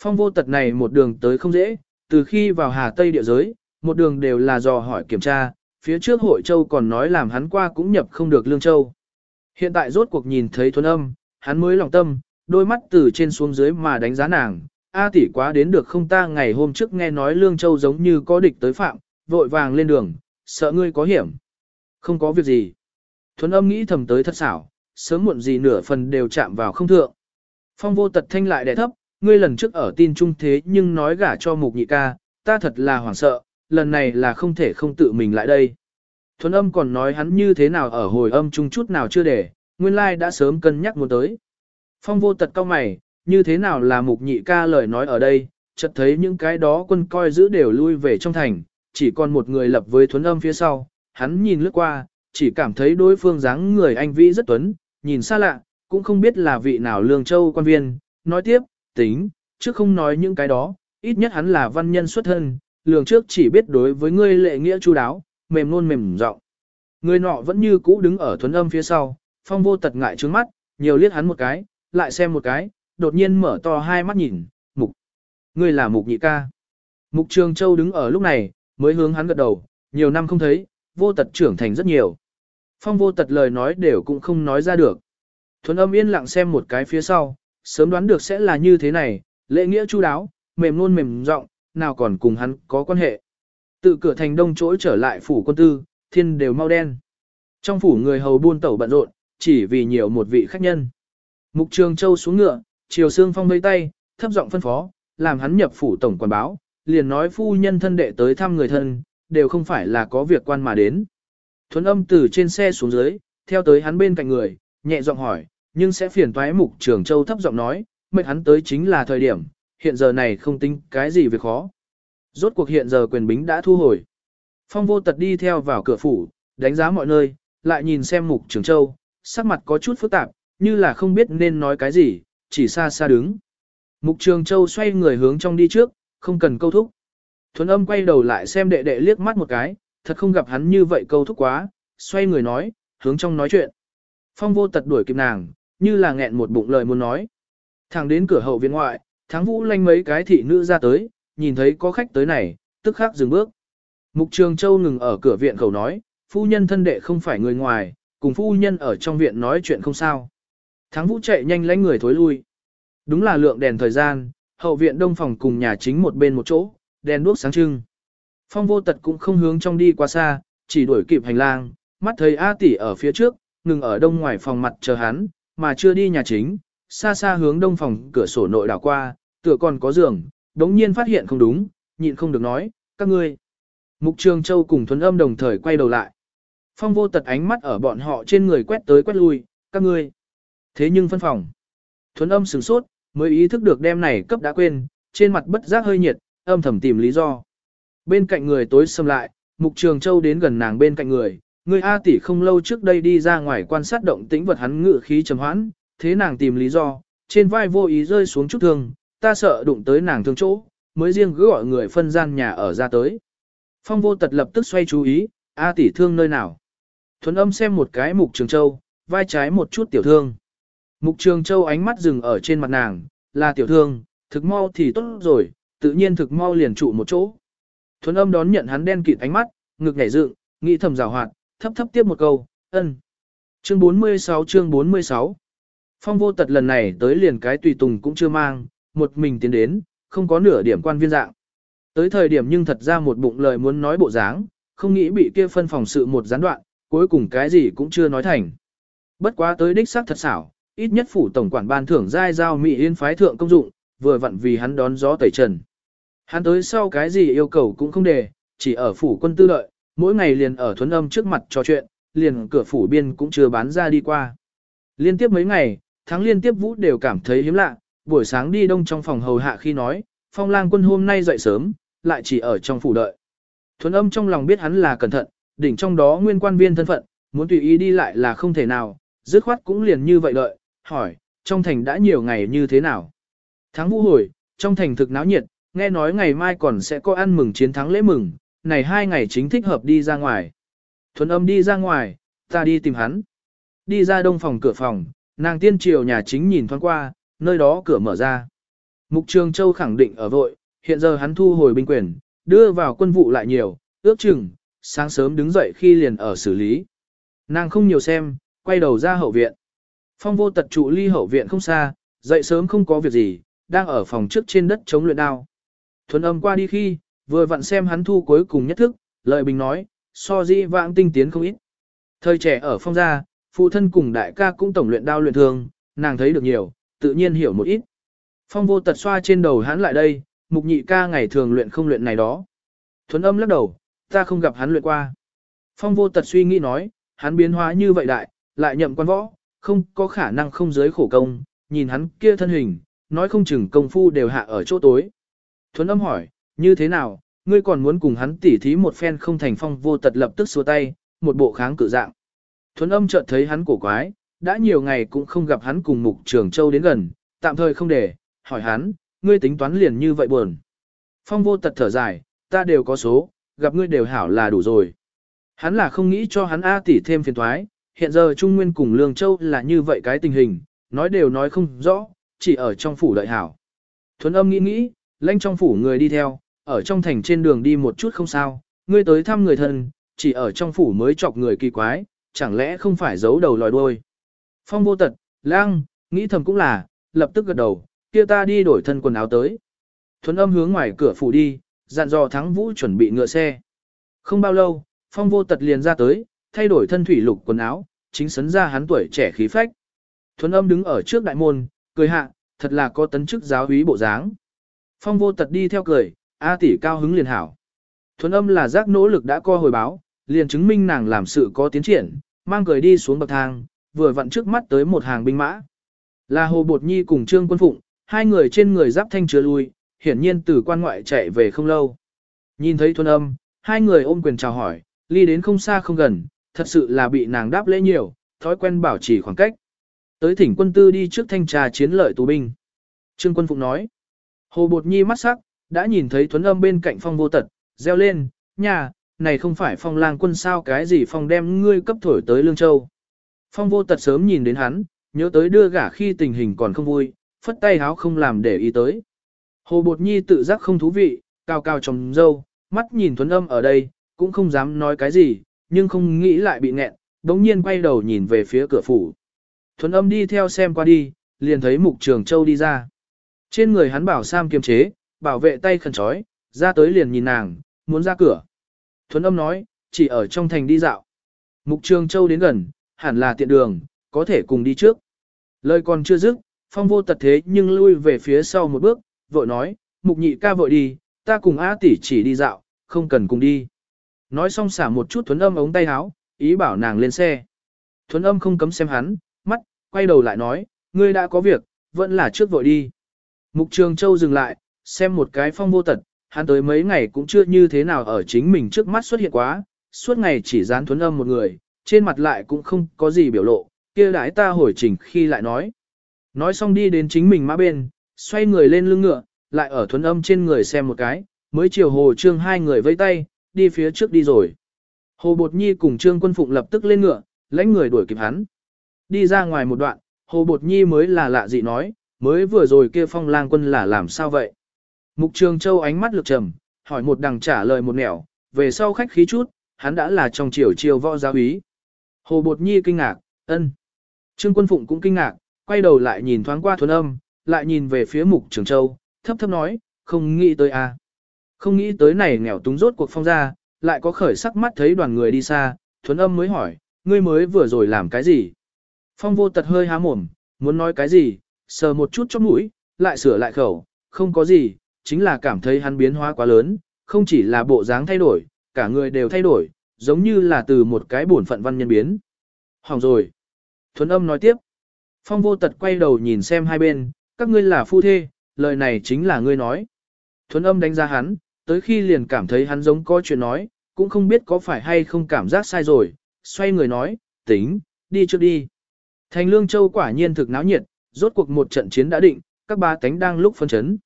Phong vô tật này một đường tới không dễ, từ khi vào Hà Tây địa giới, một đường đều là dò hỏi kiểm tra, phía trước hội châu còn nói làm hắn qua cũng nhập không được lương châu. Hiện tại rốt cuộc nhìn thấy thuần âm, hắn mới lòng tâm, đôi mắt từ trên xuống dưới mà đánh giá nàng, A tỷ quá đến được không ta ngày hôm trước nghe nói lương châu giống như có địch tới phạm, vội vàng lên đường, sợ ngươi có hiểm. Không có việc gì. Thuấn âm nghĩ thầm tới thật xảo, sớm muộn gì nửa phần đều chạm vào không thượng. Phong vô tật thanh lại đẻ thấp, ngươi lần trước ở tin trung thế nhưng nói gả cho mục nhị ca, ta thật là hoảng sợ, lần này là không thể không tự mình lại đây. Thuấn âm còn nói hắn như thế nào ở hồi âm chung chút nào chưa để, nguyên lai đã sớm cân nhắc muốn tới. Phong vô tật cao mày, như thế nào là mục nhị ca lời nói ở đây, chợt thấy những cái đó quân coi giữ đều lui về trong thành, chỉ còn một người lập với thuấn âm phía sau, hắn nhìn lướt qua, chỉ cảm thấy đối phương dáng người anh vĩ rất tuấn, nhìn xa lạ, cũng không biết là vị nào lương châu quan viên, nói tiếp, tính, trước không nói những cái đó, ít nhất hắn là văn nhân xuất thân, lường trước chỉ biết đối với ngươi lệ nghĩa chu đáo, mềm luôn mềm giọng. Người nọ vẫn như cũ đứng ở thuấn âm phía sau, phong vô tật ngại trướng mắt, nhiều liếc hắn một cái, lại xem một cái, đột nhiên mở to hai mắt nhìn, mục. Ngươi là mục nhị ca. Mục trường châu đứng ở lúc này, mới hướng hắn gật đầu, nhiều năm không thấy, vô tật trưởng thành rất nhiều. Phong vô tật lời nói đều cũng không nói ra được. Thuấn âm yên lặng xem một cái phía sau, sớm đoán được sẽ là như thế này, lễ nghĩa chu đáo, mềm luôn mềm rộng, nào còn cùng hắn có quan hệ. Tự cửa thành đông chỗ trở lại phủ quân tư, thiên đều mau đen. Trong phủ người hầu buôn tẩu bận rộn, chỉ vì nhiều một vị khách nhân. Mục Trường Châu xuống ngựa, Triều Sương Phong vây tay, thấp giọng phân phó, làm hắn nhập phủ tổng quản báo, liền nói phu nhân thân đệ tới thăm người thân, đều không phải là có việc quan mà đến. Thuấn âm từ trên xe xuống dưới, theo tới hắn bên cạnh người, nhẹ giọng hỏi, nhưng sẽ phiền toái mục trường châu thấp giọng nói, mệnh hắn tới chính là thời điểm, hiện giờ này không tính cái gì việc khó. Rốt cuộc hiện giờ quyền bính đã thu hồi. Phong vô tật đi theo vào cửa phủ, đánh giá mọi nơi, lại nhìn xem mục trường châu, sắc mặt có chút phức tạp, như là không biết nên nói cái gì, chỉ xa xa đứng. Mục trường châu xoay người hướng trong đi trước, không cần câu thúc. Thuấn âm quay đầu lại xem đệ đệ liếc mắt một cái, thật không gặp hắn như vậy câu thúc quá, xoay người nói, hướng trong nói chuyện. Phong vô tật đuổi kịp nàng, như là nghẹn một bụng lời muốn nói. Thẳng đến cửa hậu viện ngoại, thắng vũ lanh mấy cái thị nữ ra tới, nhìn thấy có khách tới này, tức khắc dừng bước. Mục Trường Châu ngừng ở cửa viện khẩu nói, phu nhân thân đệ không phải người ngoài, cùng phu nhân ở trong viện nói chuyện không sao. Thắng vũ chạy nhanh lấy người thối lui. Đúng là lượng đèn thời gian, hậu viện đông phòng cùng nhà chính một bên một chỗ, đèn đuốc sáng trưng. Phong vô tật cũng không hướng trong đi qua xa, chỉ đuổi kịp hành lang, mắt thấy A tỷ ở phía trước, ngừng ở đông ngoài phòng mặt chờ hắn, mà chưa đi nhà chính, xa xa hướng đông phòng cửa sổ nội đảo qua, tựa còn có giường, đống nhiên phát hiện không đúng, nhịn không được nói, các ngươi. Mục Trường Châu cùng Thuấn Âm đồng thời quay đầu lại. Phong vô tật ánh mắt ở bọn họ trên người quét tới quét lui, các ngươi. Thế nhưng phân phòng. Thuấn Âm sửng sốt, mới ý thức được đêm này cấp đã quên, trên mặt bất giác hơi nhiệt, âm thầm tìm lý do. Bên cạnh người tối xâm lại, Mục Trường Châu đến gần nàng bên cạnh người, người A tỷ không lâu trước đây đi ra ngoài quan sát động tĩnh vật hắn ngự khí trầm hoãn, thế nàng tìm lý do, trên vai vô ý rơi xuống chút thương, ta sợ đụng tới nàng thương chỗ, mới riêng cứ gọi người phân gian nhà ở ra tới. Phong vô tật lập tức xoay chú ý, A tỷ thương nơi nào. Thuấn âm xem một cái Mục Trường Châu, vai trái một chút tiểu thương. Mục Trường Châu ánh mắt dừng ở trên mặt nàng, là tiểu thương, thực mau thì tốt rồi, tự nhiên thực mau liền trụ một chỗ. Thuấn âm đón nhận hắn đen kịt ánh mắt, ngực nhảy dựng, nghĩ thầm rào hoạt, thấp thấp tiếp một câu, ân. Chương 46 chương 46 Phong vô tật lần này tới liền cái tùy tùng cũng chưa mang, một mình tiến đến, không có nửa điểm quan viên dạng. Tới thời điểm nhưng thật ra một bụng lời muốn nói bộ dáng, không nghĩ bị kia phân phòng sự một gián đoạn, cuối cùng cái gì cũng chưa nói thành. Bất quá tới đích xác thật xảo, ít nhất phủ tổng quản ban thưởng giai giao mỹ yên phái thượng công dụng, vừa vặn vì hắn đón gió tẩy trần. Hắn tới sau cái gì yêu cầu cũng không đề, chỉ ở phủ quân tư lợi, mỗi ngày liền ở thuấn âm trước mặt trò chuyện, liền cửa phủ biên cũng chưa bán ra đi qua. Liên tiếp mấy ngày, tháng liên tiếp vũ đều cảm thấy hiếm lạ, buổi sáng đi đông trong phòng hầu hạ khi nói, phong lang quân hôm nay dậy sớm, lại chỉ ở trong phủ đợi. Thuấn âm trong lòng biết hắn là cẩn thận, đỉnh trong đó nguyên quan viên thân phận, muốn tùy ý đi lại là không thể nào, dứt khoát cũng liền như vậy đợi, hỏi, trong thành đã nhiều ngày như thế nào. Tháng vũ hồi, trong thành thực náo nhiệt, nghe nói ngày mai còn sẽ có ăn mừng chiến thắng lễ mừng, này hai ngày chính thích hợp đi ra ngoài. Thuấn âm đi ra ngoài, ta đi tìm hắn. Đi ra đông phòng cửa phòng, nàng tiên triều nhà chính nhìn thoáng qua, nơi đó cửa mở ra. Mục Trường Châu khẳng định ở vội, hiện giờ hắn thu hồi binh quyền, đưa vào quân vụ lại nhiều, ước chừng, sáng sớm đứng dậy khi liền ở xử lý. Nàng không nhiều xem, quay đầu ra hậu viện. Phong vô tật trụ ly hậu viện không xa, dậy sớm không có việc gì, đang ở phòng trước trên đất chống luyện đao. Thuần âm qua đi khi, vừa vặn xem hắn thu cuối cùng nhất thức, lợi bình nói, so di vãng tinh tiến không ít. Thời trẻ ở phong gia, phụ thân cùng đại ca cũng tổng luyện đao luyện thường, nàng thấy được nhiều, tự nhiên hiểu một ít. Phong vô tật xoa trên đầu hắn lại đây, mục nhị ca ngày thường luyện không luyện này đó. Thuấn âm lắc đầu, ta không gặp hắn luyện qua. Phong vô tật suy nghĩ nói, hắn biến hóa như vậy đại, lại nhậm quan võ, không có khả năng không giới khổ công, nhìn hắn kia thân hình, nói không chừng công phu đều hạ ở chỗ tối. Thuấn âm hỏi, như thế nào, ngươi còn muốn cùng hắn tỉ thí một phen không thành phong vô tật lập tức xua tay, một bộ kháng cự dạng. Thuấn âm chợt thấy hắn cổ quái, đã nhiều ngày cũng không gặp hắn cùng mục trường châu đến gần, tạm thời không để, hỏi hắn, ngươi tính toán liền như vậy buồn. Phong vô tật thở dài, ta đều có số, gặp ngươi đều hảo là đủ rồi. Hắn là không nghĩ cho hắn A tỷ thêm phiền thoái, hiện giờ Trung Nguyên cùng Lương Châu là như vậy cái tình hình, nói đều nói không rõ, chỉ ở trong phủ đợi hảo. Thuấn âm nghĩ nghĩ, lãnh trong phủ người đi theo, ở trong thành trên đường đi một chút không sao, ngươi tới thăm người thân, chỉ ở trong phủ mới chọc người kỳ quái, chẳng lẽ không phải giấu đầu lòi đuôi. Phong vô tật, lang, nghĩ thầm cũng là, lập tức gật đầu, kia ta đi đổi thân quần áo tới. Thuấn âm hướng ngoài cửa phủ đi, dặn dò thắng vũ chuẩn bị ngựa xe. Không bao lâu, phong vô tật liền ra tới, thay đổi thân thủy lục quần áo, chính sấn ra hắn tuổi trẻ khí phách. Thuấn âm đứng ở trước đại môn, cười hạ, thật là có tấn chức giáo úy bộ dáng. Phong vô tật đi theo cười, A tỷ cao hứng liền hảo. Thuấn âm là giác nỗ lực đã co hồi báo, liền chứng minh nàng làm sự có tiến triển, mang cười đi xuống bậc thang, vừa vặn trước mắt tới một hàng binh mã. Là Hồ Bột Nhi cùng Trương Quân Phụng, hai người trên người giáp thanh chứa lui, hiển nhiên từ quan ngoại chạy về không lâu. Nhìn thấy Thuấn âm, hai người ôm quyền chào hỏi, ly đến không xa không gần, thật sự là bị nàng đáp lễ nhiều, thói quen bảo trì khoảng cách. Tới thỉnh quân tư đi trước thanh trà chiến lợi tù binh. Trương Quân Phụng nói. Hồ Bột Nhi mắt sắc, đã nhìn thấy Thuấn âm bên cạnh phong vô tật, reo lên, nhà, này không phải phong lang quân sao cái gì phong đem ngươi cấp thổi tới Lương Châu. Phong vô tật sớm nhìn đến hắn, nhớ tới đưa gả khi tình hình còn không vui, phất tay háo không làm để ý tới. Hồ Bột Nhi tự giác không thú vị, cao cao trong dâu, mắt nhìn thuấn âm ở đây, cũng không dám nói cái gì, nhưng không nghĩ lại bị nghẹn, đống nhiên quay đầu nhìn về phía cửa phủ. Thuấn âm đi theo xem qua đi, liền thấy mục trường châu đi ra. Trên người hắn bảo Sam kiềm chế, bảo vệ tay khẩn trói, ra tới liền nhìn nàng, muốn ra cửa. Thuấn âm nói, chỉ ở trong thành đi dạo. Mục Trường Châu đến gần, hẳn là tiện đường, có thể cùng đi trước. Lời còn chưa dứt, phong vô tật thế nhưng lui về phía sau một bước, vội nói, mục nhị ca vội đi, ta cùng A tỷ chỉ đi dạo, không cần cùng đi. Nói xong xả một chút thuấn âm ống tay áo, ý bảo nàng lên xe. Thuấn âm không cấm xem hắn, mắt, quay đầu lại nói, ngươi đã có việc, vẫn là trước vội đi. Mục Trường Châu dừng lại, xem một cái phong vô tật, hắn tới mấy ngày cũng chưa như thế nào ở chính mình trước mắt xuất hiện quá, suốt ngày chỉ dán thuấn âm một người, trên mặt lại cũng không có gì biểu lộ, kia đãi ta hồi trình khi lại nói. Nói xong đi đến chính mình mã bên, xoay người lên lưng ngựa, lại ở thuấn âm trên người xem một cái, mới chiều hồ trương hai người vây tay, đi phía trước đi rồi. Hồ Bột Nhi cùng Trương Quân Phụng lập tức lên ngựa, lãnh người đuổi kịp hắn. Đi ra ngoài một đoạn, Hồ Bột Nhi mới là lạ dị nói, mới vừa rồi kia phong lang quân là làm sao vậy? Mục Trường Châu ánh mắt lực trầm, hỏi một đằng trả lời một nẻo, về sau khách khí chút, hắn đã là trong chiều chiều võ giáo úy. Hồ Bột Nhi kinh ngạc, ân. Trương Quân Phụng cũng kinh ngạc, quay đầu lại nhìn thoáng qua thuần âm, lại nhìn về phía Mục Trường Châu, thấp thấp nói, không nghĩ tới à. Không nghĩ tới này nghèo túng rốt cuộc phong ra, lại có khởi sắc mắt thấy đoàn người đi xa, thuấn âm mới hỏi, ngươi mới vừa rồi làm cái gì? Phong vô tật hơi há mồm, muốn nói cái gì, sờ một chút trong mũi, lại sửa lại khẩu, không có gì, chính là cảm thấy hắn biến hóa quá lớn, không chỉ là bộ dáng thay đổi, cả người đều thay đổi, giống như là từ một cái bổn phận văn nhân biến. Hỏng rồi. Thuấn âm nói tiếp. Phong vô tật quay đầu nhìn xem hai bên, các ngươi là phu thê, lời này chính là ngươi nói. Thuấn âm đánh giá hắn, tới khi liền cảm thấy hắn giống có chuyện nói, cũng không biết có phải hay không cảm giác sai rồi, xoay người nói, tính, đi trước đi. Thành Lương Châu quả nhiên thực náo nhiệt, rốt cuộc một trận chiến đã định, các ba tánh đang lúc phân chấn.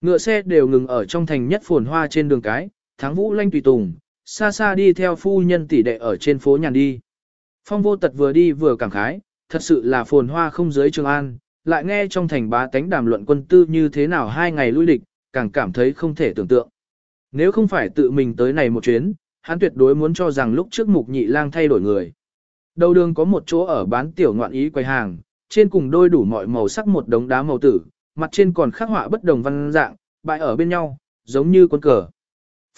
Ngựa xe đều ngừng ở trong thành nhất phồn hoa trên đường cái, thắng vũ lanh tùy tùng, xa xa đi theo phu nhân tỷ đệ ở trên phố nhàn đi. Phong vô tật vừa đi vừa cảm khái, thật sự là phồn hoa không giới Trường An, lại nghe trong thành bá tánh đàm luận quân tư như thế nào hai ngày lui lịch, càng cảm thấy không thể tưởng tượng. Nếu không phải tự mình tới này một chuyến, hắn tuyệt đối muốn cho rằng lúc trước mục nhị lang thay đổi người. Đầu đường có một chỗ ở bán tiểu ngoạn ý quầy hàng, trên cùng đôi đủ mọi màu sắc một đống đá màu tử, mặt trên còn khắc họa bất đồng văn dạng, bại ở bên nhau, giống như quân cờ.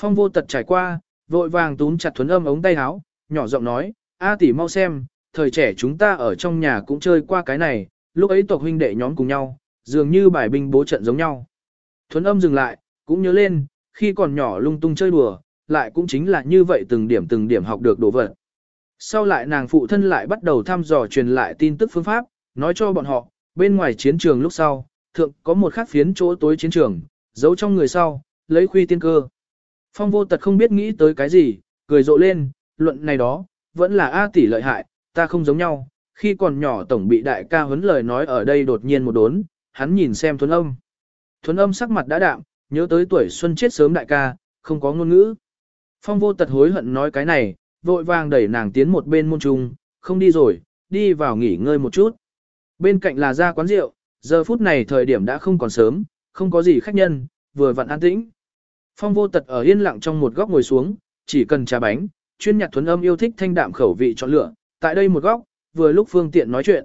Phong vô tật trải qua, vội vàng túm chặt thuấn âm ống tay áo, nhỏ giọng nói, A tỷ mau xem, thời trẻ chúng ta ở trong nhà cũng chơi qua cái này, lúc ấy tộc huynh đệ nhóm cùng nhau, dường như bài binh bố trận giống nhau. Thuấn âm dừng lại, cũng nhớ lên, khi còn nhỏ lung tung chơi đùa, lại cũng chính là như vậy từng điểm từng điểm học được đồ vật. Sau lại nàng phụ thân lại bắt đầu thăm dò truyền lại tin tức phương pháp, nói cho bọn họ, bên ngoài chiến trường lúc sau, thượng có một khắc phiến chỗ tối chiến trường, giấu trong người sau, lấy khuy tiên cơ. Phong vô tật không biết nghĩ tới cái gì, cười rộ lên, luận này đó, vẫn là A tỷ lợi hại, ta không giống nhau, khi còn nhỏ tổng bị đại ca huấn lời nói ở đây đột nhiên một đốn, hắn nhìn xem thuấn âm. Thuấn âm sắc mặt đã đạm, nhớ tới tuổi xuân chết sớm đại ca, không có ngôn ngữ. Phong vô tật hối hận nói cái này, vội vàng đẩy nàng tiến một bên môn trung, không đi rồi, đi vào nghỉ ngơi một chút. Bên cạnh là ra quán rượu, Giờ phút này thời điểm đã không còn sớm, không có gì khách nhân, vừa vặn an tĩnh. Phong vô tật ở yên lặng trong một góc ngồi xuống, chỉ cần trà bánh, chuyên nhạc thuấn âm yêu thích thanh đạm khẩu vị chọn lựa, tại đây một góc, vừa lúc phương tiện nói chuyện.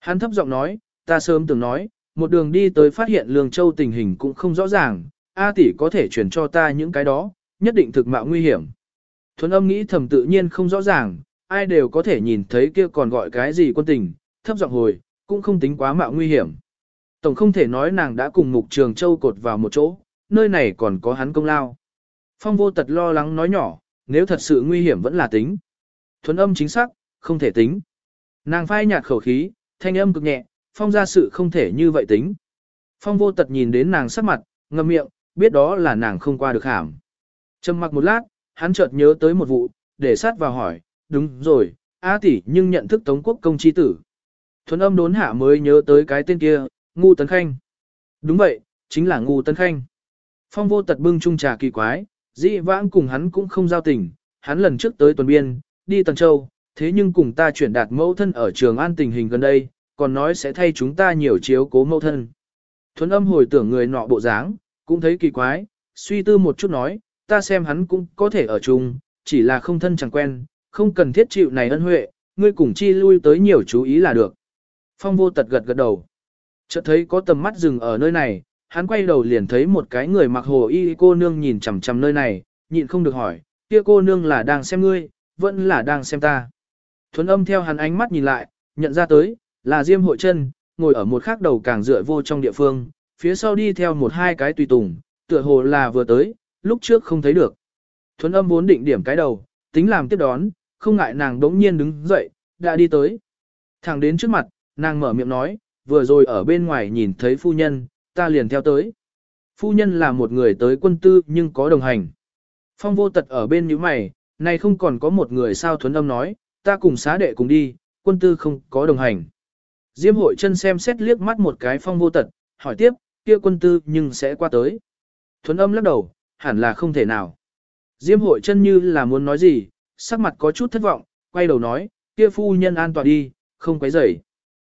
Hắn thấp giọng nói, ta sớm từng nói, một đường đi tới phát hiện Lương Châu tình hình cũng không rõ ràng, A tỷ có thể chuyển cho ta những cái đó, nhất định thực mạo nguy hiểm. Thuấn âm nghĩ thầm tự nhiên không rõ ràng, ai đều có thể nhìn thấy kia còn gọi cái gì quân tình, thấp giọng hồi, cũng không tính quá mạo nguy hiểm. Tổng không thể nói nàng đã cùng Mục Trường Châu cột vào một chỗ, nơi này còn có hắn công lao. Phong vô tật lo lắng nói nhỏ, nếu thật sự nguy hiểm vẫn là tính. Thuấn âm chính xác, không thể tính. Nàng phai nhạt khẩu khí, thanh âm cực nhẹ, phong ra sự không thể như vậy tính. Phong vô tật nhìn đến nàng sắc mặt, ngậm miệng, biết đó là nàng không qua được hàm. Trầm mặc một lát, hắn chợt nhớ tới một vụ, để sát vào hỏi, đúng rồi, A tỷ nhưng nhận thức Tống Quốc công chi tử. Thuấn âm đốn hạ mới nhớ tới cái tên kia, Ngu Tấn Khanh. Đúng vậy, chính là Ngu Tấn Khanh. Phong vô tật bưng chung trà kỳ quái, dĩ vãng cùng hắn cũng không giao tình, hắn lần trước tới tuần biên, đi Tần Châu, thế nhưng cùng ta chuyển đạt mẫu thân ở trường an tình hình gần đây, còn nói sẽ thay chúng ta nhiều chiếu cố mẫu thân. Thuấn âm hồi tưởng người nọ bộ dáng, cũng thấy kỳ quái, suy tư một chút nói, ta xem hắn cũng có thể ở chung, chỉ là không thân chẳng quen, không cần thiết chịu này ân huệ, ngươi cùng chi lui tới nhiều chú ý là được. Phong vô tật gật gật đầu. Chợt thấy có tầm mắt dừng ở nơi này, hắn quay đầu liền thấy một cái người mặc hồ y cô nương nhìn chằm chằm nơi này, nhịn không được hỏi, kia cô nương là đang xem ngươi, vẫn là đang xem ta. Thuấn âm theo hắn ánh mắt nhìn lại, nhận ra tới, là Diêm hội chân, ngồi ở một khác đầu càng dựa vô trong địa phương, phía sau đi theo một hai cái tùy tùng, tựa hồ là vừa tới, lúc trước không thấy được. Thuấn âm vốn định điểm cái đầu, tính làm tiếp đón, không ngại nàng đống nhiên đứng dậy, đã đi tới. Thẳng đến trước mặt, nàng mở miệng nói, vừa rồi ở bên ngoài nhìn thấy phu nhân, ta liền theo tới. Phu nhân là một người tới quân tư nhưng có đồng hành. Phong vô tật ở bên như mày, này không còn có một người sao thuấn âm nói, ta cùng xá đệ cùng đi, quân tư không có đồng hành. Diêm hội chân xem xét liếc mắt một cái phong vô tật, hỏi tiếp, kia quân tư nhưng sẽ qua tới. Thuấn âm lắc đầu, hẳn là không thể nào. Diêm hội chân như là muốn nói gì, sắc mặt có chút thất vọng, quay đầu nói, kia phu nhân an toàn đi, không quấy rầy.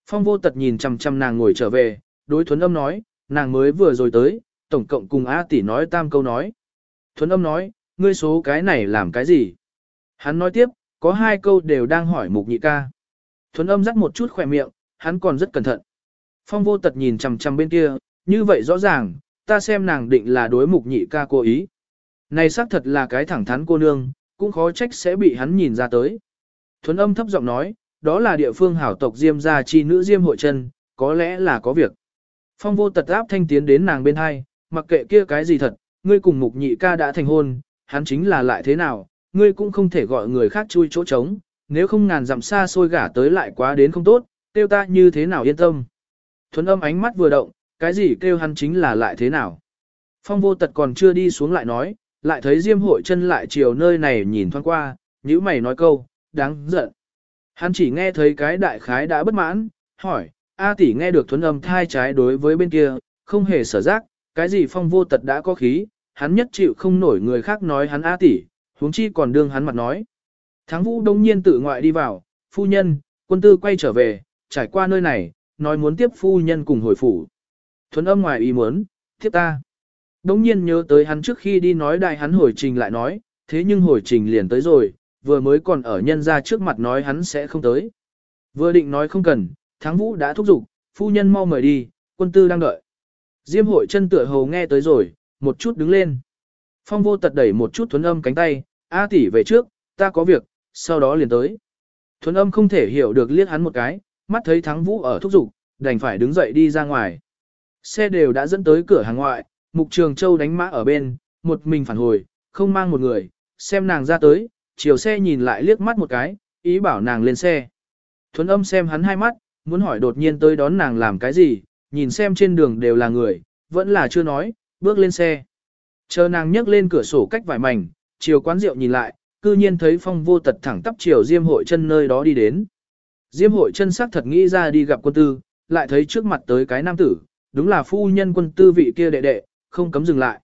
Phong vô tật nhìn chằm chằm nàng ngồi trở về, đối thuấn âm nói, nàng mới vừa rồi tới, tổng cộng cùng A tỷ nói tam câu nói. Thuấn âm nói, ngươi số cái này làm cái gì? Hắn nói tiếp, có hai câu đều đang hỏi mục nhị ca. Thuấn âm dắt một chút khỏe miệng, hắn còn rất cẩn thận. Phong vô tật nhìn chằm chằm bên kia, như vậy rõ ràng, ta xem nàng định là đối mục nhị ca cố ý. Này xác thật là cái thẳng thắn cô nương, cũng khó trách sẽ bị hắn nhìn ra tới. Thuấn âm thấp giọng nói, đó là địa phương hảo tộc Diêm gia chi nữ Diêm hội chân, có lẽ là có việc. Phong vô tật áp thanh tiến đến nàng bên hai, mặc kệ kia cái gì thật, ngươi cùng mục nhị ca đã thành hôn, hắn chính là lại thế nào, ngươi cũng không thể gọi người khác chui chỗ trống, nếu không ngàn dặm xa xôi gả tới lại quá đến không tốt, tiêu ta như thế nào yên tâm. Thuấn âm ánh mắt vừa động, cái gì kêu hắn chính là lại thế nào. Phong vô tật còn chưa đi xuống lại nói, lại thấy Diêm hội chân lại chiều nơi này nhìn thoáng qua, nhữ mày nói câu, đáng giận. Hắn chỉ nghe thấy cái đại khái đã bất mãn, hỏi, A tỷ nghe được thuấn âm thai trái đối với bên kia, không hề sở giác, cái gì phong vô tật đã có khí, hắn nhất chịu không nổi người khác nói hắn A tỷ, huống chi còn đương hắn mặt nói. Thắng vũ đông nhiên tự ngoại đi vào, phu nhân, quân tư quay trở về, trải qua nơi này, nói muốn tiếp phu nhân cùng hồi phủ. Thuấn âm ngoài ý muốn, tiếp ta. đống nhiên nhớ tới hắn trước khi đi nói đại hắn hồi trình lại nói, thế nhưng hồi trình liền tới rồi, vừa mới còn ở nhân ra trước mặt nói hắn sẽ không tới. Vừa định nói không cần, thắng vũ đã thúc giục, phu nhân mau mời đi, quân tư đang đợi. Diêm hội chân tựa hầu nghe tới rồi, một chút đứng lên. Phong vô tật đẩy một chút thuấn âm cánh tay, A tỷ về trước, ta có việc, sau đó liền tới. Thuấn âm không thể hiểu được liếc hắn một cái, mắt thấy thắng vũ ở thúc giục, đành phải đứng dậy đi ra ngoài. Xe đều đã dẫn tới cửa hàng ngoại, mục trường châu đánh mã ở bên, một mình phản hồi, không mang một người, xem nàng ra tới, chiều xe nhìn lại liếc mắt một cái, ý bảo nàng lên xe. Thuấn âm xem hắn hai mắt, muốn hỏi đột nhiên tới đón nàng làm cái gì, nhìn xem trên đường đều là người, vẫn là chưa nói, bước lên xe. Chờ nàng nhấc lên cửa sổ cách vải mảnh, chiều quán rượu nhìn lại, cư nhiên thấy phong vô tật thẳng tắp chiều diêm hội chân nơi đó đi đến. Diêm hội chân sắc thật nghĩ ra đi gặp quân tư, lại thấy trước mặt tới cái nam tử, đúng là phu nhân quân tư vị kia đệ đệ, không cấm dừng lại.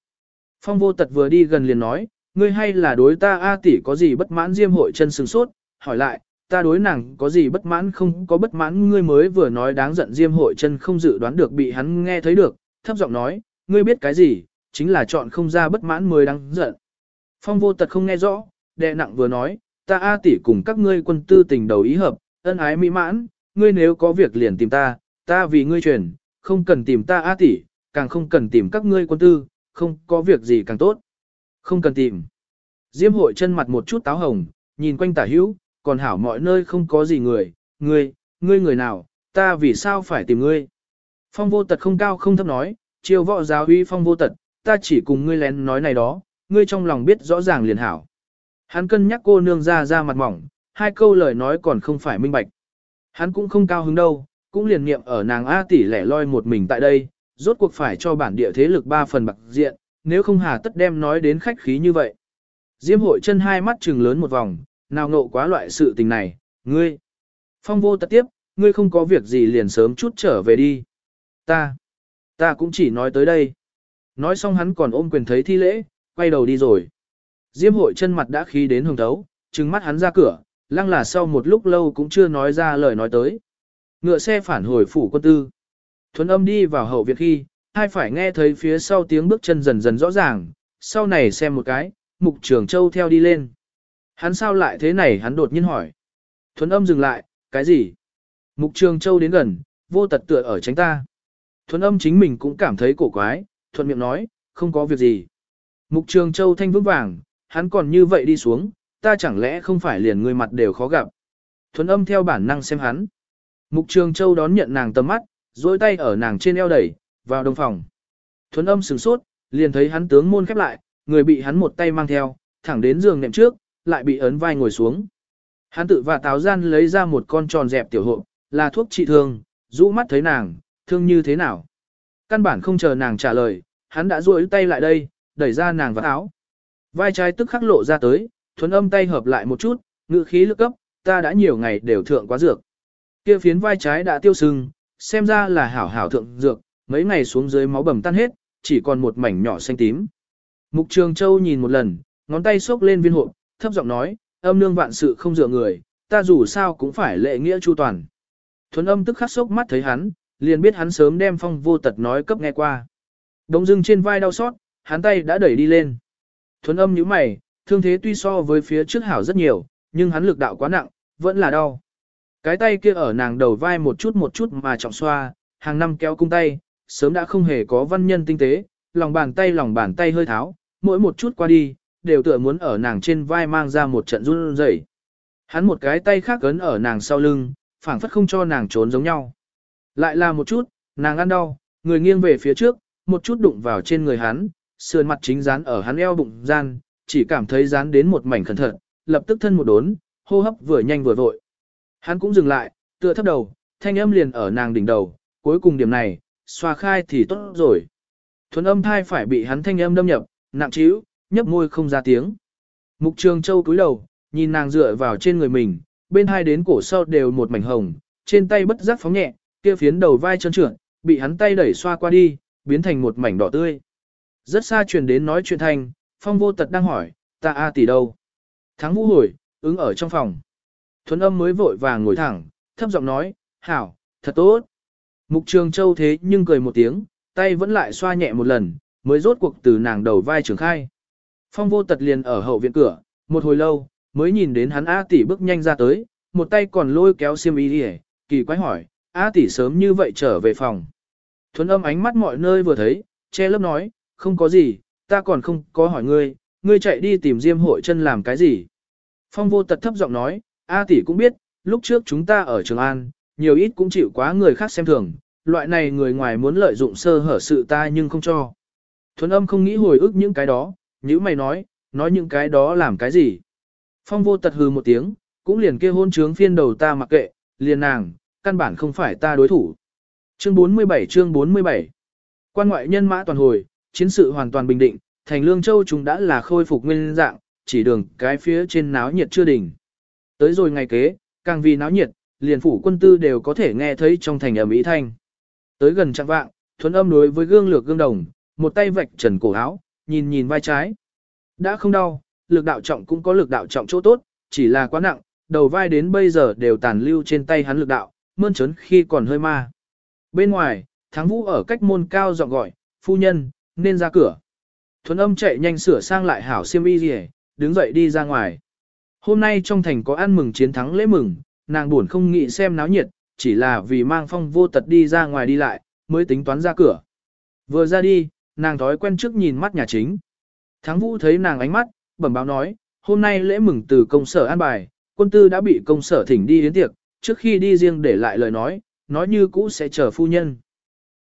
Phong vô tật vừa đi gần liền nói, ngươi hay là đối ta A tỷ có gì bất mãn diêm hội chân sừng sốt, hỏi lại, ta đối nàng có gì bất mãn không có bất mãn ngươi mới vừa nói đáng giận diêm hội chân không dự đoán được bị hắn nghe thấy được, thấp giọng nói, ngươi biết cái gì, chính là chọn không ra bất mãn mới đáng giận. Phong vô tật không nghe rõ, đệ nặng vừa nói, ta A tỷ cùng các ngươi quân tư tình đầu ý hợp, ân ái mỹ mãn, ngươi nếu có việc liền tìm ta, ta vì ngươi truyền, không cần tìm ta A tỷ, càng không cần tìm các ngươi quân tư, không có việc gì càng tốt. Không cần tìm. Diêm hội chân mặt một chút táo hồng, nhìn quanh tả hữu, còn hảo mọi nơi không có gì người, ngươi, ngươi người nào, ta vì sao phải tìm ngươi. Phong vô tật không cao không thấp nói, chiều võ giáo uy phong vô tật, ta chỉ cùng ngươi lén nói này đó, ngươi trong lòng biết rõ ràng liền hảo. Hắn cân nhắc cô nương ra ra mặt mỏng, hai câu lời nói còn không phải minh bạch. Hắn cũng không cao hứng đâu, cũng liền niệm ở nàng A tỷ lẻ loi một mình tại đây, rốt cuộc phải cho bản địa thế lực ba phần bạc diện, nếu không hà tất đem nói đến khách khí như vậy. Diêm hội chân hai mắt trừng lớn một vòng, nào ngộ quá loại sự tình này, ngươi. Phong vô tật tiếp, ngươi không có việc gì liền sớm chút trở về đi. Ta, ta cũng chỉ nói tới đây. Nói xong hắn còn ôm quyền thấy thi lễ, quay đầu đi rồi. Diêm hội chân mặt đã khí đến hồng thấu, trừng mắt hắn ra cửa, lăng là sau một lúc lâu cũng chưa nói ra lời nói tới. Ngựa xe phản hồi phủ quân tư. Thuấn âm đi vào hậu viện khi, hai phải nghe thấy phía sau tiếng bước chân dần dần rõ ràng, sau này xem một cái, mục trường châu theo đi lên. Hắn sao lại thế này hắn đột nhiên hỏi. Thuấn âm dừng lại, cái gì? Mục trường châu đến gần, vô tật tựa ở tránh ta. Thuấn âm chính mình cũng cảm thấy cổ quái, thuận miệng nói, không có việc gì. Mục trường châu thanh vững vàng, hắn còn như vậy đi xuống, ta chẳng lẽ không phải liền người mặt đều khó gặp. Thuấn âm theo bản năng xem hắn. Mục trường châu đón nhận nàng tầm mắt, dối tay ở nàng trên eo đẩy, vào đồng phòng. Thuấn âm sửng sốt, liền thấy hắn tướng môn khép lại, người bị hắn một tay mang theo, thẳng đến giường nệm trước, lại bị ấn vai ngồi xuống. Hắn tự và táo gian lấy ra một con tròn dẹp tiểu hộp, là thuốc trị thương, rũ mắt thấy nàng, thương như thế nào. Căn bản không chờ nàng trả lời, hắn đã duỗi tay lại đây, đẩy ra nàng vào áo. Vai trái tức khắc lộ ra tới, thuấn âm tay hợp lại một chút, ngự khí lực cấp, ta đã nhiều ngày đều thượng quá dược. Kia phiến vai trái đã tiêu sưng, xem ra là hảo hảo thượng dược, mấy ngày xuống dưới máu bầm tan hết, chỉ còn một mảnh nhỏ xanh tím. Mục Trường Châu nhìn một lần, ngón tay xốc lên viên hộp, thấp giọng nói, âm nương vạn sự không dựa người, ta dù sao cũng phải lệ nghĩa chu toàn. Thuấn âm tức khắc sốc mắt thấy hắn, liền biết hắn sớm đem phong vô tật nói cấp nghe qua. Đông dưng trên vai đau xót, hắn tay đã đẩy đi lên. Thuấn âm nhíu mày, thương thế tuy so với phía trước hảo rất nhiều, nhưng hắn lực đạo quá nặng, vẫn là đau. Cái tay kia ở nàng đầu vai một chút một chút mà trọng xoa, hàng năm kéo cung tay, sớm đã không hề có văn nhân tinh tế, lòng bàn tay lòng bàn tay hơi tháo, mỗi một chút qua đi, đều tựa muốn ở nàng trên vai mang ra một trận run rẩy. Hắn một cái tay khác ấn ở nàng sau lưng, phảng phất không cho nàng trốn giống nhau. Lại là một chút, nàng ăn đau, người nghiêng về phía trước, một chút đụng vào trên người hắn, sườn mặt chính dán ở hắn eo bụng gian, chỉ cảm thấy dán đến một mảnh khẩn thận, lập tức thân một đốn, hô hấp vừa nhanh vừa vội. Hắn cũng dừng lại, tựa thấp đầu, thanh âm liền ở nàng đỉnh đầu, cuối cùng điểm này, xoa khai thì tốt rồi. Thuần âm thai phải bị hắn thanh âm đâm nhập, nặng trĩu, nhấp môi không ra tiếng. Mục trường châu cúi đầu, nhìn nàng dựa vào trên người mình, bên hai đến cổ sau đều một mảnh hồng, trên tay bất giác phóng nhẹ, kia phiến đầu vai trơn trượt, bị hắn tay đẩy xoa qua đi, biến thành một mảnh đỏ tươi. Rất xa truyền đến nói chuyện thanh, phong vô tật đang hỏi, ta A tỷ đâu? Thắng vũ hồi, ứng ở trong phòng. Thuấn âm mới vội vàng ngồi thẳng, thấp giọng nói, hảo, thật tốt. Mục trường châu thế nhưng cười một tiếng, tay vẫn lại xoa nhẹ một lần, mới rốt cuộc từ nàng đầu vai trường khai. Phong vô tật liền ở hậu viện cửa, một hồi lâu, mới nhìn đến hắn A tỷ bước nhanh ra tới, một tay còn lôi kéo xiêm y đi kỳ quái hỏi, A tỷ sớm như vậy trở về phòng. Thuấn âm ánh mắt mọi nơi vừa thấy, che lớp nói, không có gì, ta còn không có hỏi ngươi, ngươi chạy đi tìm diêm hội chân làm cái gì. Phong vô tật thấp giọng nói, A tỷ cũng biết, lúc trước chúng ta ở Trường An, nhiều ít cũng chịu quá người khác xem thường, loại này người ngoài muốn lợi dụng sơ hở sự ta nhưng không cho. Thuấn âm không nghĩ hồi ức những cái đó, như mày nói, nói những cái đó làm cái gì. Phong vô tật hừ một tiếng, cũng liền kia hôn trướng phiên đầu ta mặc kệ, liền nàng, căn bản không phải ta đối thủ. Chương 47 chương 47 Quan ngoại nhân mã toàn hồi, chiến sự hoàn toàn bình định, thành lương châu chúng đã là khôi phục nguyên dạng, chỉ đường cái phía trên náo nhiệt chưa đỉnh. Tới rồi ngày kế, càng vì náo nhiệt, liền phủ quân tư đều có thể nghe thấy trong thành ầm ĩ thanh. Tới gần trạng vạng, thuấn âm đối với gương lược gương đồng, một tay vạch trần cổ áo, nhìn nhìn vai trái. Đã không đau, lực đạo trọng cũng có lực đạo trọng chỗ tốt, chỉ là quá nặng, đầu vai đến bây giờ đều tàn lưu trên tay hắn lực đạo, mơn trớn khi còn hơi ma. Bên ngoài, thắng vũ ở cách môn cao giọng gọi, phu nhân, nên ra cửa. Thuấn âm chạy nhanh sửa sang lại hảo xiêm y gì đứng dậy đi ra ngoài. Hôm nay trong thành có ăn mừng chiến thắng lễ mừng, nàng buồn không nghĩ xem náo nhiệt, chỉ là vì mang phong vô tật đi ra ngoài đi lại, mới tính toán ra cửa. Vừa ra đi, nàng thói quen trước nhìn mắt nhà chính. Thắng vũ thấy nàng ánh mắt, bẩm báo nói, hôm nay lễ mừng từ công sở an bài, quân tư đã bị công sở thỉnh đi đến tiệc, trước khi đi riêng để lại lời nói, nói như cũ sẽ chờ phu nhân.